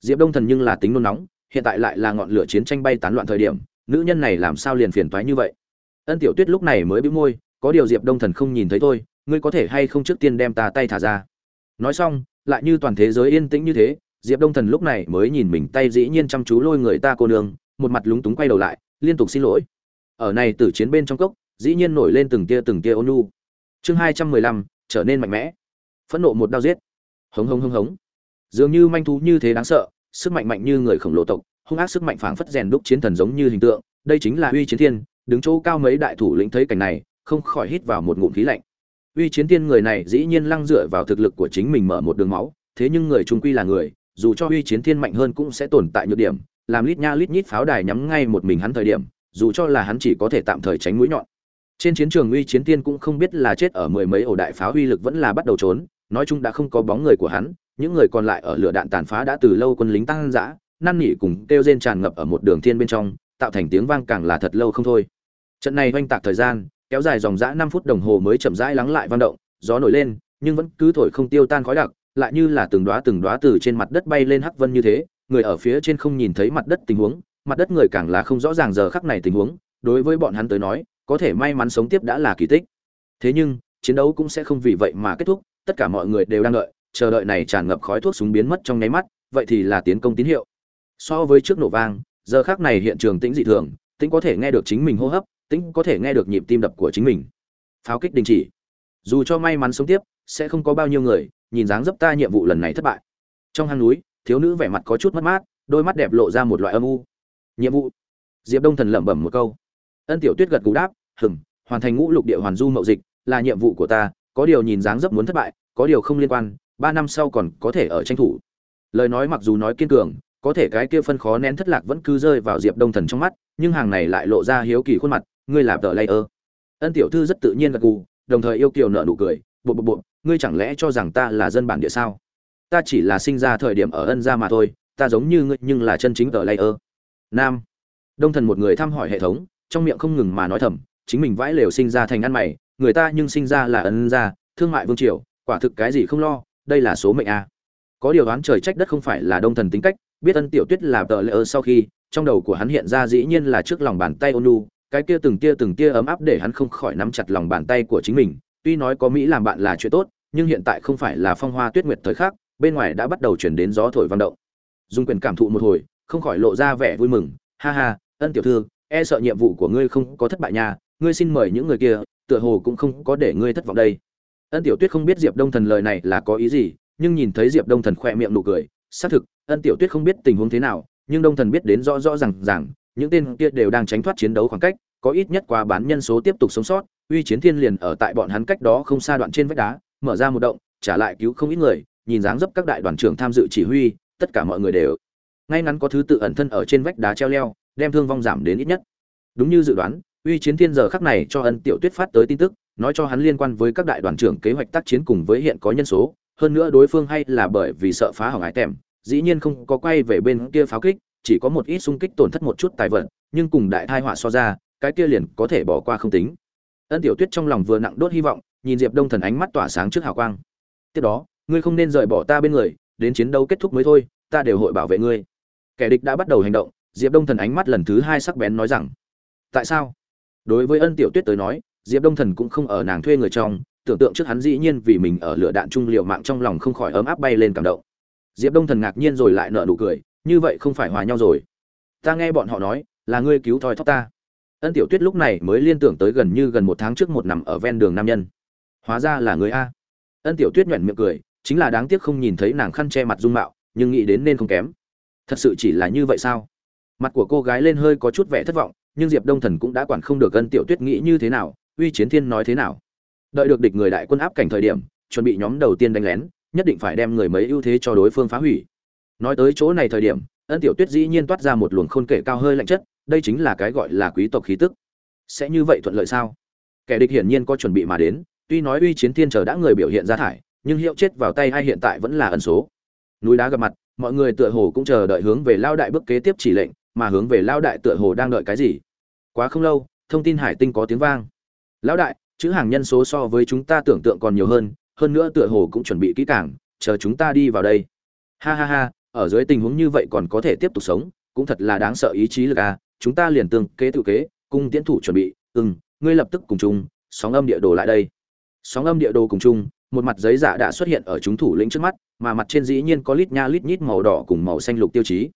Diệp đông thần nhưng là tính nôn nóng, hiện tại lại là ngọn lửa chiến tranh bay tán loạn thời điểm, nữ nhân này làm sao liền phiền toái như vậy? Ân tiểu tuyết lúc này mới bĩu môi, có điều diệp đông thần không nhìn thấy thôi ngươi có thể hay không trước tiên đem ta tay thả ra? Nói xong, lại như toàn thế giới yên tĩnh như thế diệp đông thần lúc này mới nhìn mình tay dĩ nhiên chăm chú lôi người ta cô nương, một mặt lúng túng quay đầu lại, liên tục xin lỗi. Ở này tử chiến bên trong cốc, dĩ nhiên nổi lên từng tia từng tia ôn nhu. Chương hai trăm mười lăm, trở nên mạnh mẽ. Phẫn nộ một đao giết. Hống hống hống hống. Dường như manh thú như thế đáng sợ, sức mạnh mạnh như người khổng lồ tộc, hung ác sức mạnh phảng phất rèn đúc chiến thần giống như hình tượng, đây chính là uy chiến thiên, đứng chỗ cao mấy đại thủ lĩnh thấy cảnh này, không khỏi hít vào một ngụm khí lạnh. Uy chiến thiên người này dĩ nhiên lăng dựa vào thực lực của chính mình mở một đường máu, thế nhưng người trung quy là người dù cho uy chiến thiên mạnh hơn cũng sẽ tồn tại nhược điểm, làm lít nha lít nhít pháo đài nhắm ngay một mình hắn thời điểm, dù cho là hắn chỉ có thể tạm thời tránh mũi nhọn. Trên chiến trường uy chiến tiên cũng không biết là chết ở mười mấy ổ đại pháo uy lực vẫn là bắt đầu trốn, nói chung đã không có bóng người của hắn, những người còn lại ở lửa đạn tàn phá đã từ lâu quân lính tăng dã, năn nỉ cùng kêu rên tràn ngập ở một đường thiên bên trong, tạo thành tiếng vang càng là thật lâu không thôi. Trận này oanh tạc thời gian, kéo dài dòng dã năm phút đồng hồ mới chậm rãi lắng lại vang động, gió nổi lên, nhưng vẫn cứ thổi không tiêu tan khói đặc lại như là từng đóa từng đóa từ trên mặt đất bay lên hắc vân như thế, người ở phía trên không nhìn thấy mặt đất tình huống, mặt đất người càng là không rõ ràng giờ khắc này tình huống, đối với bọn hắn tới nói, có thể may mắn sống tiếp đã là kỳ tích. Thế nhưng, chiến đấu cũng sẽ không vì vậy mà kết thúc, tất cả mọi người đều đang đợi, chờ đợi này tràn ngập khói thuốc súng biến mất trong nháy mắt, vậy thì là tiến công tín hiệu. So với trước nổ vang, giờ khắc này hiện trường tĩnh dị thường, tĩnh có thể nghe được chính mình hô hấp, tĩnh có thể nghe được nhịp tim đập của chính mình. Pháo kích đình chỉ. Dù cho may mắn sống tiếp, sẽ không có bao nhiêu người nhìn dáng dấp ta nhiệm vụ lần này thất bại. Trong hang núi, thiếu nữ vẻ mặt có chút mất mát, đôi mắt đẹp lộ ra một loại âm u. Nhiệm vụ. Diệp đông thần lẩm bẩm một câu. Ân tiểu tuyết gật gù đáp hừng hoàn thành ngũ lục địa hoàn du mậu dịch là nhiệm vụ của ta, có điều nhìn dáng dấp muốn thất bại, có điều không liên quan, ba năm sau còn có thể ở tranh thủ. Lời nói mặc dù nói kiên cường, có thể cái kia phân khó nén thất lạc vẫn cứ rơi vào diệp đông thần trong mắt, nhưng hàng này lại lộ ra hiếu kỳ khuôn mặt, ngươi là tờ layer. Ơ ân tiểu thư rất tự nhiên gật gù, đồng thời yêu kiều nợ nụ cười bộ bộ bộ ngươi chẳng lẽ cho rằng ta là dân bản địa sao? Ta chỉ là sinh ra thời điểm ở ân gia mà thôi, ta giống như ngươi nhưng là chân chính ở lây ơ. Nam. Đông thần một người thăm hỏi hệ thống, trong miệng không ngừng mà nói thầm, chính mình vãi lều sinh ra thành ăn mày, người ta nhưng sinh ra là ân gia, thương mại vương triều, quả thực cái gì không lo, đây là số mệnh a. Có điều đoán trời trách đất không phải là đông thần tính cách, biết ân tiểu tuyết là tờ lỡ sau khi, trong đầu của hắn hiện ra dĩ nhiên là trước lòng bàn tay ônu cái kia từng tia từng tia ấm áp để hắn không khỏi nắm chặt lòng bàn tay của chính mình tuy nói có mỹ làm bạn là chuyện tốt nhưng hiện tại không phải là phong hoa tuyết nguyệt thời khắc bên ngoài đã bắt đầu chuyển đến gió thổi vang động. Dung quyền cảm thụ một hồi không khỏi lộ ra vẻ vui mừng. Ha ha ân tiểu thư e sợ nhiệm vụ của ngươi không có thất bại nha ngươi xin mời những người kia tựa hồ cũng không có để ngươi thất vọng đây. Ân tiểu tuyết không biết diệp đông thần lời này là có ý gì nhưng nhìn thấy diệp đông thần khoe miệng nụ cười xác thực ân tiểu tuyết không biết tình huống thế nào nhưng đông thần biết đến rõ rõ ràng ràng, những tên kia đều đang tránh thoát chiến đấu khoảng cách có ít nhất qua bán nhân số tiếp tục sống sót uy chiến thiên liền ở tại bọn hắn cách đó không xa đoạn trên vách đá, mở ra một động, trả lại cứu không ít người, nhìn dáng dấp các đại đoàn trưởng tham dự chỉ huy, tất cả mọi người đều. Ngay ngắn có thứ tự ẩn thân ở trên vách đá treo leo, đem thương vong giảm đến ít nhất. Đúng như dự đoán, uy chiến thiên giờ khắc này cho ân tiểu tuyết phát tới tin tức, nói cho hắn liên quan với các đại đoàn trưởng kế hoạch tác chiến cùng với hiện có nhân số, hơn nữa đối phương hay là bởi vì sợ phá hỏng ái tèm, dĩ nhiên không có quay về bên kia pháo kích, chỉ có một ít xung kích tổn thất một chút tài vật, nhưng cùng đại thai họa so ra, cái kia liền có thể bỏ qua không tính ân tiểu tuyết trong lòng vừa nặng đốt hy vọng, nhìn diệp đông thần ánh mắt tỏa sáng trước hào quang. Tiếp đó, ngươi không nên rời bỏ ta bên người, đến chiến đấu kết thúc mới thôi, ta đều hội bảo vệ ngươi. Kẻ địch đã bắt đầu hành động, diệp đông thần ánh mắt lần thứ hai sắc bén nói rằng, tại sao? Đối với ân tiểu tuyết tới nói, diệp đông thần cũng không ở nàng thuê người trong, tưởng tượng trước hắn dĩ nhiên vì mình ở lửa đạn trung liệu mạng trong lòng không khỏi ấm áp bay lên cảm động. Diệp đông thần ngạc nhiên rồi lại nợ nụ cười, như vậy không phải hòa nhau rồi. Ta nghe bọn họ nói, là ngươi cứu thoi thóp ta ân tiểu tuyết lúc này mới liên tưởng tới gần như gần một tháng trước một nằm ở ven đường nam nhân. Hóa ra là người a. Ân tiểu tuyết nhoẻn miệng cười, chính là đáng tiếc không nhìn thấy nàng khăn che mặt dung mạo, nhưng nghĩ đến nên không kém. Thật sự chỉ là như vậy sao? Mặt của cô gái lên hơi có chút vẻ thất vọng, nhưng diệp đông thần cũng đã quản không được ân tiểu tuyết nghĩ như thế nào, uy chiến thiên nói thế nào. Đợi được địch người đại quân áp cảnh thời điểm, chuẩn bị nhóm đầu tiên đánh lén, nhất định phải đem người mấy ưu thế cho đối phương phá hủy. Nói tới chỗ này thời điểm, ân tiểu tuyết dĩ nhiên toát ra một luồng khôn kể cao hơi lạnh chất đây chính là cái gọi là quý tộc khí tức. Sẽ như vậy thuận lợi sao? Kẻ địch hiển nhiên có chuẩn bị mà đến, tuy nói uy chiến thiên chờ đã người biểu hiện ra thải, nhưng hiệu chết vào tay hay hiện tại vẫn là ẩn số. Núi đá gặp mặt, mọi người tựa hồ cũng chờ đợi hướng về lao đại bước kế tiếp chỉ lệnh, mà hướng về lao đại tựa hồ đang đợi cái gì? Quá không lâu, thông tin hải tinh có tiếng vang. Lão đại, chữ hàng nhân số so với chúng ta tưởng tượng còn nhiều hơn hơn nữa tựa hồ cũng chuẩn bị kỹ càng, chờ chúng ta đi vào đây. Ha ha ha, ở dưới tình huống như vậy còn có thể tiếp tục sống, cũng thật là đáng sợ ý chí lực à chúng ta liền tương kế tự kế cung tiến thủ chuẩn bị. Ừm, ngươi lập tức cùng chung, sóng âm địa đồ lại đây. Sóng âm địa đồ cùng chung, một mặt giấy giả đã xuất hiện ở chúng thủ lĩnh trước mắt, mà mặt trên dĩ nhiên có lít nha lít nhít màu đỏ cùng màu xanh lục tiêu chí.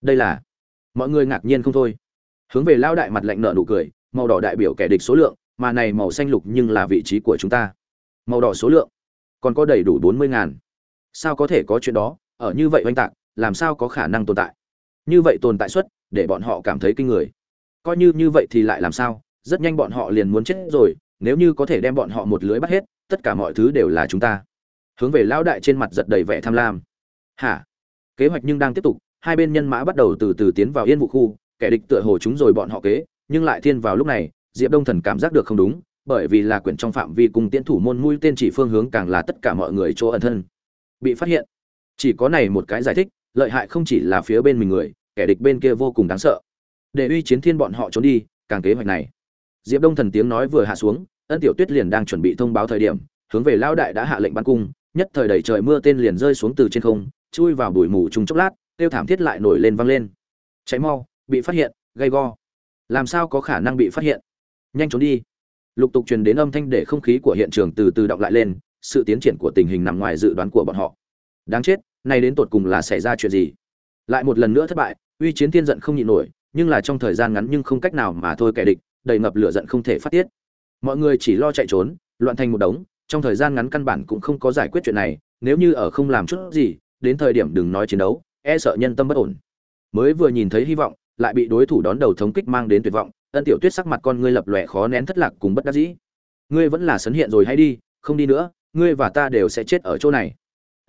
Đây là, mọi người ngạc nhiên không thôi. Hướng về lao đại mặt lạnh nợ nụ cười, màu đỏ đại biểu kẻ địch số lượng, mà này màu xanh lục nhưng là vị trí của chúng ta. Màu đỏ số lượng, còn có đầy đủ bốn mươi ngàn. Sao có thể có chuyện đó? Ở như vậy oanh tạc, làm sao có khả năng tồn tại? Như vậy tồn tại suất, để bọn họ cảm thấy kinh người. Coi như như vậy thì lại làm sao? Rất nhanh bọn họ liền muốn chết rồi, nếu như có thể đem bọn họ một lưới bắt hết, tất cả mọi thứ đều là chúng ta. Hướng về lão đại trên mặt giật đầy vẻ tham lam. Hả? Kế hoạch nhưng đang tiếp tục, hai bên nhân mã bắt đầu từ từ tiến vào yên vụ khu, kẻ địch tựa hồ chúng rồi bọn họ kế, nhưng lại thiên vào lúc này, diệp đông thần cảm giác được không đúng, bởi vì là quyển trong phạm vi cùng tiến thủ môn mũi tên chỉ phương hướng càng là tất cả mọi người chỗ ẩn thân. Bị phát hiện. Chỉ có này một cái giải thích lợi hại không chỉ là phía bên mình người, kẻ địch bên kia vô cùng đáng sợ. Để uy chiến thiên bọn họ trốn đi, càng kế hoạch này. Diệp đông thần tiếng nói vừa hạ xuống, ân tiểu tuyết liền đang chuẩn bị thông báo thời điểm, hướng về lao đại đã hạ lệnh bắn cung, nhất thời đầy trời mưa tên liền rơi xuống từ trên không, chui vào bụi mù trùng chốc lát, tiêu thảm thiết lại nổi lên văng lên. Cháy mau, bị phát hiện gây go. Làm sao có khả năng bị phát hiện? Nhanh trốn đi. Lục tục truyền đến âm thanh để không khí của hiện trường từ từ động lại lên, sự tiến triển của tình hình nằm ngoài dự đoán của bọn họ. Đáng chết nay đến tột cùng là xảy ra chuyện gì? Lại một lần nữa thất bại, uy chiến thiên giận không nhịn nổi, nhưng là trong thời gian ngắn nhưng không cách nào mà thôi kẻ địch, đầy ngập lửa giận không thể phát tiết. Mọi người chỉ lo chạy trốn, loạn thành một đống, trong thời gian ngắn căn bản cũng không có giải quyết chuyện này, nếu như ở không làm chút gì, đến thời điểm đừng nói chiến đấu e sợ nhân tâm bất ổn. Mới vừa nhìn thấy hy vọng, lại bị đối thủ đón đầu thống kích mang đến tuyệt vọng, ân tiểu tuyết sắc mặt con ngươi lập lòe khó nén thất lạc cùng bất đắc dĩ. Ngươi vẫn là sấn hiện rồi hay đi, không đi nữa, ngươi và ta đều sẽ chết ở chỗ này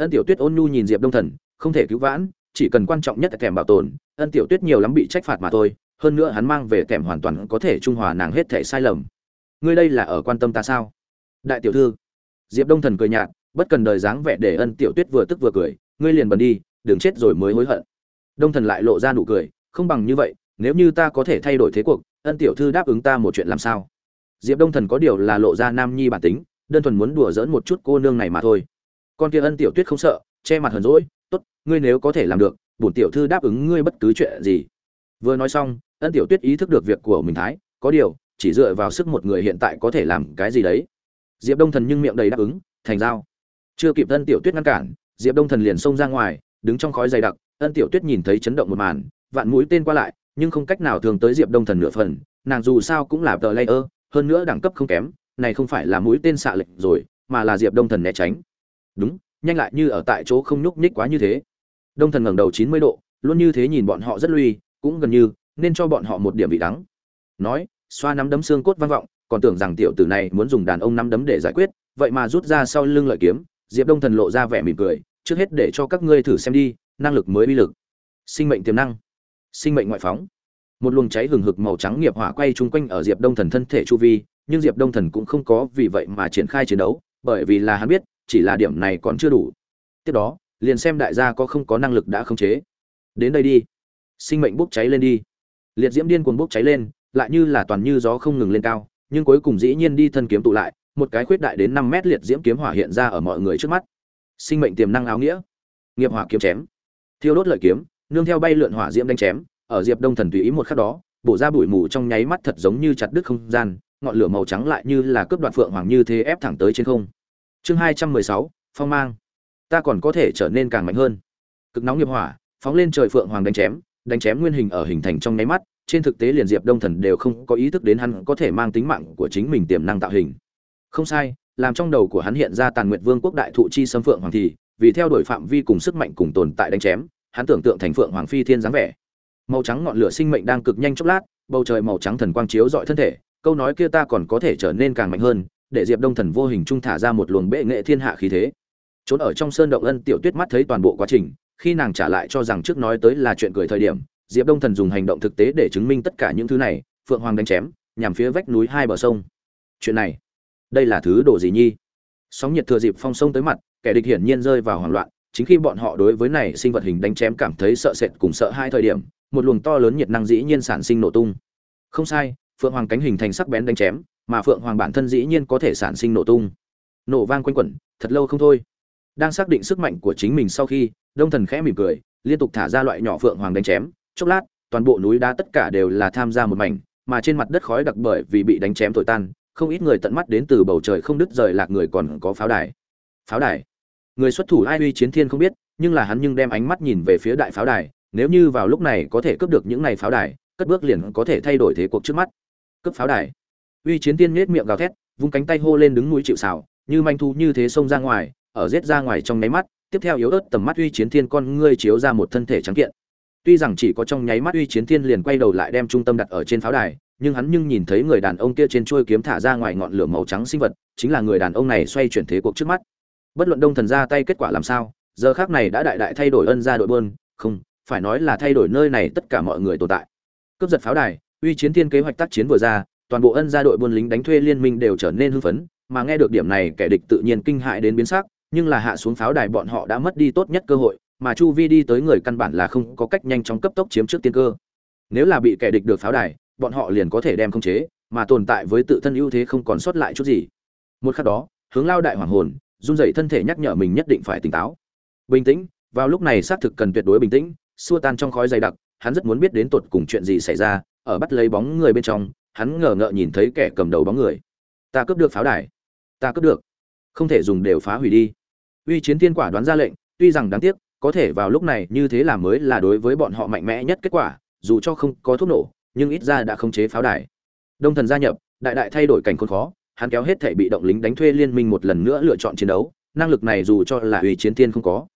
ân tiểu tuyết ôn nhu nhìn diệp đông thần, không thể cứu vãn, chỉ cần quan trọng nhất là thèm bảo tồn. Ân tiểu tuyết nhiều lắm bị trách phạt mà thôi, hơn nữa hắn mang về thèm hoàn toàn có thể trung hòa nàng hết thể sai lầm. Ngươi đây là ở quan tâm ta sao? Đại tiểu thư. Diệp đông thần cười nhạt, bất cần đời dáng vẻ để ân tiểu tuyết vừa tức vừa cười, ngươi liền bần đi, đừng chết rồi mới hối hận. Đông thần lại lộ ra nụ cười, không bằng như vậy, nếu như ta có thể thay đổi thế cuộc, ân tiểu thư đáp ứng ta một chuyện làm sao? Diệp đông thần có điều là lộ ra nam nhi bản tính, đơn thuần muốn đùa dỡn một chút cô nương này mà thôi con kia ân tiểu tuyết không sợ, che mặt hờn rỗi tốt, ngươi nếu có thể làm được, bổn tiểu thư đáp ứng ngươi bất cứ chuyện gì. Vừa nói xong, ân tiểu tuyết ý thức được việc của mình thái, có điều, chỉ dựa vào sức một người hiện tại có thể làm cái gì đấy? Diệp đông thần nhưng miệng đầy đáp ứng, thành giao. Chưa kịp ân tiểu tuyết ngăn cản, diệp đông thần liền xông ra ngoài, đứng trong khói dày đặc, ân tiểu tuyết nhìn thấy chấn động một màn, vạn mũi tên qua lại, nhưng không cách nào thường tới diệp đông thần nửa phần, nàng dù sao cũng là tờ layer, hơn nữa đẳng cấp không kém, này không phải là mũi tên xạ lệnh rồi, mà là diệp đông thần né tránh đúng, nhanh lại như ở tại chỗ không nhúc nhích quá như thế. Đông thần ngẩng đầu chín mươi độ, luôn như thế nhìn bọn họ rất lui, cũng gần như, nên cho bọn họ một điểm vị đắng. Nói, xoa nắm đấm xương cốt vang vọng, còn tưởng rằng tiểu tử này muốn dùng đàn ông nắm đấm để giải quyết, vậy mà rút ra sau lưng lợi kiếm, diệp đông thần lộ ra vẻ mỉm cười, trước hết để cho các ngươi thử xem đi, năng lực mới uy lực. Sinh mệnh tiềm năng. Sinh mệnh ngoại phóng. Một luồng cháy hừng hực màu trắng nghiệp hỏa quay chung quanh ở diệp đông thần thân thể chu vi, nhưng diệp đông thần cũng không có vì vậy mà triển khai chiến đấu, bởi vì là hắn biết chỉ là điểm này còn chưa đủ. Tiếp đó, liền xem đại gia có không có năng lực đã khống chế. Đến đây đi. Sinh mệnh bốc cháy lên đi. Liệt diễm điên cuồng bốc cháy lên, lại như là toàn như gió không ngừng lên cao, nhưng cuối cùng dĩ nhiên đi thân kiếm tụ lại, một cái khuyết đại đến năm mét liệt diễm kiếm hỏa hiện ra ở mọi người trước mắt. Sinh mệnh tiềm năng áo nghĩa. Nghiệp hỏa kiếm chém. Thiêu đốt lợi kiếm, nương theo bay lượn hỏa diễm đánh chém, ở diệp đông thần tùy ý một khắc đó, bổ ra bụi mù trong nháy mắt thật giống như chặt đứt không gian, ngọn lửa màu trắng lại như là cướp đoạt phượng hoàng như thế ép thẳng tới trên không chương hai trăm mười sáu, phong mang. Ta còn có thể trở nên càng mạnh hơn. Cực nóng nghiệp hỏa, phóng lên trời phượng hoàng đánh chém đánh chém nguyên hình ở hình thành trong nháy mắt, trên thực tế liền diệp đông thần đều không có ý thức đến hắn có thể mang tính mạng của chính mình tiềm năng tạo hình. Không sai, làm trong đầu của hắn hiện ra tàn nguyệt vương quốc đại thụ chi xâm phượng hoàng thì, vì theo đuổi phạm vi cùng sức mạnh cùng tồn tại đánh chém, hắn tưởng tượng thành phượng hoàng phi thiên dáng vẻ. Màu trắng ngọn lửa sinh mệnh đang cực nhanh chốc lát, bầu trời màu trắng thần quang chiếu dọi thân thể, câu nói kia ta còn có thể trở nên càng mạnh hơn để diệp đông thần vô hình trung thả ra một luồng bệ nghệ thiên hạ khí thế. Trốn ở trong sơn động ân tiểu tuyết mắt thấy toàn bộ quá trình, khi nàng trả lại cho rằng trước nói tới là chuyện cười thời điểm, diệp đông thần dùng hành động thực tế để chứng minh tất cả những thứ này, phượng hoàng đánh chém, nhằm phía vách núi hai bờ sông. Chuyện này, đây là thứ đồ gì nhi? Sóng nhiệt thừa dịp phong sông tới mặt, kẻ địch hiển nhiên rơi vào hoảng loạn, chính khi bọn họ đối với này sinh vật hình đánh chém cảm thấy sợ sệt cùng sợ hai thời điểm, một luồng to lớn nhiệt năng dĩ nhiên sản sinh nổ tung. Không sai, phượng hoàng cánh hình thành sắc bén đánh chém mà phượng hoàng bản thân dĩ nhiên có thể sản sinh nổ tung. Nổ vang quanh quẩn, thật lâu không thôi. Đang xác định sức mạnh của chính mình sau khi, đông thần khẽ mỉm cười, liên tục thả ra loại nhỏ phượng hoàng đánh chém. Chốc lát, toàn bộ núi đá tất cả đều là tham gia một mảnh, mà trên mặt đất khói đặc bởi vì bị đánh chém thổi tan, không ít người tận mắt đến từ bầu trời không đứt rời lạc người còn có pháo đài. Pháo đài? Người xuất thủ ai uy chiến thiên không biết, nhưng là hắn nhưng đem ánh mắt nhìn về phía đại pháo đài. Nếu như vào lúc này có thể cướp được những này pháo đài, cất bước liền có thể thay đổi thế cuộc trước mắt. Cướp pháo đài? Uy chiến tiên nhếch miệng gào thét, vung cánh tay hô lên đứng núi chịu xào như manh thu như thế xông ra ngoài, ở giết ra ngoài trong nháy mắt, tiếp theo yếu ớt tầm mắt uy chiến thiên con ngươi chiếu ra một thân thể trắng kiện. Tuy rằng chỉ có trong nháy mắt uy chiến thiên liền quay đầu lại đem trung tâm đặt ở trên pháo đài, nhưng hắn nhưng nhìn thấy người đàn ông kia trên chuôi kiếm thả ra ngoài ngọn lửa màu trắng sinh vật, chính là người đàn ông này xoay chuyển thế cuộc trước mắt. Bất luận đông thần ra tay kết quả làm sao, giờ khác này đã đại đại thay đổi ân ra đội bơn không, phải nói là thay đổi nơi này tất cả mọi người tồn tại. Cướp giật pháo đài, uy chiến thiên kế hoạch tác chiến vừa ra toàn bộ ân gia đội buôn lính đánh thuê liên minh đều trở nên hưng phấn, mà nghe được điểm này, kẻ địch tự nhiên kinh hại đến biến sắc, nhưng là hạ xuống pháo đài bọn họ đã mất đi tốt nhất cơ hội, mà chu vi đi tới người căn bản là không có cách nhanh chóng cấp tốc chiếm trước tiên cơ. Nếu là bị kẻ địch được pháo đài, bọn họ liền có thể đem khống chế, mà tồn tại với tự thân ưu thế không còn sót lại chút gì. Một khắc đó, hướng lao đại hoàng hồn, run rẩy thân thể nhắc nhở mình nhất định phải tỉnh táo. Bình tĩnh, vào lúc này xác thực cần tuyệt đối bình tĩnh, xua tan trong khói dày đặc, hắn rất muốn biết đến tột cùng chuyện gì xảy ra, ở bắt lấy bóng người bên trong hắn ngờ ngợ nhìn thấy kẻ cầm đầu bóng người. Ta cướp được pháo đài. Ta cướp được. Không thể dùng đều phá hủy đi. Uy chiến thiên quả đoán ra lệnh, tuy rằng đáng tiếc, có thể vào lúc này như thế là mới là đối với bọn họ mạnh mẽ nhất kết quả, dù cho không có thuốc nổ, nhưng ít ra đã không chế pháo đài. Đông thần gia nhập, đại đại thay đổi cảnh khốn khó, hắn kéo hết thể bị động lính đánh thuê liên minh một lần nữa lựa chọn chiến đấu, năng lực này dù cho là uy chiến thiên không có.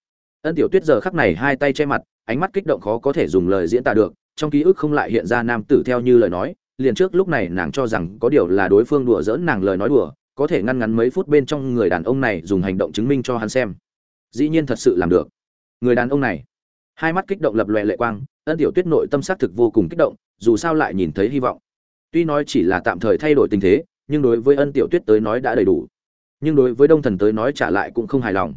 Ân tiểu tuyết giờ khắc này hai tay che mặt, ánh mắt kích động khó có thể dùng lời diễn tả được, trong ký ức không lại hiện ra nam tử theo như lời nói liền trước lúc này nàng cho rằng có điều là đối phương đùa dỡn nàng lời nói đùa, có thể ngăn ngắn mấy phút bên trong người đàn ông này dùng hành động chứng minh cho hắn xem. Dĩ nhiên thật sự làm được. Người đàn ông này, hai mắt kích động lập lòe lệ quang, ân tiểu tuyết nội tâm xác thực vô cùng kích động, dù sao lại nhìn thấy hy vọng. Tuy nói chỉ là tạm thời thay đổi tình thế, nhưng đối với ân tiểu tuyết tới nói đã đầy đủ. Nhưng đối với đông thần tới nói trả lại cũng không hài lòng.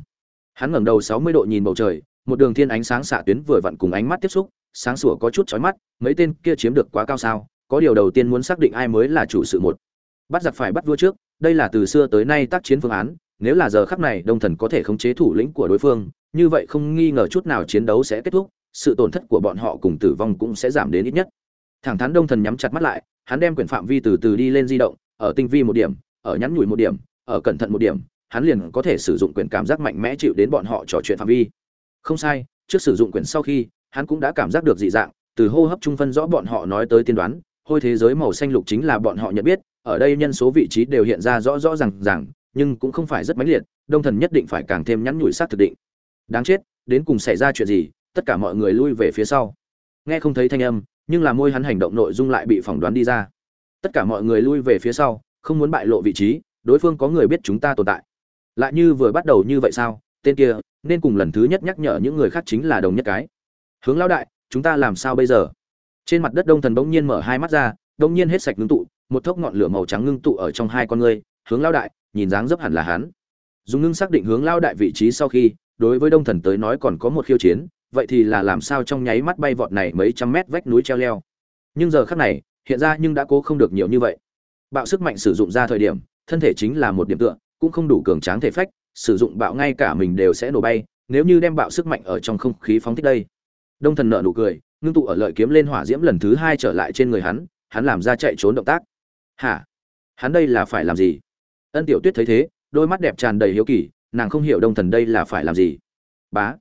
Hắn ngẩng đầu sáu mươi độ nhìn bầu trời, một đường thiên ánh sáng xạ tuyến vừa vặn cùng ánh mắt tiếp xúc, sáng sủa có chút chói mắt, mấy tên kia chiếm được quá cao sao có điều đầu tiên muốn xác định ai mới là chủ sự một. Bắt giặc phải bắt vua trước, đây là từ xưa tới nay tác chiến phương án, nếu là giờ khắc này đông thần có thể khống chế thủ lĩnh của đối phương, như vậy không nghi ngờ chút nào chiến đấu sẽ kết thúc, sự tổn thất của bọn họ cùng tử vong cũng sẽ giảm đến ít nhất. Thẳng thắn đông thần nhắm chặt mắt lại, hắn đem quyển phạm vi từ từ đi lên di động, ở tinh vi một điểm, ở nhắn nhủi một điểm, ở cẩn thận một điểm, hắn liền có thể sử dụng quyền cảm giác mạnh mẽ chịu đến bọn họ trò chuyện phạm vi. Không sai, trước sử dụng quyền sau khi, hắn cũng đã cảm giác được dị dạng, từ hô hấp trung phân rõ bọn họ nói tới tiên đoán hôi thế giới màu xanh lục chính là bọn họ nhận biết, ở đây nhân số vị trí đều hiện ra rõ rõ ràng ràng, nhưng cũng không phải rất mãnh liệt, đông thần nhất định phải càng thêm nhắn nhủi sát thực định. Đáng chết, đến cùng xảy ra chuyện gì, tất cả mọi người lui về phía sau. Nghe không thấy thanh âm, nhưng là môi hắn hành động nội dung lại bị phỏng đoán đi ra. Tất cả mọi người lui về phía sau, không muốn bại lộ vị trí, đối phương có người biết chúng ta tồn tại. Lại như vừa bắt đầu như vậy sao, tên kia, nên cùng lần thứ nhất nhắc nhở những người khác chính là đồng nhất cái. Hướng lão đại, chúng ta làm sao bây giờ? Trên mặt đất đông thần bỗng nhiên mở hai mắt ra, bỗng nhiên hết sạch ngưng tụ, một thốc ngọn lửa màu trắng ngưng tụ ở trong hai con ngươi, hướng lao đại, nhìn dáng dấp hẳn là hắn. Dùng ngưng xác định hướng lao đại vị trí sau khi, đối với đông thần tới nói còn có một khiêu chiến, vậy thì là làm sao trong nháy mắt bay vọt này mấy trăm mét vách núi treo leo. Nhưng giờ khắc này, hiện ra nhưng đã cố không được nhiều như vậy. Bạo sức mạnh sử dụng ra thời điểm, thân thể chính là một điểm tựa, cũng không đủ cường tráng thể phách, sử dụng bạo ngay cả mình đều sẽ nổ bay, nếu như đem bạo sức mạnh ở trong không khí phóng thích đây đông thần nợ nụ cười, ngưng tụ ở lợi kiếm lên hỏa diễm lần thứ hai trở lại trên người hắn hắn làm ra chạy trốn động tác. Hả? Hắn đây là phải làm gì? Ân tiểu tuyết thấy thế, đôi mắt đẹp tràn đầy hiếu kỳ, nàng không hiểu đông thần đây là phải làm gì. Bá.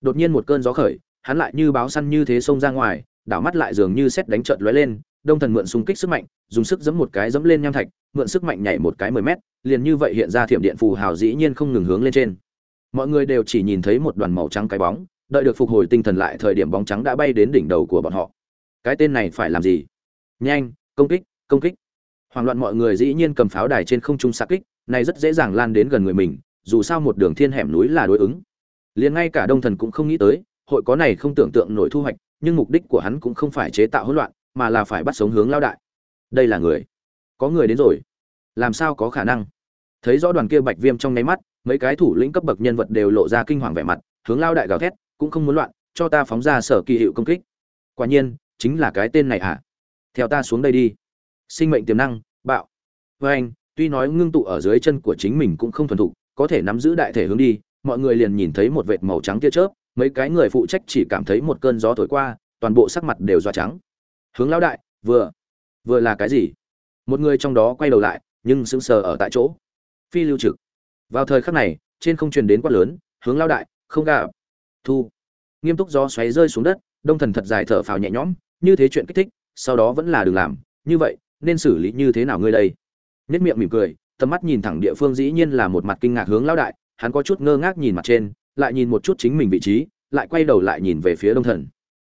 Đột nhiên một cơn gió khởi, hắn lại như báo săn như thế xông ra ngoài, đảo mắt lại dường như xét đánh trợn lóe lên, đông thần mượn xung kích sức mạnh, dùng sức giẫm một cái giẫm lên nham thạch, mượn sức mạnh nhảy một cái mười mét, liền như vậy hiện ra thiểm điện phù hào dĩ nhiên không ngừng hướng lên trên. Mọi người đều chỉ nhìn thấy một đoàn màu trắng cái bóng đợi được phục hồi tinh thần lại thời điểm bóng trắng đã bay đến đỉnh đầu của bọn họ. Cái tên này phải làm gì? Nhanh, công kích công kích. Hoảng loạn mọi người dĩ nhiên cầm pháo đài trên không trung sạc kích, này rất dễ dàng lan đến gần người mình, dù sao một đường thiên hẻm núi là đối ứng. Liền ngay cả đông thần cũng không nghĩ tới, hội có này không tưởng tượng nổi thu hoạch, nhưng mục đích của hắn cũng không phải chế tạo hỗn loạn, mà là phải bắt sống hướng lao đại. Đây là người. Có người đến rồi. Làm sao có khả năng? Thấy rõ đoàn kia bạch viêm trong nháy mắt, mấy cái thủ lĩnh cấp bậc nhân vật đều lộ ra kinh hoàng vẻ mặt, hướng lao đại gào thét cũng không muốn loạn, cho ta phóng ra sở kỳ hiệu công kích. Quả nhiên, chính là cái tên này à theo ta xuống đây đi. Sinh mệnh tiềm năng, bạo. Với anh, tuy nói ngưng tụ ở dưới chân của chính mình cũng không thuần thục, có thể nắm giữ đại thể hướng đi, mọi người liền nhìn thấy một vệt màu trắng tia chớp, mấy cái người phụ trách chỉ cảm thấy một cơn gió thổi qua, toàn bộ sắc mặt đều doa trắng. Hướng lão đại, vừa vừa là cái gì? Một người trong đó quay đầu lại, nhưng sững sờ ở tại chỗ. Phi lưu trực. Vào thời khắc này, trên không truyền đến quát lớn, hướng lão đại, không gạo thu. Nghiêm túc gió xoáy rơi xuống đất, đông thần thật dài thở phào nhẹ nhõm, như thế chuyện kích thích, sau đó vẫn là đừng làm, như vậy, nên xử lý như thế nào ngươi đây? Nhất miệng mỉm cười, tầm mắt nhìn thẳng địa phương dĩ nhiên là một mặt kinh ngạc hướng lão đại, hắn có chút ngơ ngác nhìn mặt trên, lại nhìn một chút chính mình vị trí, lại quay đầu lại nhìn về phía đông thần.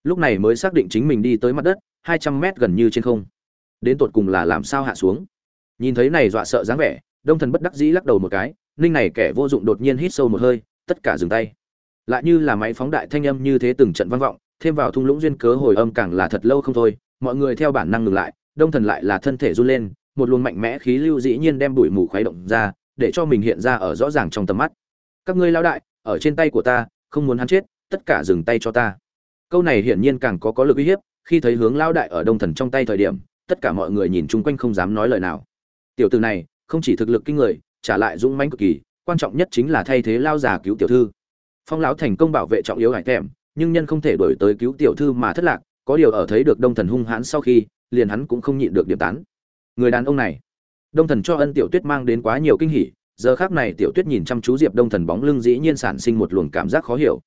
Lúc này mới xác định chính mình đi tới mặt đất, hai trăm mét gần như trên không. Đến tột cùng là làm sao hạ xuống? Nhìn thấy này dọa sợ dáng vẻ, đông thần bất đắc dĩ lắc đầu một cái, ninh này kẻ vô dụng đột nhiên hít sâu một hơi, tất cả dừng tay lại như là máy phóng đại thanh âm như thế từng trận vang vọng, thêm vào thung lũng duyên cớ hồi âm càng là thật lâu không thôi, mọi người theo bản năng ngừng lại, đông thần lại là thân thể run lên, một luồng mạnh mẽ khí lưu dĩ nhiên đem bụi mù khuấy động ra, để cho mình hiện ra ở rõ ràng trong tầm mắt. Các ngươi lao đại, ở trên tay của ta, không muốn hắn chết, tất cả dừng tay cho ta. Câu này hiển nhiên càng có có lực uy hiếp, khi thấy hướng lao đại ở đông thần trong tay thời điểm, tất cả mọi người nhìn chung quanh không dám nói lời nào. Tiểu từ này, không chỉ thực lực kinh người, trả lại dũng mãnh cực kỳ, quan trọng nhất chính là thay thế lao già cứu tiểu thư phong lão thành công bảo vệ trọng yếu hải thèm nhưng nhân không thể đổi tới cứu tiểu thư mà thất lạc, có điều ở thấy được đông thần hung hãn sau khi, liền hắn cũng không nhịn được điểm tán. Người đàn ông này, đông thần cho ân tiểu tuyết mang đến quá nhiều kinh hỉ, giờ khác này tiểu tuyết nhìn chăm chú diệp đông thần bóng lưng dĩ nhiên sản sinh một luồng cảm giác khó hiểu.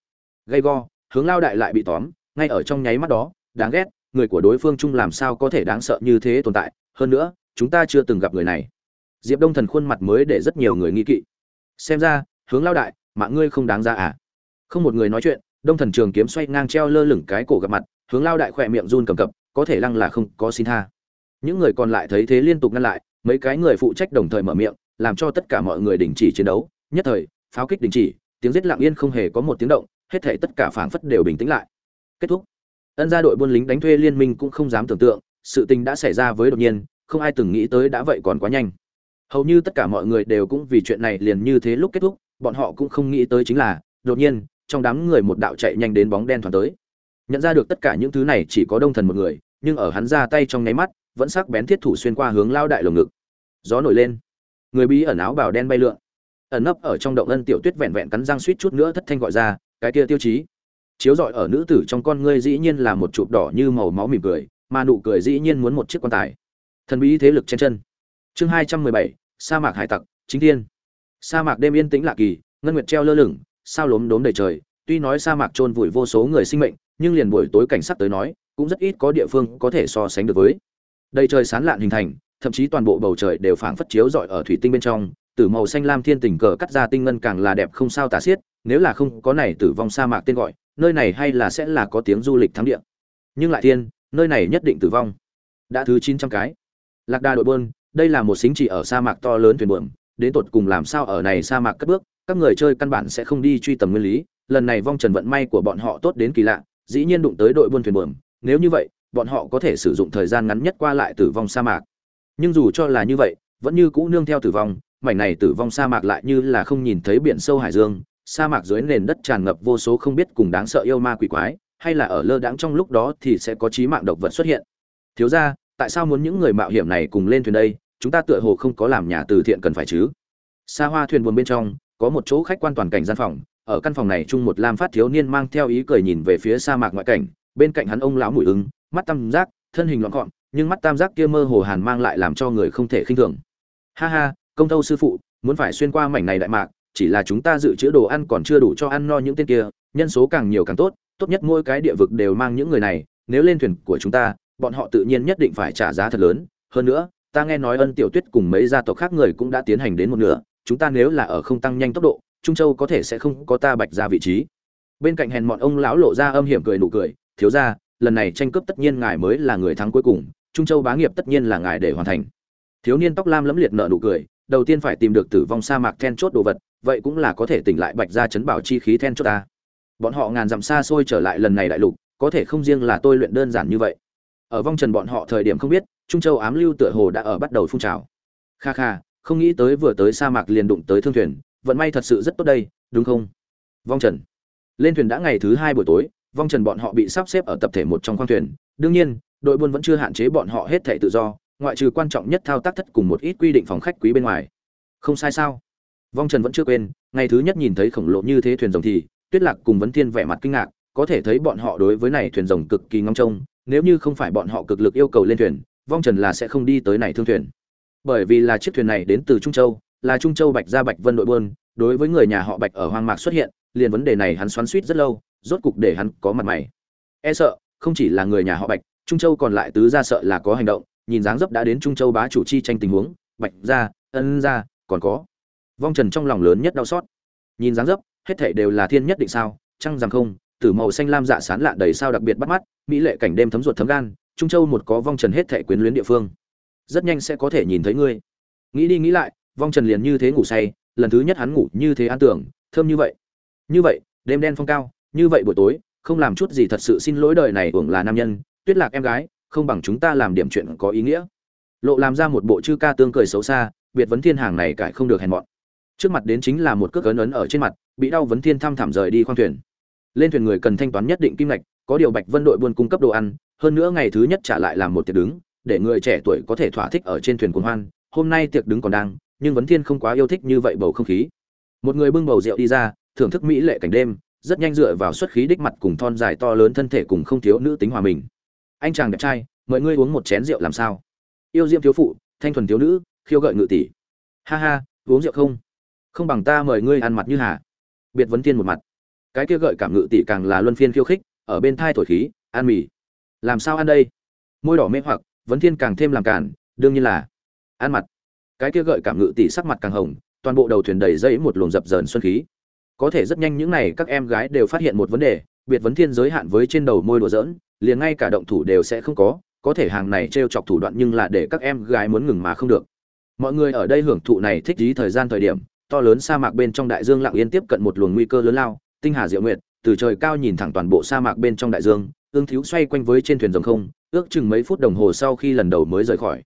Gay go, hướng lao đại lại bị tóm, ngay ở trong nháy mắt đó, đáng ghét, người của đối phương chung làm sao có thể đáng sợ như thế tồn tại, hơn nữa, chúng ta chưa từng gặp người này. Diệp đông thần khuôn mặt mới để rất nhiều người nghi kỵ. Xem ra, hướng lao đại, mạng ngươi không đáng ra à? Không một người nói chuyện, đông thần trường kiếm xoay ngang treo lơ lửng cái cổ gặp mặt, hướng lao đại khỏe miệng run cầm cập, có thể lăng là không có xin tha. Những người còn lại thấy thế liên tục ngăn lại, mấy cái người phụ trách đồng thời mở miệng, làm cho tất cả mọi người đình chỉ chiến đấu. Nhất thời, pháo kích đình chỉ, tiếng giết lặng yên không hề có một tiếng động, hết thể tất cả phảng phất đều bình tĩnh lại. Kết thúc. Ân gia đội buôn lính đánh thuê liên minh cũng không dám tưởng tượng, sự tình đã xảy ra với đột nhiên, không ai từng nghĩ tới đã vậy còn quá nhanh. Hầu như tất cả mọi người đều cũng vì chuyện này liền như thế lúc kết thúc, bọn họ cũng không nghĩ tới chính là, đột nhiên trong đám người một đạo chạy nhanh đến bóng đen thoáng tới. Nhận ra được tất cả những thứ này chỉ có đông thần một người, nhưng ở hắn ra tay trong nháy mắt, vẫn sắc bén thiết thủ xuyên qua hướng lao đại lồng ngực. Gió nổi lên. Người bí ẩn áo bào đen bay lượn. Ẩn nấp ở trong động ân tiểu tuyết vẹn vẹn cắn răng suýt chút nữa thất thanh gọi ra, cái kia tiêu chí. Chiếu rọi ở nữ tử trong con ngươi dĩ nhiên là một chụp đỏ như màu máu mỉm cười, mà nụ cười dĩ nhiên muốn một chiếc quan tài. Thần bí thế lực trên chân. Chương hai trăm mười bảy, sa mạc hải tặc, chính thiên. Sa mạc đêm yên tĩnh lạ kỳ, ngân nguyệt treo lơ lửng sao lốm đốm đầy trời, tuy nói sa mạc trôn vùi vô số người sinh mệnh, nhưng liền buổi tối cảnh sát tới nói, cũng rất ít có địa phương có thể so sánh được với. Đầy trời sán lạn hình thành, thậm chí toàn bộ bầu trời đều phảng phất chiếu rọi ở thủy tinh bên trong từ màu xanh lam thiên tình cờ cắt ra tinh ngân càng là đẹp không sao tả xiết, nếu là không có này tử vong sa mạc tên gọi, nơi này hay là sẽ là có tiếng du lịch thắng địa. Nhưng lại thiên, nơi này nhất định tử vong. Đã thứ chín trăm cái. Lạc đà đội bơn đây là một xính chỉ ở sa mạc to lớn thuyền buồm, đến tột cùng làm sao ở này sa mạc cất bước các người chơi căn bản sẽ không đi truy tầm nguyên lý, lần này vong trần vận may của bọn họ tốt đến kỳ lạ, dĩ nhiên đụng tới đội buôn thuyền buồm, nếu như vậy, bọn họ có thể sử dụng thời gian ngắn nhất qua lại tử vong sa mạc. Nhưng dù cho là như vậy, vẫn như cũ nương theo tử vong, mảnh này tử vong sa mạc lại như là không nhìn thấy biển sâu hải dương, sa mạc dưới nền đất tràn ngập vô số không biết cùng đáng sợ yêu ma quỷ quái, hay là ở lơ đãng trong lúc đó thì sẽ có trí mạng độc vật xuất hiện. Thiếu ra tại sao muốn những người mạo hiểm này cùng lên thuyền đây? Chúng ta tựa hồ không có làm nhà từ thiện cần phải chứ. Xa hoa thuyền buồn bên trong có một chỗ khách quan toàn cảnh gian phòng, ở căn phòng này chung một lam phát thiếu niên mang theo ý cười nhìn về phía sa mạc ngoại cảnh, bên cạnh hắn ông lão mũi ứng mắt tam giác, thân hình loạn gọn, nhưng mắt tam giác kia mơ hồ hàn mang lại làm cho người không thể khinh thường. Ha ha, công tâu sư phụ, muốn phải xuyên qua mảnh này đại mạc, chỉ là chúng ta dự trữ đồ ăn còn chưa đủ cho ăn no những tên kia, nhân số càng nhiều càng tốt tốt nhất mỗi cái địa vực đều mang những người này, nếu lên thuyền của chúng ta, bọn họ tự nhiên nhất định phải trả giá thật lớn. Hơn nữa, ta nghe nói ân tiểu tuyết cùng mấy gia tộc khác người cũng đã tiến hành đến một nửa chúng ta nếu là ở không tăng nhanh tốc độ, trung châu có thể sẽ không có ta bạch ra vị trí. Bên cạnh hèn mọn ông lão lộ ra âm hiểm cười nụ cười, thiếu ra lần này tranh cướp tất nhiên ngài mới là người thắng cuối cùng, trung châu bá nghiệp tất nhiên là ngài để hoàn thành. Thiếu niên tóc lam lẫm liệt nợ nụ cười, đầu tiên phải tìm được tử vong sa mạc then chốt đồ vật, vậy cũng là có thể tỉnh lại bạch ra chấn bảo chi khí then chốt ta. Bọn họ ngàn dặm xa xôi trở lại lần này đại lục, có thể không riêng là tôi luyện đơn giản như vậy. Ở vong trần bọn họ thời điểm không biết, trung châu ám lưu tựa hồ đã ở bắt đầu phun trào. Kha kha không nghĩ tới vừa tới sa mạc liền đụng tới thương thuyền, vận may thật sự rất tốt đây, đúng không? Vong trần. Lên thuyền đã ngày thứ hai buổi tối, vong trần bọn họ bị sắp xếp ở tập thể một trong khoang thuyền. Đương nhiên, đội buôn vẫn chưa hạn chế bọn họ hết thẻ tự do, ngoại trừ quan trọng nhất thao tác thất cùng một ít quy định phòng khách quý bên ngoài. Không sai sao? Vong trần vẫn chưa quên, ngày thứ nhất nhìn thấy khổng lồ như thế thuyền rồng thì, tuyết lạc cùng vấn thiên vẻ mặt kinh ngạc, có thể thấy bọn họ đối với này thuyền rồng cực kỳ ngóng trông, nếu như không phải bọn họ cực lực yêu cầu lên thuyền, vong trần là sẽ không đi tới này thương thuyền bởi vì là chiếc thuyền này đến từ trung châu, là trung châu bạch gia bạch vân đội buôn, đối với người nhà họ bạch ở hoang mạc xuất hiện, liền vấn đề này hắn xoắn suýt rất lâu, rốt cục để hắn có mặt mày. E sợ, không chỉ là người nhà họ bạch, trung châu còn lại tứ gia sợ là có hành động, nhìn dáng dấp đã đến trung châu bá chủ chi tranh tình huống, bạch gia, ân gia, còn có vong trần trong lòng lớn nhất đau xót. Nhìn dáng dấp, hết thảy đều là thiên nhất định sao trăng rằng không, tử màu xanh lam dạ sán lạ đầy sao đặc biệt bắt mắt, mỹ lệ cảnh đêm thấm ruột thấm gan, trung châu một có vong trần hết thảy quyến luyến địa phương rất nhanh sẽ có thể nhìn thấy ngươi. Nghĩ đi nghĩ lại, vong trần liền như thế ngủ say, lần thứ nhất hắn ngủ như thế an tưởng, thơm như vậy. Như vậy, đêm đen phong cao, như vậy buổi tối, không làm chút gì thật sự xin lỗi đời này uổng là nam nhân, tuyết lạc em gái, không bằng chúng ta làm điểm chuyện có ý nghĩa. Lộ làm ra một bộ chư ca tương cười xấu xa, biệt vấn thiên hàng này cải không được hèn mọn. Trước mặt đến chính là một cước ấn ấn ở trên mặt, bị đau vấn thiên thăm thảm rời đi khoang thuyền. Lên thuyền người cần thanh toán nhất định kim ngạch, có điều bạch vân đội buôn cung cấp đồ ăn, hơn nữa ngày thứ nhất trả lại làm một tiệc đứng để người trẻ tuổi có thể thỏa thích ở trên thuyền cuồng hoan, hôm nay tiệc đứng còn đang, nhưng vấn thiên không quá yêu thích như vậy bầu không khí. Một người bưng bầu rượu đi ra, thưởng thức mỹ lệ cảnh đêm, rất nhanh dựa vào xuất khí đích mặt cùng thon dài to lớn thân thể cùng không thiếu nữ tính hòa mình. Anh chàng đẹp trai, mời ngươi uống một chén rượu làm sao? Yêu diễm thiếu phụ, thanh thuần thiếu nữ, khiêu gợi ngự tỷ. Ha ha, uống rượu không? Không bằng ta mời ngươi ăn mặt như hà. Biệt vấn thiên một mặt. Cái kia gợi cảm ngự tỷ càng là luân phiên khiêu khích, ở bên thai thổi khí, ăn mì. Làm sao ăn đây? Môi đỏ mê hoặc vấn thiên càng thêm làm cản đương nhiên là. Ăn mặt. Cái kia gợi cảm ngự tỷ sắc mặt càng hồng, toàn bộ đầu thuyền đầy dây một luồng dập dờn xuân khí. Có thể rất nhanh những này các em gái đều phát hiện một vấn đề, biệt vấn thiên giới hạn với trên đầu môi đùa dỡn liền ngay cả động thủ đều sẽ không có có thể hàng này t chọc thủ đoạn nhưng là để các em gái muốn ngừng mà không được. Mọi người ở đây hưởng thụ này thích lý thời gian thời điểm, to lớn sa mạc bên trong đại dương lặng yên tiếp cận một luồng nguy cơ lớn lao, tinh hà diệu nguyệt, từ trời cao nhìn thẳng toàn bộ sa mạc bên trong đại dương, ương thiếu xoay quanh với trên thuyền rồng không ước chừng mấy phút đồng hồ sau khi lần đầu mới rời khỏi.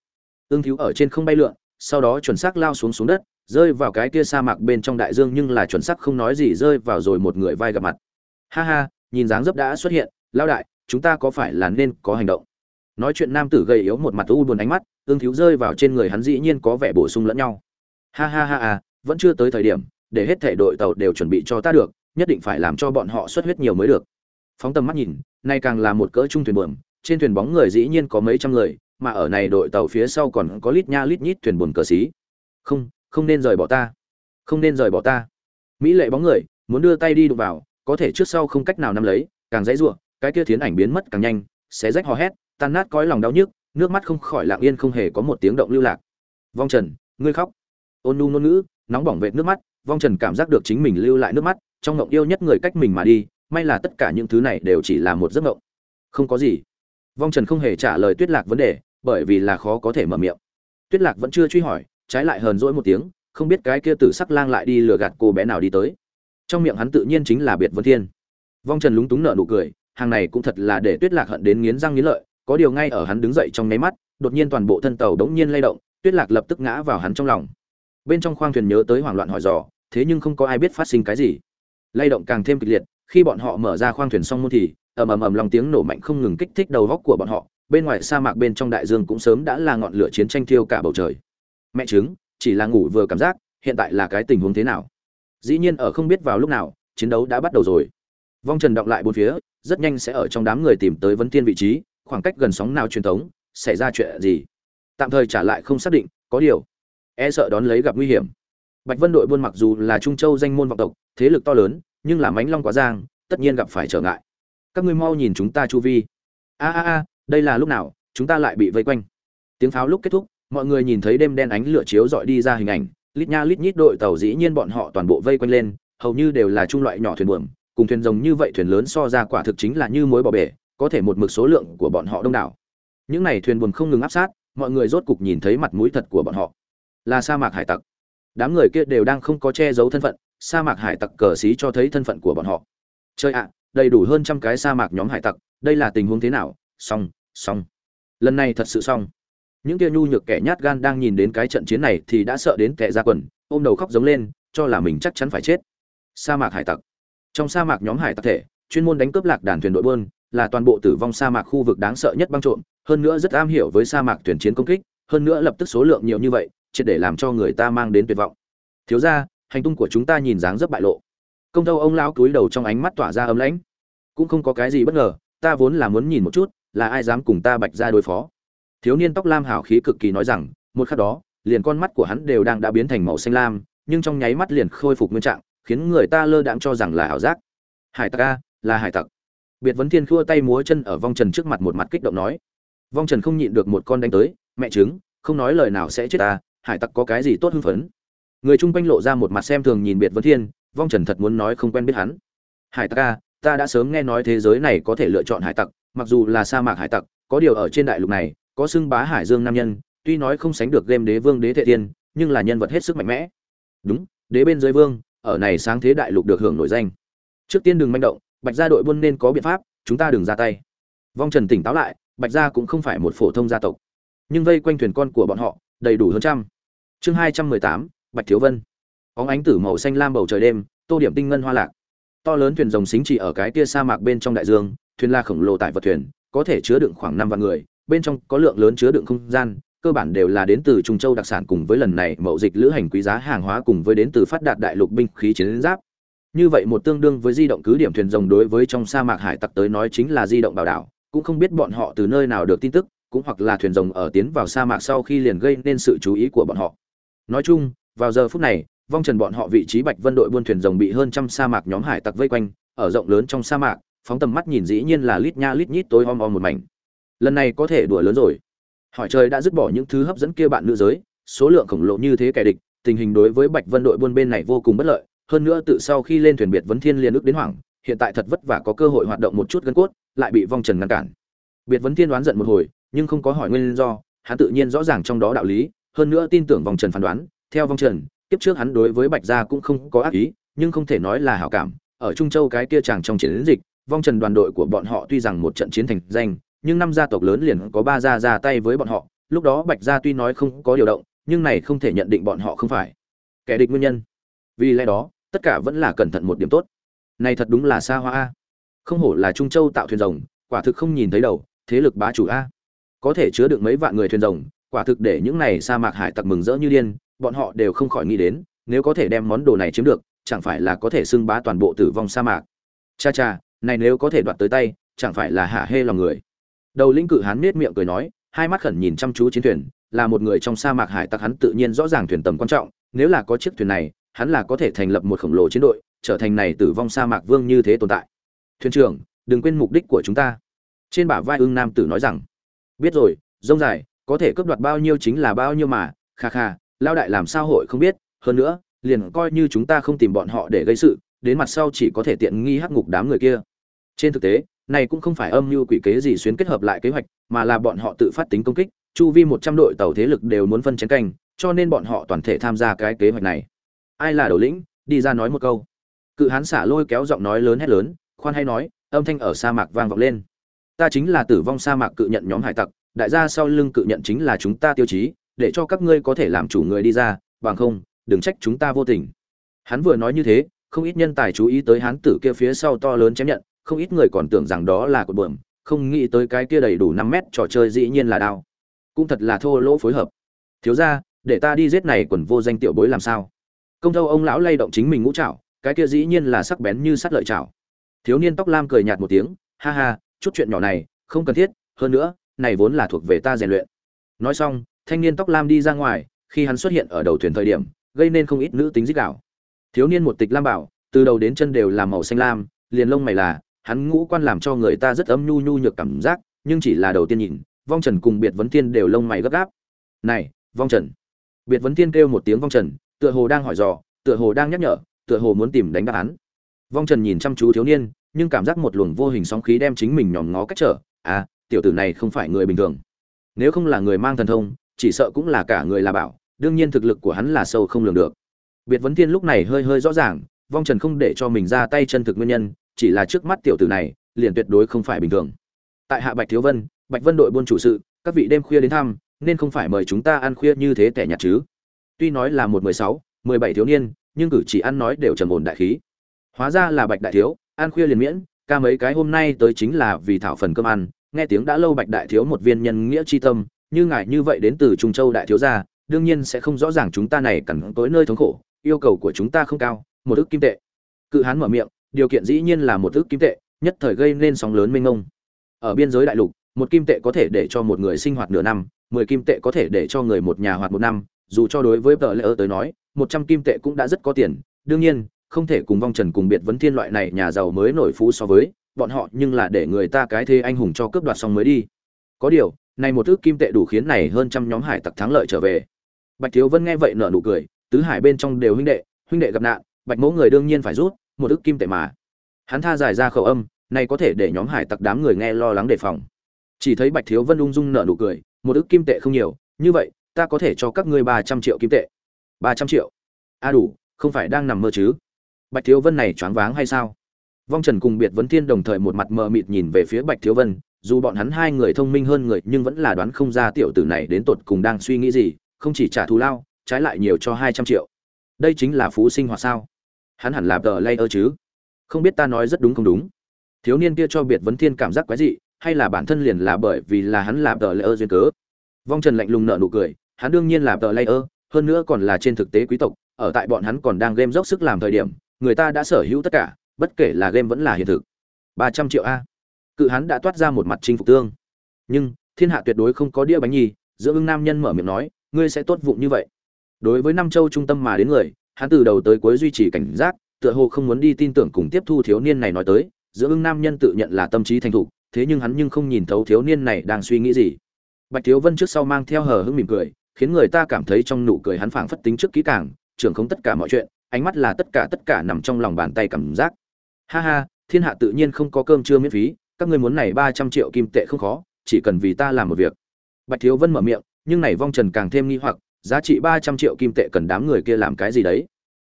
Ương thiếu ở trên không bay lượn, sau đó chuẩn xác lao xuống xuống đất, rơi vào cái kia sa mạc bên trong đại dương nhưng là chuẩn xác không nói gì, rơi vào rồi một người vai gặp mặt. Ha ha, nhìn dáng dấp đã xuất hiện lao đại, chúng ta có phải là nên có hành động? Nói chuyện nam tử gầy yếu một mặt u buồn ánh mắt, ương thiếu rơi vào trên người hắn dĩ nhiên có vẻ bổ sung lẫn nhau. Ha ha ha à vẫn chưa tới thời điểm, để hết thể đội tàu đều chuẩn bị cho ta được, nhất định phải làm cho bọn họ xuất huyết nhiều mới được. Phóng tầm mắt nhìn, nay càng là một cỡ trung thuyền buồm trên thuyền bóng người dĩ nhiên có mấy trăm người, mà ở này đội tàu phía sau còn có lít nha lít nhít thuyền buồn cờ xí. Không không nên rời bỏ ta. Không nên rời bỏ ta. Mỹ lệ bóng người, muốn đưa tay đi đụng vào, có thể trước sau không cách nào nắm lấy, càng dãy giụa cái kia thiến ảnh biến mất càng nhanh, xé rách hò hét, tan nát cõi lòng đau nhức, nước mắt không khỏi lặng yên không hề có một tiếng động lưu lạc. Vong trần, ngươi khóc. Ôn nu ngôn ngữ, nóng bỏng vệt nước mắt, vong trần cảm giác được chính mình lưu lại nước mắt, trong ngộng yêu nhất người cách mình mà đi, may là tất cả những thứ này đều chỉ là một giấc ngộng không có gì vong trần không hề trả lời tuyết lạc vấn đề, bởi vì là khó có thể mở miệng. Tuyết lạc vẫn chưa truy hỏi, trái lại hờn dỗi một tiếng, không biết cái kia tử sắc lang lại đi lừa gạt cô bé nào đi tới. Trong miệng hắn tự nhiên chính là biệt vân thiên. Vong trần lúng túng nợ nụ cười, hàng này cũng thật là để tuyết lạc hận đến nghiến răng nghiến lợi, có điều ngay ở hắn đứng dậy trong nháy mắt, đột nhiên toàn bộ thân tàu đống nhiên lay động, tuyết lạc lập tức ngã vào hắn trong lòng. Bên trong khoang thuyền nhớ tới hoảng loạn hỏi dò, thế nhưng không có ai biết phát sinh cái gì. Lay động càng thêm kịch liệt, khi bọn họ mở ra khoang thuyền xong môn thì ầm ầm ầm lòng tiếng nổ mạnh không ngừng kích thích đầu góc của bọn họ, bên ngoài sa mạc bên trong đại dương cũng sớm đã là ngọn lửa chiến tranh thiêu cả bầu trời. Mẹ chứng chỉ là ngủ vừa cảm giác, hiện tại là cái tình huống thế nào? Dĩ nhiên ở không biết vào lúc nào, chiến đấu đã bắt đầu rồi. Vong trần đọng lại bốn phía, rất nhanh sẽ ở trong đám người tìm tới vấn thiên vị trí, khoảng cách gần sóng nào truyền thống, xảy ra chuyện gì? Tạm thời trả lại không xác định, có điều e sợ đón lấy gặp nguy hiểm. Bạch vân đội buôn mặc dù là trung châu danh môn vọng tộc, thế lực to lớn, nhưng là mánh long quá giang, tất nhiên gặp phải trở ngại các ngươi mau nhìn chúng ta chu vi. A a a, đây là lúc nào, chúng ta lại bị vây quanh. Tiếng pháo lúc kết thúc, mọi người nhìn thấy đêm đen ánh lửa chiếu dọi đi ra hình ảnh, lít nha lít nhít đội tàu dĩ nhiên bọn họ toàn bộ vây quanh lên, hầu như đều là trung loại nhỏ thuyền buồm, cùng thuyền rồng như vậy thuyền lớn so ra quả thực chính là như mối bỏ bể, có thể một mực số lượng của bọn họ đông đảo. Những này thuyền buồm không ngừng áp sát, mọi người rốt cục nhìn thấy mặt mũi thật của bọn họ. Là sa mạc hải tặc. Đám người kia đều đang không có che giấu thân phận, sa mạc hải tặc cờ xí cho thấy thân phận của bọn họ. Chơi ạ đầy đủ hơn trăm cái sa mạc nhóm hải tặc, đây là tình huống thế nào? Xong xong. Lần này thật sự xong. Những kia nhu nhược kẻ nhát gan đang nhìn đến cái trận chiến này thì đã sợ đến kẻ ra quần, ôm đầu khóc giống lên, cho là mình chắc chắn phải chết. Sa mạc hải tặc. Trong sa mạc nhóm hải tặc thể, chuyên môn đánh cướp lạc đàn thuyền đội buôn, là toàn bộ tử vong sa mạc khu vực đáng sợ nhất băng trộm, hơn nữa rất am hiểu với sa mạc thuyền chiến công kích, hơn nữa lập tức số lượng nhiều như vậy, triệt để làm cho người ta mang đến tuyệt vọng. Thiếu ra hành tung của chúng ta nhìn dáng rất bại lộ công tâu ông lão cúi đầu trong ánh mắt tỏa ra ấm lãnh. Cũng không có cái gì bất ngờ, ta vốn là muốn nhìn một chút, là ai dám cùng ta bạch ra đối phó. Thiếu niên tóc lam hào khí cực kỳ nói rằng, một khắc đó, liền con mắt của hắn đều đang đã biến thành màu xanh lam, nhưng trong nháy mắt liền khôi phục nguyên trạng, khiến người ta lơ đãng cho rằng là ảo giác. Hải tặc a, là hải tặc. Biệt vấn thiên khua tay múa chân ở vong trần trước mặt một mặt kích động nói. Vong trần không nhịn được một con đánh tới, mẹ chứng không nói lời nào sẽ chết ta, hải tặc có cái gì tốt hưng phấn. Người chung quanh lộ ra một mặt xem thường nhìn biệt vấn thiên vong trần thật muốn nói không quen biết hắn. Hải tặc ca ta đã sớm nghe nói thế giới này có thể lựa chọn hải tặc, mặc dù là sa mạc hải tặc, có điều ở trên đại lục này, có xưng bá hải dương nam nhân, tuy nói không sánh được game đế vương đế thệ tiên, nhưng là nhân vật hết sức mạnh mẽ. Đúng, đế bên dưới vương, ở này sáng thế đại lục được hưởng nổi danh. Trước tiên đừng manh động, bạch gia đội buôn nên có biện pháp, chúng ta đừng ra tay. Vong trần tỉnh táo lại, bạch gia cũng không phải một phổ thông gia tộc. Nhưng vây quanh thuyền con của bọn họ, đầy đủ hơn trăm. Chương hai trăm mười tám, bạch thiếu vân óng ánh tử màu xanh lam bầu trời đêm, tô điểm tinh ngân hoa lạc. To lớn thuyền rồng xính chỉ ở cái kia sa mạc bên trong đại dương, thuyền la khổng lồ tại vật thuyền, có thể chứa đựng khoảng năm vạn người, bên trong có lượng lớn chứa đựng không gian, cơ bản đều là đến từ trung châu đặc sản cùng với lần này mậu dịch lữ hành quý giá hàng hóa cùng với đến từ phát đạt đại lục binh khí chiến giáp. Như vậy một tương đương với di động cứ điểm thuyền rồng đối với trong sa mạc hải tặc tới nói chính là di động bảo đảo, cũng không biết bọn họ từ nơi nào được tin tức, cũng hoặc là thuyền rồng ở tiến vào sa mạc sau khi liền gây nên sự chú ý của bọn họ. Nói chung, vào giờ phút này vong trần bọn họ vị trí bạch vân đội buôn thuyền rồng bị hơn trăm sa mạc nhóm hải tặc vây quanh, ở rộng lớn trong sa mạc, phóng tầm mắt nhìn dĩ nhiên là lít nha lít nhít tối om om một mảnh. Lần này có thể đùa lớn rồi. Hỏi trời đã dứt bỏ những thứ hấp dẫn kia bạn nữ giới, số lượng khổng lồ như thế kẻ địch, tình hình đối với bạch vân đội buôn bên này vô cùng bất lợi, hơn nữa tự sau khi lên thuyền biệt vấn thiên liền ước đến hoảng, hiện tại thật vất vả có cơ hội hoạt động một chút gân cốt, lại bị vong trần ngăn cản. Biệt vấn thiên đoán giận một hồi, nhưng không có hỏi nguyên do, hắn tự nhiên rõ ràng trong đó đạo lý, hơn nữa tin tưởng vong trần phán đoán, theo vong trần kiếp trước hắn đối với bạch gia cũng không có ác ý, nhưng không thể nói là hảo cảm. Ở trung châu cái kia chàng trong chiến dịch, vong trần đoàn đội của bọn họ tuy rằng một trận chiến thành danh, nhưng năm gia tộc lớn liền có ba gia ra tay với bọn họ. Lúc đó bạch gia tuy nói không có điều động, nhưng này không thể nhận định bọn họ không phải kẻ địch nguyên nhân. Vì lẽ đó, tất cả vẫn là cẩn thận một điểm tốt. Này thật đúng là xa hoa a. Không hổ là trung châu tạo thuyền rồng, quả thực không nhìn thấy đầu, thế lực bá chủ a. Có thể chứa được mấy vạn người thuyền rồng, quả thực để những này sa mạc hải tặc mừng rỡ như điên bọn họ đều không khỏi nghĩ đến, nếu có thể đem món đồ này chiếm được, chẳng phải là có thể xưng bá toàn bộ tử vong sa mạc. Cha cha, này nếu có thể đoạt tới tay, chẳng phải là hạ hê lòng người. Đầu lĩnh cự hán nết miệng cười nói, hai mắt khẩn nhìn chăm chú chiến thuyền, là một người trong sa mạc hải tặc hắn tự nhiên rõ ràng thuyền tầm quan trọng, nếu là có chiếc thuyền này, hắn là có thể thành lập một khổng lồ chiến đội, trở thành này tử vong sa mạc vương như thế tồn tại. Thuyền trưởng, đừng quên mục đích của chúng ta. Trên bả vai ưng nam tử nói rằng, biết rồi, rông dài, có thể cướp đoạt bao nhiêu chính là bao nhiêu mà, kha kha lao đại làm sao hội không biết, hơn nữa, liền coi như chúng ta không tìm bọn họ để gây sự, đến mặt sau chỉ có thể tiện nghi hắc ngục đám người kia. Trên thực tế, này cũng không phải âm mưu quỷ kế gì xuyến kết hợp lại kế hoạch, mà là bọn họ tự phát tính công kích, chu vi một trăm đội tàu thế lực đều muốn phân chiến canh, cho nên bọn họ toàn thể tham gia cái kế hoạch này. Ai là đầu lĩnh? Đi ra nói một câu. Cự hán xả lôi kéo giọng nói lớn hét lớn, khoan hay nói, âm thanh ở sa mạc vang vọng lên. Ta chính là tử vong sa mạc cự nhận nhóm hải tặc, đại gia sau lưng cự nhận chính là chúng ta tiêu chí để cho các ngươi có thể làm chủ người đi ra, bằng không, đừng trách chúng ta vô tình. Hắn vừa nói như thế, không ít nhân tài chú ý tới hán tử kia phía sau to lớn chém nhận, không ít người còn tưởng rằng đó là cột bờm không nghĩ tới cái kia đầy đủ năm mét trò chơi dĩ nhiên là đao. Cũng thật là thô lỗ phối hợp. Thiếu ra để ta đi giết này quần vô danh tiểu bối làm sao? Công thâu ông lão lay động chính mình ngũ trảo, cái kia dĩ nhiên là sắc bén như sắt lợi chảo. thiếu niên tóc lam cười nhạt một tiếng, ha ha, chút chuyện nhỏ này, không cần thiết, hơn nữa, này vốn là thuộc về ta rèn luyện. Nói xong thanh niên tóc lam đi ra ngoài, khi hắn xuất hiện ở đầu thuyền thời điểm, gây nên không ít nữ tính dích đạo. Thiếu niên một tịch lam bảo, từ đầu đến chân đều là màu xanh lam, liền lông mày là, hắn ngũ quan làm cho người ta rất ấm nhu nhu nhược cảm giác, nhưng chỉ là đầu tiên nhìn, vong trần cùng biệt vấn tiên đều lông mày gấp gáp. Này, vong trần. Biệt vấn tiên kêu một tiếng vong trần, tựa hồ đang hỏi dò, tựa hồ đang nhắc nhở, tựa hồ muốn tìm đánh đáp án. Vong trần nhìn chăm chú thiếu niên, nhưng cảm giác một luồng vô hình sóng khí đem chính mình nhòm ngó cách trở. À tiểu tử này không phải người bình thường. Nếu không là người mang thần thông chỉ sợ cũng là cả người là bảo, đương nhiên thực lực của hắn là sâu không lường được. Biệt vấn thiên lúc này hơi hơi rõ ràng, vong trần không để cho mình ra tay chân thực nguyên nhân, chỉ là trước mắt tiểu tử này, liền tuyệt đối không phải bình thường. Tại hạ bạch thiếu vân, bạch vân đội buôn chủ sự, các vị đêm khuya đến thăm, nên không phải mời chúng ta ăn khuya như thế tẻ nhạt chứ. Tuy nói là một mười sáu, mười bảy thiếu niên, nhưng cử chỉ ăn nói đều trầm ổn đại khí. Hóa ra là bạch đại thiếu, ăn khuya liền miễn, ca mấy cái hôm nay tới chính là vì thảo phần cơm ăn, nghe tiếng đã lâu bạch đại thiếu một viên nhân nghĩa chi tâm như ngài như vậy đến từ trung châu đại thiếu gia, đương nhiên sẽ không rõ ràng chúng ta này cẩn tối nơi thống khổ, yêu cầu của chúng ta không cao, một ước kim tệ. Cự hán mở miệng, điều kiện dĩ nhiên là một ước kim tệ, nhất thời gây nên sóng lớn mênh mông. Ở biên giới đại lục, một kim tệ có thể để cho một người sinh hoạt nửa năm, mười kim tệ có thể để cho người một nhà hoạt một năm, dù cho đối với vợ lễ ơ tới nói, một trăm kim tệ cũng đã rất có tiền. Đương nhiên, không thể cùng vong trần cùng biệt vấn thiên loại này nhà giàu mới nổi phú so với, bọn họ nhưng là để người ta cái thế anh hùng cho cướp đoạt xong mới đi. Có điều này một ước kim tệ đủ khiến này hơn trăm nhóm hải tặc thắng lợi trở về. Bạch thiếu vân nghe vậy nở nụ cười, tứ hải bên trong đều huynh đệ huynh đệ gặp nạn, bạch mẫu người đương nhiên phải rút, một ước kim tệ mà. Hắn tha dài ra khẩu âm, này có thể để nhóm hải tặc đám người nghe lo lắng đề phòng. Chỉ thấy bạch thiếu vân ung dung nở nụ cười, một ước kim tệ không nhiều, như vậy, ta có thể cho các ngươi ba trăm triệu kim tệ. Ba trăm triệu? A đủ, không phải đang nằm mơ chứ? Bạch thiếu vân này choáng váng hay sao? Vong trần cùng biệt vấn thiên đồng thời một mặt mờ mịt nhìn về phía bạch thiếu vân dù bọn hắn hai người thông minh hơn người, nhưng vẫn là đoán không ra tiểu tử này đến tột cùng đang suy nghĩ gì, không chỉ trả thù lao, trái lại nhiều cho hai trăm triệu. Đây chính là phú sinh hoạt sao? Hắn hẳn là tờ lay ơ chứ? Không biết ta nói rất đúng không đúng? Thiếu niên kia cho biệt vấn thiên cảm giác quái dị, hay là bản thân liền là bởi vì là hắn là tờ lay ơ duyên cớ? Vong trần lạnh lùng nợ nụ cười, hắn đương nhiên là tờ lay ơ hơn nữa còn là trên thực tế quý tộc, ở tại bọn hắn còn đang game dốc sức làm thời điểm, người ta đã sở hữu tất cả, bất kể là game vẫn là hiện thực. Ba trăm triệu a cự hắn đã toát ra một mặt chinh phục tương. Nhưng, thiên hạ tuyệt đối không có đĩa bánh nhì, giữa ưng nam nhân mở miệng nói, ngươi sẽ tốt vụng như vậy. Đối với Nam châu trung tâm mà đến người, hắn từ đầu tới cuối duy trì cảnh giác, tựa hồ không muốn đi tin tưởng cùng tiếp thu thiếu niên này nói tới, giữa ưng nam nhân tự nhận là tâm trí thành thục, thế nhưng hắn nhưng không nhìn thấu thiếu niên này đang suy nghĩ gì. Bạch thiếu vân trước sau mang theo hờ hững mỉm cười, khiến người ta cảm thấy trong nụ cười hắn phảng phất tính trước kỹ càng, trưởng không tất cả mọi chuyện, ánh mắt là tất cả tất cả nằm trong lòng bàn tay cảm giác. Ha ha, thiên hạ tự nhiên không có cơm trưa miễn phí các ngươi muốn này ba trăm triệu kim tệ không khó, chỉ cần vì ta làm một việc. Bạch thiếu vân mở miệng, nhưng này vong trần càng thêm nghi hoặc, giá trị ba trăm triệu kim tệ cần đám người kia làm cái gì đấy?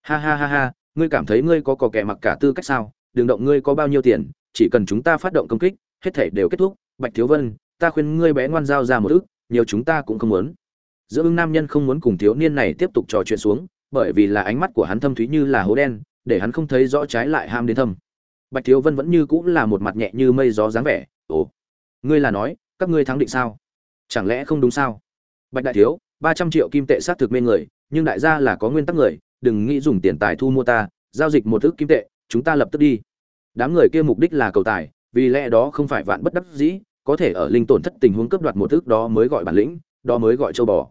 Ha ha ha ha, ngươi cảm thấy ngươi có cò kẻ mặc cả tư cách sao? Đừng động ngươi có bao nhiêu tiền, chỉ cần chúng ta phát động công kích, hết thể đều kết thúc. Bạch thiếu vân, ta khuyên ngươi bé ngoan giao ra một ức nhiều chúng ta cũng không muốn. Giữa ưng nam nhân không muốn cùng thiếu niên này tiếp tục trò chuyện xuống, bởi vì là ánh mắt của hắn thâm thúy như là hố đen, để hắn không thấy rõ trái lại ham đến thâm bạch thiếu vân vẫn như cũng là một mặt nhẹ như mây gió dáng vẻ, ồ, ngươi là nói, các ngươi thắng định sao? Chẳng lẽ không đúng sao? Bạch đại thiếu, ba trăm triệu kim tệ xác thực mê người, nhưng đại gia là có nguyên tắc người, đừng nghĩ dùng tiền tài thu mua ta, giao dịch một ước kim tệ, chúng ta lập tức đi. Đám người kia mục đích là cầu tài, vì lẽ đó không phải vạn bất đắc dĩ, có thể ở linh tổn thất tình huống cướp đoạt một ước đó mới gọi bản lĩnh, đó mới gọi châu bò.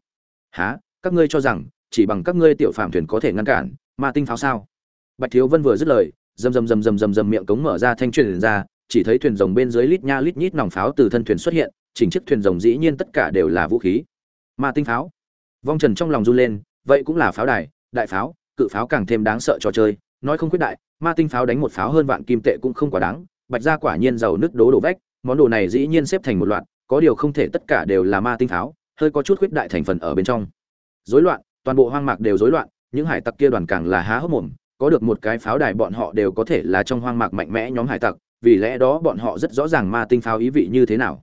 Há các ngươi cho rằng, chỉ bằng các ngươi tiểu phàm thuyền có thể ngăn cản, ma tinh pháo sao? Bạch thiếu vân vừa dứt lời rầm rầm rầm rầm rầm rầm miệng cống mở ra thanh truyền ra, chỉ thấy thuyền rồng bên dưới lít nha lít nhít nòng pháo từ thân thuyền xuất hiện, chỉnh chiếc thuyền rồng dĩ nhiên tất cả đều là vũ khí. Ma tinh pháo. Vong trần trong lòng run lên, vậy cũng là pháo đài, đại pháo, cự pháo càng thêm đáng sợ trò chơi. Nói không quyết đại, ma tinh pháo đánh một pháo hơn vạn kim tệ cũng không quá đáng, bạch gia quả nhiên giàu nước đố đổ vách, món đồ này dĩ nhiên xếp thành một loạt, có điều không thể tất cả đều là ma tinh pháo, hơi có chút khuyết đại thành phần ở bên trong. Rối loạn, toàn bộ hoang mạc đều rối loạn, những hải tặc kia đoàn càng là há hốc mồm có được một cái pháo đài bọn họ đều có thể là trong hoang mạc mạnh mẽ nhóm hải tặc, vì lẽ đó bọn họ rất rõ ràng ma tinh pháo ý vị như thế nào.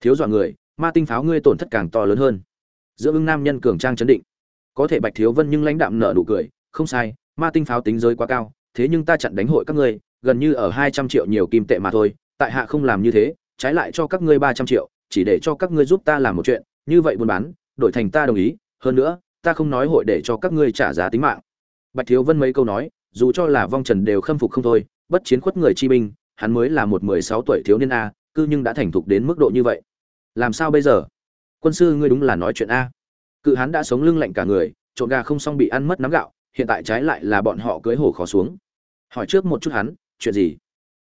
Thiếu dọa người, ma tinh pháo ngươi tổn thất càng to lớn hơn. Giữa ưng nam nhân cường trang chấn định. Có thể bạch thiếu vân nhưng lãnh đạm nở nụ cười, không sai, ma tinh pháo tính giới quá cao, thế nhưng ta chặn đánh hội các ngươi, gần như ở hai trăm triệu nhiều kim tệ mà thôi, tại hạ không làm như thế, trái lại cho các ngươi ba trăm triệu, chỉ để cho các ngươi giúp ta làm một chuyện, như vậy buôn bán, đổi thành ta đồng ý, hơn nữa, ta không nói hội để cho các ngươi trả giá tính mạng bạch thiếu vân mấy câu nói, dù cho là vong trần đều khâm phục không thôi, bất chiến khuất người chi binh, hắn mới là một mười sáu tuổi thiếu niên a, cư nhưng đã thành thục đến mức độ như vậy. Làm sao bây giờ? Quân sư ngươi đúng là nói chuyện a. Cự hắn đã sống lưng lạnh cả người, trộn gà không xong bị ăn mất nắm gạo, hiện tại trái lại là bọn họ cưới hổ khó xuống. Hỏi trước một chút hắn, chuyện gì?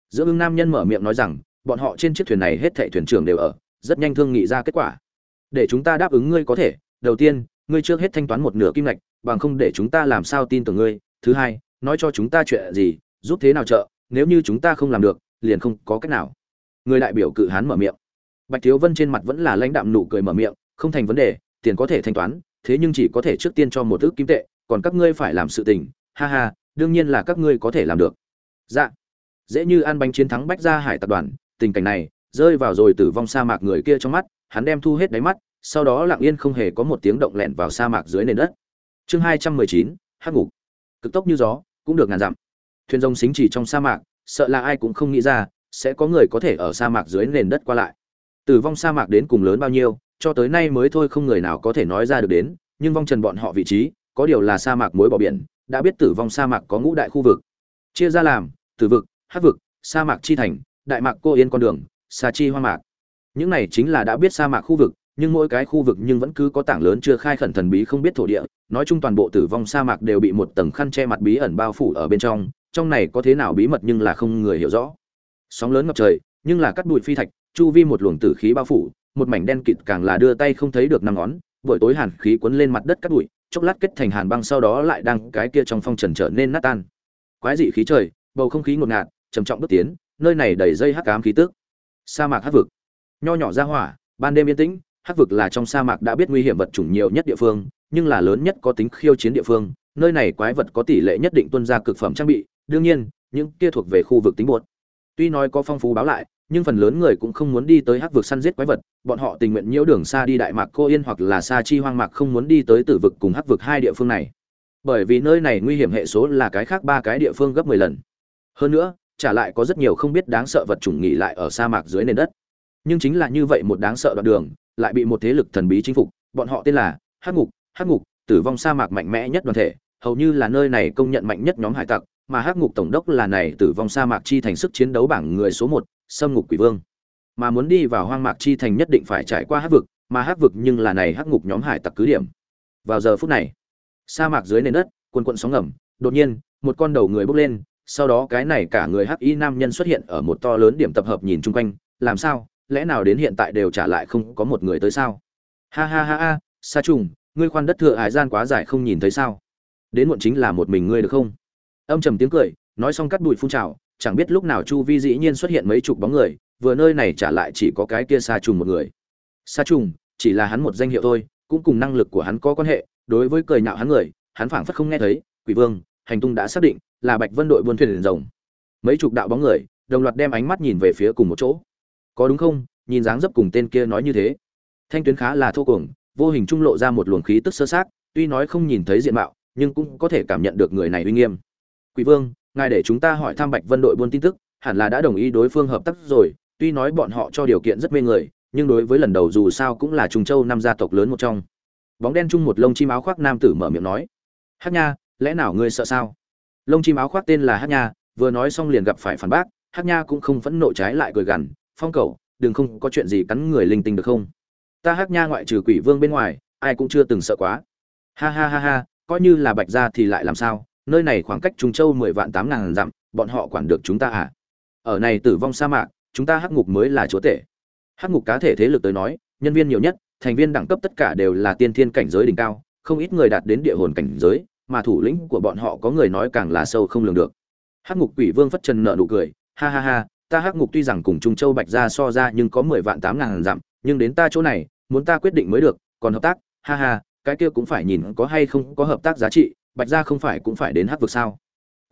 Giữa ưng nam nhân mở miệng nói rằng, bọn họ trên chiếc thuyền này hết thệ thuyền trưởng đều ở, rất nhanh thương nghị ra kết quả. Để chúng ta đáp ứng ngươi có thể, đầu tiên ngươi trước hết thanh toán một nửa kim ngạch, bằng không để chúng ta làm sao tin tưởng ngươi. Thứ hai, nói cho chúng ta chuyện gì, giúp thế nào trợ, nếu như chúng ta không làm được, liền không có cách nào. Người đại biểu cự hán mở miệng. Bạch thiếu vân trên mặt vẫn là lãnh đạm nụ cười mở miệng, không thành vấn đề, tiền có thể thanh toán, thế nhưng chỉ có thể trước tiên cho một ước kim tệ, còn các ngươi phải làm sự tình. Ha ha, đương nhiên là các ngươi có thể làm được. Dạ. Dễ như ăn bánh chiến thắng bách gia hải tập đoàn, tình cảnh này, rơi vào rồi tử vong sa mạc người kia trong mắt, hắn đem thu hết đáy mắt sau đó lặng yên không hề có một tiếng động lẹn vào sa mạc dưới nền đất. Chương hai trăm mười chín, hắc ngục. Cực tốc như gió, cũng được ngàn dặm. Thuyền rồng xính chỉ trong sa mạc, sợ là ai cũng không nghĩ ra, sẽ có người có thể ở sa mạc dưới nền đất qua lại. Tử vong sa mạc đến cùng lớn bao nhiêu, cho tới nay mới thôi không người nào có thể nói ra được đến, nhưng vong trần bọn họ vị trí, có điều là sa mạc mối bỏ biển, đã biết tử vong sa mạc có ngũ đại khu vực. Chia ra làm, tử vực hát vực, sa mạc chi thành, đại mạc cô yên con đường, sa chi hoa mạc. Những này chính là đã biết sa mạc khu vực nhưng mỗi cái khu vực nhưng vẫn cứ có tảng lớn chưa khai khẩn thần bí không biết thổ địa, nói chung toàn bộ tử vong sa mạc đều bị một tầng khăn che mặt bí ẩn bao phủ ở bên trong trong này có thế nào bí mật nhưng là không người hiểu rõ. Sóng lớn ngập trời, nhưng là cắt bụi phi thạch, chu vi một luồng tử khí bao phủ, một mảnh đen kịt càng là đưa tay không thấy được năm ngón, buổi tối hàn khí cuốn lên mặt đất cắt bụi, chốc lát kết thành hàn băng sau đó lại đang cái kia trong phong trần trở nên nát tan. Quái dị khí trời, bầu không khí ngột ngạt, trầm trọng bước tiến, nơi này đầy dây hắc ám khí tức. Sa mạc hắc vực. Nho nhỏ ra hỏa, ban đêm yên tĩnh hắc vực là trong sa mạc đã biết nguy hiểm vật chủng nhiều nhất địa phương, nhưng là lớn nhất có tính khiêu chiến địa phương, nơi này quái vật có tỷ lệ nhất định tuân ra cực phẩm trang bị, đương nhiên, những kia thuộc về khu vực tính buột tuy nói có phong phú báo lại, nhưng phần lớn người cũng không muốn đi tới hắc vực săn giết quái vật, bọn họ tình nguyện nhiễu đường xa đi đại mạc cô yên hoặc là xa chi hoang mạc không muốn đi tới tử vực cùng hắc vực hai địa phương này. Bởi vì nơi này nguy hiểm hệ số là cái khác ba cái địa phương gấp mười lần. Hơn nữa, trả lại có rất nhiều không biết đáng sợ vật chủng nghỉ lại ở sa mạc dưới nền đất. Nhưng chính là như vậy một đáng sợ đoạn đường lại bị một thế lực thần bí chinh phục, bọn họ tên là hắc ngục hắc ngục, tử vong sa mạc mạnh mẽ nhất đoàn thể, hầu như là nơi này công nhận mạnh nhất nhóm hải tặc, mà hắc ngục tổng đốc là này tử vong sa mạc chi thành sức chiến đấu bảng người số một, Sâm ngục quỷ vương. Mà muốn đi vào hoang mạc chi thành nhất định phải trải qua hắc vực, mà hắc vực nhưng là này hắc ngục nhóm hải tặc cứ điểm. Vào giờ phút này, sa mạc dưới nền đất, quần quần sóng ngầm, đột nhiên, một con đầu người bốc lên, sau đó cái này cả người hắc y nam nhân xuất hiện ở một to lớn điểm tập hợp nhìn chung quanh, làm sao? Lẽ nào đến hiện tại đều trả lại không có một người tới sao? Ha ha ha ha, sa trùng, ngươi khoan đất thừa hải gian quá dài không nhìn thấy sao? Đến muộn chính là một mình ngươi được không? Âm trầm tiếng cười, nói xong cắt bụi phun trào, chẳng biết lúc nào chu vi dĩ nhiên xuất hiện mấy chục bóng người, vừa nơi này trả lại chỉ có cái kia sa trùng một người. Sa trùng, chỉ là hắn một danh hiệu thôi, cũng cùng năng lực của hắn có quan hệ, đối với cười nhạo hắn người, hắn phảng phất không nghe thấy, quỷ vương, hành tung đã xác định, là bạch vân đội buôn thuyền rồng. Mấy chục đạo bóng người, đồng loạt đem ánh mắt nhìn về phía cùng một chỗ có đúng không? Nhìn dáng dấp cùng tên kia nói như thế. Thanh tuyến khá là thô cuồng, vô hình trung lộ ra một luồng khí tức sơ sát tuy nói không nhìn thấy diện mạo, nhưng cũng có thể cảm nhận được người này uy nghiêm. Quỷ vương, ngài để chúng ta hỏi thăm bạch vân đội buôn tin tức, hẳn là đã đồng ý đối phương hợp tác rồi, tuy nói bọn họ cho điều kiện rất mê người, nhưng đối với lần đầu dù sao cũng là trùng châu năm gia tộc lớn một trong. Bóng đen chung một lông chim áo khoác nam tử mở miệng nói hát nha, lẽ nào ngươi sợ sao? Lông chim áo khoác tên là hát nha, vừa nói xong liền gặp phải phản bác hát nha cũng không phẫn nộ trái lại cười gằn phong cầu, đừng không có chuyện gì cắn người linh tinh được không? Ta hát nha ngoại trừ quỷ vương bên ngoài, ai cũng chưa từng sợ quá. Ha ha ha ha, coi như là bạch gia thì lại làm sao? Nơi này khoảng cách trung châu mười vạn tám ngàn dặm, bọn họ quản được chúng ta à? Ở này tử vong sa mạc, chúng ta hắc ngục mới là chúa tể. Hắc ngục cá thể thế lực tới nói, nhân viên nhiều nhất, thành viên đẳng cấp tất cả đều là tiên thiên cảnh giới đỉnh cao, không ít người đạt đến địa hồn cảnh giới, mà thủ lĩnh của bọn họ có người nói càng là sâu không lường được. Hắc ngục quỷ vương phất trần nợ nụ cười, ha ha ha ta hắc ngục tuy rằng cùng trung châu bạch gia so ra nhưng có mười vạn tám ngàn dặm, nhưng đến ta chỗ này, muốn ta quyết định mới được, còn hợp tác, ha ha, cái kia cũng phải nhìn có hay không có hợp tác giá trị, bạch gia không phải cũng phải đến hắc vực sao?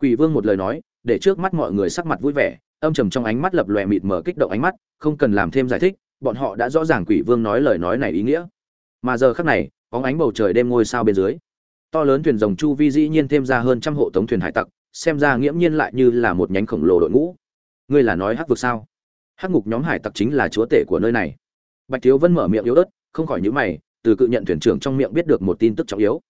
Quỷ vương một lời nói, để trước mắt mọi người sắc mặt vui vẻ, âm trầm trong ánh mắt lập lòe mịt mờ kích động ánh mắt, không cần làm thêm giải thích, bọn họ đã rõ ràng quỷ vương nói lời nói này ý nghĩa. Mà giờ khắc này, bóng ánh bầu trời đêm ngôi sao bên dưới, to lớn thuyền rồng chu vi dĩ nhiên thêm ra hơn trăm hộ tống thuyền hải tặc, xem ra nghiễm nhiên lại như là một nhánh khổng lồ đội ngũ ngươi là nói hắc vực sao? Hắc ngục nhóm hải tặc chính là chúa tể của nơi này. Bạch thiếu vân mở miệng yếu ớt, không khỏi những mày, từ cự nhận thuyền trưởng trong miệng biết được một tin tức trọng yếu.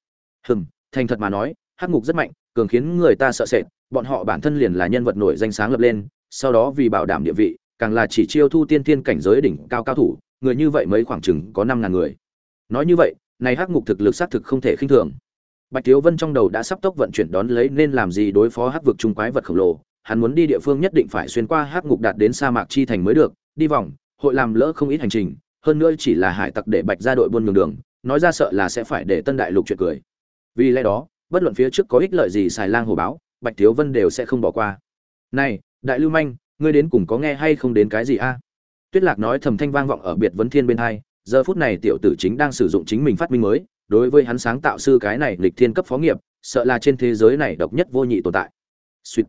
Hừm, thành thật mà nói, hắc ngục rất mạnh, cường khiến người ta sợ sệt, bọn họ bản thân liền là nhân vật nổi danh sáng lập lên, sau đó vì bảo đảm địa vị, càng là chỉ chiêu thu tiên thiên cảnh giới đỉnh cao cao thủ, người như vậy mấy khoảng chừng có năm ngàn người. Nói như vậy, này hắc ngục thực lực xác thực không thể khinh thường. Bạch thiếu vân trong đầu đã sắp tốc vận chuyển đón lấy nên làm gì đối phó hắc vực trung quái vật khổng lồ hắn muốn đi địa phương nhất định phải xuyên qua hắc ngục đạt đến sa mạc chi thành mới được, đi vòng, hội làm lỡ không ít hành trình, hơn nữa chỉ là hải tặc để bạch ra đội buôn đường đường, nói ra sợ là sẽ phải để tân đại lục chuyện cười. Vì lẽ đó, bất luận phía trước có ích lợi gì xài lang hồ báo, bạch thiếu vân đều sẽ không bỏ qua. Này, đại lưu manh, ngươi đến cùng có nghe hay không đến cái gì a? Tuyết lạc nói thầm thanh vang vọng ở biệt vấn thiên bên hai, giờ phút này tiểu tử chính đang sử dụng chính mình phát minh mới, đối với hắn sáng tạo sư cái này lịch thiên cấp phó nghiệp, sợ là trên thế giới này độc nhất vô nhị tồn tại. Suýt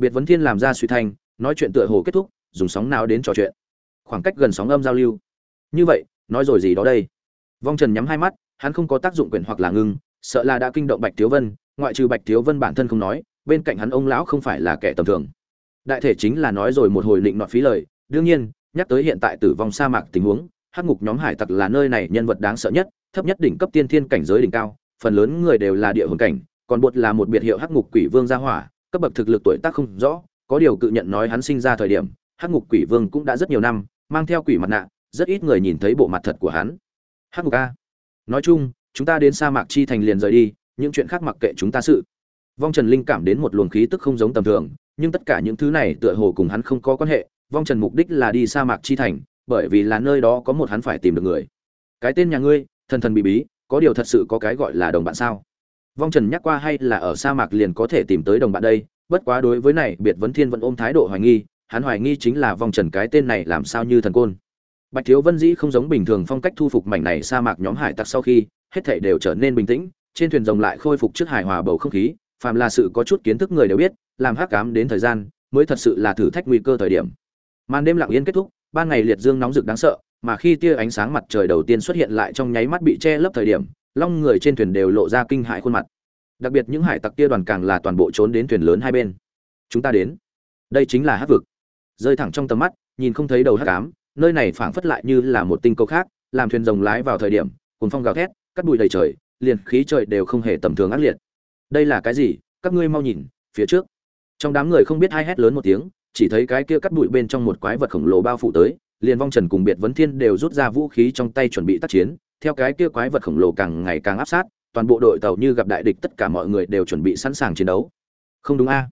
biệt vấn thiên làm ra suy thanh, nói chuyện tựa hồ kết thúc, dùng sóng nào đến trò chuyện. Khoảng cách gần sóng âm giao lưu. Như vậy, nói rồi gì đó đây? Vong trần nhắm hai mắt, hắn không có tác dụng quyền hoặc là ngưng, sợ là đã kinh động bạch thiếu vân, ngoại trừ bạch thiếu vân bản thân không nói, bên cạnh hắn ông lão không phải là kẻ tầm thường. Đại thể chính là nói rồi một hồi định nọt phí lời, đương nhiên, nhắc tới hiện tại tử vong sa mạc tình huống, hắc ngục nhóm hải tặc là nơi này nhân vật đáng sợ nhất, thấp nhất đỉnh cấp tiên thiên cảnh giới đỉnh cao, phần lớn người đều là địa hồn cảnh, còn bột là một biệt hiệu hắc ngục quỷ vương gia hỏa cấp bậc thực lực tuổi tác không rõ, có điều cự nhận nói hắn sinh ra thời điểm, hắc ngục quỷ vương cũng đã rất nhiều năm, mang theo quỷ mặt nạ, rất ít người nhìn thấy bộ mặt thật của hắn. Hắc ngục a. Nói chung, chúng ta đến sa mạc chi thành liền rời đi, những chuyện khác mặc kệ chúng ta sự. Vong trần linh cảm đến một luồng khí tức không giống tầm thường, nhưng tất cả những thứ này tựa hồ cùng hắn không có quan hệ, vong trần mục đích là đi sa mạc chi thành, bởi vì là nơi đó có một hắn phải tìm được người. Cái tên nhà ngươi, thần thần bí bí, có điều thật sự có cái gọi là đồng bạn sao? Vong trần nhắc qua hay là ở sa mạc liền có thể tìm tới đồng bạn đây, bất quá đối với này, biệt vấn thiên vẫn ôm thái độ hoài nghi, hắn hoài nghi chính là vong trần cái tên này làm sao như thần côn. Bạch thiếu vân dĩ không giống bình thường phong cách thu phục mảnh này sa mạc nhóm hải tặc sau khi, hết thảy đều trở nên bình tĩnh, trên thuyền rồng lại khôi phục trước hài hòa bầu không khí, phàm là sự có chút kiến thức người đều biết, làm hắc cám đến thời gian, mới thật sự là thử thách nguy cơ thời điểm. Màn đêm lặng yên kết thúc, ban ngày liệt dương nóng rực đáng sợ, mà khi tia ánh sáng mặt trời đầu tiên xuất hiện lại trong nháy mắt bị che lấp thời điểm long người trên thuyền đều lộ ra kinh hãi khuôn mặt. Đặc biệt những hải tặc kia đoàn càng là toàn bộ trốn đến thuyền lớn hai bên. Chúng ta đến. Đây chính là hát vực. Rơi thẳng trong tầm mắt, nhìn không thấy đầu hát cám nơi này phảng phất lại như là một tinh cầu khác, làm thuyền rồng lái vào thời điểm cuốn phong gào thét, cắt bụi đầy trời, liền khí trời đều không hề tầm thường ác liệt. Đây là cái gì? Các ngươi mau nhìn, phía trước. Trong đám người không biết ai hét lớn một tiếng, chỉ thấy cái kia cắt bụi bên trong một quái vật khổng lồ bao phủ tới, liền vong trần cùng biệt vấn thiên đều rút ra vũ khí trong tay chuẩn bị tác chiến theo cái kia quái vật khổng lồ càng ngày càng áp sát, toàn bộ đội tàu như gặp đại địch, tất cả mọi người đều chuẩn bị sẵn sàng chiến đấu. Không đúng a?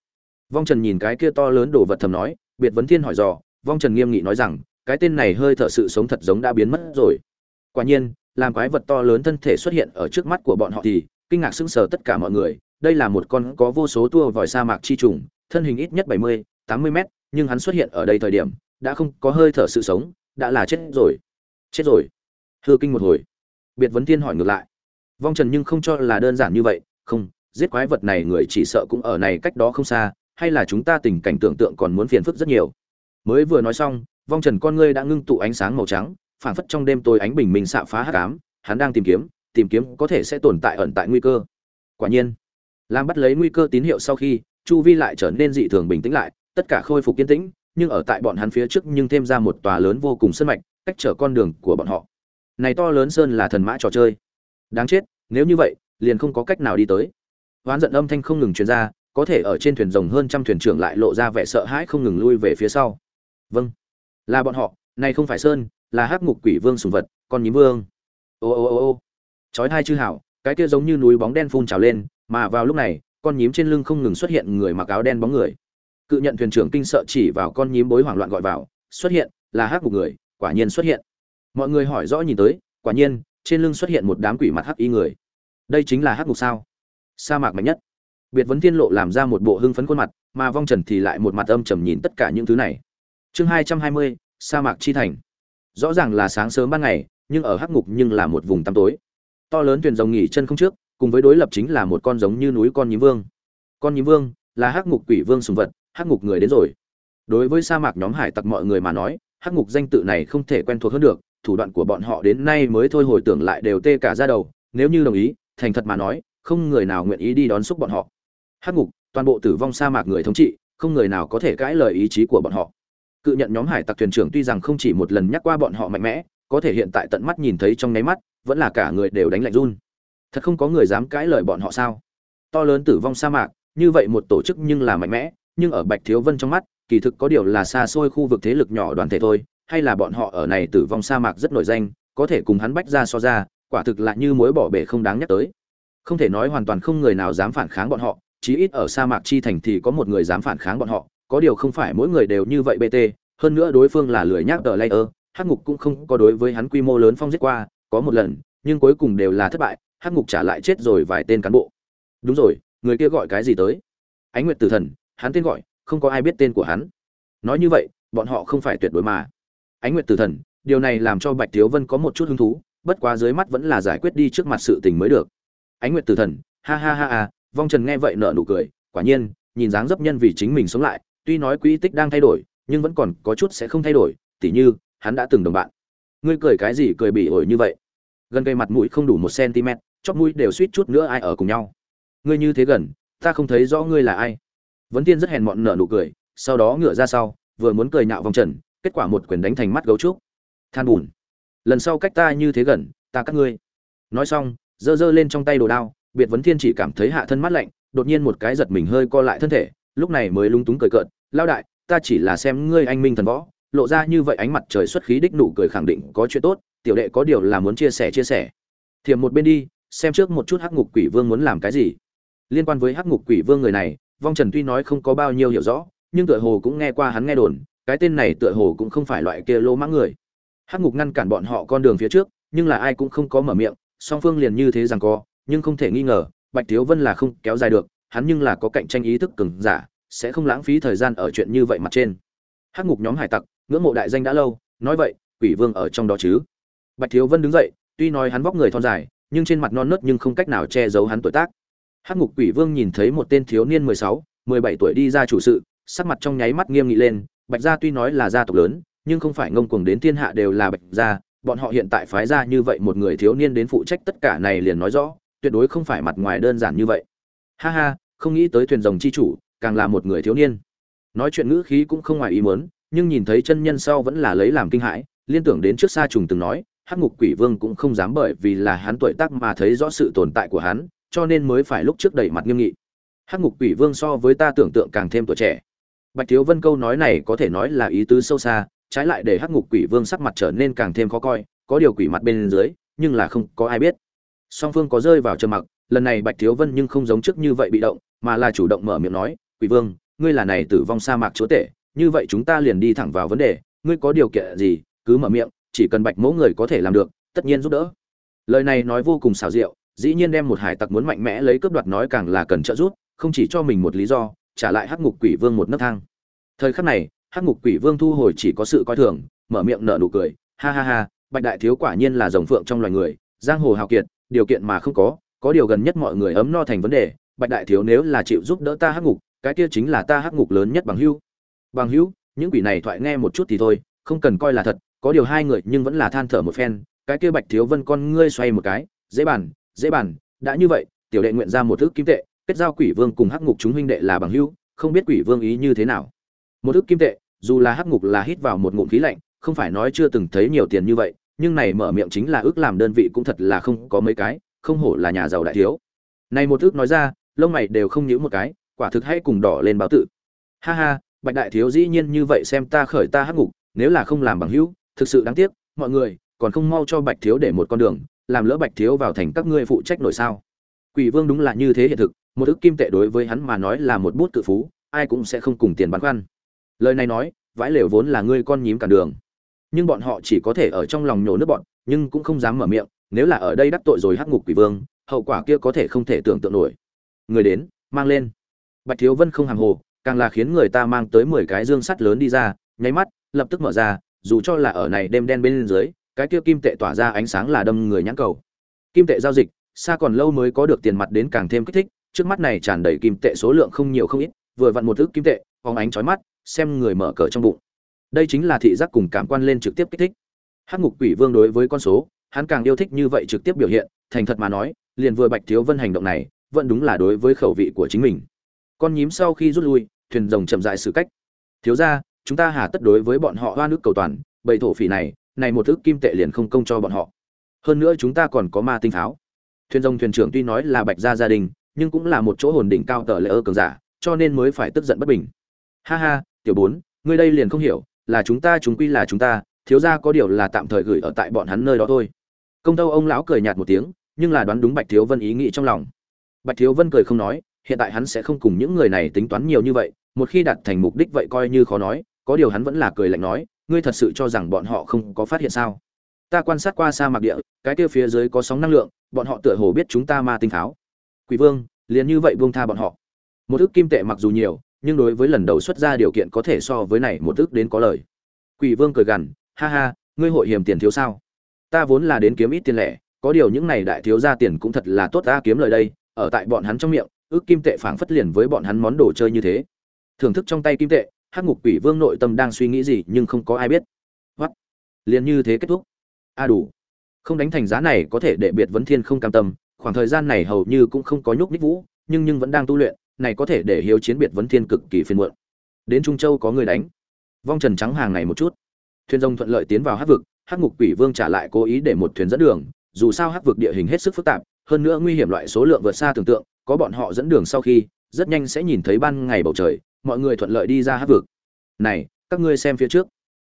Vong trần nhìn cái kia to lớn đồ vật thầm nói, biệt vấn thiên hỏi dò, vong trần nghiêm nghị nói rằng, cái tên này hơi thở sự sống thật giống đã biến mất rồi. Quả nhiên, làm quái vật to lớn thân thể xuất hiện ở trước mắt của bọn họ thì, kinh ngạc sững sờ tất cả mọi người, đây là một con có vô số tua vòi sa mạc chi trùng, thân hình ít nhất bảy mươi, tám mươi mét, nhưng hắn xuất hiện ở đây thời điểm, đã không có hơi thở sự sống, đã là chết rồi. Chết rồi. Hư kinh một hồi biệt vấn thiên hỏi ngược lại. Vong trần nhưng không cho là đơn giản như vậy, không, giết quái vật này người chỉ sợ cũng ở này cách đó không xa, hay là chúng ta tình cảnh tưởng tượng còn muốn phiền phức rất nhiều. Mới vừa nói xong, vong trần con ngươi đã ngưng tụ ánh sáng màu trắng, phảng phất trong đêm tối ánh bình minh xạ phá hắc ám, hắn đang tìm kiếm tìm kiếm có thể sẽ tồn tại ẩn tại nguy cơ. Quả nhiên làm bắt lấy nguy cơ tín hiệu sau khi, chu vi lại trở nên dị thường bình tĩnh lại, tất cả khôi phục kiên tĩnh, nhưng ở tại bọn hắn phía trước nhưng thêm ra một tòa lớn vô cùng sân mạch, cách trở con đường của bọn họ này to lớn sơn là thần mã trò chơi. Đáng chết, nếu như vậy, liền không có cách nào đi tới. Hoán giận âm thanh không ngừng truyền ra, có thể ở trên thuyền rồng hơn trăm thuyền trưởng lại lộ ra vẻ sợ hãi không ngừng lui về phía sau. Vâng. Là bọn họ, này không phải sơn, là hắc ngục quỷ vương sùng vật, con nhím vương. Ô ô ô ô. Chói hai chư hảo, cái kia giống như núi bóng đen phun trào lên, mà vào lúc này, con nhím trên lưng không ngừng xuất hiện người mặc áo đen bóng người. Cự nhận thuyền trưởng kinh sợ chỉ vào con nhím bối hoảng loạn gọi vào, xuất hiện, là hắc ngục người, quả nhiên xuất hiện mọi người hỏi rõ nhìn tới, quả nhiên, trên lưng xuất hiện một đám quỷ mặt hắc y người. Đây chính là hắc ngục sao? Sa mạc mạnh nhất. Biệt vấn thiên lộ làm ra một bộ hưng phấn khuôn mặt, mà vong trần thì lại một mặt âm trầm nhìn tất cả những thứ này. Chương hai trăm hai mươi, sa mạc chi thành. Rõ ràng là sáng sớm ban ngày, nhưng ở hắc ngục nhưng là một vùng tăm tối. To lớn thuyền rồng nghỉ chân không trước, cùng với đối lập chính là một con giống như núi con nhím vương. Con nhím vương là hắc ngục quỷ vương sùng vật, hắc ngục người đến rồi. Đối với sa mạc nhóm hải tặc mọi người mà nói, hắc ngục danh tự này không thể quen thuộc hơn được thủ đoạn của bọn họ đến nay mới thôi hồi tưởng lại đều tê cả ra đầu, nếu như đồng ý, thành thật mà nói, không người nào nguyện ý đi đón xúc bọn họ. Hát ngục, toàn bộ tử vong sa mạc người thống trị, không người nào có thể cãi lời ý chí của bọn họ. Cự nhận nhóm hải tặc thuyền trưởng tuy rằng không chỉ một lần nhắc qua bọn họ mạnh mẽ, có thể hiện tại tận mắt nhìn thấy trong nháy mắt, vẫn là cả người đều đánh lạnh run. Thật không có người dám cãi lời bọn họ sao? To lớn tử vong sa mạc, như vậy một tổ chức nhưng là mạnh mẽ, nhưng ở bạch thiếu vân trong mắt, kỳ thực có điều là xa xôi khu vực thế lực nhỏ đoàn thể thôi hay là bọn họ ở này tử vong sa mạc rất nổi danh, có thể cùng hắn bách ra so ra, quả thực là như mối bỏ bể không đáng nhắc tới. Không thể nói hoàn toàn không người nào dám phản kháng bọn họ, chí ít ở sa mạc chi thành thì có một người dám phản kháng bọn họ, có điều không phải mỗi người đều như vậy bt hơn nữa đối phương là lười nhác tờ layer hắc ngục cũng không có đối với hắn quy mô lớn phong giết qua, có một lần, nhưng cuối cùng đều là thất bại, hắc ngục trả lại chết rồi vài tên cán bộ. Đúng rồi, người kia gọi cái gì tới? Ánh nguyệt tử thần, hắn tên gọi, không có ai biết tên của hắn. Nói như vậy, bọn họ không phải tuyệt đối mà ánh nguyệt tử thần, điều này làm cho bạch thiếu vân có một chút hứng thú, bất quá dưới mắt vẫn là giải quyết đi trước mặt sự tình mới được. Ánh nguyệt tử thần, ha ha ha ha, vong trần nghe vậy nở nụ cười, quả nhiên, nhìn dáng dấp nhân vì chính mình sống lại, tuy nói quỹ tích đang thay đổi, nhưng vẫn còn có chút sẽ không thay đổi, tỉ như, hắn đã từng đồng bạn. Ngươi cười cái gì cười bị ổi như vậy? Gần cây mặt mũi không đủ một cm chóp mũi đều suýt chút nữa ai ở cùng nhau. Ngươi như thế gần, ta không thấy rõ ngươi là ai. Vấn tiên rất hèn mọn nở nụ cười, sau đó ngửa ra sau, vừa muốn cười nhạo vòng trần kết quả một quyền đánh thành mắt gấu trúc. Than bùn. Lần sau cách ta như thế gần, ta cắt ngươi. Nói xong, giơ giơ lên trong tay đồ đao, biệt vấn thiên chỉ cảm thấy hạ thân mát lạnh, đột nhiên một cái giật mình hơi co lại thân thể, lúc này mới lung túng cười cợt lao đại, ta chỉ là xem ngươi anh minh thần võ, lộ ra như vậy ánh mặt trời xuất khí đích nụ cười khẳng định có chuyện tốt, tiểu đệ có điều là muốn chia sẻ chia sẻ. Thiềm một bên đi, xem trước một chút hắc ngục quỷ vương muốn làm cái gì. Liên quan với hắc ngục quỷ vương người này, vong trần tuy nói không có bao nhiêu hiểu rõ, nhưng tựa hồ cũng nghe qua hắn nghe đồn cái tên này tựa hồ cũng không phải loại kia lô mãng người. Hắc ngục ngăn cản bọn họ con đường phía trước, nhưng là ai cũng không có mở miệng, song phương liền như thế rằng co, nhưng không thể nghi ngờ, bạch thiếu vân là không kéo dài được, hắn nhưng là có cạnh tranh ý thức cứng giả, sẽ không lãng phí thời gian ở chuyện như vậy mặt trên. Hắc ngục nhóm hải tặc, ngưỡng mộ đại danh đã lâu, nói vậy, quỷ vương ở trong đó chứ? Bạch thiếu vân đứng dậy, tuy nói hắn vóc người thon dài, nhưng trên mặt non nớt nhưng không cách nào che giấu hắn tuổi tác. Hắc ngục quỷ vương nhìn thấy một tên thiếu niên mười sáu, mười bảy tuổi đi ra chủ sự, sắc mặt trong nháy mắt nghiêm nghị lên bạch gia tuy nói là gia tộc lớn, nhưng không phải ngông cuồng đến thiên hạ đều là bạch gia, bọn họ hiện tại phái ra như vậy một người thiếu niên đến phụ trách tất cả này liền nói rõ, tuyệt đối không phải mặt ngoài đơn giản như vậy. Ha ha, không nghĩ tới thuyền rồng chi chủ, càng là một người thiếu niên. Nói chuyện ngữ khí cũng không ngoài ý muốn, nhưng nhìn thấy chân nhân sau vẫn là lấy làm kinh hãi, liên tưởng đến trước xa trùng từng nói, hắc ngục quỷ vương cũng không dám bởi vì là hắn tuổi tác mà thấy rõ sự tồn tại của hắn, cho nên mới phải lúc trước đẩy mặt nghiêm nghị. Hắc ngục quỷ vương so với ta tưởng tượng càng thêm tuổi trẻ bạch thiếu vân câu nói này có thể nói là ý tứ sâu xa, trái lại để hắc ngục quỷ vương sắc mặt trở nên càng thêm khó coi, có điều quỷ mặt bên dưới, nhưng là không có ai biết. Song phương có rơi vào trầm mặc, lần này bạch thiếu vân nhưng không giống trước như vậy bị động, mà là chủ động mở miệng nói, quỷ vương, ngươi là này tử vong sa mạc chúa tể, như vậy chúng ta liền đi thẳng vào vấn đề, ngươi có điều kiện gì, cứ mở miệng, chỉ cần bạch mẫu người có thể làm được, tất nhiên giúp đỡ. Lời này nói vô cùng xảo diệu, dĩ nhiên đem một hải tặc muốn mạnh mẽ lấy cướp đoạt nói càng là cần trợ giúp, không chỉ cho mình một lý do trả lại hắc ngục quỷ vương một nấc thang. Thời khắc này, hắc ngục quỷ vương thu hồi chỉ có sự coi thường, mở miệng nở nụ cười, ha ha ha, bạch đại thiếu quả nhiên là rồng phượng trong loài người, giang hồ hào kiệt, điều kiện mà không có có điều gần nhất mọi người ấm no thành vấn đề, bạch đại thiếu nếu là chịu giúp đỡ ta hắc ngục, cái kia chính là ta hắc ngục lớn nhất bằng hữu. Bằng hữu? Những quỷ này thoại nghe một chút thì thôi, không cần coi là thật, có điều hai người nhưng vẫn là than thở một phen, cái kia bạch thiếu vân con ngươi xoay một cái, dễ bàn dễ bàn, đã như vậy, tiểu đệ nguyện ra một thước kim tệ kết giao quỷ vương cùng hắc ngục chúng huynh đệ là bằng hữu, không biết quỷ vương ý như thế nào. Một ước kim tệ, dù là hắc ngục là hít vào một ngụm khí lạnh, không phải nói chưa từng thấy nhiều tiền như vậy, nhưng này mở miệng chính là ước làm đơn vị cũng thật là không có mấy cái, không hổ là nhà giàu đại thiếu. Này một ước nói ra, lông mày đều không nhíu một cái, quả thực hay cùng đỏ lên báo tự ha ha, bạch đại thiếu dĩ nhiên như vậy xem ta khởi ta hắc ngục, nếu là không làm bằng hữu, thực sự đáng tiếc, mọi người, còn không mau cho bạch thiếu để một con đường, làm lỡ bạch thiếu vào thành các ngươi phụ trách nổi sao. Quỷ vương đúng là như thế hiện thực một ức kim tệ đối với hắn mà nói là một bút cự phú, ai cũng sẽ không cùng tiền bán khoăn. Lời này nói, vãi lều vốn là ngươi con nhím cả đường. Nhưng bọn họ chỉ có thể ở trong lòng nhổ nước bọn, nhưng cũng không dám mở miệng, nếu là ở đây đắc tội rồi hắc ngục quỷ vương, hậu quả kia có thể không thể tưởng tượng nổi. Người đến, mang lên. Bạch thiếu vân không hàng hồ, càng là khiến người ta mang tới mười cái dương sắt lớn đi ra, nháy mắt, lập tức mở ra, dù cho là ở này đêm đen bên dưới, cái kia kim tệ tỏa ra ánh sáng là đâm người nhãn cầu. Kim tệ giao dịch, xa còn lâu mới có được tiền mặt đến càng thêm kích thích trước mắt này tràn đầy kim tệ số lượng không nhiều không ít, vừa vặn một thước kim tệ, phóng ánh chói mắt, xem người mở cờ trong bụng. Đây chính là thị giác cùng cảm quan lên trực tiếp kích thích. Hắc ngục quỷ vương đối với con số, hắn càng yêu thích như vậy trực tiếp biểu hiện, thành thật mà nói, liền vừa bạch thiếu vân hành động này, vẫn đúng là đối với khẩu vị của chính mình. Con nhím sau khi rút lui, thuyền rồng chậm dại sự cách. Thiếu ra chúng ta hà tất đối với bọn họ hoa nước cầu toàn, bầy thổ phỉ này này một ước kim tệ liền không công cho bọn họ. Hơn nữa chúng ta còn có ma tinh pháo. Thuyền rồng thuyền trưởng tuy nói là bạch gia gia đình nhưng cũng là một chỗ hồn đỉnh cao tờ lệ ơ cường giả, cho nên mới phải tức giận bất bình. Ha ha, tiểu bốn, ngươi đây liền không hiểu, là chúng ta chúng quy là chúng ta, thiếu gia có điều là tạm thời gửi ở tại bọn hắn nơi đó thôi. Công tâu ông lão cười nhạt một tiếng, nhưng là đoán đúng bạch thiếu vân ý nghĩ trong lòng. Bạch thiếu vân cười không nói, hiện tại hắn sẽ không cùng những người này tính toán nhiều như vậy, một khi đạt thành mục đích vậy coi như khó nói, có điều hắn vẫn là cười lạnh nói, ngươi thật sự cho rằng bọn họ không có phát hiện sao? Ta quan sát qua sa mạc địa, cái kia phía dưới có sóng năng lượng, bọn họ tựa hồ biết chúng ta ma tinh pháo quỷ vương, liền như vậy buông tha bọn họ. Một ước kim tệ mặc dù nhiều, nhưng đối với lần đầu xuất ra điều kiện có thể so với này một ước đến có lời. Quỷ vương cười gằn, ha ha, ngươi hội hiểm tiền thiếu sao? Ta vốn là đến kiếm ít tiền lẻ, có điều những này đại thiếu ra tiền cũng thật là tốt ta kiếm lời đây, ở tại bọn hắn trong miệng, ước kim tệ phảng phất liền với bọn hắn món đồ chơi như thế. Thưởng thức trong tay kim tệ, hắc ngục quỷ vương nội tâm đang suy nghĩ gì nhưng không có ai biết. Vắt liền như thế kết thúc. A đủ. Không đánh thành giá này có thể để biệt vấn thiên không cam tâm khoảng thời gian này hầu như cũng không có nhúc nhích vũ, nhưng nhưng vẫn đang tu luyện, này có thể để hiếu chiến biệt vấn thiên cực kỳ phiền muộn. Đến trung châu có người đánh. Vong trần trắng hàng ngày một chút. Thuyền rồng thuận lợi tiến vào hắc vực, hắc ngục quỷ vương trả lại cố ý để một thuyền dẫn đường, dù sao hắc vực địa hình hết sức phức tạp, hơn nữa nguy hiểm loại số lượng vượt xa tưởng tượng, có bọn họ dẫn đường sau khi, rất nhanh sẽ nhìn thấy ban ngày bầu trời, mọi người thuận lợi đi ra hát vực. Này, các ngươi xem phía trước.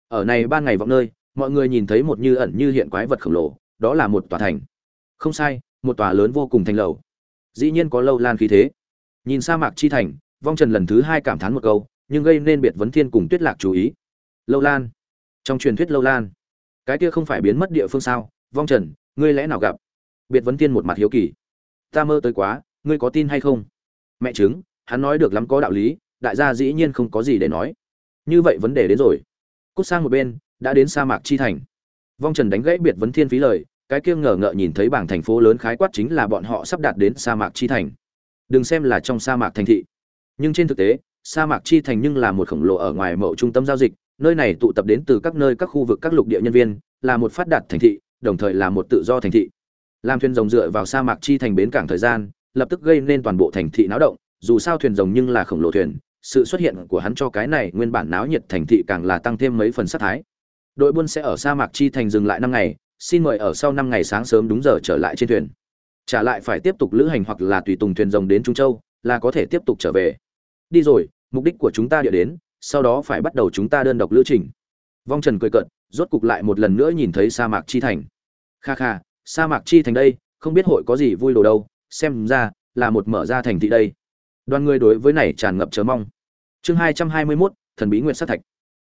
Ở này ban ngày vọng nơi, mọi người nhìn thấy một như ẩn như hiện quái vật khổng lồ, đó là một tòa thành. Không sai một tòa lớn vô cùng thành lầu. Dĩ nhiên có lâu lan khí thế. Nhìn sa mạc chi thành, vong trần lần thứ hai cảm thán một câu, nhưng gây nên biệt vấn thiên cùng tuyết lạc chú ý. Lâu lan. Trong truyền thuyết lâu lan, cái kia không phải biến mất địa phương sao? Vong trần, ngươi lẽ nào gặp? Biệt vấn thiên một mặt hiếu kỳ. Ta mơ tới quá, ngươi có tin hay không? Mẹ chứng, hắn nói được lắm có đạo lý, đại gia dĩ nhiên không có gì để nói. Như vậy vấn đề đến rồi. Cút sang một bên, đã đến sa mạc chi thành. Vong trần đánh gãy biệt vấn thiên phí lời cái kia ngờ ngợ nhìn thấy bảng thành phố lớn khái quát chính là bọn họ sắp đạt đến sa mạc chi thành. Đừng xem là trong sa mạc thành thị. Nhưng trên thực tế, sa mạc chi thành nhưng là một khổng lồ ở ngoài mậu trung tâm giao dịch, nơi này tụ tập đến từ các nơi, các khu vực, các lục địa nhân viên, là một phát đạt thành thị, đồng thời là một tự do thành thị. Làm thuyền rồng dựa vào sa mạc chi thành bến cảng thời gian, lập tức gây nên toàn bộ thành thị náo động, dù sao thuyền rồng nhưng là khổng lồ thuyền, sự xuất hiện của hắn cho cái này nguyên bản náo nhiệt thành thị càng là tăng thêm mấy phần sát thái. Đội buôn sẽ ở sa mạc chi thành dừng lại năm ngày xin mời ở sau năm ngày sáng sớm đúng giờ trở lại trên thuyền. Trả lại phải tiếp tục lữ hành hoặc là tùy tùng thuyền rồng đến trung châu là có thể tiếp tục trở về. Đi rồi mục đích của chúng ta địa đến sau đó phải bắt đầu chúng ta đơn độc lữ trình. Vong trần cười cợt, rốt cục lại một lần nữa nhìn thấy sa mạc chi thành. Kha kha sa mạc chi thành đây không biết hội có gì vui đồ đâu xem ra là một mở ra thành thị đây. Đoàn người đối với này tràn ngập chờ mong. Chương hai trăm hai mươi mốt thần bí nguyện sát thạch.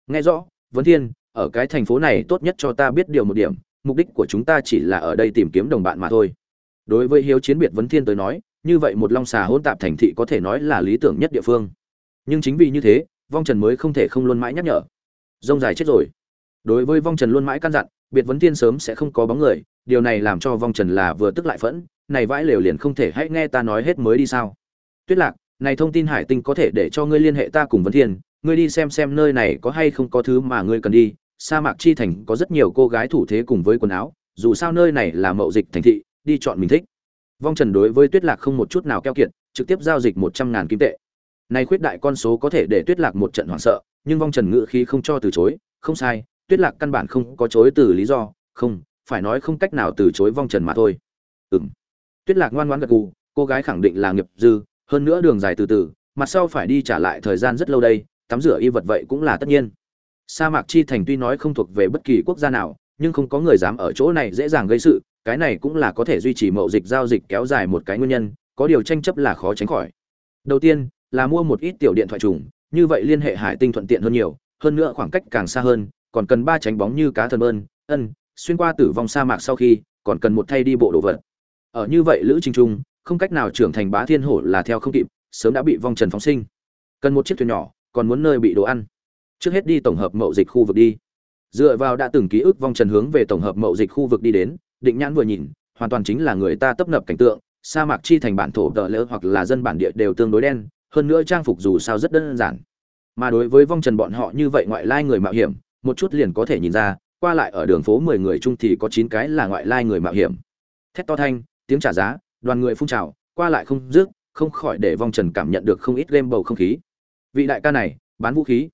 Nghe rõ vấn thiên ở cái thành phố này tốt nhất cho ta biết điều một điểm mục đích của chúng ta chỉ là ở đây tìm kiếm đồng bạn mà thôi. Đối với hiếu chiến biệt vấn thiên tới nói, như vậy một long xà hỗn tạp thành thị có thể nói là lý tưởng nhất địa phương. Nhưng chính vì như thế, vong trần mới không thể không luôn mãi nhắc nhở. Rông dài chết rồi. Đối với vong trần luôn mãi căn dặn, biệt vấn thiên sớm sẽ không có bóng người, điều này làm cho vong trần là vừa tức lại phẫn, này vãi lều liền không thể hãy nghe ta nói hết mới đi sao? Tuyết lạc, này thông tin hải tinh có thể để cho ngươi liên hệ ta cùng vấn thiên, ngươi đi xem xem nơi này có hay không có thứ mà ngươi cần đi sa mạc chi thành có rất nhiều cô gái thủ thế cùng với quần áo, dù sao nơi này là mậu dịch thành thị, đi chọn mình thích. Vong trần đối với tuyết lạc không một chút nào keo kiệt, trực tiếp giao dịch một trăm ngàn kim tệ. Này khuyết đại con số có thể để tuyết lạc một trận hoảng sợ, nhưng vong trần ngự khí không cho từ chối, không sai, tuyết lạc căn bản không có chối từ lý do, không, phải nói không cách nào từ chối vong trần mà thôi. Ừm. Tuyết lạc ngoan ngoãn gật gù, cô gái khẳng định là nghiệp dư, hơn nữa đường dài từ từ mặt sau phải đi trả lại thời gian rất lâu đây, tắm rửa y vật vậy cũng là tất nhiên sa mạc chi thành tuy nói không thuộc về bất kỳ quốc gia nào, nhưng không có người dám ở chỗ này dễ dàng gây sự, cái này cũng là có thể duy trì mậu dịch giao dịch kéo dài một cái nguyên nhân, có điều tranh chấp là khó tránh khỏi. Đầu tiên, là mua một ít tiểu điện thoại trùng, như vậy liên hệ hải tinh thuận tiện hơn nhiều, hơn nữa khoảng cách càng xa hơn, còn cần ba tránh bóng như cá thần bơn, ân, xuyên qua tử vong sa mạc sau khi, còn cần một thay đi bộ đồ vật. Ở như vậy lữ trình trung không cách nào trưởng thành bá thiên hổ là theo không kịp, sớm đã bị vong trần phóng sinh. Cần một chiếc thuyền nhỏ, còn muốn nơi bị đồ ăn trước hết đi tổng hợp mậu dịch khu vực đi. Dựa vào đã từng ký ức vong trần hướng về tổng hợp mậu dịch khu vực đi đến, định nhãn vừa nhìn, hoàn toàn chính là người ta tấp nập cảnh tượng, sa mạc chi thành bản thổ tợ lỡ hoặc là dân bản địa đều tương đối đen, hơn nữa trang phục dù sao rất đơn giản. Mà đối với vong trần bọn họ như vậy ngoại lai người mạo hiểm, một chút liền có thể nhìn ra, qua lại ở đường phố mười người chung thì có chín cái là ngoại lai người mạo hiểm. Thét to thanh, tiếng trả giá, đoàn người phun trào, qua lại không dứt, không khỏi để vong trần cảm nhận được không ít game bầu không khí. Vị đại ca này, bán vũ khí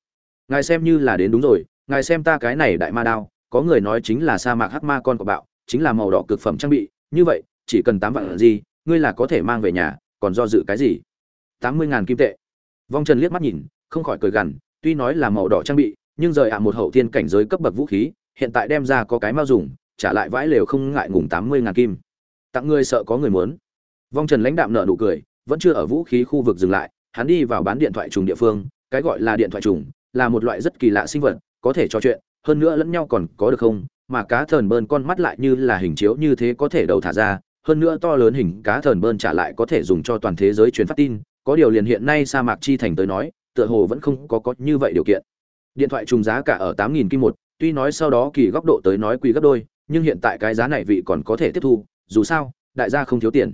ngài xem như là đến đúng rồi, ngài xem ta cái này đại ma đao, có người nói chính là sa mạc hắc ma con của bạo, chính là màu đỏ cực phẩm trang bị, như vậy, chỉ cần tám vạn gì, ngươi là có thể mang về nhà, còn do dự cái gì? Tám mươi ngàn kim tệ. Vong trần liếc mắt nhìn, không khỏi cười gằn, tuy nói là màu đỏ trang bị, nhưng rời ạ một hậu thiên cảnh giới cấp bậc vũ khí, hiện tại đem ra có cái mau dùng, trả lại vãi lều không ngại ngùng tám mươi ngàn kim. Tặng ngươi sợ có người muốn. Vong trần lãnh đạm nợ nụ cười, vẫn chưa ở vũ khí khu vực dừng lại, hắn đi vào bán điện thoại trùng địa phương, cái gọi là điện thoại trùng là một loại rất kỳ lạ sinh vật, có thể trò chuyện, hơn nữa lẫn nhau còn có được không? Mà cá thần bơn con mắt lại như là hình chiếu như thế có thể đầu thả ra, hơn nữa to lớn hình cá thần bơn trả lại có thể dùng cho toàn thế giới truyền phát tin. Có điều liền hiện nay sa mạc chi thành tới nói, tựa hồ vẫn không có có như vậy điều kiện. Điện thoại trùng giá cả ở tám nghìn kim một, tuy nói sau đó kỳ góc độ tới nói quý gấp đôi, nhưng hiện tại cái giá này vị còn có thể tiếp thu, dù sao, đại gia không thiếu tiền.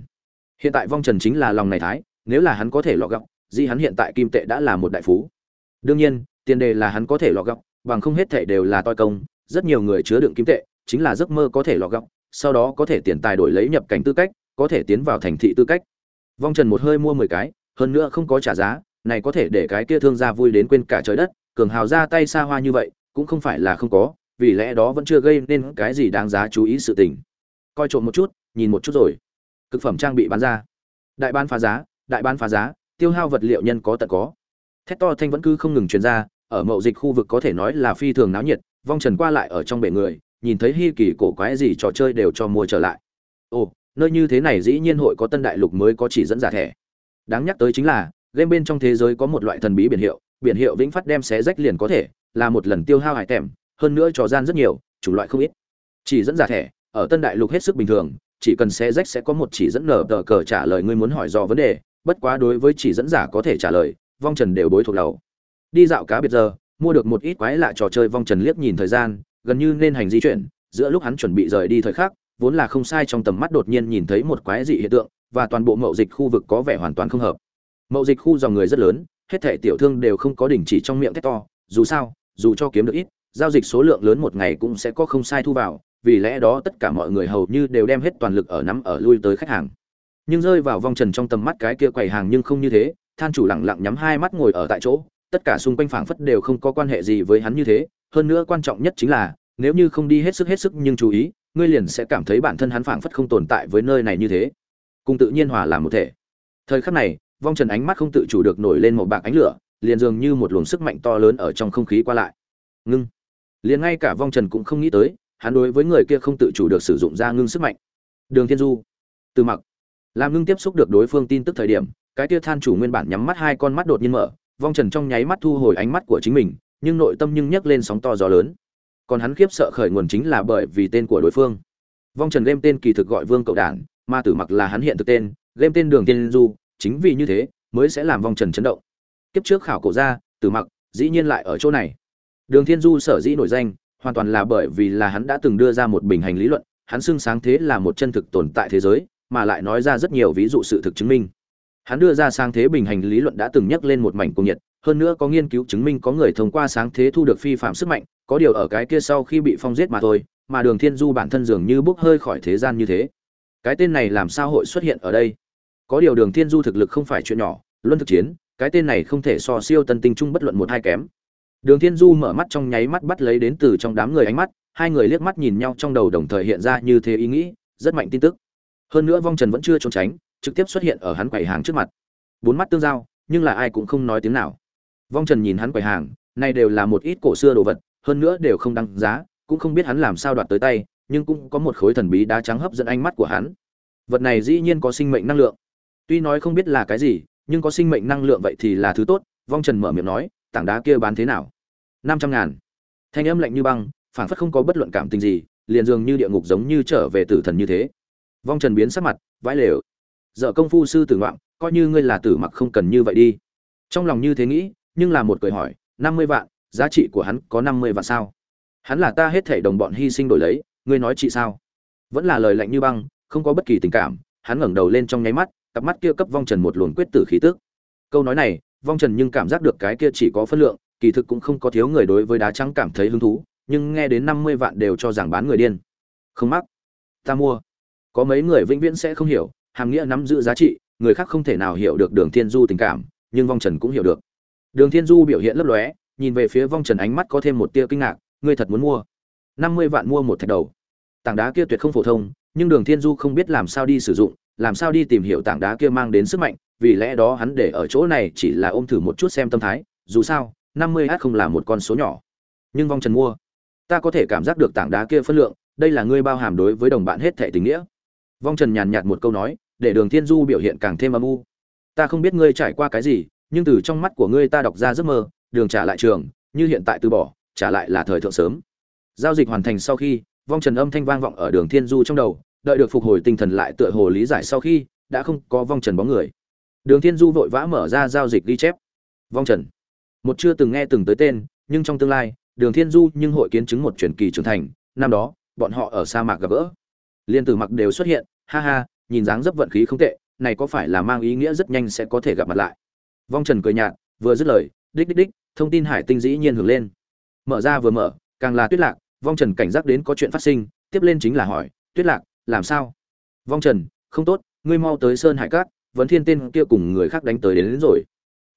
Hiện tại vong trần chính là lòng này thái, nếu là hắn có thể lọ gọc di hắn hiện tại kim tệ đã là một đại phú. Đương nhiên tiền đề là hắn có thể lọ gọc, bằng không hết thệ đều là toi công, rất nhiều người chứa đựng kim tệ, chính là giấc mơ có thể lọ gọc, sau đó có thể tiền tài đổi lấy nhập cảnh tư cách, có thể tiến vào thành thị tư cách. Vong trần một hơi mua mười cái, hơn nữa không có trả giá, này có thể để cái kia thương gia vui đến quên cả trời đất, cường hào ra tay xa hoa như vậy, cũng không phải là không có, vì lẽ đó vẫn chưa gây nên cái gì đáng giá chú ý sự tình. Coi trộm một chút, nhìn một chút rồi. Cực phẩm trang bị bán ra. Đại bán phá giá, đại bán phá giá, tiêu hao vật liệu nhân có tận có. Thét to thanh vẫn cứ không ngừng truyền ra ở mậu dịch khu vực có thể nói là phi thường náo nhiệt, vong trần qua lại ở trong bể người, nhìn thấy hi kỳ cổ quái gì trò chơi đều cho mua trở lại. Ồ, nơi như thế này dĩ nhiên hội có tân đại lục mới có chỉ dẫn giả thẻ. Đáng nhắc tới chính là, game bên trong thế giới có một loại thần bí biển hiệu biển hiệu vĩnh phát đem xé rách liền có thể, là một lần tiêu hao hải tèm, hơn nữa trò gian rất nhiều chủng loại không ít. Chỉ dẫn giả thẻ, ở tân đại lục hết sức bình thường, chỉ cần xé rách sẽ có một chỉ dẫn nở tờ cờ trả lời ngươi muốn hỏi do vấn đề, bất quá đối với chỉ dẫn giả có thể trả lời, vong trần đều bối thuộc đầu đi dạo cá biệt giờ, mua được một ít quái lạ trò chơi vong trần liếc nhìn thời gian, gần như nên hành di chuyển, giữa lúc hắn chuẩn bị rời đi thời khắc, vốn là không sai trong tầm mắt đột nhiên nhìn thấy một quái dị hiện tượng, và toàn bộ mậu dịch khu vực có vẻ hoàn toàn không hợp. Mậu dịch khu dòng người rất lớn, hết thẻ tiểu thương đều không có đỉnh chỉ trong miệng thét to, dù sao, dù cho kiếm được ít, giao dịch số lượng lớn một ngày cũng sẽ có không sai thu vào, vì lẽ đó tất cả mọi người hầu như đều đem hết toàn lực ở nắm ở lui tới khách hàng. Nhưng rơi vào vong trần trong tầm mắt cái kia quầy hàng nhưng không như thế, than chủ lặng lặng nhắm hai mắt ngồi ở tại chỗ tất cả xung quanh phảng phất đều không có quan hệ gì với hắn như thế, hơn nữa quan trọng nhất chính là, nếu như không đi hết sức hết sức nhưng chú ý, ngươi liền sẽ cảm thấy bản thân hắn phảng phất không tồn tại với nơi này như thế. Cùng tự nhiên hòa làm một thể. Thời khắc này, vong trần ánh mắt không tự chủ được nổi lên một bạc ánh lửa, liền dường như một luồng sức mạnh to lớn ở trong không khí qua lại. Ngưng. Liền ngay cả vong trần cũng không nghĩ tới, hắn đối với người kia không tự chủ được sử dụng ra ngưng sức mạnh. Đường thiên du. Từ mặc. Làm ngưng tiếp xúc được đối phương tin tức thời điểm, cái kia than chủ nguyên bản nhắm mắt hai con mắt đột nhiên mở vong trần trong nháy mắt thu hồi ánh mắt của chính mình, nhưng nội tâm nhưng nhấc lên sóng to gió lớn. Còn hắn khiếp sợ khởi nguồn chính là bởi vì tên của đối phương. Vong trần game tên kỳ thực gọi vương cậu đản, ma tử mặc là hắn hiện thực tên, game tên đường tiên du, chính vì như thế mới sẽ làm vong trần chấn động. Kiếp trước khảo cổ ra tử mặc, dĩ nhiên lại ở chỗ này. Đường thiên du sở dĩ nổi danh, hoàn toàn là bởi vì là hắn đã từng đưa ra một bình hành lý luận, hắn xưng sáng thế là một chân thực tồn tại thế giới, mà lại nói ra rất nhiều ví dụ sự thực chứng minh hắn đưa ra sáng thế bình hành lý luận đã từng nhắc lên một mảnh cung nhiệt, hơn nữa có nghiên cứu chứng minh có người thông qua sáng thế thu được phi phạm sức mạnh, có điều ở cái kia sau khi bị phong giết mà thôi, mà đường thiên du bản thân dường như bốc hơi khỏi thế gian như thế. Cái tên này làm sao hội xuất hiện ở đây? Có điều đường thiên du thực lực không phải chuyện nhỏ, luân thực chiến, cái tên này không thể so siêu tân tinh trung bất luận một hai kém. Đường thiên du mở mắt trong nháy mắt bắt lấy đến từ trong đám người ánh mắt, hai người liếc mắt nhìn nhau trong đầu đồng thời hiện ra như thế ý nghĩ, rất mạnh tin tức. Hơn nữa vong trần vẫn chưa trốn tránh trực tiếp xuất hiện ở hắn quầy hàng trước mặt. Bốn mắt tương giao, nhưng là ai cũng không nói tiếng nào. Vong trần nhìn hắn quầy hàng, này đều là một ít cổ xưa đồ vật, hơn nữa đều không đăng giá, cũng không biết hắn làm sao đoạt tới tay, nhưng cũng có một khối thần bí đá trắng hấp dẫn ánh mắt của hắn. Vật này dĩ nhiên có sinh mệnh năng lượng. Tuy nói không biết là cái gì, nhưng có sinh mệnh năng lượng vậy thì là thứ tốt, vong trần mở miệng nói, tảng đá kia bán thế nào? Năm trăm ngàn. Thanh âm lạnh như băng, phảng phất không có bất luận cảm tình gì, liền dường như địa ngục giống như trở về tử thần như thế. Vong trần biến sắc mặt, vãi lều dở công phu sư tử ngoạn coi như ngươi là tử mặc không cần như vậy đi. Trong lòng như thế nghĩ, nhưng là một cười hỏi, năm mươi vạn, giá trị của hắn có năm mươi vạn sao? Hắn là ta hết thể đồng bọn hy sinh đổi lấy, ngươi nói chị sao? Vẫn là lời lạnh như băng, không có bất kỳ tình cảm, hắn ngẩng đầu lên trong nháy mắt, cặp mắt kia cấp vong trần một luồng quyết tử khí tức. Câu nói này, vong trần nhưng cảm giác được cái kia chỉ có phân lượng, kỳ thực cũng không có thiếu người đối với đá trắng cảm thấy hứng thú, nhưng nghe đến năm mươi vạn đều cho rằng bán người điên. Không mắc, ta mua. Có mấy người vĩnh viễn sẽ không hiểu hàm nghĩa nắm giữ giá trị, người khác không thể nào hiểu được đường thiên du tình cảm, nhưng vong trần cũng hiểu được. Đường thiên du biểu hiện lấp lóe, nhìn về phía vong trần ánh mắt có thêm một tia kinh ngạc, ngươi thật muốn mua. Năm mươi vạn mua một thạch đầu. Tảng đá kia tuyệt không phổ thông, nhưng đường thiên du không biết làm sao đi sử dụng, làm sao đi tìm hiểu tảng đá kia mang đến sức mạnh, vì lẽ đó hắn để ở chỗ này chỉ là ôm thử một chút xem tâm thái, dù sao, năm mươi h không là một con số nhỏ. Nhưng vong trần mua. Ta có thể cảm giác được tảng đá kia phân lượng, đây là ngươi bao hàm đối với đồng bạn hết thệ tình nghĩa. Vong trần nhàn nhạt một câu nói để đường thiên du biểu hiện càng thêm âm u. Ta không biết ngươi trải qua cái gì, nhưng từ trong mắt của ngươi ta đọc ra giấc mơ, đường trả lại trường, như hiện tại từ bỏ, trả lại là thời thượng sớm. Giao dịch hoàn thành sau khi, vong trần âm thanh vang vọng ở đường thiên du trong đầu, đợi được phục hồi tinh thần lại tựa hồ lý giải sau khi, đã không có vong trần bóng người. Đường thiên du vội vã mở ra giao dịch ghi chép. Vong trần. Một chưa từng nghe từng tới tên, nhưng trong tương lai, đường thiên du nhưng hội kiến chứng một truyền kỳ trưởng thành, năm đó, bọn họ ở sa mạc gặp gỡ. Liên tử mặc đều xuất hiện, ha ha nhìn dáng dấp vận khí không tệ này có phải là mang ý nghĩa rất nhanh sẽ có thể gặp mặt lại? Vong trần cười nhạt vừa dứt lời đích đích đích thông tin hải tinh dĩ nhiên hưởng lên. Mở ra vừa mở càng là tuyết lạc vong trần cảnh giác đến có chuyện phát sinh tiếp lên chính là hỏi tuyết lạc làm sao? Vong trần không tốt ngươi mau tới sơn hải cát vấn thiên tên kia cùng người khác đánh tới đến, đến rồi.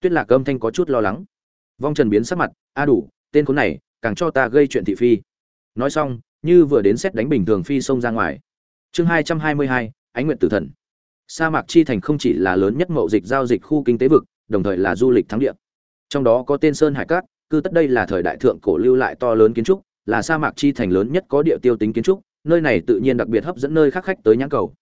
Tuyết lạc âm thanh có chút lo lắng. Vong trần biến sắc mặt a đủ tên khốn này càng cho ta gây chuyện thị phi. Nói xong như vừa đến xét đánh bình thường phi xông ra ngoài. Chương hai trăm hai mươi hai ánh nguyện tử thần. Sa mạc chi thành không chỉ là lớn nhất mậu dịch giao dịch khu kinh tế vực, đồng thời là du lịch thắng địa. Trong đó có tên sơn hải cát, cư tất đây là thời đại thượng cổ lưu lại to lớn kiến trúc, là sa mạc chi thành lớn nhất có địa tiêu tính kiến trúc, nơi này tự nhiên đặc biệt hấp dẫn nơi khác khách tới nhãn cầu.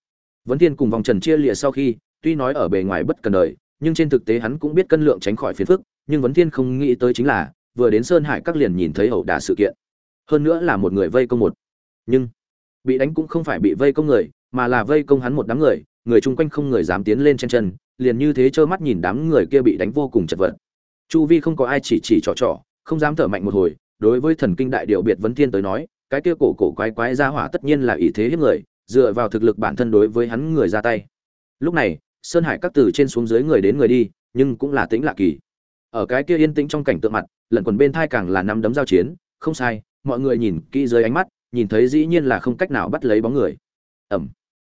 Vấn thiên cùng vòng trần chia lìa sau khi, tuy nói ở bề ngoài bất cần đời, nhưng trên thực tế hắn cũng biết cân lượng tránh khỏi phiền phức, nhưng vấn thiên không nghĩ tới chính là, vừa đến sơn hải các liền nhìn thấy ẩu đả sự kiện. Hơn nữa là một người vây công một. Nhưng, bị đánh cũng không phải bị vây công người mà là vây công hắn một đám người người chung quanh không người dám tiến lên trên chân, liền như thế trơ mắt nhìn đám người kia bị đánh vô cùng chật vật. Chu vi không có ai chỉ chỉ trò trò, không dám thở mạnh một hồi, đối với thần kinh đại điệu biệt vấn thiên tới nói, cái kia cổ cổ quái quái ra hỏa tất nhiên là ý thế hiếp người, dựa vào thực lực bản thân đối với hắn người ra tay. Lúc này, sơn hải các từ trên xuống dưới người đến người đi, nhưng cũng là tĩnh lạ kỳ. Ở cái kia yên tĩnh trong cảnh tượng mặt lẩn quần bên thai càng là năm đấm giao chiến, không sai, mọi người nhìn kỹ dưới ánh mắt, nhìn thấy dĩ nhiên là không cách nào bắt lấy bóng người. Ẩm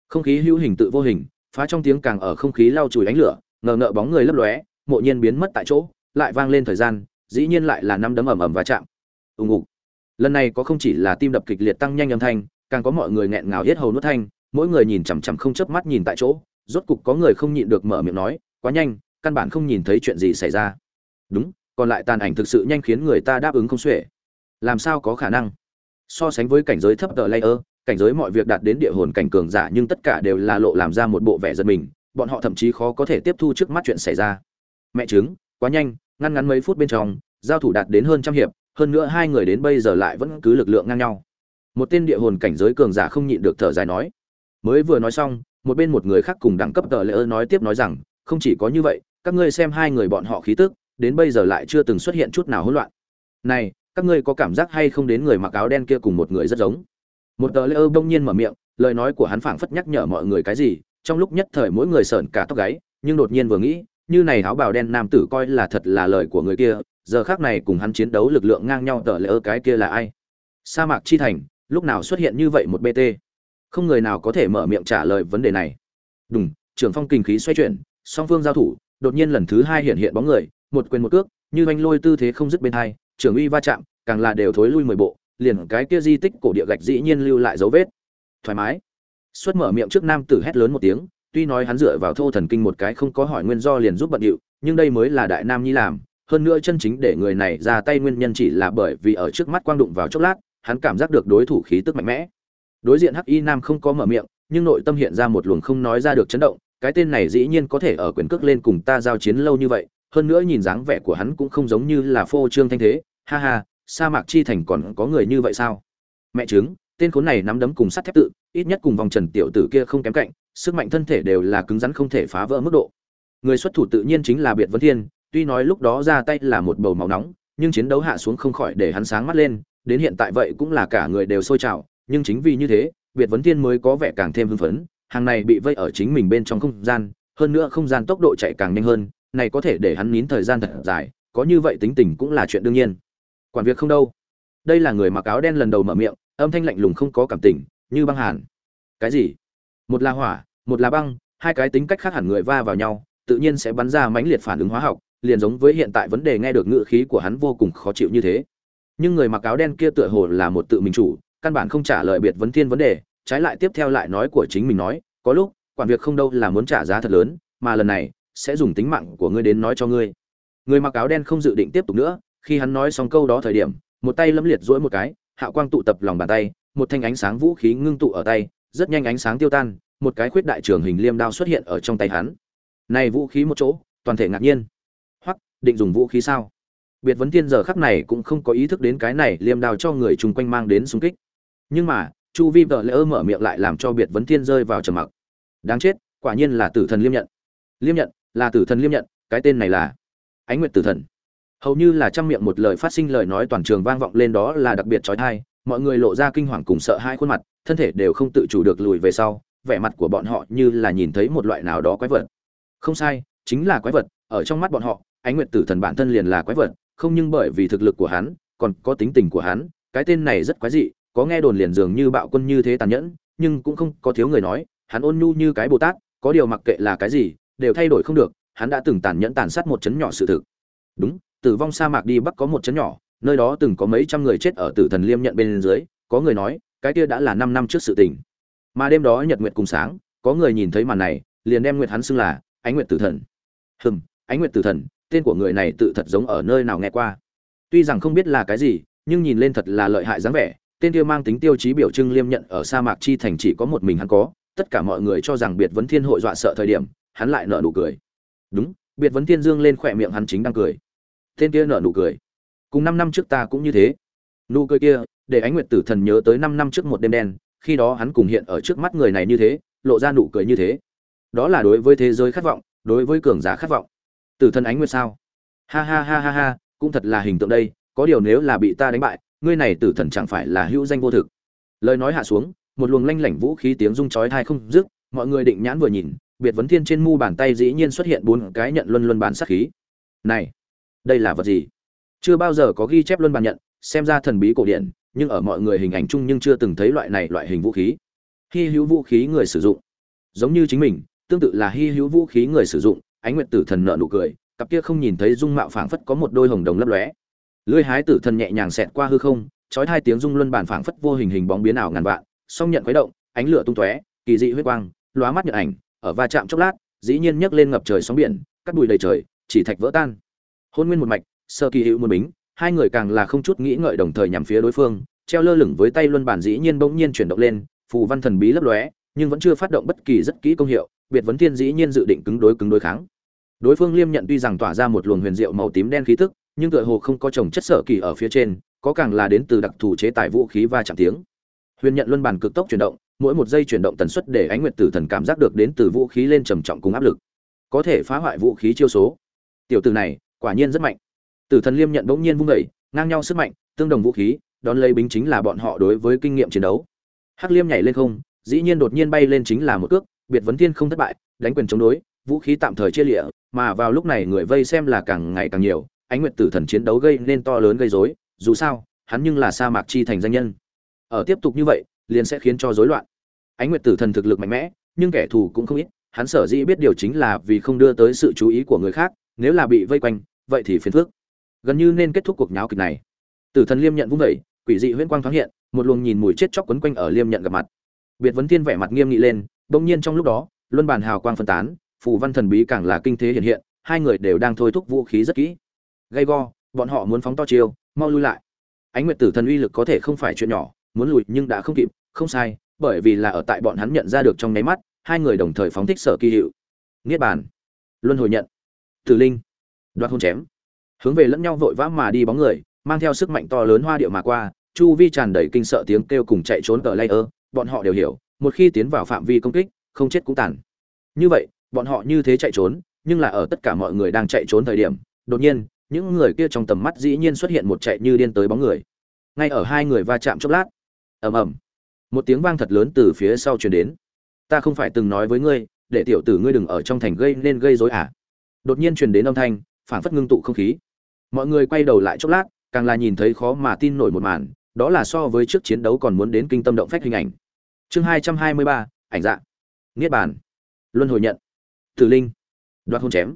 không khí hữu hình tự vô hình, phá trong tiếng càng ở không khí lau chùi ánh lửa, ngờ ngợ bóng người lấp lóe, mộ nhiên biến mất tại chỗ, lại vang lên thời gian, dĩ nhiên lại là năm đấm ầm ầm va chạm. Ùng ục. Lần này có không chỉ là tim đập kịch liệt tăng nhanh âm thanh, càng có mọi người nghẹn ngào hết hầu nuốt thanh, mỗi người nhìn chằm chằm không chớp mắt nhìn tại chỗ, rốt cục có người không nhịn được mở miệng nói, quá nhanh, căn bản không nhìn thấy chuyện gì xảy ra. Đúng, còn lại tàn ảnh thực sự nhanh khiến người ta đáp ứng không xuể. Làm sao có khả năng? So sánh với cảnh giới thấp tờ layer cảnh giới mọi việc đạt đến địa hồn cảnh cường giả nhưng tất cả đều là lộ làm ra một bộ vẻ giật mình, bọn họ thậm chí khó có thể tiếp thu trước mắt chuyện xảy ra. Mẹ chứng quá nhanh, ngăn ngắn mấy phút bên trong, giao thủ đạt đến hơn trăm hiệp, hơn nữa hai người đến bây giờ lại vẫn cứ lực lượng ngang nhau. Một tên địa hồn cảnh giới cường giả không nhịn được thở dài nói. Mới vừa nói xong, một bên một người khác cùng đẳng cấp tờ lễ ơ nói tiếp nói rằng, không chỉ có như vậy, các ngươi xem hai người bọn họ khí tức, đến bây giờ lại chưa từng xuất hiện chút nào hỗn loạn. Này, các ngươi có cảm giác hay không đến người mặc áo đen kia cùng một người rất giống? Một tờ lễ ơ bỗng nhiên mở miệng, lời nói của hắn phảng phất nhắc nhở mọi người cái gì, trong lúc nhất thời mỗi người sởn cả tóc gáy, nhưng đột nhiên vừa nghĩ, như này áo bào đen nam tử coi là thật là lời của người kia, giờ khác này cùng hắn chiến đấu lực lượng ngang nhau tờ lễ ơ cái kia là ai? Sa mạc chi thành, lúc nào xuất hiện như vậy một bt không người nào có thể mở miệng trả lời vấn đề này. Đúng trưởng phong kinh khí xoay chuyển, song phương giao thủ, đột nhiên lần thứ hai hiện hiện bóng người, một quyền một cước, như oanh lôi tư thế không dứt bên hai, trưởng uy va chạm, càng là đều thối lui mười bộ liền cái kia di tích cổ địa gạch dĩ nhiên lưu lại dấu vết. Thoải mái. Xuất mở miệng trước nam tử hét lớn một tiếng, tuy nói hắn dựa vào thô thần kinh một cái không có hỏi nguyên do liền giúp bận điệu, nhưng đây mới là đại nam nhi làm, hơn nữa chân chính để người này ra tay nguyên nhân chỉ là bởi vì ở trước mắt quang đụng vào chốc lát, hắn cảm giác được đối thủ khí tức mạnh mẽ. Đối diện hắc y nam không có mở miệng, nhưng nội tâm hiện ra một luồng không nói ra được chấn động, cái tên này dĩ nhiên có thể ở quyền cước lên cùng ta giao chiến lâu như vậy, hơn nữa nhìn dáng vẻ của hắn cũng không giống như là phô trương thanh thế, ha ha sa mạc chi thành còn có người như vậy sao? Mẹ chứng tên khốn này nắm đấm cùng sắt thép tự, ít nhất cùng vòng trần tiểu tử kia không kém cạnh, sức mạnh thân thể đều là cứng rắn không thể phá vỡ mức độ. Người xuất thủ tự nhiên chính là biệt vấn thiên, tuy nói lúc đó ra tay là một bầu máu nóng, nhưng chiến đấu hạ xuống không khỏi để hắn sáng mắt lên, đến hiện tại vậy cũng là cả người đều sôi trào, nhưng chính vì như thế, biệt vấn thiên mới có vẻ càng thêm hưng phấn, hàng này bị vây ở chính mình bên trong không gian, hơn nữa không gian tốc độ chạy càng nhanh hơn, này có thể để hắn nín thời gian thật dài, có như vậy tính tình cũng là chuyện đương nhiên quản việc không đâu. Đây là người mặc áo đen lần đầu mở miệng, âm thanh lạnh lùng không có cảm tình, như băng hàn. Cái gì? Một là hỏa, một là băng, hai cái tính cách khác hẳn người va vào nhau, tự nhiên sẽ bắn ra mãnh liệt phản ứng hóa học, liền giống với hiện tại vấn đề nghe được ngữ khí của hắn vô cùng khó chịu như thế. Nhưng người mặc áo đen kia tựa hồ là một tự mình chủ, căn bản không trả lời biệt vấn thiên vấn đề, trái lại tiếp theo lại nói của chính mình nói, có lúc, quản việc không đâu là muốn trả giá thật lớn, mà lần này sẽ dùng tính mạng của ngươi đến nói cho ngươi. Người mặc áo đen không dự định tiếp tục nữa khi hắn nói xong câu đó thời điểm, một tay lâm liệt duỗi một cái, hạo quang tụ tập lòng bàn tay, một thanh ánh sáng vũ khí ngưng tụ ở tay, rất nhanh ánh sáng tiêu tan, một cái khuyết đại trường hình liêm đao xuất hiện ở trong tay hắn. Này vũ khí một chỗ, toàn thể ngạc nhiên. Hoặc định dùng vũ khí sao? Biệt vấn thiên giờ khắc này cũng không có ý thức đến cái này liêm đao cho người chung quanh mang đến xung kích. Nhưng mà, chu vi vợ lỡ mở miệng lại làm cho biệt vấn thiên rơi vào trầm mặc. Đáng chết, quả nhiên là tử thần liêm nhận. Liêm nhận, là tử thần liêm nhận, cái tên này là ánh nguyệt tử thần hầu như là trăm miệng một lời phát sinh lời nói toàn trường vang vọng lên đó là đặc biệt trói thai, mọi người lộ ra kinh hoàng cùng sợ hai khuôn mặt, thân thể đều không tự chủ được lùi về sau, vẻ mặt của bọn họ như là nhìn thấy một loại nào đó quái vật. Không sai, chính là quái vật, ở trong mắt bọn họ, ánh nguyệt tử thần bản thân liền là quái vật, không nhưng bởi vì thực lực của hắn, còn có tính tình của hắn, cái tên này rất quái dị, có nghe đồn liền dường như bạo quân như thế tàn nhẫn, nhưng cũng không có thiếu người nói, hắn ôn nhu như cái bồ tát, có điều mặc kệ là cái gì, đều thay đổi không được, hắn đã từng tàn nhẫn tàn sát một chấn nhỏ sự thực. Đúng tử vong sa mạc đi bắc có một chấn nhỏ, nơi đó từng có mấy trăm người chết ở tử thần liêm nhận bên dưới, có người nói, cái kia đã là năm năm trước sự tình. Mà đêm đó nhật nguyệt cùng sáng, có người nhìn thấy màn này, liền đem nguyệt hắn xưng là ánh nguyệt tử thần. Hừm, ánh nguyệt tử thần, tên của người này tự thật giống ở nơi nào nghe qua. Tuy rằng không biết là cái gì, nhưng nhìn lên thật là lợi hại dáng vẻ, tên kia mang tính tiêu chí biểu trưng liêm nhận ở sa mạc chi thành chỉ có một mình hắn có, tất cả mọi người cho rằng biệt vấn thiên hội dọa sợ thời điểm, hắn lại nở nụ cười. Đúng, biệt vấn thiên dương lên khỏe miệng hắn chính đang cười tên kia nở nụ cười. Cùng năm năm trước ta cũng như thế. Nụ cười kia, để ánh nguyệt tử thần nhớ tới năm năm trước một đêm đen, khi đó hắn cùng hiện ở trước mắt người này như thế, lộ ra nụ cười như thế. Đó là đối với thế giới khát vọng, đối với cường giả khát vọng. Tử thần ánh nguyệt sao? Ha ha ha ha ha, cũng thật là hình tượng đây, có điều nếu là bị ta đánh bại, ngươi này tử thần chẳng phải là hữu danh vô thực. Lời nói hạ xuống, một luồng lanh lảnh vũ khí tiếng rung chói tai không dứt, mọi người định nhãn vừa nhìn, biệt vấn thiên trên mu bàn tay dĩ nhiên xuất hiện bốn cái nhận luân luân bán sát khí. Này! Đây là vật gì? Chưa bao giờ có ghi chép luân bàn nhận, xem ra thần bí cổ điển, nhưng ở mọi người hình ảnh chung nhưng chưa từng thấy loại này loại hình vũ khí. Hy hữu vũ khí người sử dụng. Giống như chính mình, tương tự là hy hữu vũ khí người sử dụng, ánh nguyệt tử thần nợ nụ cười, cặp kia không nhìn thấy dung mạo phảng phất có một đôi hồng đồng lấp lóe. Lưỡi hái tử thần nhẹ nhàng xẹt qua hư không, chói hai tiếng dung luân bản phảng phất vô hình hình bóng biến ảo ngàn vạn, song nhận khuấy động, ánh lửa tung tóe, kỳ dị huyết quang, lóa mắt nhận ảnh, ở va chạm chốc lát, dĩ nhiên nhấc lên ngập trời sóng biển, cắt bụi đầy trời, chỉ thạch vỡ tan hôn nguyên một mạch, sơ kỳ hữu một bính, hai người càng là không chút nghĩ ngợi đồng thời nhằm phía đối phương, treo lơ lửng với tay luân bản dĩ nhiên bỗng nhiên chuyển động lên, phù văn thần bí lấp lóe, nhưng vẫn chưa phát động bất kỳ rất kỹ công hiệu, biệt vấn thiên dĩ nhiên dự định cứng đối cứng đối kháng. Đối phương liêm nhận tuy rằng tỏa ra một luồng huyền diệu màu tím đen khí tức, nhưng tựa hồ không có trồng chất sở kỳ ở phía trên, có càng là đến từ đặc thù chế tài vũ khí va chạm tiếng. Huyền nhận luân bản cực tốc chuyển động, mỗi một giây chuyển động tần suất để ánh nguyệt tử thần cảm giác được đến từ vũ khí lên trầm trọng cùng áp lực, có thể phá hoại vũ khí chiêu số. Tiểu tử này quả nhiên rất mạnh. Tử thần liêm nhận bỗng nhiên vung đẩy ngang nhau sức mạnh, tương đồng vũ khí, đón lấy bính chính là bọn họ đối với kinh nghiệm chiến đấu. Hắc liêm nhảy lên không, dĩ nhiên đột nhiên bay lên chính là một cước, biệt vấn thiên không thất bại, đánh quyền chống đối, vũ khí tạm thời chia lịa, mà vào lúc này người vây xem là càng ngày càng nhiều, ánh nguyệt tử thần chiến đấu gây nên to lớn gây rối, dù sao, hắn nhưng là sa mạc chi thành danh nhân. Ở tiếp tục như vậy, liền sẽ khiến cho rối loạn. Ánh nguyệt tử thần thực lực mạnh mẽ, nhưng kẻ thù cũng không ít, hắn sở dĩ biết điều chính là vì không đưa tới sự chú ý của người khác nếu là bị vây quanh, vậy thì phiền phức. Gần như nên kết thúc cuộc nháo kịch này. Tử thần liêm nhận vung vẩy quỷ dị huyễn quang thoáng hiện, một luồng nhìn mùi chết chóc quấn quanh ở liêm nhận gặp mặt. Biệt vấn thiên vẻ mặt nghiêm nghị lên, bỗng nhiên trong lúc đó, luân bàn hào quang phân tán, phù văn thần bí càng là kinh thế hiện hiện, hai người đều đang thôi thúc vũ khí rất kỹ. Gay go, bọn họ muốn phóng to chiêu, mau lui lại. Ánh nguyệt tử thần uy lực có thể không phải chuyện nhỏ, muốn lùi nhưng đã không kịp, không sai, bởi vì là ở tại bọn hắn nhận ra được trong nháy mắt, hai người đồng thời phóng thích sở kỳ hiệu. Niết bàn. Luân hồi nhận tử linh. Đoạt hôn chém. Hướng về lẫn nhau vội vã mà đi bóng người, mang theo sức mạnh to lớn hoa điệu mà qua, chu vi tràn đầy kinh sợ tiếng kêu cùng chạy trốn tờ layer bọn họ đều hiểu, một khi tiến vào phạm vi công kích, không chết cũng tàn. Như vậy, bọn họ như thế chạy trốn, nhưng là ở tất cả mọi người đang chạy trốn thời điểm, đột nhiên, những người kia trong tầm mắt dĩ nhiên xuất hiện một chạy như điên tới bóng người. Ngay ở hai người va chạm chốc lát, ầm ầm, một tiếng vang thật lớn từ phía sau truyền đến. Ta không phải từng nói với ngươi, để tiểu tử ngươi đừng ở trong thành gây nên gây rối à? Đột nhiên truyền đến âm thanh phản phất ngưng tụ không khí. Mọi người quay đầu lại chốc lát, càng là nhìn thấy khó mà tin nổi một màn, đó là so với trước chiến đấu còn muốn đến kinh tâm động phách hình ảnh. Chương hai trăm hai mươi ba, ảnh dạng niết bàn. Luân hồi nhận. Tử linh. Đoạt hôn chém.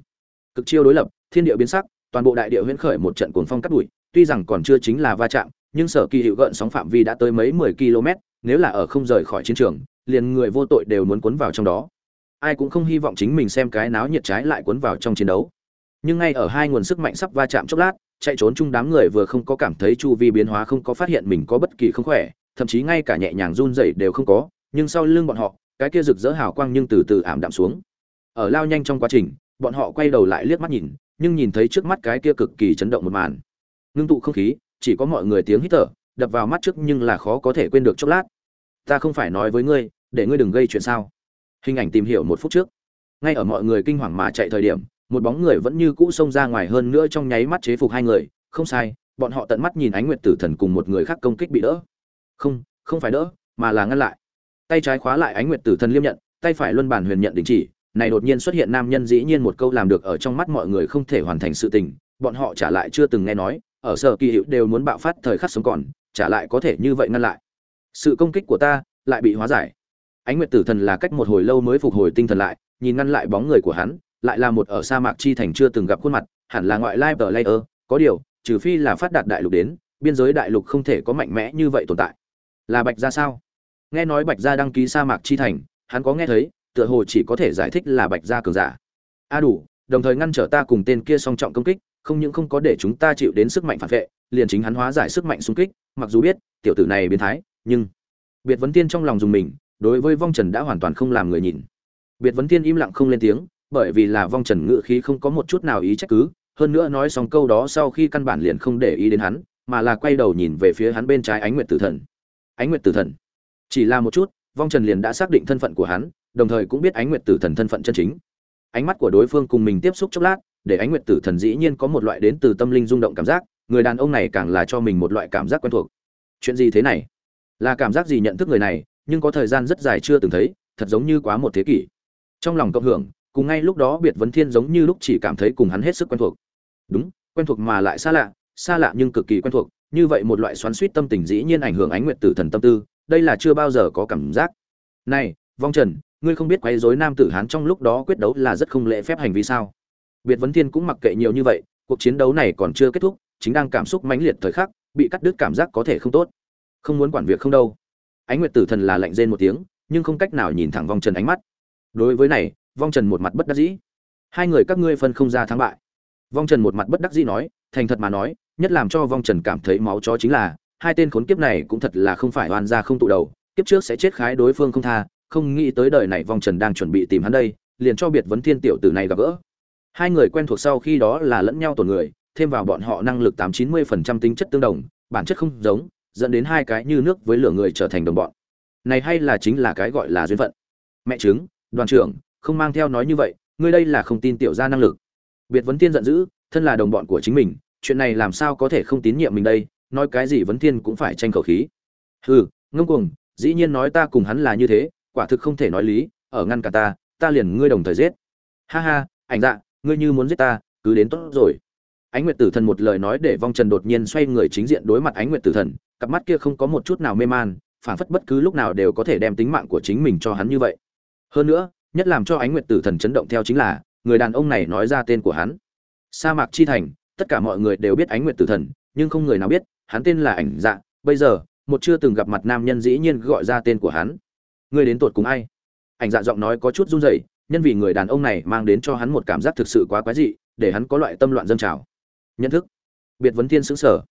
Cực chiêu đối lập, thiên địa biến sắc, toàn bộ đại địa huyễn khởi một trận cuồng phong cắt bụi. tuy rằng còn chưa chính là va chạm, nhưng sở kỳ hiệu gợn sóng phạm vi đã tới mấy mười km, nếu là ở không rời khỏi chiến trường, liền người vô tội đều muốn cuốn vào trong đó ai cũng không hy vọng chính mình xem cái náo nhiệt trái lại cuốn vào trong chiến đấu. Nhưng ngay ở hai nguồn sức mạnh sắp va chạm chốc lát, chạy trốn chung đám người vừa không có cảm thấy chu vi biến hóa, không có phát hiện mình có bất kỳ không khỏe, thậm chí ngay cả nhẹ nhàng run rẩy đều không có, nhưng sau lưng bọn họ, cái kia rực rỡ hào quang nhưng từ từ ảm đạm xuống. Ở lao nhanh trong quá trình, bọn họ quay đầu lại liếc mắt nhìn, nhưng nhìn thấy trước mắt cái kia cực kỳ chấn động một màn. Ngưng tụ không khí, chỉ có mọi người tiếng hít thở, đập vào mắt trước nhưng là khó có thể quên được chốc lát. Ta không phải nói với ngươi, để ngươi đừng gây chuyện sao hình ảnh tìm hiểu một phút trước. Ngay ở mọi người kinh hoàng mà chạy thời điểm, một bóng người vẫn như cũ xông ra ngoài hơn nữa trong nháy mắt chế phục hai người. Không sai, bọn họ tận mắt nhìn ánh nguyệt tử thần cùng một người khác công kích bị đỡ. Không không phải đỡ, mà là ngăn lại. Tay trái khóa lại ánh nguyệt tử thần liêm nhận, tay phải luân bản huyền nhận đình chỉ. Này đột nhiên xuất hiện nam nhân dĩ nhiên một câu làm được ở trong mắt mọi người không thể hoàn thành sự tình. Bọn họ trả lại chưa từng nghe nói, ở sở kỳ hữu đều muốn bạo phát thời khắc sống còn, trả lại có thể như vậy ngăn lại. Sự công kích của ta lại bị hóa giải ánh nguyệt tử thần là cách một hồi lâu mới phục hồi tinh thần lại, nhìn ngăn lại bóng người của hắn, lại là một ở sa mạc chi thành chưa từng gặp khuôn mặt, hẳn là ngoại lai tờ layer có điều, trừ phi là phát đạt đại lục đến, biên giới đại lục không thể có mạnh mẽ như vậy tồn tại. Là bạch gia sao? Nghe nói bạch gia đăng ký sa mạc chi thành, hắn có nghe thấy, tựa hồ chỉ có thể giải thích là bạch gia cường giả. A đủ, đồng thời ngăn trở ta cùng tên kia song trọng công kích, không những không có để chúng ta chịu đến sức mạnh phản vệ, liền chính hắn hóa giải sức mạnh xung kích, mặc dù biết, tiểu tử này biến thái, nhưng biệt vấn tiên trong lòng dùng mình đối với vong trần đã hoàn toàn không làm người nhìn. Biệt vấn thiên im lặng không lên tiếng, bởi vì là vong trần ngự khí không có một chút nào ý trách cứ, hơn nữa nói xong câu đó sau khi căn bản liền không để ý đến hắn, mà là quay đầu nhìn về phía hắn bên trái ánh nguyệt tử thần. Ánh nguyệt tử thần. Chỉ là một chút, vong trần liền đã xác định thân phận của hắn, đồng thời cũng biết ánh nguyệt tử thần thân phận chân chính. Ánh mắt của đối phương cùng mình tiếp xúc chốc lát, để ánh nguyệt tử thần dĩ nhiên có một loại đến từ tâm linh rung động cảm giác, người đàn ông này càng là cho mình một loại cảm giác quen thuộc. Chuyện gì thế này? Là cảm giác gì nhận thức người này nhưng có thời gian rất dài chưa từng thấy, thật giống như quá một thế kỷ. Trong lòng cộng hưởng, cùng ngay lúc đó biệt vấn thiên giống như lúc chỉ cảm thấy cùng hắn hết sức quen thuộc. Đúng, quen thuộc mà lại xa lạ xa lạ nhưng cực kỳ quen thuộc, như vậy một loại xoắn suýt tâm tình dĩ nhiên ảnh hưởng ánh nguyệt tử thần tâm tư, đây là chưa bao giờ có cảm giác. Này, vong trần, ngươi không biết quấy rối nam tử hán trong lúc đó quyết đấu là rất không lễ phép hành vi sao? Biệt vấn thiên cũng mặc kệ nhiều như vậy, cuộc chiến đấu này còn chưa kết thúc, chính đang cảm xúc mãnh liệt thời khắc, bị cắt đứt cảm giác có thể không tốt. Không muốn quản việc không đâu ánh nguyệt tử thần là lạnh rên một tiếng, nhưng không cách nào nhìn thẳng vong trần ánh mắt. Đối với này, vong trần một mặt bất đắc dĩ. Hai người các ngươi phân không ra thắng bại. Vong trần một mặt bất đắc dĩ nói, thành thật mà nói, nhất làm cho vong trần cảm thấy máu chó chính là, hai tên khốn kiếp này cũng thật là không phải oan ra không tụ đầu, kiếp trước sẽ chết khái đối phương không tha, không nghĩ tới đời này vong trần đang chuẩn bị tìm hắn đây, liền cho biệt vấn thiên tiểu tử này gặp gỡ. Hai người quen thuộc sau khi đó là lẫn nhau tổn người, thêm vào bọn họ năng lực tám chín mươi phần trăm tính chất tương đồng, bản chất không giống dẫn đến hai cái như nước với lửa người trở thành đồng bọn. Này hay là chính là cái gọi là duyên phận. Mẹ chứng đoàn trưởng, không mang theo nói như vậy, ngươi đây là không tin tiểu gia năng lực. Biệt vấn thiên giận dữ, thân là đồng bọn của chính mình, chuyện này làm sao có thể không tín nhiệm mình đây, nói cái gì vấn thiên cũng phải tranh khẩu khí. Hừ, ngông cuồng, dĩ nhiên nói ta cùng hắn là như thế, quả thực không thể nói lý, ở ngăn cả ta ta liền ngươi đồng thời giết. Ha ha, ảnh dạ ngươi như muốn giết ta, cứ đến tốt rồi ánh nguyệt tử thần một lời nói để vong trần đột nhiên xoay người chính diện đối mặt ánh nguyệt tử thần, cặp mắt kia không có một chút nào mê man phản phất bất cứ lúc nào đều có thể đem tính mạng của chính mình cho hắn như vậy. Hơn nữa, nhất làm cho ánh nguyệt tử thần chấn động theo chính là, người đàn ông này nói ra tên của hắn. Sa mạc chi thành, tất cả mọi người đều biết ánh nguyệt tử thần, nhưng không người nào biết, hắn tên là ảnh dạ. Bây giờ, một chưa từng gặp mặt nam nhân dĩ nhiên gọi ra tên của hắn. Ngươi đến tột cùng ai? Ảnh dạ giọng nói có chút run rẩy, nhân vì người đàn ông này mang đến cho hắn một cảm giác thực sự quá quái dị, để hắn có loại tâm loạn dâng trào nhận thức. Biệt vấn thiên xứng sở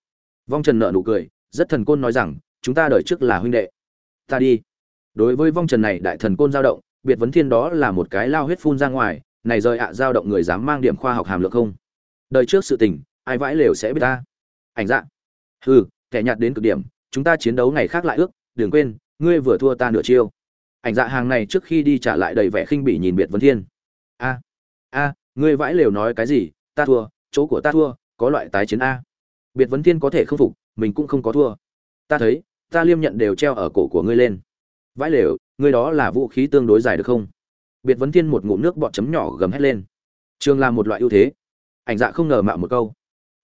vong trần nợ nụ cười, rất thần côn nói rằng, chúng ta đợi trước là huynh đệ. Ta đi. Đối với vong trần này đại thần côn dao động, biệt vấn thiên đó là một cái lao huyết phun ra ngoài, này rời ạ dao động người dám mang điểm khoa học hàm lượng không? Đời trước sự tình, ai vãi lều sẽ biết ta. Ảnh dạ. Hừ, kẻ nhạt đến cực điểm, chúng ta chiến đấu ngày khác lại ước, đừng quên, ngươi vừa thua ta nửa chiêu. Ảnh dạ hàng này trước khi đi trả lại đầy vẻ khinh bỉ nhìn biệt vấn thiên. A a, ngươi vãi lều nói cái gì, ta thua, chỗ của ta thua có loại tái chiến a. Biệt vấn thiên có thể không phục, mình cũng không có thua. Ta thấy, ta liêm nhận đều treo ở cổ của ngươi lên. Vãi lều, ngươi đó là vũ khí tương đối dài được không? Biệt vấn thiên một ngụm nước bọt chấm nhỏ gầm hét lên. Trường là một loại ưu thế. Ảnh dạ không ngờ mạo một câu.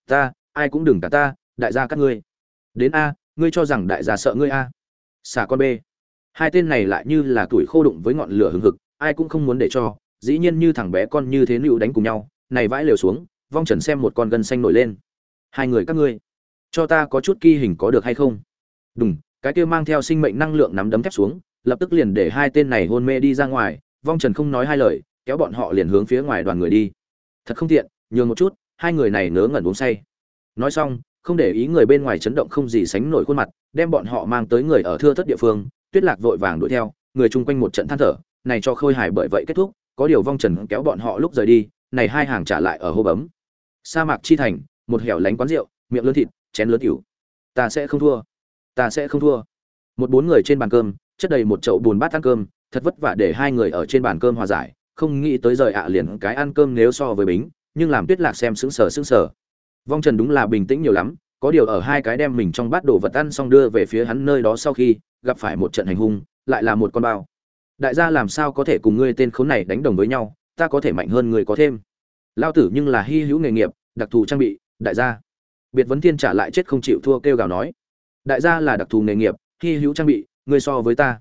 Ta, ai cũng đừng cả ta, đại gia các ngươi. Đến a, ngươi cho rằng đại gia sợ ngươi a. Xả con b. Hai tên này lại như là tuổi khô đụng với ngọn lửa hừng hực, ai cũng không muốn để cho, dĩ nhiên như thằng bé con như thế nữu đánh cùng nhau, này vãi lều xuống vong trần xem một con gân xanh nổi lên. Hai người các ngươi, cho ta có chút kỳ hình có được hay không? Đúng cái kia mang theo sinh mệnh năng lượng nắm đấm thép xuống, lập tức liền để hai tên này hôn mê đi ra ngoài, vong trần không nói hai lời, kéo bọn họ liền hướng phía ngoài đoàn người đi. Thật không tiện, nhường một chút, hai người này ngớ ngẩn uống say. Nói xong, không để ý người bên ngoài chấn động không gì sánh nổi khuôn mặt, đem bọn họ mang tới người ở thưa thất địa phương, tuyết lạc vội vàng đuổi theo, người chung quanh một trận than thở, này cho khôi hài bởi vậy kết thúc, có điều vong trần kéo bọn họ lúc rời đi, này hai hàng trả lại ở hô bấm sa mạc chi thành, một hẻo lánh quán rượu, miệng lớn thịt, chén lớn tiểu. Ta sẽ không thua. Ta sẽ không thua. Một bốn người trên bàn cơm, chất đầy một chậu bùn bát ăn cơm, thật vất vả để hai người ở trên bàn cơm hòa giải, không nghĩ tới rời ạ liền cái ăn cơm nếu so với bính, nhưng làm tuyết lạc xem sững sờ sững sờ. Vong trần đúng là bình tĩnh nhiều lắm, có điều ở hai cái đem mình trong bát đồ vật ăn xong đưa về phía hắn nơi đó sau khi, gặp phải một trận hành hung, lại là một con bao. Đại gia làm sao có thể cùng ngươi tên khốn này đánh đồng với nhau, ta có thể mạnh hơn người có thêm lao tử nhưng là hy hữu nghề nghiệp, đặc thù trang bị, đại gia. Biệt vấn thiên trả lại chết không chịu thua kêu gào nói. Đại gia là đặc thù nghề nghiệp, hy hữu trang bị, ngươi so với ta.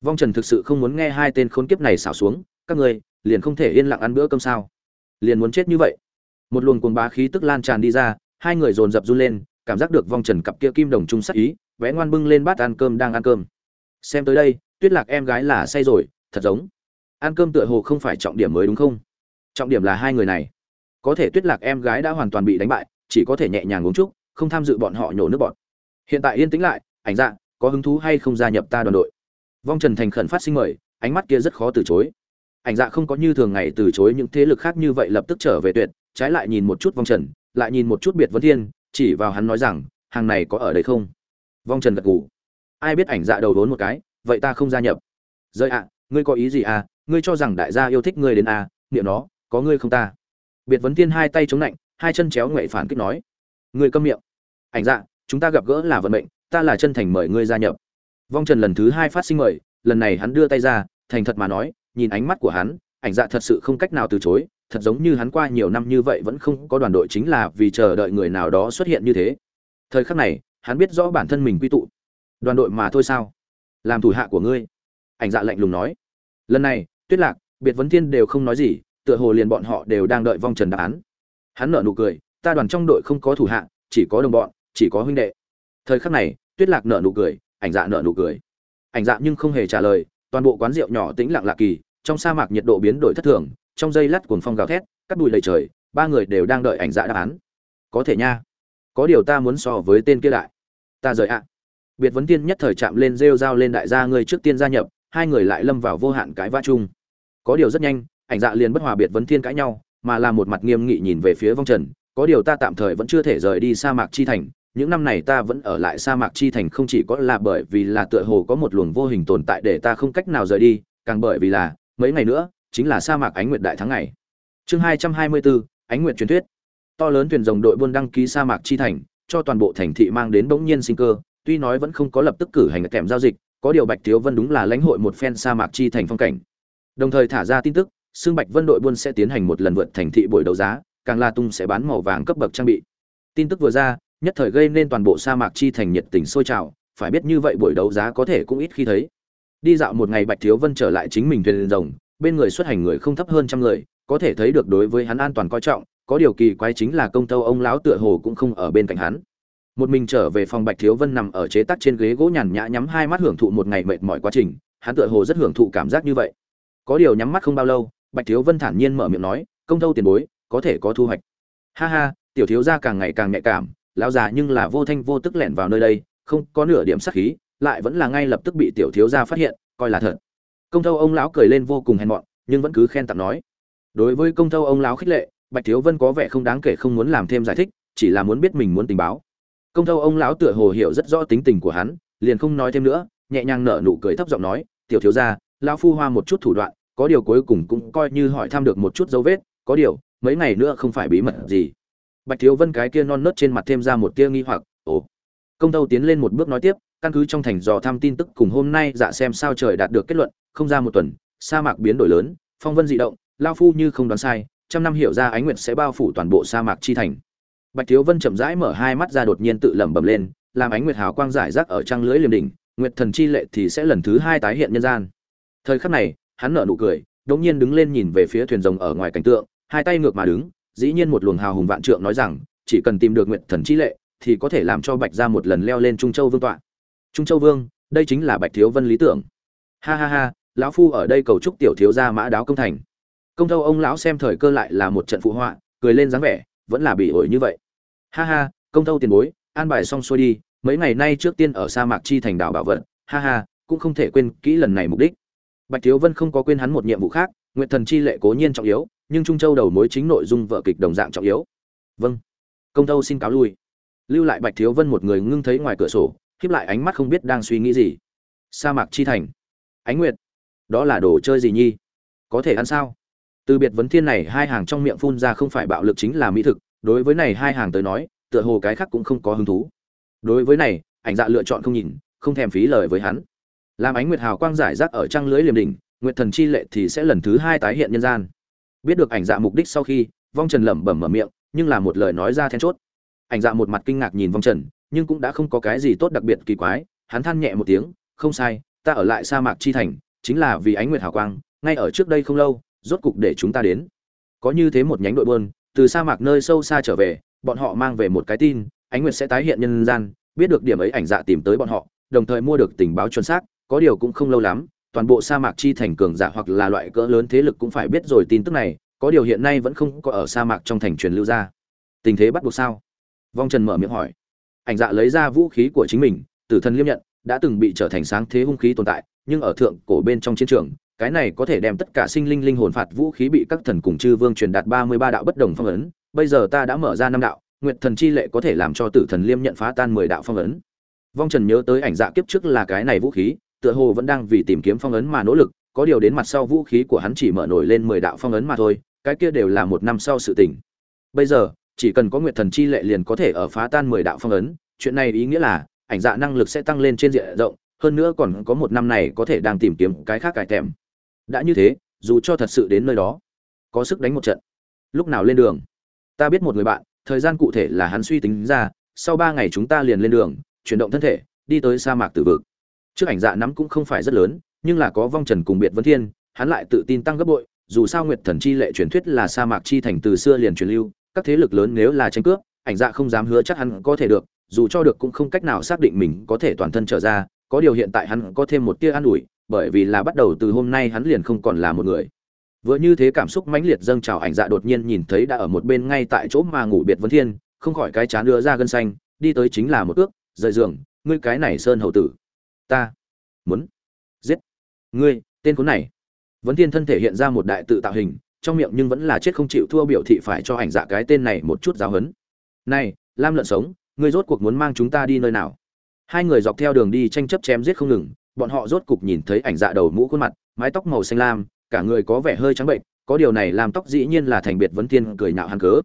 Vong trần thực sự không muốn nghe hai tên khốn kiếp này xảo xuống, các ngươi, liền không thể yên lặng ăn bữa cơm sao? Liền muốn chết như vậy. Một luồng cuồng bá khí tức lan tràn đi ra, hai người dồn dập run lên, cảm giác được vong trần cặp kia kim đồng trung sắc ý, vẽ ngoan bưng lên bát ăn cơm đang ăn cơm. Xem tới đây, tuyết lạc em gái là say rồi, thật giống. Ăn cơm tựa hồ không phải trọng điểm mới đúng không? Trọng điểm là hai người này có thể tuyết lạc em gái đã hoàn toàn bị đánh bại, chỉ có thể nhẹ nhàng uống chúc không tham dự bọn họ nhổ nước bọn hiện tại yên tĩnh lại, ảnh dạ có hứng thú hay không gia nhập ta đoàn đội? Vong trần thành khẩn phát sinh mời, ánh mắt kia rất khó từ chối. Ảnh dạ không có như thường ngày từ chối những thế lực khác như vậy lập tức trở về tuyệt, trái lại nhìn một chút vong trần, lại nhìn một chút biệt vấn thiên, chỉ vào hắn nói rằng, hàng này có ở đây không? Vong trần gật gù. Ai biết ảnh dạ đầu vốn một cái, vậy ta không gia nhập. Rơi ạ, ngươi có ý gì à? Ngươi cho rằng đại gia yêu thích ngươi đến à? Niệm nó, có ngươi không ta? Biệt vấn thiên hai tay chống lạnh hai chân chéo ngoại phản kích nói, ngươi câm miệng. Ảnh dạ chúng ta gặp gỡ là vận mệnh, ta là chân thành mời ngươi gia nhập. Vong trần lần thứ hai phát sinh mời, lần này hắn đưa tay ra, thành thật mà nói, nhìn ánh mắt của hắn, ảnh dạ thật sự không cách nào từ chối, thật giống như hắn qua nhiều năm như vậy vẫn không có đoàn đội chính là vì chờ đợi người nào đó xuất hiện như thế. Thời khắc này, hắn biết rõ bản thân mình quy tụ. Đoàn đội mà thôi sao? Làm thủ hạ của ngươi. Ảnh dạ lạnh lùng nói. Lần này, tuyết lạc, biệt vấn thiên đều không nói gì tựa hồ liền bọn họ đều đang đợi vong trần đáp án. Hắn nở nụ cười, ta đoàn trong đội không có thủ hạ, chỉ có đồng bọn, chỉ có huynh đệ. Thời khắc này, tuyết lạc nở nụ cười, ảnh dạ nở nụ cười. Ảnh dạ nhưng không hề trả lời, toàn bộ quán rượu nhỏ tĩnh lặng lạ kỳ, trong sa mạc nhiệt độ biến đổi thất thường, trong dây lát cuồng phong gào thét, cắt bụi lầy trời, ba người đều đang đợi ảnh dạ đáp án. Có thể nha, có điều ta muốn so với tên kia đại. Ta rời ạ. Biệt vấn tiên nhất thời chạm lên rêu dao lên đại gia ngươi trước tiên gia nhập, hai người lại lâm vào vô hạn cái va chung. Có điều rất nhanh ảnh dạ liền bất hòa biệt vấn thiên cãi nhau, mà là một mặt nghiêm nghị nhìn về phía vong trần, có điều ta tạm thời vẫn chưa thể rời đi sa mạc chi thành, những năm này ta vẫn ở lại sa mạc chi thành không chỉ có là bởi vì là tựa hồ có một luồng vô hình tồn tại để ta không cách nào rời đi, càng bởi vì là, mấy ngày nữa, chính là sa mạc ánh nguyệt đại tháng ngày. Chương hai trăm hai mươi bốn ánh nguyệt truyền thuyết. To lớn thuyền rồng đội buôn đăng ký sa mạc chi thành, cho toàn bộ thành thị mang đến bỗng nhiên sinh cơ, tuy nói vẫn không có lập tức cử hành kèm giao dịch, có điều bạch thiếu vân đúng là lãnh hội một phen sa mạc chi thành phong cảnh. Đồng thời thả ra tin tức xương bạch vân đội buôn sẽ tiến hành một lần vượt thành thị buổi đấu giá, càng la tung sẽ bán màu vàng cấp bậc trang bị. Tin tức vừa ra, nhất thời gây nên toàn bộ sa mạc chi thành nhiệt tình sôi trào, phải biết như vậy buổi đấu giá có thể cũng ít khi thấy. Đi dạo một ngày bạch thiếu vân trở lại chính mình thuyền rồng, bên người xuất hành người không thấp hơn trăm người, có thể thấy được đối với hắn an toàn coi trọng, có điều kỳ quái chính là công tâu ông lão tựa hồ cũng không ở bên cạnh hắn. Một mình trở về phòng bạch thiếu vân nằm ở chế tắc trên ghế gỗ nhàn nhã nhắm hai mắt hưởng thụ một ngày mệt mỏi quá trình, hắn tựa hồ rất hưởng thụ cảm giác như vậy. Có điều nhắm mắt không bao lâu bạch thiếu vân thản nhiên mở miệng nói, công thâu tiền bối, có thể có thu hoạch. Ha ha, tiểu thiếu gia càng ngày càng nhạy cảm, lão già nhưng là vô thanh vô tức lẻn vào nơi đây, không có nửa điểm sắc khí, lại vẫn là ngay lập tức bị tiểu thiếu gia phát hiện, coi là thật. Công thâu ông lão cười lên vô cùng hèn mọn, nhưng vẫn cứ khen tặng nói, đối với công thâu ông lão khích lệ, bạch thiếu vân có vẻ không đáng kể không muốn làm thêm giải thích, chỉ là muốn biết mình muốn tình báo. Công thâu ông lão tựa hồ hiểu rất rõ tính tình của hắn, liền không nói thêm nữa, nhẹ nhàng nở nụ cười thấp giọng nói, tiểu thiếu gia, lão phu hoa một chút thủ đoạn có điều cuối cùng cũng coi như hỏi thăm được một chút dấu vết, có điều, mấy ngày nữa không phải bí mật gì. Bạch thiếu vân cái kia non nớt trên mặt thêm ra một tia nghi hoặc, ồ. Công tâu tiến lên một bước nói tiếp, căn cứ trong thành dò thăm tin tức cùng hôm nay dạ xem sao trời đạt được kết luận, không ra một tuần, sa mạc biến đổi lớn, phong vân dị động, lao phu như không đoán sai, trăm năm hiểu ra ánh nguyệt sẽ bao phủ toàn bộ sa mạc chi thành. Bạch thiếu vân chậm rãi mở hai mắt ra đột nhiên tự lẩm bẩm lên, làm ánh nguyệt hào quang giải rác ở trăng lưới liềm đỉnh, nguyệt thần chi lệ thì sẽ lần thứ hai tái hiện nhân gian. Thời khắc này hắn nở nụ cười, đột nhiên đứng lên nhìn về phía thuyền rồng ở ngoài cảnh tượng, hai tay ngược mà đứng, dĩ nhiên một luồng hào hùng vạn trượng nói rằng, chỉ cần tìm được nguyệt thần chi lệ, thì có thể làm cho bạch gia một lần leo lên trung châu vương tọa. Trung châu vương, đây chính là bạch thiếu vân lý tưởng. Ha ha ha, lão phu ở đây cầu chúc tiểu thiếu gia mã đáo công thành. Công thâu ông lão xem thời cơ lại là một trận phụ họa, cười lên dáng vẻ, vẫn là bị ổi như vậy. Ha ha, công thâu tiền bối, an bài xong xuôi đi, mấy ngày nay trước tiên ở sa mạc chi thành đảo bảo vận ha ha, cũng không thể quên kỹ lần này mục đích bạch thiếu vân không có quên hắn một nhiệm vụ khác, Nguyệt thần chi lệ cố nhiên trọng yếu, nhưng trung châu đầu mối chính nội dung vở kịch đồng dạng trọng yếu. Vâng. Công Tâu xin cáo lui. Lưu lại bạch thiếu vân một người ngưng thấy ngoài cửa sổ khép lại ánh mắt không biết đang suy nghĩ gì. Sa mạc chi thành. Ánh nguyệt. Đó là đồ chơi gì nhi? Có thể ăn sao? Từ biệt vấn thiên này, hai hàng trong miệng phun ra không phải bạo lực chính là mỹ thực, đối với này hai hàng tới nói, tựa hồ cái khác cũng không có hứng thú. Đối với này, ảnh dạ lựa chọn không nhìn, không thèm phí lời với hắn làm ánh nguyệt hào quang giải rác ở trăng lưới liềm đỉnh, nguyệt thần chi lệ thì sẽ lần thứ hai tái hiện nhân gian. Biết được ảnh dạ mục đích sau khi, vong trần lẩm bẩm mở miệng, nhưng là một lời nói ra then chốt. Ảnh dạ một mặt kinh ngạc nhìn vong trần, nhưng cũng đã không có cái gì tốt đặc biệt kỳ quái, hắn than nhẹ một tiếng, không sai, ta ở lại sa mạc chi thành, chính là vì ánh nguyệt hào quang, ngay ở trước đây không lâu, rốt cục để chúng ta đến. Có như thế một nhánh đội buôn, từ sa mạc nơi sâu xa trở về, bọn họ mang về một cái tin, ánh nguyệt sẽ tái hiện nhân gian, biết được điểm ấy ảnh dạ tìm tới bọn họ, đồng thời mua được tình báo chuẩn xác có điều cũng không lâu lắm, toàn bộ sa mạc chi thành cường giả hoặc là loại cỡ lớn thế lực cũng phải biết rồi tin tức này, có điều hiện nay vẫn không có ở sa mạc trong thành truyền lưu ra. Tình thế bắt buộc sao? Vong trần mở miệng hỏi. Ảnh dạ lấy ra vũ khí của chính mình, tử thần liêm nhận, đã từng bị trở thành sáng thế hung khí tồn tại, nhưng ở thượng cổ bên trong chiến trường, cái này có thể đem tất cả sinh linh linh hồn phạt vũ khí bị các thần cùng chư vương truyền đạt ba mươi ba đạo bất đồng phong ấn, bây giờ ta đã mở ra năm đạo nguyện thần chi lệ có thể làm cho tử thần liêm nhận phá tan mười đạo phong ấn. Vong trần nhớ tới ảnh dạ kiếp trước là cái này vũ khí tựa hồ vẫn đang vì tìm kiếm phong ấn mà nỗ lực, có điều đến mặt sau vũ khí của hắn chỉ mở nổi lên mười đạo phong ấn mà thôi, cái kia đều là một năm sau sự tình. Bây giờ, chỉ cần có nguyệt thần chi lệ liền có thể ở phá tan mười đạo phong ấn, chuyện này ý nghĩa là, ảnh dạ năng lực sẽ tăng lên trên diện rộng, hơn nữa còn có một năm này có thể đang tìm kiếm cái khác cải thèm đã như thế, dù cho thật sự đến nơi đó, có sức đánh một trận. Lúc nào lên đường? Ta biết một người bạn, thời gian cụ thể là hắn suy tính ra, sau ba ngày chúng ta liền lên đường, chuyển động thân thể, đi tới sa mạc tử vực trước ảnh dạ nắm cũng không phải rất lớn, nhưng là có vong trần cùng biệt vấn thiên, hắn lại tự tin tăng gấp bội, dù sao nguyệt thần chi lệ truyền thuyết là sa mạc chi thành từ xưa liền truyền lưu, các thế lực lớn nếu là tranh cướp, ảnh dạ không dám hứa chắc hắn có thể được, dù cho được cũng không cách nào xác định mình có thể toàn thân trở ra, có điều hiện tại hắn có thêm một tia an ủi, bởi vì là bắt đầu từ hôm nay hắn liền không còn là một người. Vừa như thế cảm xúc mãnh liệt dâng trào, ảnh dạ đột nhiên nhìn thấy đã ở một bên ngay tại chỗ mà ngủ biệt vấn thiên, không khỏi cái chán đưa ra gân xanh, đi tới chính là một ước, rời giường, ngươi cái này sơn hầu tử ta muốn giết. Ngươi, tên khốn này. Vấn thiên thân thể hiện ra một đại tự tạo hình, trong miệng nhưng vẫn là chết không chịu thua biểu thị phải cho ảnh dạ cái tên này một chút giáo hấn này, lam lợn sống, ngươi rốt cuộc muốn mang chúng ta đi nơi nào? Hai người dọc theo đường đi tranh chấp chém giết không ngừng, bọn họ rốt cục nhìn thấy ảnh dạ đầu mũ khuôn mặt, mái tóc màu xanh lam, cả người có vẻ hơi trắng bệnh, có điều này làm tóc dĩ nhiên là thành biệt vấn thiên cười nhạo hắn cớ.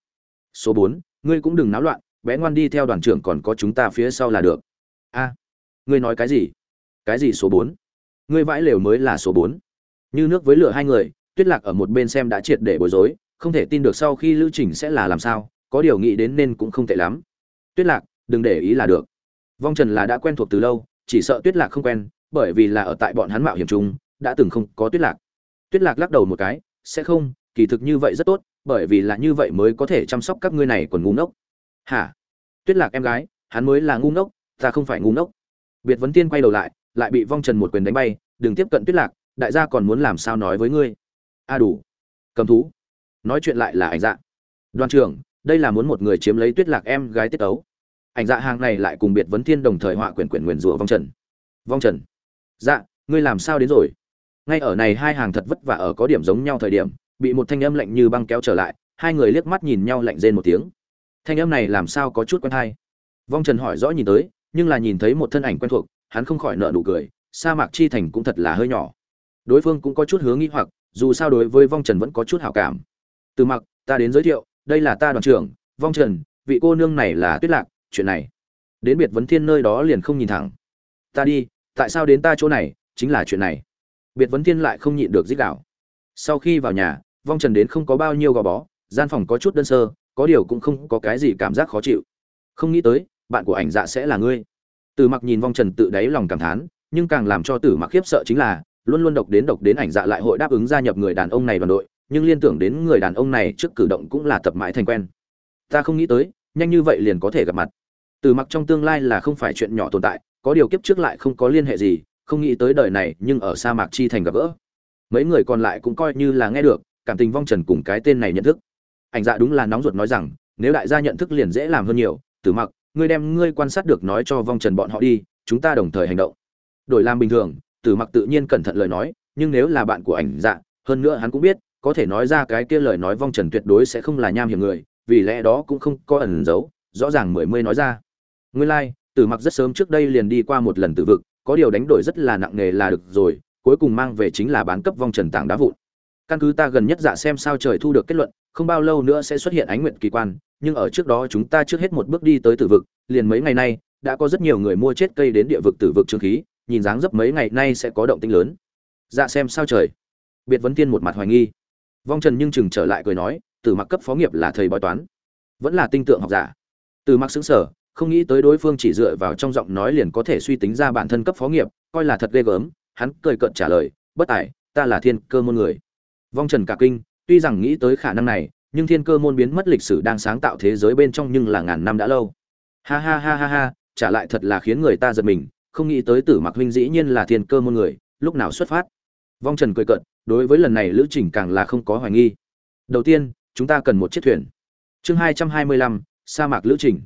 Số bốn, ngươi cũng đừng náo loạn, bé ngoan đi theo đoàn trưởng còn có chúng ta phía sau là được. A, ngươi nói cái gì? Cái gì số bốn? Ngươi vãi lều mới là số bốn. Như nước với lửa hai người, tuyết lạc ở một bên xem đã triệt để bối rối, không thể tin được sau khi lưu trình sẽ là làm sao, có điều nghĩ đến nên cũng không tệ lắm. Tuyết lạc, đừng để ý là được. Vong trần là đã quen thuộc từ lâu, chỉ sợ tuyết lạc không quen, bởi vì là ở tại bọn hắn mạo hiểm chung, đã từng không có tuyết lạc. Tuyết lạc lắc đầu một cái, sẽ không, kỳ thực như vậy rất tốt, bởi vì là như vậy mới có thể chăm sóc các ngươi này còn ngu ngốc. Hả? Tuyết lạc em gái, hắn mới là ngu ngốc, ta không phải ngu ngốc. Biệt vấn tiên quay đầu lại lại bị vong trần một quyền đánh bay, đừng tiếp cận tuyết lạc, đại gia còn muốn làm sao nói với ngươi? A đủ. Cầm thú. Nói chuyện lại là ảnh dạ. Đoàn trưởng, đây là muốn một người chiếm lấy tuyết lạc em gái tiết ấu. Ảnh dạ hàng này lại cùng biệt vấn thiên đồng thời họa quyển quyển nguyền rủa vong trần. Vong trần. Dạ ngươi làm sao đến rồi? Ngay ở này hai hàng thật vất vả ở có điểm giống nhau thời điểm, bị một thanh âm lạnh như băng kéo trở lại, hai người liếc mắt nhìn nhau lạnh rên một tiếng. Thanh âm này làm sao có chút quen hay? Vong trần hỏi rõ nhìn tới, nhưng là nhìn thấy một thân ảnh quen thuộc hắn không khỏi nợ nụ cười, sa mạc chi thành cũng thật là hơi nhỏ. Đối phương cũng có chút hướng nghĩ hoặc, dù sao đối với vong trần vẫn có chút hảo cảm. Từ mặc, ta đến giới thiệu, đây là ta đoàn trưởng, vong trần, vị cô nương này là tuyết lạc, chuyện này. Đến biệt vấn thiên nơi đó liền không nhìn thẳng. Ta đi, tại sao đến ta chỗ này, chính là chuyện này. Biệt vấn thiên lại không nhịn được dích đạo sau khi vào nhà, vong trần đến không có bao nhiêu gò bó, gian phòng có chút đơn sơ, có điều cũng không có cái gì cảm giác khó chịu. Không nghĩ tới, bạn của ảnh dạ sẽ là ngươi. Tử mặc nhìn vong trần tự đáy lòng cảm thán, nhưng càng làm cho tử mặc khiếp sợ chính là, luôn luôn độc đến độc đến ảnh dạ lại hội đáp ứng gia nhập người đàn ông này đoàn đội, nhưng liên tưởng đến người đàn ông này trước cử động cũng là tập mãi thành quen. Ta không nghĩ tới, nhanh như vậy liền có thể gặp mặt. Tử mặc trong tương lai là không phải chuyện nhỏ tồn tại, có điều kiếp trước lại không có liên hệ gì, không nghĩ tới đời này nhưng ở sa mạc chi thành gặp gỡ. Mấy người còn lại cũng coi như là nghe được, cảm tình vong trần cùng cái tên này nhận thức. Ảnh dạ đúng là nóng ruột nói rằng, nếu đại gia nhận thức liền dễ làm hơn nhiều, Tử mặc ngươi đem ngươi quan sát được nói cho vong trần bọn họ đi chúng ta đồng thời hành động. Đổi làm bình thường tử mặc tự nhiên cẩn thận lời nói nhưng nếu là bạn của ảnh dạ hơn nữa hắn cũng biết có thể nói ra cái kia lời nói vong trần tuyệt đối sẽ không là nham hiểm người vì lẽ đó cũng không có ẩn giấu rõ ràng mười mươi nói ra. Nguyên lai like, tử mặc rất sớm trước đây liền đi qua một lần tử vực có điều đánh đổi rất là nặng nề là được rồi cuối cùng mang về chính là bán cấp vong trần tảng đá vụn. Căn cứ ta gần nhất dạ xem sao trời thu được kết luận không bao lâu nữa sẽ xuất hiện ánh nguyện kỳ quan, nhưng ở trước đó chúng ta trước hết một bước đi tới tử vực, liền mấy ngày nay, đã có rất nhiều người mua chết cây đến địa vực tử vực trương khí, nhìn dáng dấp mấy ngày nay sẽ có động tĩnh lớn. Dạ xem sao trời. Biệt vấn tiên một mặt hoài nghi. Vong trần nhưng chừng trở lại cười nói, tử mặc cấp phó nghiệp là thầy bói toán, vẫn là tinh tượng học giả. Từ mặc xứng sở không nghĩ tới đối phương chỉ dựa vào trong giọng nói liền có thể suy tính ra bản thân cấp phó nghiệp, coi là thật ghê gớm, hắn cười cợt trả lời, bất tài, ta là thiên cơ môn người. Vong trần cả kinh tuy rằng nghĩ tới khả năng này, nhưng thiên cơ môn biến mất lịch sử đang sáng tạo thế giới bên trong nhưng là ngàn năm đã lâu. Ha ha ha ha ha, trả lại thật là khiến người ta giật mình, không nghĩ tới tử mặc huynh dĩ nhiên là thiên cơ môn người, lúc nào xuất phát. Vong trần cười cợt, đối với lần này lữ trình càng là không có hoài nghi. Đầu tiên, chúng ta cần một chiếc thuyền. Chương hai trăm hai mươi lăm, sa mạc lữ trình.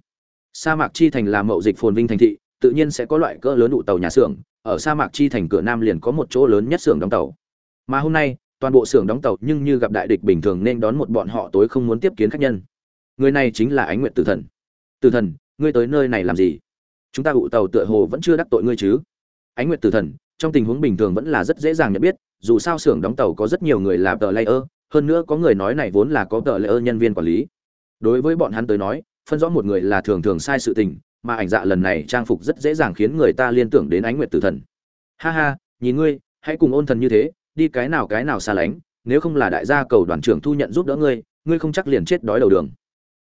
Sa mạc chi thành là mậu dịch phồn vinh thành thị, tự nhiên sẽ có loại cỡ lớn đủ tàu nhà xưởng, ở sa mạc chi thành cửa nam liền có một chỗ lớn nhất xưởng đóng tàu. Mà hôm nay toàn bộ xưởng đóng tàu nhưng như gặp đại địch bình thường nên đón một bọn họ tối không muốn tiếp kiến khách nhân. Người này chính là ánh nguyện tử thần. Tử thần, ngươi tới nơi này làm gì? Chúng ta ụ tàu tựa hồ vẫn chưa đắc tội ngươi chứ? Ánh nguyện tử thần, trong tình huống bình thường vẫn là rất dễ dàng nhận biết, dù sao xưởng đóng tàu có rất nhiều người làm tờ layer, hơn nữa có người nói này vốn là có tờ layer nhân viên quản lý. Đối với bọn hắn tới nói, phân rõ một người là thường thường sai sự tình, mà ảnh dạ lần này trang phục rất dễ dàng khiến người ta liên tưởng đến ánh nguyệt tử thần. Ha ha, nhìn ngươi, hãy cùng ôn thần như thế đi cái nào cái nào xa lánh, nếu không là đại gia cầu đoàn trưởng thu nhận giúp đỡ ngươi ngươi không chắc liền chết đói đầu đường.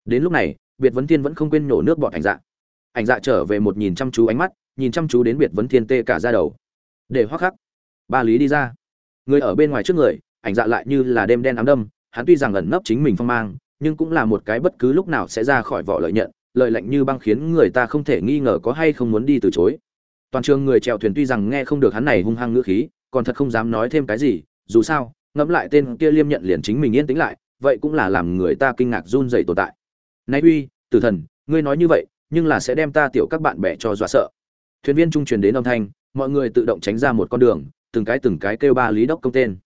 Đến lúc này, biệt vấn thiên vẫn không quên nổ nước bọt ảnh dạ. Ảnh dạ trở về một nhìn chăm chú ánh mắt, nhìn chăm chú đến biệt vấn thiên tê cả ra đầu. Để hoắc khắc. Ba lý đi ra. Người ở bên ngoài trước người, ảnh dạ lại như là đêm đen ám đâm, hắn tuy rằng ẩn nấp chính mình phong mang, nhưng cũng là một cái bất cứ lúc nào sẽ ra khỏi vỏ lợi nhận lợi lạnh như băng khiến người ta không thể nghi ngờ có hay không muốn đi từ chối. Toàn trường người chèo thuyền tuy rằng nghe không được hắn này hung hăng ngữ khí còn thật không dám nói thêm cái gì, dù sao, ngẫm lại tên kia liêm nhận liền chính mình yên tĩnh lại, vậy cũng là làm người ta kinh ngạc run rẩy tồn tại. Nay uy, tử thần, ngươi nói như vậy, nhưng là sẽ đem ta tiểu các bạn bè cho dọa sợ. Thuyền viên trung truyền đến âm thanh, mọi người tự động tránh ra một con đường, từng cái từng cái kêu ba lý đốc công tên.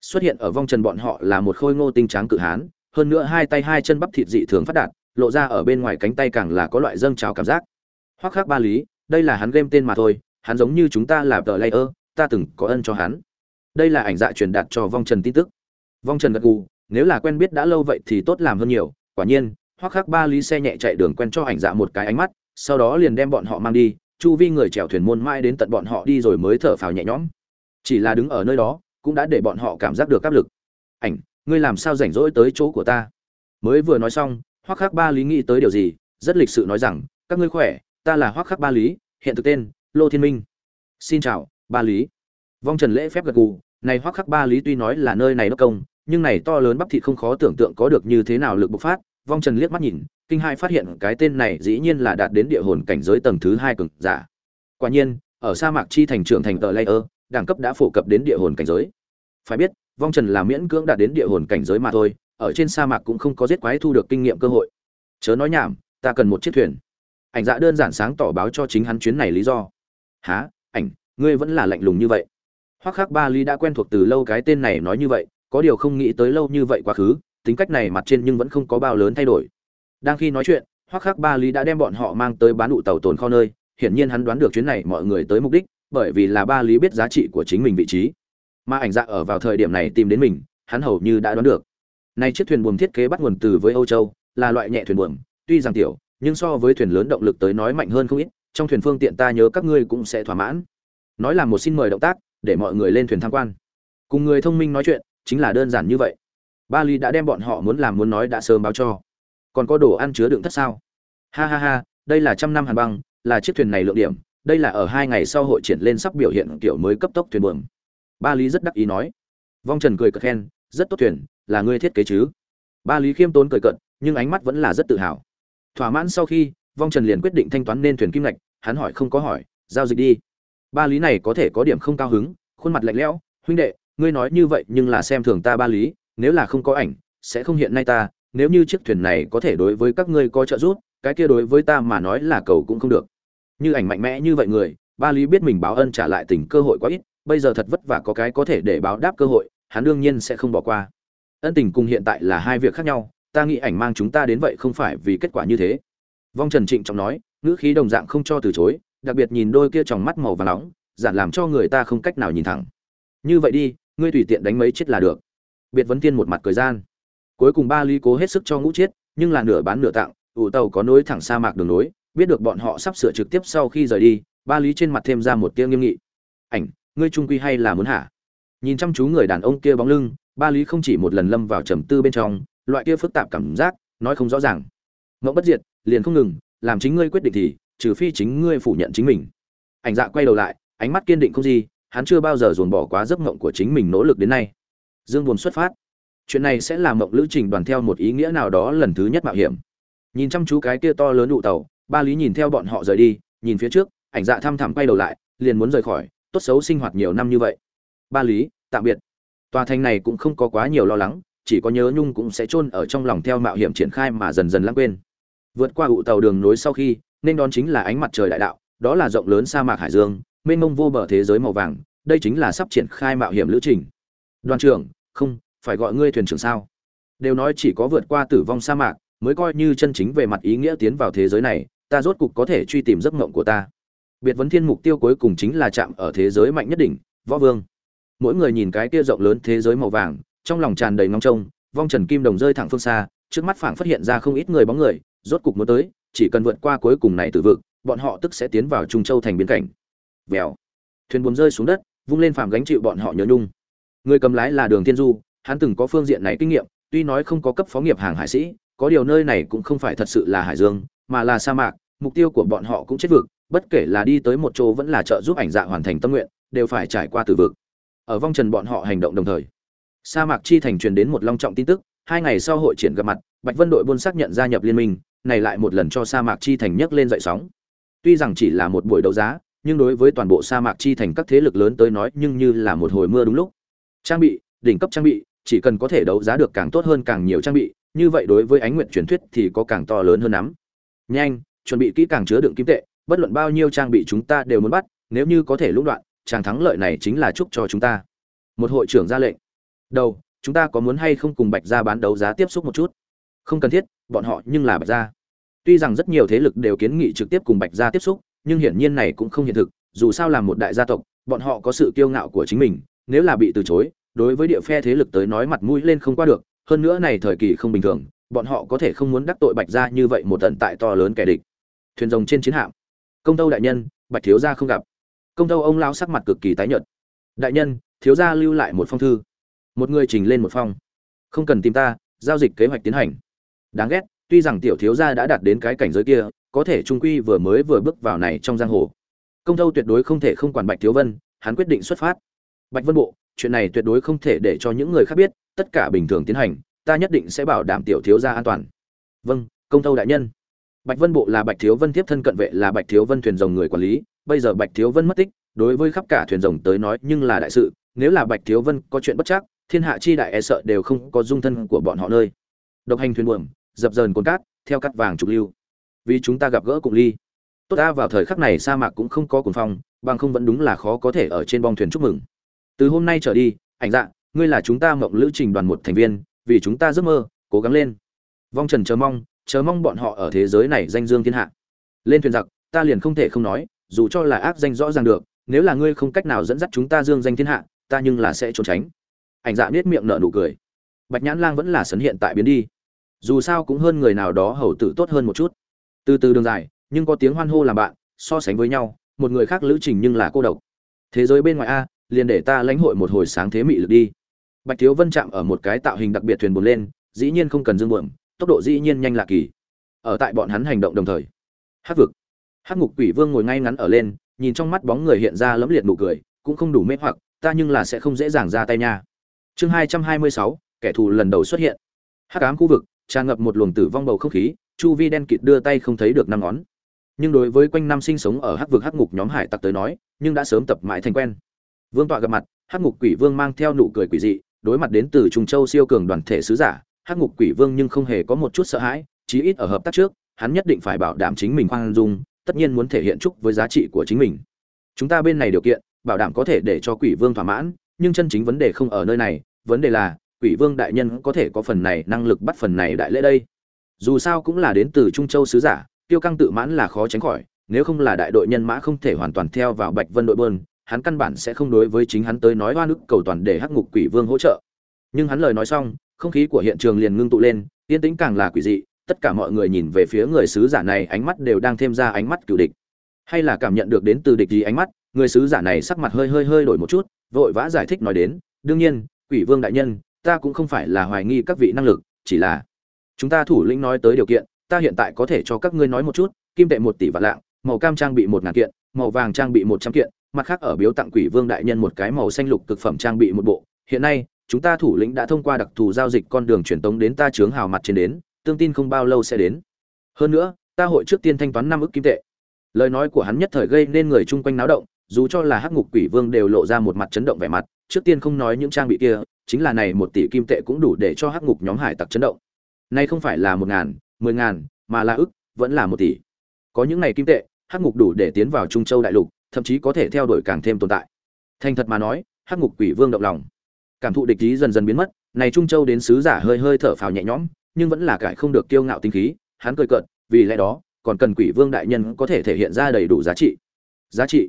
Xuất hiện ở vong trần bọn họ là một khôi ngô tinh tráng cự hán, hơn nữa hai tay hai chân bắp thịt dị thường phát đạt, lộ ra ở bên ngoài cánh tay càng là có loại dâng trào cảm giác. Hoắc khắc ba lý, đây là hắn game tên mà thôi, hắn giống như chúng ta là tờ layer ta từng có ân cho hắn. Đây là ảnh dạ truyền đạt cho vong trần tin tức. Vong trần gật gù, nếu là quen biết đã lâu vậy thì tốt làm hơn nhiều. Quả nhiên, hoắc khắc ba lý xe nhẹ chạy đường quen cho ảnh dạ một cái ánh mắt, sau đó liền đem bọn họ mang đi, chu vi người chèo thuyền môn mãi đến tận bọn họ đi rồi mới thở phào nhẹ nhõm. Chỉ là đứng ở nơi đó, cũng đã để bọn họ cảm giác được áp lực. Ảnh, ngươi làm sao rảnh rỗi tới chỗ của ta? Mới vừa nói xong, hoắc khắc ba lý nghĩ tới điều gì, rất lịch sự nói rằng, các ngươi khỏe, ta là hoắc khắc ba lý, hiện thực tên, lô thiên minh. Xin chào ba lý. Vong trần lễ phép gật gù, này hoắc khắc ba lý tuy nói là nơi này đốc công, nhưng này to lớn bắp thịt không khó tưởng tượng có được như thế nào lực bộc phát. Vong trần liếc mắt nhìn, kinh hai phát hiện cái tên này dĩ nhiên là đạt đến địa hồn cảnh giới tầng thứ hai cực giả. Quả nhiên, ở sa mạc chi thành trưởng thành tờ layer, đẳng cấp đã phổ cập đến địa hồn cảnh giới. Phải biết, vong trần là miễn cưỡng đạt đến địa hồn cảnh giới mà thôi, ở trên sa mạc cũng không có giết quái thu được kinh nghiệm cơ hội. Chớ nói nhảm, ta cần một chiếc thuyền. Ảnh dạ đơn giản sáng tỏ báo cho chính hắn chuyến này lý do. Há ngươi vẫn là lạnh lùng như vậy. Hoắc khắc ba ly đã quen thuộc từ lâu cái tên này nói như vậy, có điều không nghĩ tới lâu như vậy quá khứ, tính cách này mặt trên nhưng vẫn không có bao lớn thay đổi. Đang khi nói chuyện, hoắc khắc ba ly đã đem bọn họ mang tới bán đủ tàu tồn kho nơi, hiển nhiên hắn đoán được chuyến này mọi người tới mục đích, bởi vì là ba lý biết giá trị của chính mình vị trí. Mà ảnh dạ ở vào thời điểm này tìm đến mình, hắn hầu như đã đoán được. Nay chiếc thuyền buồm thiết kế bắt nguồn từ với âu châu, là loại nhẹ thuyền buồm, tuy rằng tiểu, nhưng so với thuyền lớn động lực tới nói mạnh hơn không ít, trong thuyền phương tiện ta nhớ các ngươi cũng sẽ thỏa mãn nói là một xin mời động tác, để mọi người lên thuyền tham quan. Cùng người thông minh nói chuyện, chính là đơn giản như vậy. Ba ly đã đem bọn họ muốn làm muốn nói đã sớm báo cho. Còn có đồ ăn chứa đựng thất sao? Ha ha ha, đây là trăm năm hàn băng, là chiếc thuyền này lượng điểm, đây là ở hai ngày sau hội triển lên sắp biểu hiện kiểu mới cấp tốc thuyền buồm. Ba lý rất đắc ý nói. Vong trần cười cợt khen, rất tốt thuyền, là ngươi thiết kế chứ? Ba lý khiêm tốn cười cợt, nhưng ánh mắt vẫn là rất tự hào. Thỏa mãn sau khi, vong trần liền quyết định thanh toán nên thuyền kim ngạch, hắn hỏi không có hỏi, giao dịch đi ba lý này có thể có điểm không cao hứng, khuôn mặt lạnh lẽo, huynh đệ, ngươi nói như vậy nhưng là xem thường ta ba lý, nếu là không có ảnh, sẽ không hiện nay ta, nếu như chiếc thuyền này có thể đối với các ngươi có trợ giúp, cái kia đối với ta mà nói là cầu cũng không được. Như ảnh mạnh mẽ như vậy người, ba lý biết mình báo ân trả lại tình cơ hội quá ít, bây giờ thật vất vả có cái có thể để báo đáp cơ hội, hắn đương nhiên sẽ không bỏ qua. Ân tình cùng hiện tại là hai việc khác nhau, ta nghĩ ảnh mang chúng ta đến vậy không phải vì kết quả như thế. Vong trần trịnh trọng nói, ngữ khí đồng dạng không cho từ chối đặc biệt nhìn đôi kia tròng mắt màu và nóng giản làm cho người ta không cách nào nhìn thẳng. Như vậy đi, ngươi tùy tiện đánh mấy chết là được. Biệt vấn tiên một mặt cười gian. Cuối cùng ba ly cố hết sức cho ngũ chết, nhưng là nửa bán nửa tặng, ủ tàu có nối thẳng sa mạc đường nối, biết được bọn họ sắp sửa trực tiếp sau khi rời đi, ba lý trên mặt thêm ra một tia nghiêm nghị. Ảnh, ngươi trung quy hay là muốn hả? Nhìn chăm chú người đàn ông kia bóng lưng, ba lý không chỉ một lần lâm vào trầm tư bên trong, loại kia phức tạp cảm giác, nói không rõ ràng. Ngẫu bất diệt, liền không ngừng, làm chính ngươi quyết định thì trừ phi chính ngươi phủ nhận chính mình. Ảnh dạ quay đầu lại, ánh mắt kiên định không gì, hắn chưa bao giờ dồn bỏ quá giấc mộng của chính mình nỗ lực đến nay. Dương buồn xuất phát. Chuyện này sẽ làm mộng lữ trình đoàn theo một ý nghĩa nào đó lần thứ nhất mạo hiểm. Nhìn chăm chú cái kia to lớn đụ tàu, ba lý nhìn theo bọn họ rời đi, nhìn phía trước, ảnh dạ thăm thẳm quay đầu lại, liền muốn rời khỏi, tốt xấu sinh hoạt nhiều năm như vậy. Ba lý, tạm biệt. Tòa thành này cũng không có quá nhiều lo lắng, chỉ có nhớ nhung cũng sẽ chôn ở trong lòng theo mạo hiểm triển khai mà dần dần lãng quên. Vượt qua ụ tàu đường nối sau khi nên đón chính là ánh mặt trời đại đạo, đó là rộng lớn sa mạc hải dương, mênh mông vô bờ thế giới màu vàng, đây chính là sắp triển khai mạo hiểm lữ trình. Đoàn trưởng, không, phải gọi ngươi thuyền trưởng sao? Đều nói chỉ có vượt qua tử vong sa mạc, mới coi như chân chính về mặt ý nghĩa tiến vào thế giới này, ta rốt cục có thể truy tìm giấc mộng của ta. Biệt vấn thiên mục tiêu cuối cùng chính là chạm ở thế giới mạnh nhất đỉnh, võ vương. Mỗi người nhìn cái kia rộng lớn thế giới màu vàng, trong lòng tràn đầy ngóng trông, vong trần kim đồng rơi thẳng phương xa, trước mắt phảng phát hiện ra không ít người bóng người rốt cục muốn tới, chỉ cần vượt qua cuối cùng này tử vực, bọn họ tức sẽ tiến vào trung châu thành biến cảnh. Vèo. Thuyền buồm rơi xuống đất, vung lên phàm gánh chịu bọn họ nhớ nhung. Người cầm lái là đường thiên du, hắn từng có phương diện này kinh nghiệm, tuy nói không có cấp phó nghiệp hàng hải sĩ, có điều nơi này cũng không phải thật sự là hải dương, mà là sa mạc, mục tiêu của bọn họ cũng chết vực, bất kể là đi tới một chỗ vẫn là trợ giúp ảnh dạ hoàn thành tâm nguyện, đều phải trải qua tử vực. Ở vong trần bọn họ hành động đồng thời, sa mạc chi thành truyền đến một long trọng tin tức, hai ngày sau hội triển gặp mặt, bạch vân đội buôn xác nhận gia nhập liên minh này lại một lần cho sa mạc chi thành nhấc lên dậy sóng. Tuy rằng chỉ là một buổi đấu giá, nhưng đối với toàn bộ sa mạc chi thành các thế lực lớn tới nói nhưng như là một hồi mưa đúng lúc. Trang bị, đỉnh cấp trang bị, chỉ cần có thể đấu giá được càng tốt hơn càng nhiều trang bị, như vậy đối với ánh nguyện truyền thuyết thì có càng to lớn hơn lắm. Nhanh, chuẩn bị kỹ càng chứa đựng kim tệ, bất luận bao nhiêu trang bị chúng ta đều muốn bắt, nếu như có thể lũng đoạn, chàng thắng lợi này chính là chúc cho chúng ta. Một hội trưởng ra lệnh. Đầu, chúng ta có muốn hay không cùng bạch gia bán đấu giá tiếp xúc một chút? Không cần thiết, bọn họ nhưng là bạch gia. Tuy rằng rất nhiều thế lực đều kiến nghị trực tiếp cùng bạch gia tiếp xúc, nhưng hiển nhiên này cũng không hiện thực, dù sao là một đại gia tộc, bọn họ có sự kiêu ngạo của chính mình, nếu là bị từ chối, đối với địa phe thế lực tới nói mặt mũi lên không qua được, hơn nữa này thời kỳ không bình thường, bọn họ có thể không muốn đắc tội bạch gia như vậy một tận tại to lớn kẻ địch. Thuyền rồng trên chiến hạm. Công tâu đại nhân, bạch thiếu gia không gặp. Công tâu ông lao sắc mặt cực kỳ tái nhợt. Đại nhân, thiếu gia lưu lại một phong thư. Một người trình lên một phong. Không cần tìm ta, giao dịch kế hoạch tiến hành đáng ghét, tuy rằng tiểu thiếu gia đã đạt đến cái cảnh giới kia, có thể trung quy vừa mới vừa bước vào này trong giang hồ. Công thâu tuyệt đối không thể không quản bạch thiếu vân, hắn quyết định xuất phát. Bạch vân bộ, chuyện này tuyệt đối không thể để cho những người khác biết, tất cả bình thường tiến hành, ta nhất định sẽ bảo đảm tiểu thiếu gia an toàn. Vâng công thâu đại nhân. Bạch vân bộ là bạch thiếu vân tiếp thân cận vệ, là bạch thiếu vân thuyền rồng người quản lý, bây giờ bạch thiếu vân mất tích, đối với khắp cả thuyền rồng tới nói nhưng là đại sự, nếu là bạch thiếu vân có chuyện bất chắc, thiên hạ chi đại e sợ đều không có dung thân của bọn họ nơi. Độc hành thuyền buồm dập dờn cồn cát, theo cắt vàng trục lưu. Vì chúng ta gặp gỡ cùng ly. Tốt ta vào thời khắc này sa mạc cũng không có cuồng phong, bằng không vẫn đúng là khó có thể ở trên bong thuyền chúc mừng. Từ hôm nay trở đi, ảnh dạ ngươi là chúng ta mộng lữ trình đoàn một thành viên, vì chúng ta giấc mơ, cố gắng lên. Vong trần chờ mong chờ mong bọn họ ở thế giới này danh dương thiên hạ. Lên thuyền giặc, ta liền không thể không nói, dù cho là ác danh rõ ràng được, nếu là ngươi không cách nào dẫn dắt chúng ta dương danh thiên hạ, ta nhưng là sẽ trốn tránh. Ảnh dạ biết miệng nở nụ cười. Bạch nhãn lang vẫn là sấn hiện tại biến đi dù sao cũng hơn người nào đó hầu tử tốt hơn một chút. Từ từ đường dài, nhưng có tiếng hoan hô làm bạn, so sánh với nhau, một người khác lữ trình nhưng là cô độc. Thế giới bên ngoài a, liền để ta lãnh hội một hồi sáng thế mị lực đi. Bạch thiếu vân chạm ở một cái tạo hình đặc biệt thuyền buồn lên, dĩ nhiên không cần dương buồm, tốc độ dĩ nhiên nhanh lạ kỳ. Ở tại bọn hắn hành động đồng thời hát vực hát ngục quỷ vương ngồi ngay ngắn ở lên, nhìn trong mắt bóng người hiện ra lẫm liệt nụ cười, cũng không đủ mê hoặc, ta nhưng là sẽ không dễ dàng ra tay nha. Chương hai trăm hai mươi sáu, kẻ thù lần đầu xuất hiện. Hắc ám khu vực tràn ngập một luồng tử vong bầu không khí, chu vi đen kịt đưa tay không thấy được năm ngón. Nhưng đối với quanh năm sinh sống ở hắc vực hắc ngục nhóm hải tặc tới nói, nhưng đã sớm tập mãi thành quen. Vương tọa gặp mặt, hắc ngục quỷ vương mang theo nụ cười quỷ dị, đối mặt đến từ trùng châu siêu cường đoàn thể sứ giả, hắc ngục quỷ vương nhưng không hề có một chút sợ hãi, chí ít ở hợp tác trước, hắn nhất định phải bảo đảm chính mình khoan dung, tất nhiên muốn thể hiện chúc với giá trị của chính mình. Chúng ta bên này điều kiện, bảo đảm có thể để cho quỷ vương thỏa mãn, nhưng chân chính vấn đề không ở nơi này, vấn đề là quỷ vương đại nhân có thể có phần này năng lực bắt phần này đại lễ đây. Dù sao cũng là đến từ trung châu sứ giả, tiêu căng tự mãn là khó tránh khỏi, nếu không là đại đội nhân mã không thể hoàn toàn theo vào bạch vân đội bơn hắn căn bản sẽ không đối với chính hắn tới nói hoa nước cầu toàn để hắc ngục quỷ vương hỗ trợ. Nhưng hắn lời nói xong, không khí của hiện trường liền ngưng tụ lên, yên tĩnh càng là quỷ dị, tất cả mọi người nhìn về phía người sứ giả này, ánh mắt đều đang thêm ra ánh mắt cựu địch. Hay là cảm nhận được đến từ địch gì ánh mắt, người sứ giả này sắc mặt hơi hơi hơi đổi một chút, vội vã giải thích nói đến, đương nhiên, quỷ vương đại nhân ta cũng không phải là hoài nghi các vị năng lực, chỉ là chúng ta thủ lĩnh nói tới điều kiện, ta hiện tại có thể cho các ngươi nói một chút, kim tệ một tỷ vạn lạng, màu cam trang bị một ngàn kiện, màu vàng trang bị một trăm kiện, mặt khác ở biếu tặng quỷ vương đại nhân một cái màu xanh lục cực phẩm trang bị một bộ. Hiện nay, chúng ta thủ lĩnh đã thông qua đặc thù giao dịch con đường truyền tống đến ta chướng hào mặt trên đến, tương tin không bao lâu sẽ đến. Hơn nữa, ta hội trước tiên thanh toán năm ức kim tệ. Lời nói của hắn nhất thời gây nên người chung quanh náo động, dù cho là hắc ngục quỷ vương đều lộ ra một mặt chấn động vẻ mặt, trước tiên không nói những trang bị kia chính là này một tỷ kim tệ cũng đủ để cho hắc ngục nhóm hải tặc chấn động. Nay không phải là một ngàn, mười ngàn, mà là ức, vẫn là một tỷ. Có những này kim tệ, hắc ngục đủ để tiến vào trung châu đại lục, thậm chí có thể theo đuổi càng thêm tồn tại. Thành thật mà nói, hắc ngục quỷ vương động lòng. Cảm thụ địch ý dần dần biến mất, này trung châu đến sứ giả hơi hơi thở phào nhẹ nhõm, nhưng vẫn là cải không được kiêu ngạo tinh khí, hắn cười cợt, vì lẽ đó, còn cần quỷ vương đại nhân có thể thể hiện ra đầy đủ giá trị. Giá trị.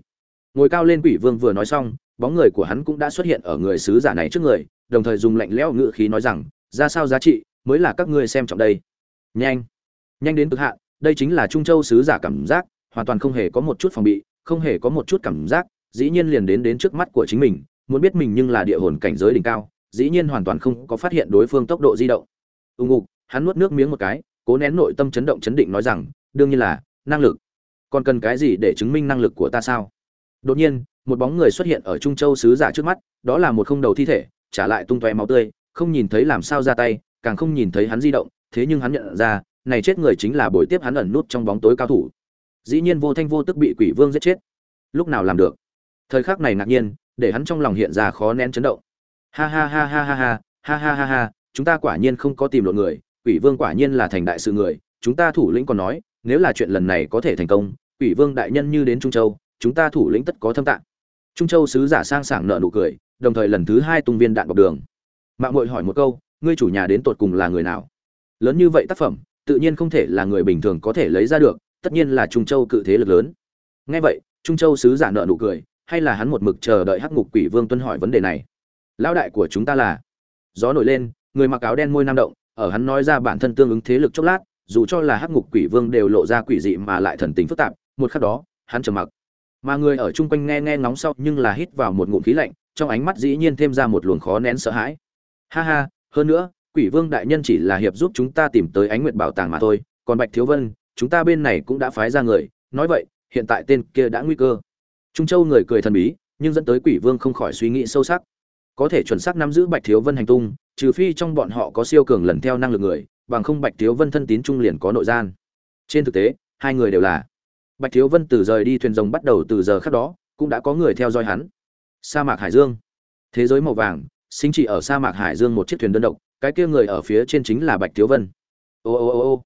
Ngồi cao lên quỷ vương vừa nói xong bóng người của hắn cũng đã xuất hiện ở người sứ giả này trước người, đồng thời dùng lạnh lẽo ngữ khí nói rằng, ra sao giá trị, mới là các ngươi xem trọng đây. Nhanh nhanh đến cực hạn, đây chính là trung châu sứ giả cảm giác, hoàn toàn không hề có một chút phòng bị, không hề có một chút cảm giác, dĩ nhiên liền đến đến trước mắt của chính mình, muốn biết mình nhưng là địa hồn cảnh giới đỉnh cao, dĩ nhiên hoàn toàn không có phát hiện đối phương tốc độ di động. Ưng ục hắn nuốt nước miếng một cái, cố nén nội tâm chấn động chấn định nói rằng, đương nhiên là, năng lực. Còn cần cái gì để chứng minh năng lực của ta sao? Đột nhiên, một bóng người xuất hiện ở Trung Châu sứ giả trước mắt, đó là một không đầu thi thể, trả lại tung tóe máu tươi, không nhìn thấy làm sao ra tay, càng không nhìn thấy hắn di động, thế nhưng hắn nhận ra, này chết người chính là buổi tiếp hắn ẩn nút trong bóng tối cao thủ. Dĩ nhiên vô thanh vô tức bị quỷ vương giết chết. Lúc nào làm được? Thời khắc này ngạc nhiên, để hắn trong lòng hiện ra khó nén chấn động. Ha ha ha ha ha ha, ha ha ha ha, chúng ta quả nhiên không có tìm lộn người, quỷ vương quả nhiên là thành đại sự người, chúng ta thủ lĩnh còn nói, nếu là chuyện lần này có thể thành công, quỷ vương đại nhân như đến Trung Châu, chúng ta thủ lĩnh tất có thâm tạng. Trung châu sứ giả sang sảng nợ nụ cười, đồng thời lần thứ hai tung viên đạn bọc đường. Mạng mội hỏi một câu, ngươi chủ nhà đến tột cùng là người nào? Lớn như vậy tác phẩm, tự nhiên không thể là người bình thường có thể lấy ra được, tất nhiên là trung châu cự thế lực lớn. Ngay vậy, trung châu sứ giả nợ nụ cười, hay là hắn một mực chờ đợi hắc ngục quỷ vương tuân hỏi vấn đề này? Lão đại của chúng ta là? Gió nổi lên, người mặc áo đen môi nam động, ở hắn nói ra bản thân tương ứng thế lực chốc lát, dù cho là hắc ngục quỷ vương đều lộ ra quỷ dị mà lại thần tình phức tạp, một khắc đó, hắn trầm mặc mà người ở chung quanh nghe nghe ngóng sau nhưng là hít vào một ngụm khí lạnh, trong ánh mắt dĩ nhiên thêm ra một luồng khó nén sợ hãi. Ha ha, hơn nữa, quỷ vương đại nhân chỉ là hiệp giúp chúng ta tìm tới ánh nguyệt bảo tàng mà thôi, còn bạch thiếu vân, chúng ta bên này cũng đã phái ra người, nói vậy, hiện tại tên kia đã nguy cơ. Trung châu người cười thần bí, nhưng dẫn tới quỷ vương không khỏi suy nghĩ sâu sắc. Có thể chuẩn xác nắm giữ bạch thiếu vân hành tung, trừ phi trong bọn họ có siêu cường lần theo năng lực người, bằng không bạch thiếu vân thân tín trung liền có nội gian. Trên thực tế, hai người đều là bạch thiếu vân từ rời đi thuyền rồng bắt đầu từ giờ khác đó, cũng đã có người theo dõi hắn. Sa mạc hải dương. Thế giới màu vàng, sinh chỉ ở sa mạc hải dương một chiếc thuyền đơn độc, cái kia người ở phía trên chính là bạch thiếu vân. Ô ô ô ô.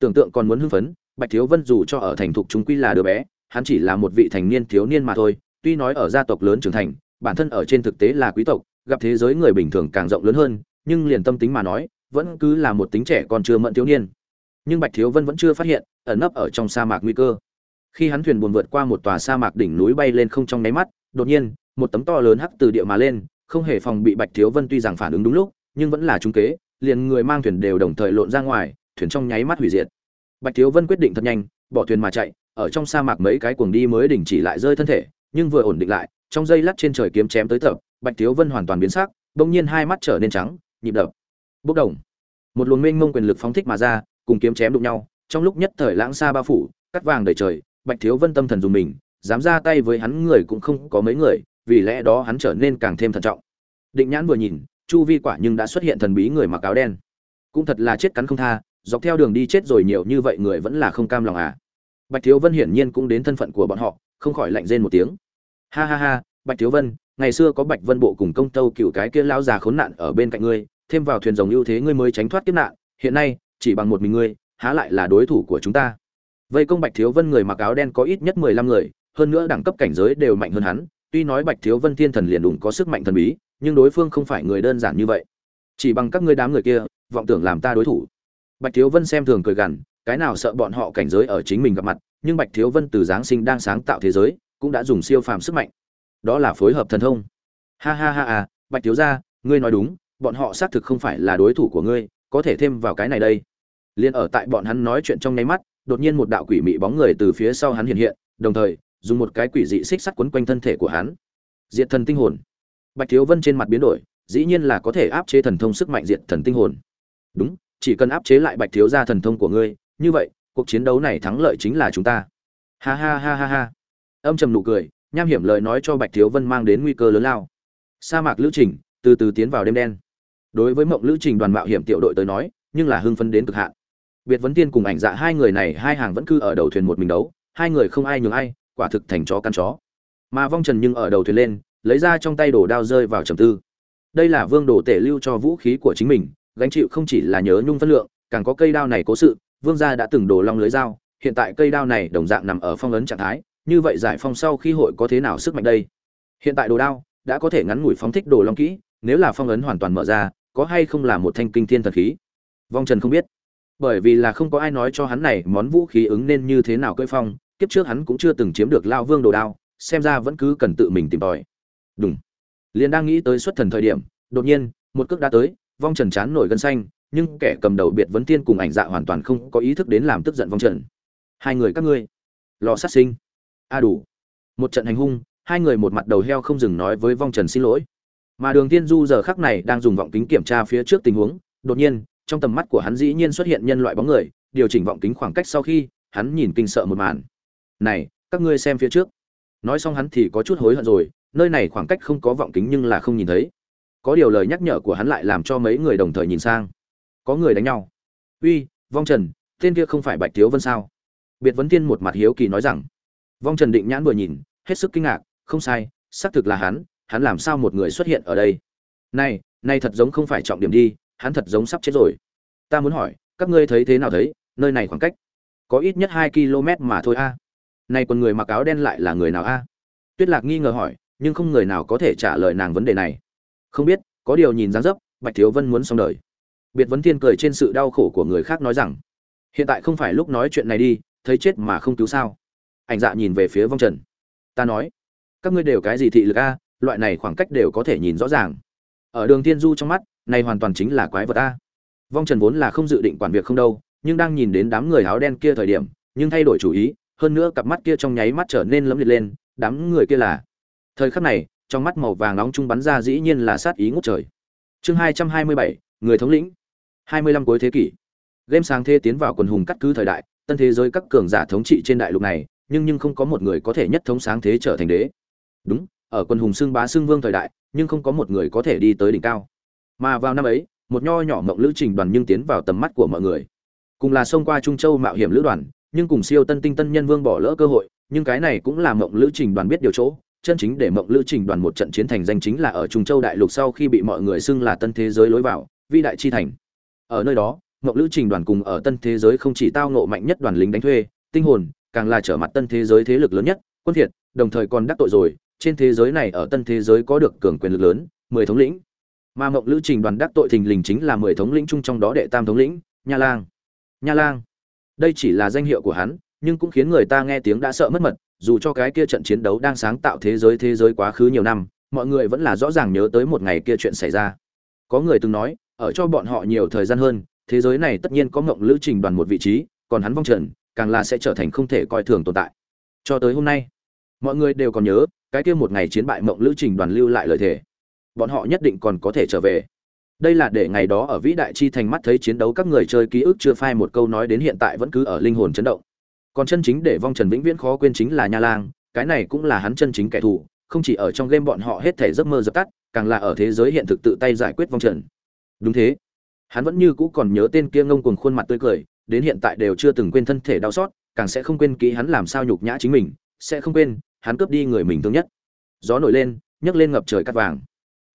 Tưởng tượng còn muốn hưng phấn, bạch thiếu vân dù cho ở thành thục chúng quy là đứa bé, hắn chỉ là một vị thành niên thiếu niên mà thôi, tuy nói ở gia tộc lớn trưởng thành, bản thân ở trên thực tế là quý tộc, gặp thế giới người bình thường càng rộng lớn hơn, nhưng liền tâm tính mà nói, vẫn cứ là một tính trẻ còn chưa mẫn thiếu niên. Nhưng bạch thiếu vân vẫn chưa phát hiện, ẩn nấp ở trong sa mạc nguy cơ khi hắn thuyền buồn vượt qua một tòa sa mạc đỉnh núi bay lên không trong nháy mắt, đột nhiên, một tấm to lớn hắc từ địa mà lên, không hề phòng bị bạch thiếu vân tuy rằng phản ứng đúng lúc, nhưng vẫn là trung kế, liền người mang thuyền đều đồng thời lộn ra ngoài, thuyền trong nháy mắt hủy diệt. Bạch thiếu vân quyết định thật nhanh, bỏ thuyền mà chạy, ở trong sa mạc mấy cái cuồng đi mới đình chỉ lại rơi thân thể, nhưng vừa ổn định lại, trong dây lát trên trời kiếm chém tới tập, bạch thiếu vân hoàn toàn biến sắc, bỗng nhiên hai mắt trở nên trắng, nhịp đập. Bốc đồng. Một luồng mênh mông quyền lực phóng thích mà ra, cùng kiếm chém đụng nhau, trong lúc nhất thời lãng xa bao phủ, cắt vàng đầy trời bạch thiếu vân tâm thần dùng mình, dám ra tay với hắn người cũng không có mấy người, vì lẽ đó hắn trở nên càng thêm thận trọng. Định nhãn vừa nhìn, chu vi quả nhưng đã xuất hiện thần bí người mặc áo đen. Cũng thật là chết cắn không tha, dọc theo đường đi chết rồi nhiều như vậy người vẫn là không cam lòng à. Bạch thiếu vân hiển nhiên cũng đến thân phận của bọn họ, không khỏi lạnh rên một tiếng. Ha ha ha, bạch thiếu vân, ngày xưa có bạch vân bộ cùng công tâu cựu cái kia lão già khốn nạn ở bên cạnh ngươi, thêm vào thuyền rồng ưu thế ngươi mới tránh thoát kiếp nạn, hiện nay, chỉ bằng một mình ngươi, há lại là đối thủ của chúng ta vây công bạch thiếu vân người mặc áo đen có ít nhất mười lăm người, hơn nữa đẳng cấp cảnh giới đều mạnh hơn hắn, tuy nói bạch thiếu vân thiên thần liền đủng có sức mạnh thần bí, nhưng đối phương không phải người đơn giản như vậy. Chỉ bằng các ngươi đám người kia, vọng tưởng làm ta đối thủ. Bạch thiếu vân xem thường cười gằn, cái nào sợ bọn họ cảnh giới ở chính mình gặp mặt, nhưng bạch thiếu vân từ giáng sinh đang sáng tạo thế giới, cũng đã dùng siêu phàm sức mạnh. Đó là phối hợp thần thông. Ha ha ha à bạch thiếu gia, ngươi nói đúng, bọn họ xác thực không phải là đối thủ của ngươi, có thể thêm vào cái này đây. Liền ở tại bọn hắn nói chuyện trong nháy mắt đột nhiên một đạo quỷ mị bóng người từ phía sau hắn hiện hiện, đồng thời, dùng một cái quỷ dị xích sắt quấn quanh thân thể của hắn. Diệt thần tinh hồn. Bạch thiếu vân trên mặt biến đổi, dĩ nhiên là có thể áp chế thần thông sức mạnh diệt thần tinh hồn. Đúng, chỉ cần áp chế lại bạch thiếu gia thần thông của ngươi, như vậy, cuộc chiến đấu này thắng lợi chính là chúng ta. Ha ha ha ha ha. Âm trầm nụ cười, nham hiểm lời nói cho bạch thiếu vân mang đến nguy cơ lớn lao. Sa mạc lữ trình, từ từ tiến vào đêm đen. Đối với mộng lữ trình đoàn mạo hiểm tiểu đội tới nói, nhưng là hưng phấn đến cực hạn biệt vấn tiên cùng ảnh dạ hai người này, hai hàng vẫn cứ ở đầu thuyền một mình đấu, hai người không ai nhường ai, quả thực thành chó căn chó. Mà vong trần nhưng ở đầu thuyền lên, lấy ra trong tay đồ đao rơi vào trầm tư. Đây là vương đồ tể lưu cho vũ khí của chính mình, gánh chịu không chỉ là nhớ nhung phân lượng, càng có cây đao này cố sự, vương gia đã từng đổ long lưới dao, hiện tại cây đao này đồng dạng nằm ở phong ấn trạng thái, như vậy giải phong sau khi hội có thế nào sức mạnh đây? Hiện tại đồ đao đã có thể ngắn ngủi phóng thích đồ long kỹ, nếu là phong ấn hoàn toàn mở ra, có hay không là một thanh kinh thiên thần khí? Vong trần không biết bởi vì là không có ai nói cho hắn này món vũ khí ứng nên như thế nào cưỡi phong, kiếp trước hắn cũng chưa từng chiếm được lao vương đồ đao, xem ra vẫn cứ cần tự mình tìm tòi. Đúng liền đang nghĩ tới xuất thần thời điểm, đột nhiên, một cước đã tới, vong trần chán nổi gân xanh, nhưng kẻ cầm đầu biệt vấn tiên cùng ảnh dạ hoàn toàn không có ý thức đến làm tức giận vong trần. Hai người các ngươi, lò sát sinh. A đủ. Một trận hành hung, hai người một mặt đầu heo không dừng nói với vong trần xin lỗi. Mà đường tiên du giờ khắc này đang dùng vọng kính kiểm tra phía trước tình huống, đột nhiên trong tầm mắt của hắn dĩ nhiên xuất hiện nhân loại bóng người, điều chỉnh vọng kính khoảng cách sau khi, hắn nhìn kinh sợ một màn. Này, các ngươi xem phía trước. Nói xong hắn thì có chút hối hận rồi, nơi này khoảng cách không có vọng kính nhưng là không nhìn thấy. Có điều lời nhắc nhở của hắn lại làm cho mấy người đồng thời nhìn sang. Có người đánh nhau. Uy, vong trần, tên kia không phải bạch thiếu vân sao? Biệt vấn tiên một mặt hiếu kỳ nói rằng. Vong trần định nhãn vừa nhìn, hết sức kinh ngạc, không sai, xác thực là hắn hắn làm sao một người xuất hiện ở đây? Này này thật giống không phải trọng điểm đi hắn thật giống sắp chết rồi. Ta muốn hỏi, các ngươi thấy thế nào thấy, nơi này khoảng cách? Có ít nhất hai km mà thôi a. Này còn người mặc áo đen lại là người nào a? Tuyết lạc nghi ngờ hỏi, nhưng không người nào có thể trả lời nàng vấn đề này. Không biết, có điều nhìn dáng dấp, bạch thiếu vân muốn xong đời. Biệt vấn thiên cười trên sự đau khổ của người khác nói rằng, hiện tại không phải lúc nói chuyện này đi, thấy chết mà không cứu sao? Ảnh dạ nhìn về phía vong trần. Ta nói, các ngươi đều cái gì thị lực a? Loại này khoảng cách đều có thể nhìn rõ ràng. Ở đường thiên du trong mắt này hoàn toàn chính là quái vật a. Vong trần vốn là không dự định quản việc không đâu, nhưng đang nhìn đến đám người áo đen kia thời điểm, nhưng thay đổi chủ ý, hơn nữa cặp mắt kia trong nháy mắt trở nên lấm liệt lên, đám người kia là. Thời khắc này, trong mắt màu vàng nóng trung bắn ra dĩ nhiên là sát ý ngút trời. Chương hai trăm hai mươi bảy, người thống lĩnh. hai mươi lăm cuối thế kỷ. Game sáng thế tiến vào quần hùng cắt cứ thời đại, tân thế giới các cường giả thống trị trên đại lục này, nhưng nhưng không có một người có thể nhất thống sáng thế trở thành đế. Đúng, ở quần hùng xưng bá xưng vương thời đại, nhưng không có một người có thể đi tới đỉnh cao mà vào năm ấy, một nho nhỏ mộng lữ trình đoàn nhưng tiến vào tầm mắt của mọi người. Cùng là xông qua trung châu mạo hiểm lữ đoàn, nhưng cùng siêu tân tinh tân nhân vương bỏ lỡ cơ hội, nhưng cái này cũng là mộng lữ trình đoàn biết điều chỗ. Chân chính để mộng lữ trình đoàn một trận chiến thành danh chính là ở trung châu đại lục sau khi bị mọi người xưng là tân thế giới lối vào vi đại chi thành. Ở nơi đó, mộng lữ trình đoàn cùng ở tân thế giới không chỉ tao nộ mạnh nhất đoàn lính đánh thuê, tinh hồn, càng là trở mặt tân thế giới thế lực lớn nhất, quân thiệt, đồng thời còn đắc tội rồi. Trên thế giới này ở tân thế giới có được cường quyền lực lớn, mười thống lĩnh mà mộng lữ trình đoàn đắc tội thình lình chính là mười thống lĩnh chung trong đó đệ tam thống lĩnh, nha lang. Nha lang. Đây chỉ là danh hiệu của hắn, nhưng cũng khiến người ta nghe tiếng đã sợ mất mật, dù cho cái kia trận chiến đấu đang sáng tạo thế giới thế giới quá khứ nhiều năm, mọi người vẫn là rõ ràng nhớ tới một ngày kia chuyện xảy ra. Có người từng nói, ở cho bọn họ nhiều thời gian hơn, thế giới này tất nhiên có mộng lữ trình đoàn một vị trí, còn hắn vong trần, càng là sẽ trở thành không thể coi thường tồn tại. Cho tới hôm nay, mọi người đều còn nhớ, cái kia một ngày chiến bại mộng lữ trình đoàn lưu lại lời thề bọn họ nhất định còn có thể trở về. Đây là để ngày đó ở vĩ đại chi thành mắt thấy chiến đấu các người chơi ký ức chưa phai một câu nói đến hiện tại vẫn cứ ở linh hồn chấn động. Còn chân chính để vong trần vĩnh viễn khó quên chính là nha lang, cái này cũng là hắn chân chính kẻ thù, không chỉ ở trong game bọn họ hết thể giấc mơ dập tắt, càng là ở thế giới hiện thực tự tay giải quyết vong trần. Đúng thế. Hắn vẫn như cũ còn nhớ tên kia ngông cuồng khuôn mặt tươi cười, đến hiện tại đều chưa từng quên thân thể đau xót, càng sẽ không quên kỹ hắn làm sao nhục nhã chính mình, sẽ không quên, hắn cướp đi người mình thương nhất. Gió nổi lên, nhấc lên ngập trời cắt vàng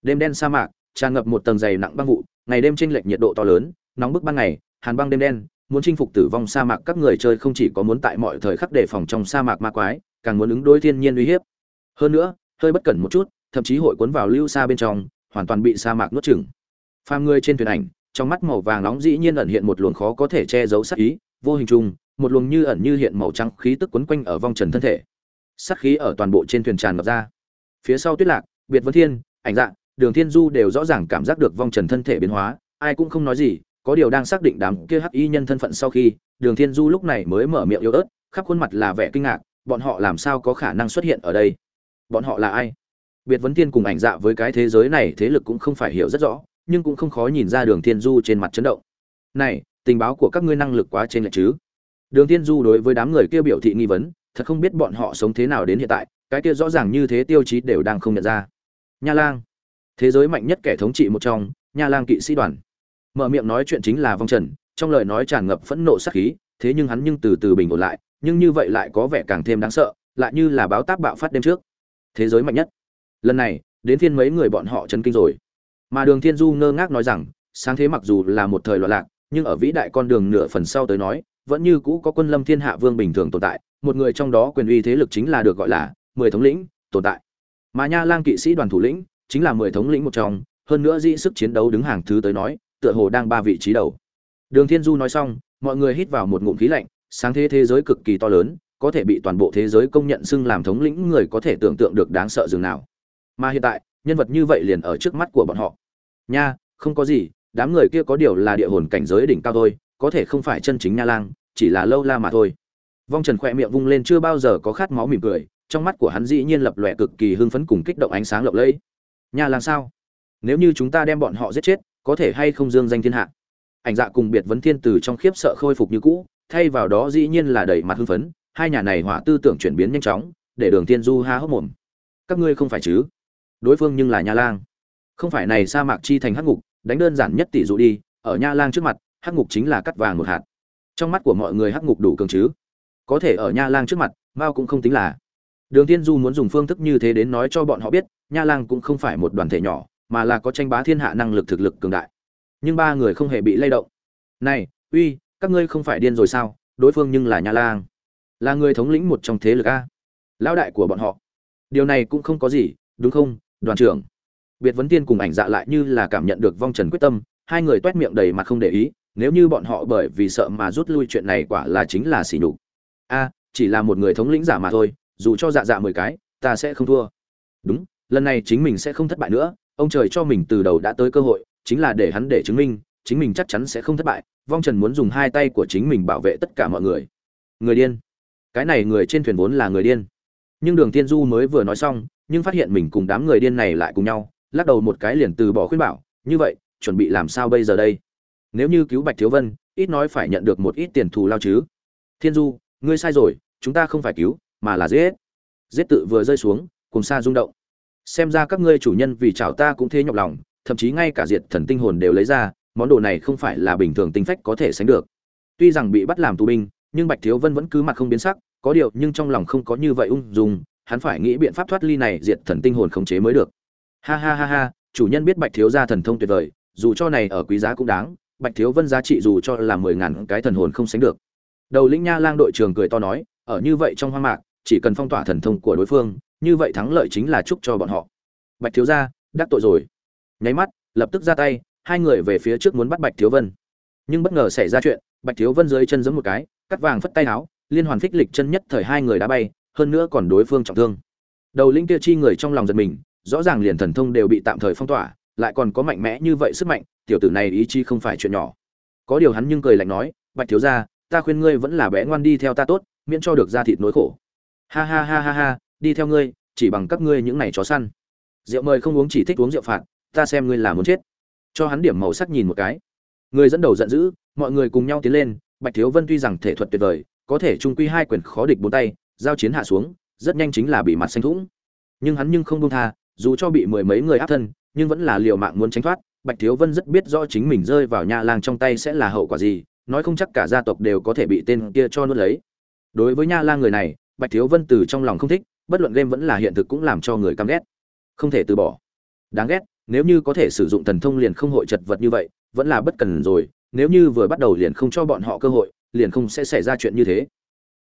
đêm đen sa mạc, tràn ngập một tầng dày nặng băng vụ, ngày đêm chênh lệch nhiệt độ to lớn, nóng bức ban ngày, hàn băng đêm đen, muốn chinh phục tử vong sa mạc các người chơi không chỉ có muốn tại mọi thời khắc đề phòng trong sa mạc ma quái, càng muốn ứng đối thiên nhiên uy hiếp. Hơn nữa, hơi bất cẩn một chút, thậm chí hội cuốn vào lưu xa bên trong, hoàn toàn bị sa mạc nuốt chửng. Phàm người trên thuyền ảnh, trong mắt màu vàng nóng dĩ nhiên ẩn hiện một luồng khó có thể che giấu sát ý, vô hình chung, một luồng như ẩn như hiện màu trắng khí tức quấn quanh ở vong trần thân thể. Sát khí ở toàn bộ trên thuyền tràn ngập ra. Phía sau tuyết lạc, biệt vấn thiên, ảnh dạng đường thiên du đều rõ ràng cảm giác được vong trần thân thể biến hóa, ai cũng không nói gì, có điều đang xác định đám kia hắc y nhân thân phận sau khi, đường thiên du lúc này mới mở miệng yếu ớt, khắp khuôn mặt là vẻ kinh ngạc, bọn họ làm sao có khả năng xuất hiện ở đây? Bọn họ là ai? Biệt vấn thiên cùng ảnh dạ với cái thế giới này thế lực cũng không phải hiểu rất rõ, nhưng cũng không khó nhìn ra đường thiên du trên mặt chấn động. Này, tình báo của các ngươi năng lực quá trên lệch chứ? Đường thiên du đối với đám người kia biểu thị nghi vấn, thật không biết bọn họ sống thế nào đến hiện tại, cái kia rõ ràng như thế tiêu chí đều đang không nhận ra. Nha lang thế giới mạnh nhất kẻ thống trị một trong, nha lang kỵ sĩ đoàn. Mở miệng nói chuyện chính là vong trần, trong lời nói tràn ngập phẫn nộ sát khí, thế nhưng hắn nhưng từ từ bình ổn lại, nhưng như vậy lại có vẻ càng thêm đáng sợ, lại như là báo tác bạo phát đêm trước. Thế giới mạnh nhất. Lần này, đến thiên mấy người bọn họ chấn kinh rồi. Mà đường thiên du ngơ ngác nói rằng, sáng thế mặc dù là một thời loạn lạc, nhưng ở vĩ đại con đường nửa phần sau tới nói, vẫn như cũ có quân lâm thiên hạ vương bình thường tồn tại, một người trong đó quyền uy thế lực chính là được gọi là mười thống lĩnh tồn tại. Mà nha lang kỵ sĩ đoàn thủ lĩnh chính là mười thống lĩnh một trong, hơn nữa dĩ sức chiến đấu đứng hàng thứ tới nói, tựa hồ đang ba vị trí đầu. Đường thiên du nói xong, mọi người hít vào một ngụm khí lạnh, sáng thế thế giới cực kỳ to lớn, có thể bị toàn bộ thế giới công nhận xưng làm thống lĩnh người có thể tưởng tượng được đáng sợ dường nào. Mà hiện tại, nhân vật như vậy liền ở trước mắt của bọn họ. Nha, không có gì, đám người kia có điều là địa hồn cảnh giới đỉnh cao thôi, có thể không phải chân chính nha lang, chỉ là lâu la mà thôi. Vong trần khỏe miệng vung lên chưa bao giờ có khát máu mỉm cười, trong mắt của hắn dĩ nhiên lập lòe cực kỳ hưng phấn cùng kích động ánh sáng lộng lẫy. Nhà lang sao? Nếu như chúng ta đem bọn họ giết chết, có thể hay không dương danh thiên hạ? Ảnh dạ cùng biệt vấn thiên từ trong khiếp sợ khôi phục như cũ, thay vào đó dĩ nhiên là đầy mặt hưng phấn, hai nhà này hỏa tư tưởng chuyển biến nhanh chóng, để đường tiên du ha hốc mồm. Các ngươi không phải chứ? Đối phương nhưng là nha lang. Không phải này sa mạc chi thành hắc ngục, đánh đơn giản nhất tỷ dụ đi, ở nha lang trước mặt, hắc ngục chính là cắt vàng một hạt. Trong mắt của mọi người hắc ngục đủ cường chứ? Có thể ở nha lang trước mặt, mao cũng không tính là. Đường tiên du muốn dùng phương thức như thế đến nói cho bọn họ biết nha lang cũng không phải một đoàn thể nhỏ, mà là có tranh bá thiên hạ năng lực thực lực cường đại. Nhưng ba người không hề bị lay động. Này, uy, các ngươi không phải điên rồi sao? Đối phương nhưng là nha lang. Là người thống lĩnh một trong thế lực a. Lão đại của bọn họ. Điều này cũng không có gì, đúng không, đoàn trưởng? Biệt vấn tiên cùng ảnh dạ lại như là cảm nhận được vong trần quyết tâm, hai người toét miệng đầy mặt không để ý, nếu như bọn họ bởi vì sợ mà rút lui chuyện này quả là chính là xỉ nhục. A, chỉ là một người thống lĩnh giả mà thôi, dù cho dạ dạ mười cái, ta sẽ không thua. Đúng lần này chính mình sẽ không thất bại nữa, ông trời cho mình từ đầu đã tới cơ hội, chính là để hắn để chứng minh, chính mình chắc chắn sẽ không thất bại, vong trần muốn dùng hai tay của chính mình bảo vệ tất cả mọi người. Người điên. Cái này người trên thuyền vốn là người điên. Nhưng đường tiên du mới vừa nói xong, nhưng phát hiện mình cùng đám người điên này lại cùng nhau, lắc đầu một cái liền từ bỏ khuyên bảo, như vậy, chuẩn bị làm sao bây giờ đây? Nếu như cứu bạch thiếu vân, ít nói phải nhận được một ít tiền thù lao chứ. Thiên du, ngươi sai rồi, chúng ta không phải cứu, mà là giết. Giết tự vừa rơi xuống, cùng xa rung động xem ra các ngươi chủ nhân vì chảo ta cũng thế nhọc lòng, thậm chí ngay cả diệt thần tinh hồn đều lấy ra, món đồ này không phải là bình thường tinh phách có thể sánh được. Tuy rằng bị bắt làm tù binh, nhưng bạch thiếu vân vẫn cứ mặt không biến sắc, có điều nhưng trong lòng không có như vậy ung dung, hắn phải nghĩ biện pháp thoát ly này diệt thần tinh hồn khống chế mới được. Ha ha ha ha, chủ nhân biết bạch thiếu gia thần thông tuyệt vời, dù cho này ở quý giá cũng đáng, bạch thiếu vân giá trị dù cho là mười ngàn cái thần hồn không sánh được. Đầu lĩnh nha lang đội trường cười to nói, ở như vậy trong hoang mạc, chỉ cần phong tỏa thần thông của đối phương như vậy thắng lợi chính là chúc cho bọn họ. Bạch thiếu gia, đắc tội rồi. Nháy mắt, lập tức ra tay, hai người về phía trước muốn bắt bạch thiếu vân. Nhưng bất ngờ xảy ra chuyện, bạch thiếu vân dưới chân giẫm một cái, cắt vàng phất tay áo, liên hoàn phích lịch chân nhất thời hai người đã bay, hơn nữa còn đối phương trọng thương. Đầu linh kia chi người trong lòng giật mình, rõ ràng liền thần thông đều bị tạm thời phong tỏa, lại còn có mạnh mẽ như vậy sức mạnh, tiểu tử này ý chí không phải chuyện nhỏ. Có điều hắn nhưng cười lạnh nói, bạch thiếu gia, ta khuyên ngươi vẫn là bé ngoan đi theo ta tốt, miễn cho được ra thịt nỗi khổ. Ha ha ha ha ha đi theo ngươi, chỉ bằng các ngươi những này chó săn. Rượu mời không uống chỉ thích uống rượu phạt, ta xem ngươi là muốn chết. Cho hắn điểm màu sắc nhìn một cái. Người dẫn đầu giận dữ, mọi người cùng nhau tiến lên, bạch thiếu vân tuy rằng thể thuật tuyệt vời, có thể trung quy hai quyền khó địch bốn tay, giao chiến hạ xuống, rất nhanh chính là bị mặt xanh thủng. Nhưng hắn nhưng không buông tha, dù cho bị mười mấy người áp thân, nhưng vẫn là liều mạng muốn tránh thoát. Bạch thiếu vân rất biết rõ chính mình rơi vào nha lang trong tay sẽ là hậu quả gì, nói không chắc cả gia tộc đều có thể bị tên kia cho nuốt lấy. Đối với nha lang người này, bạch thiếu vân từ trong lòng không thích bất luận game vẫn là hiện thực cũng làm cho người căm ghét. Không thể từ bỏ. Đáng ghét, nếu như có thể sử dụng thần thông liền không hội chật vật như vậy, vẫn là bất cần rồi. Nếu như vừa bắt đầu liền không cho bọn họ cơ hội, liền không sẽ xảy ra chuyện như thế.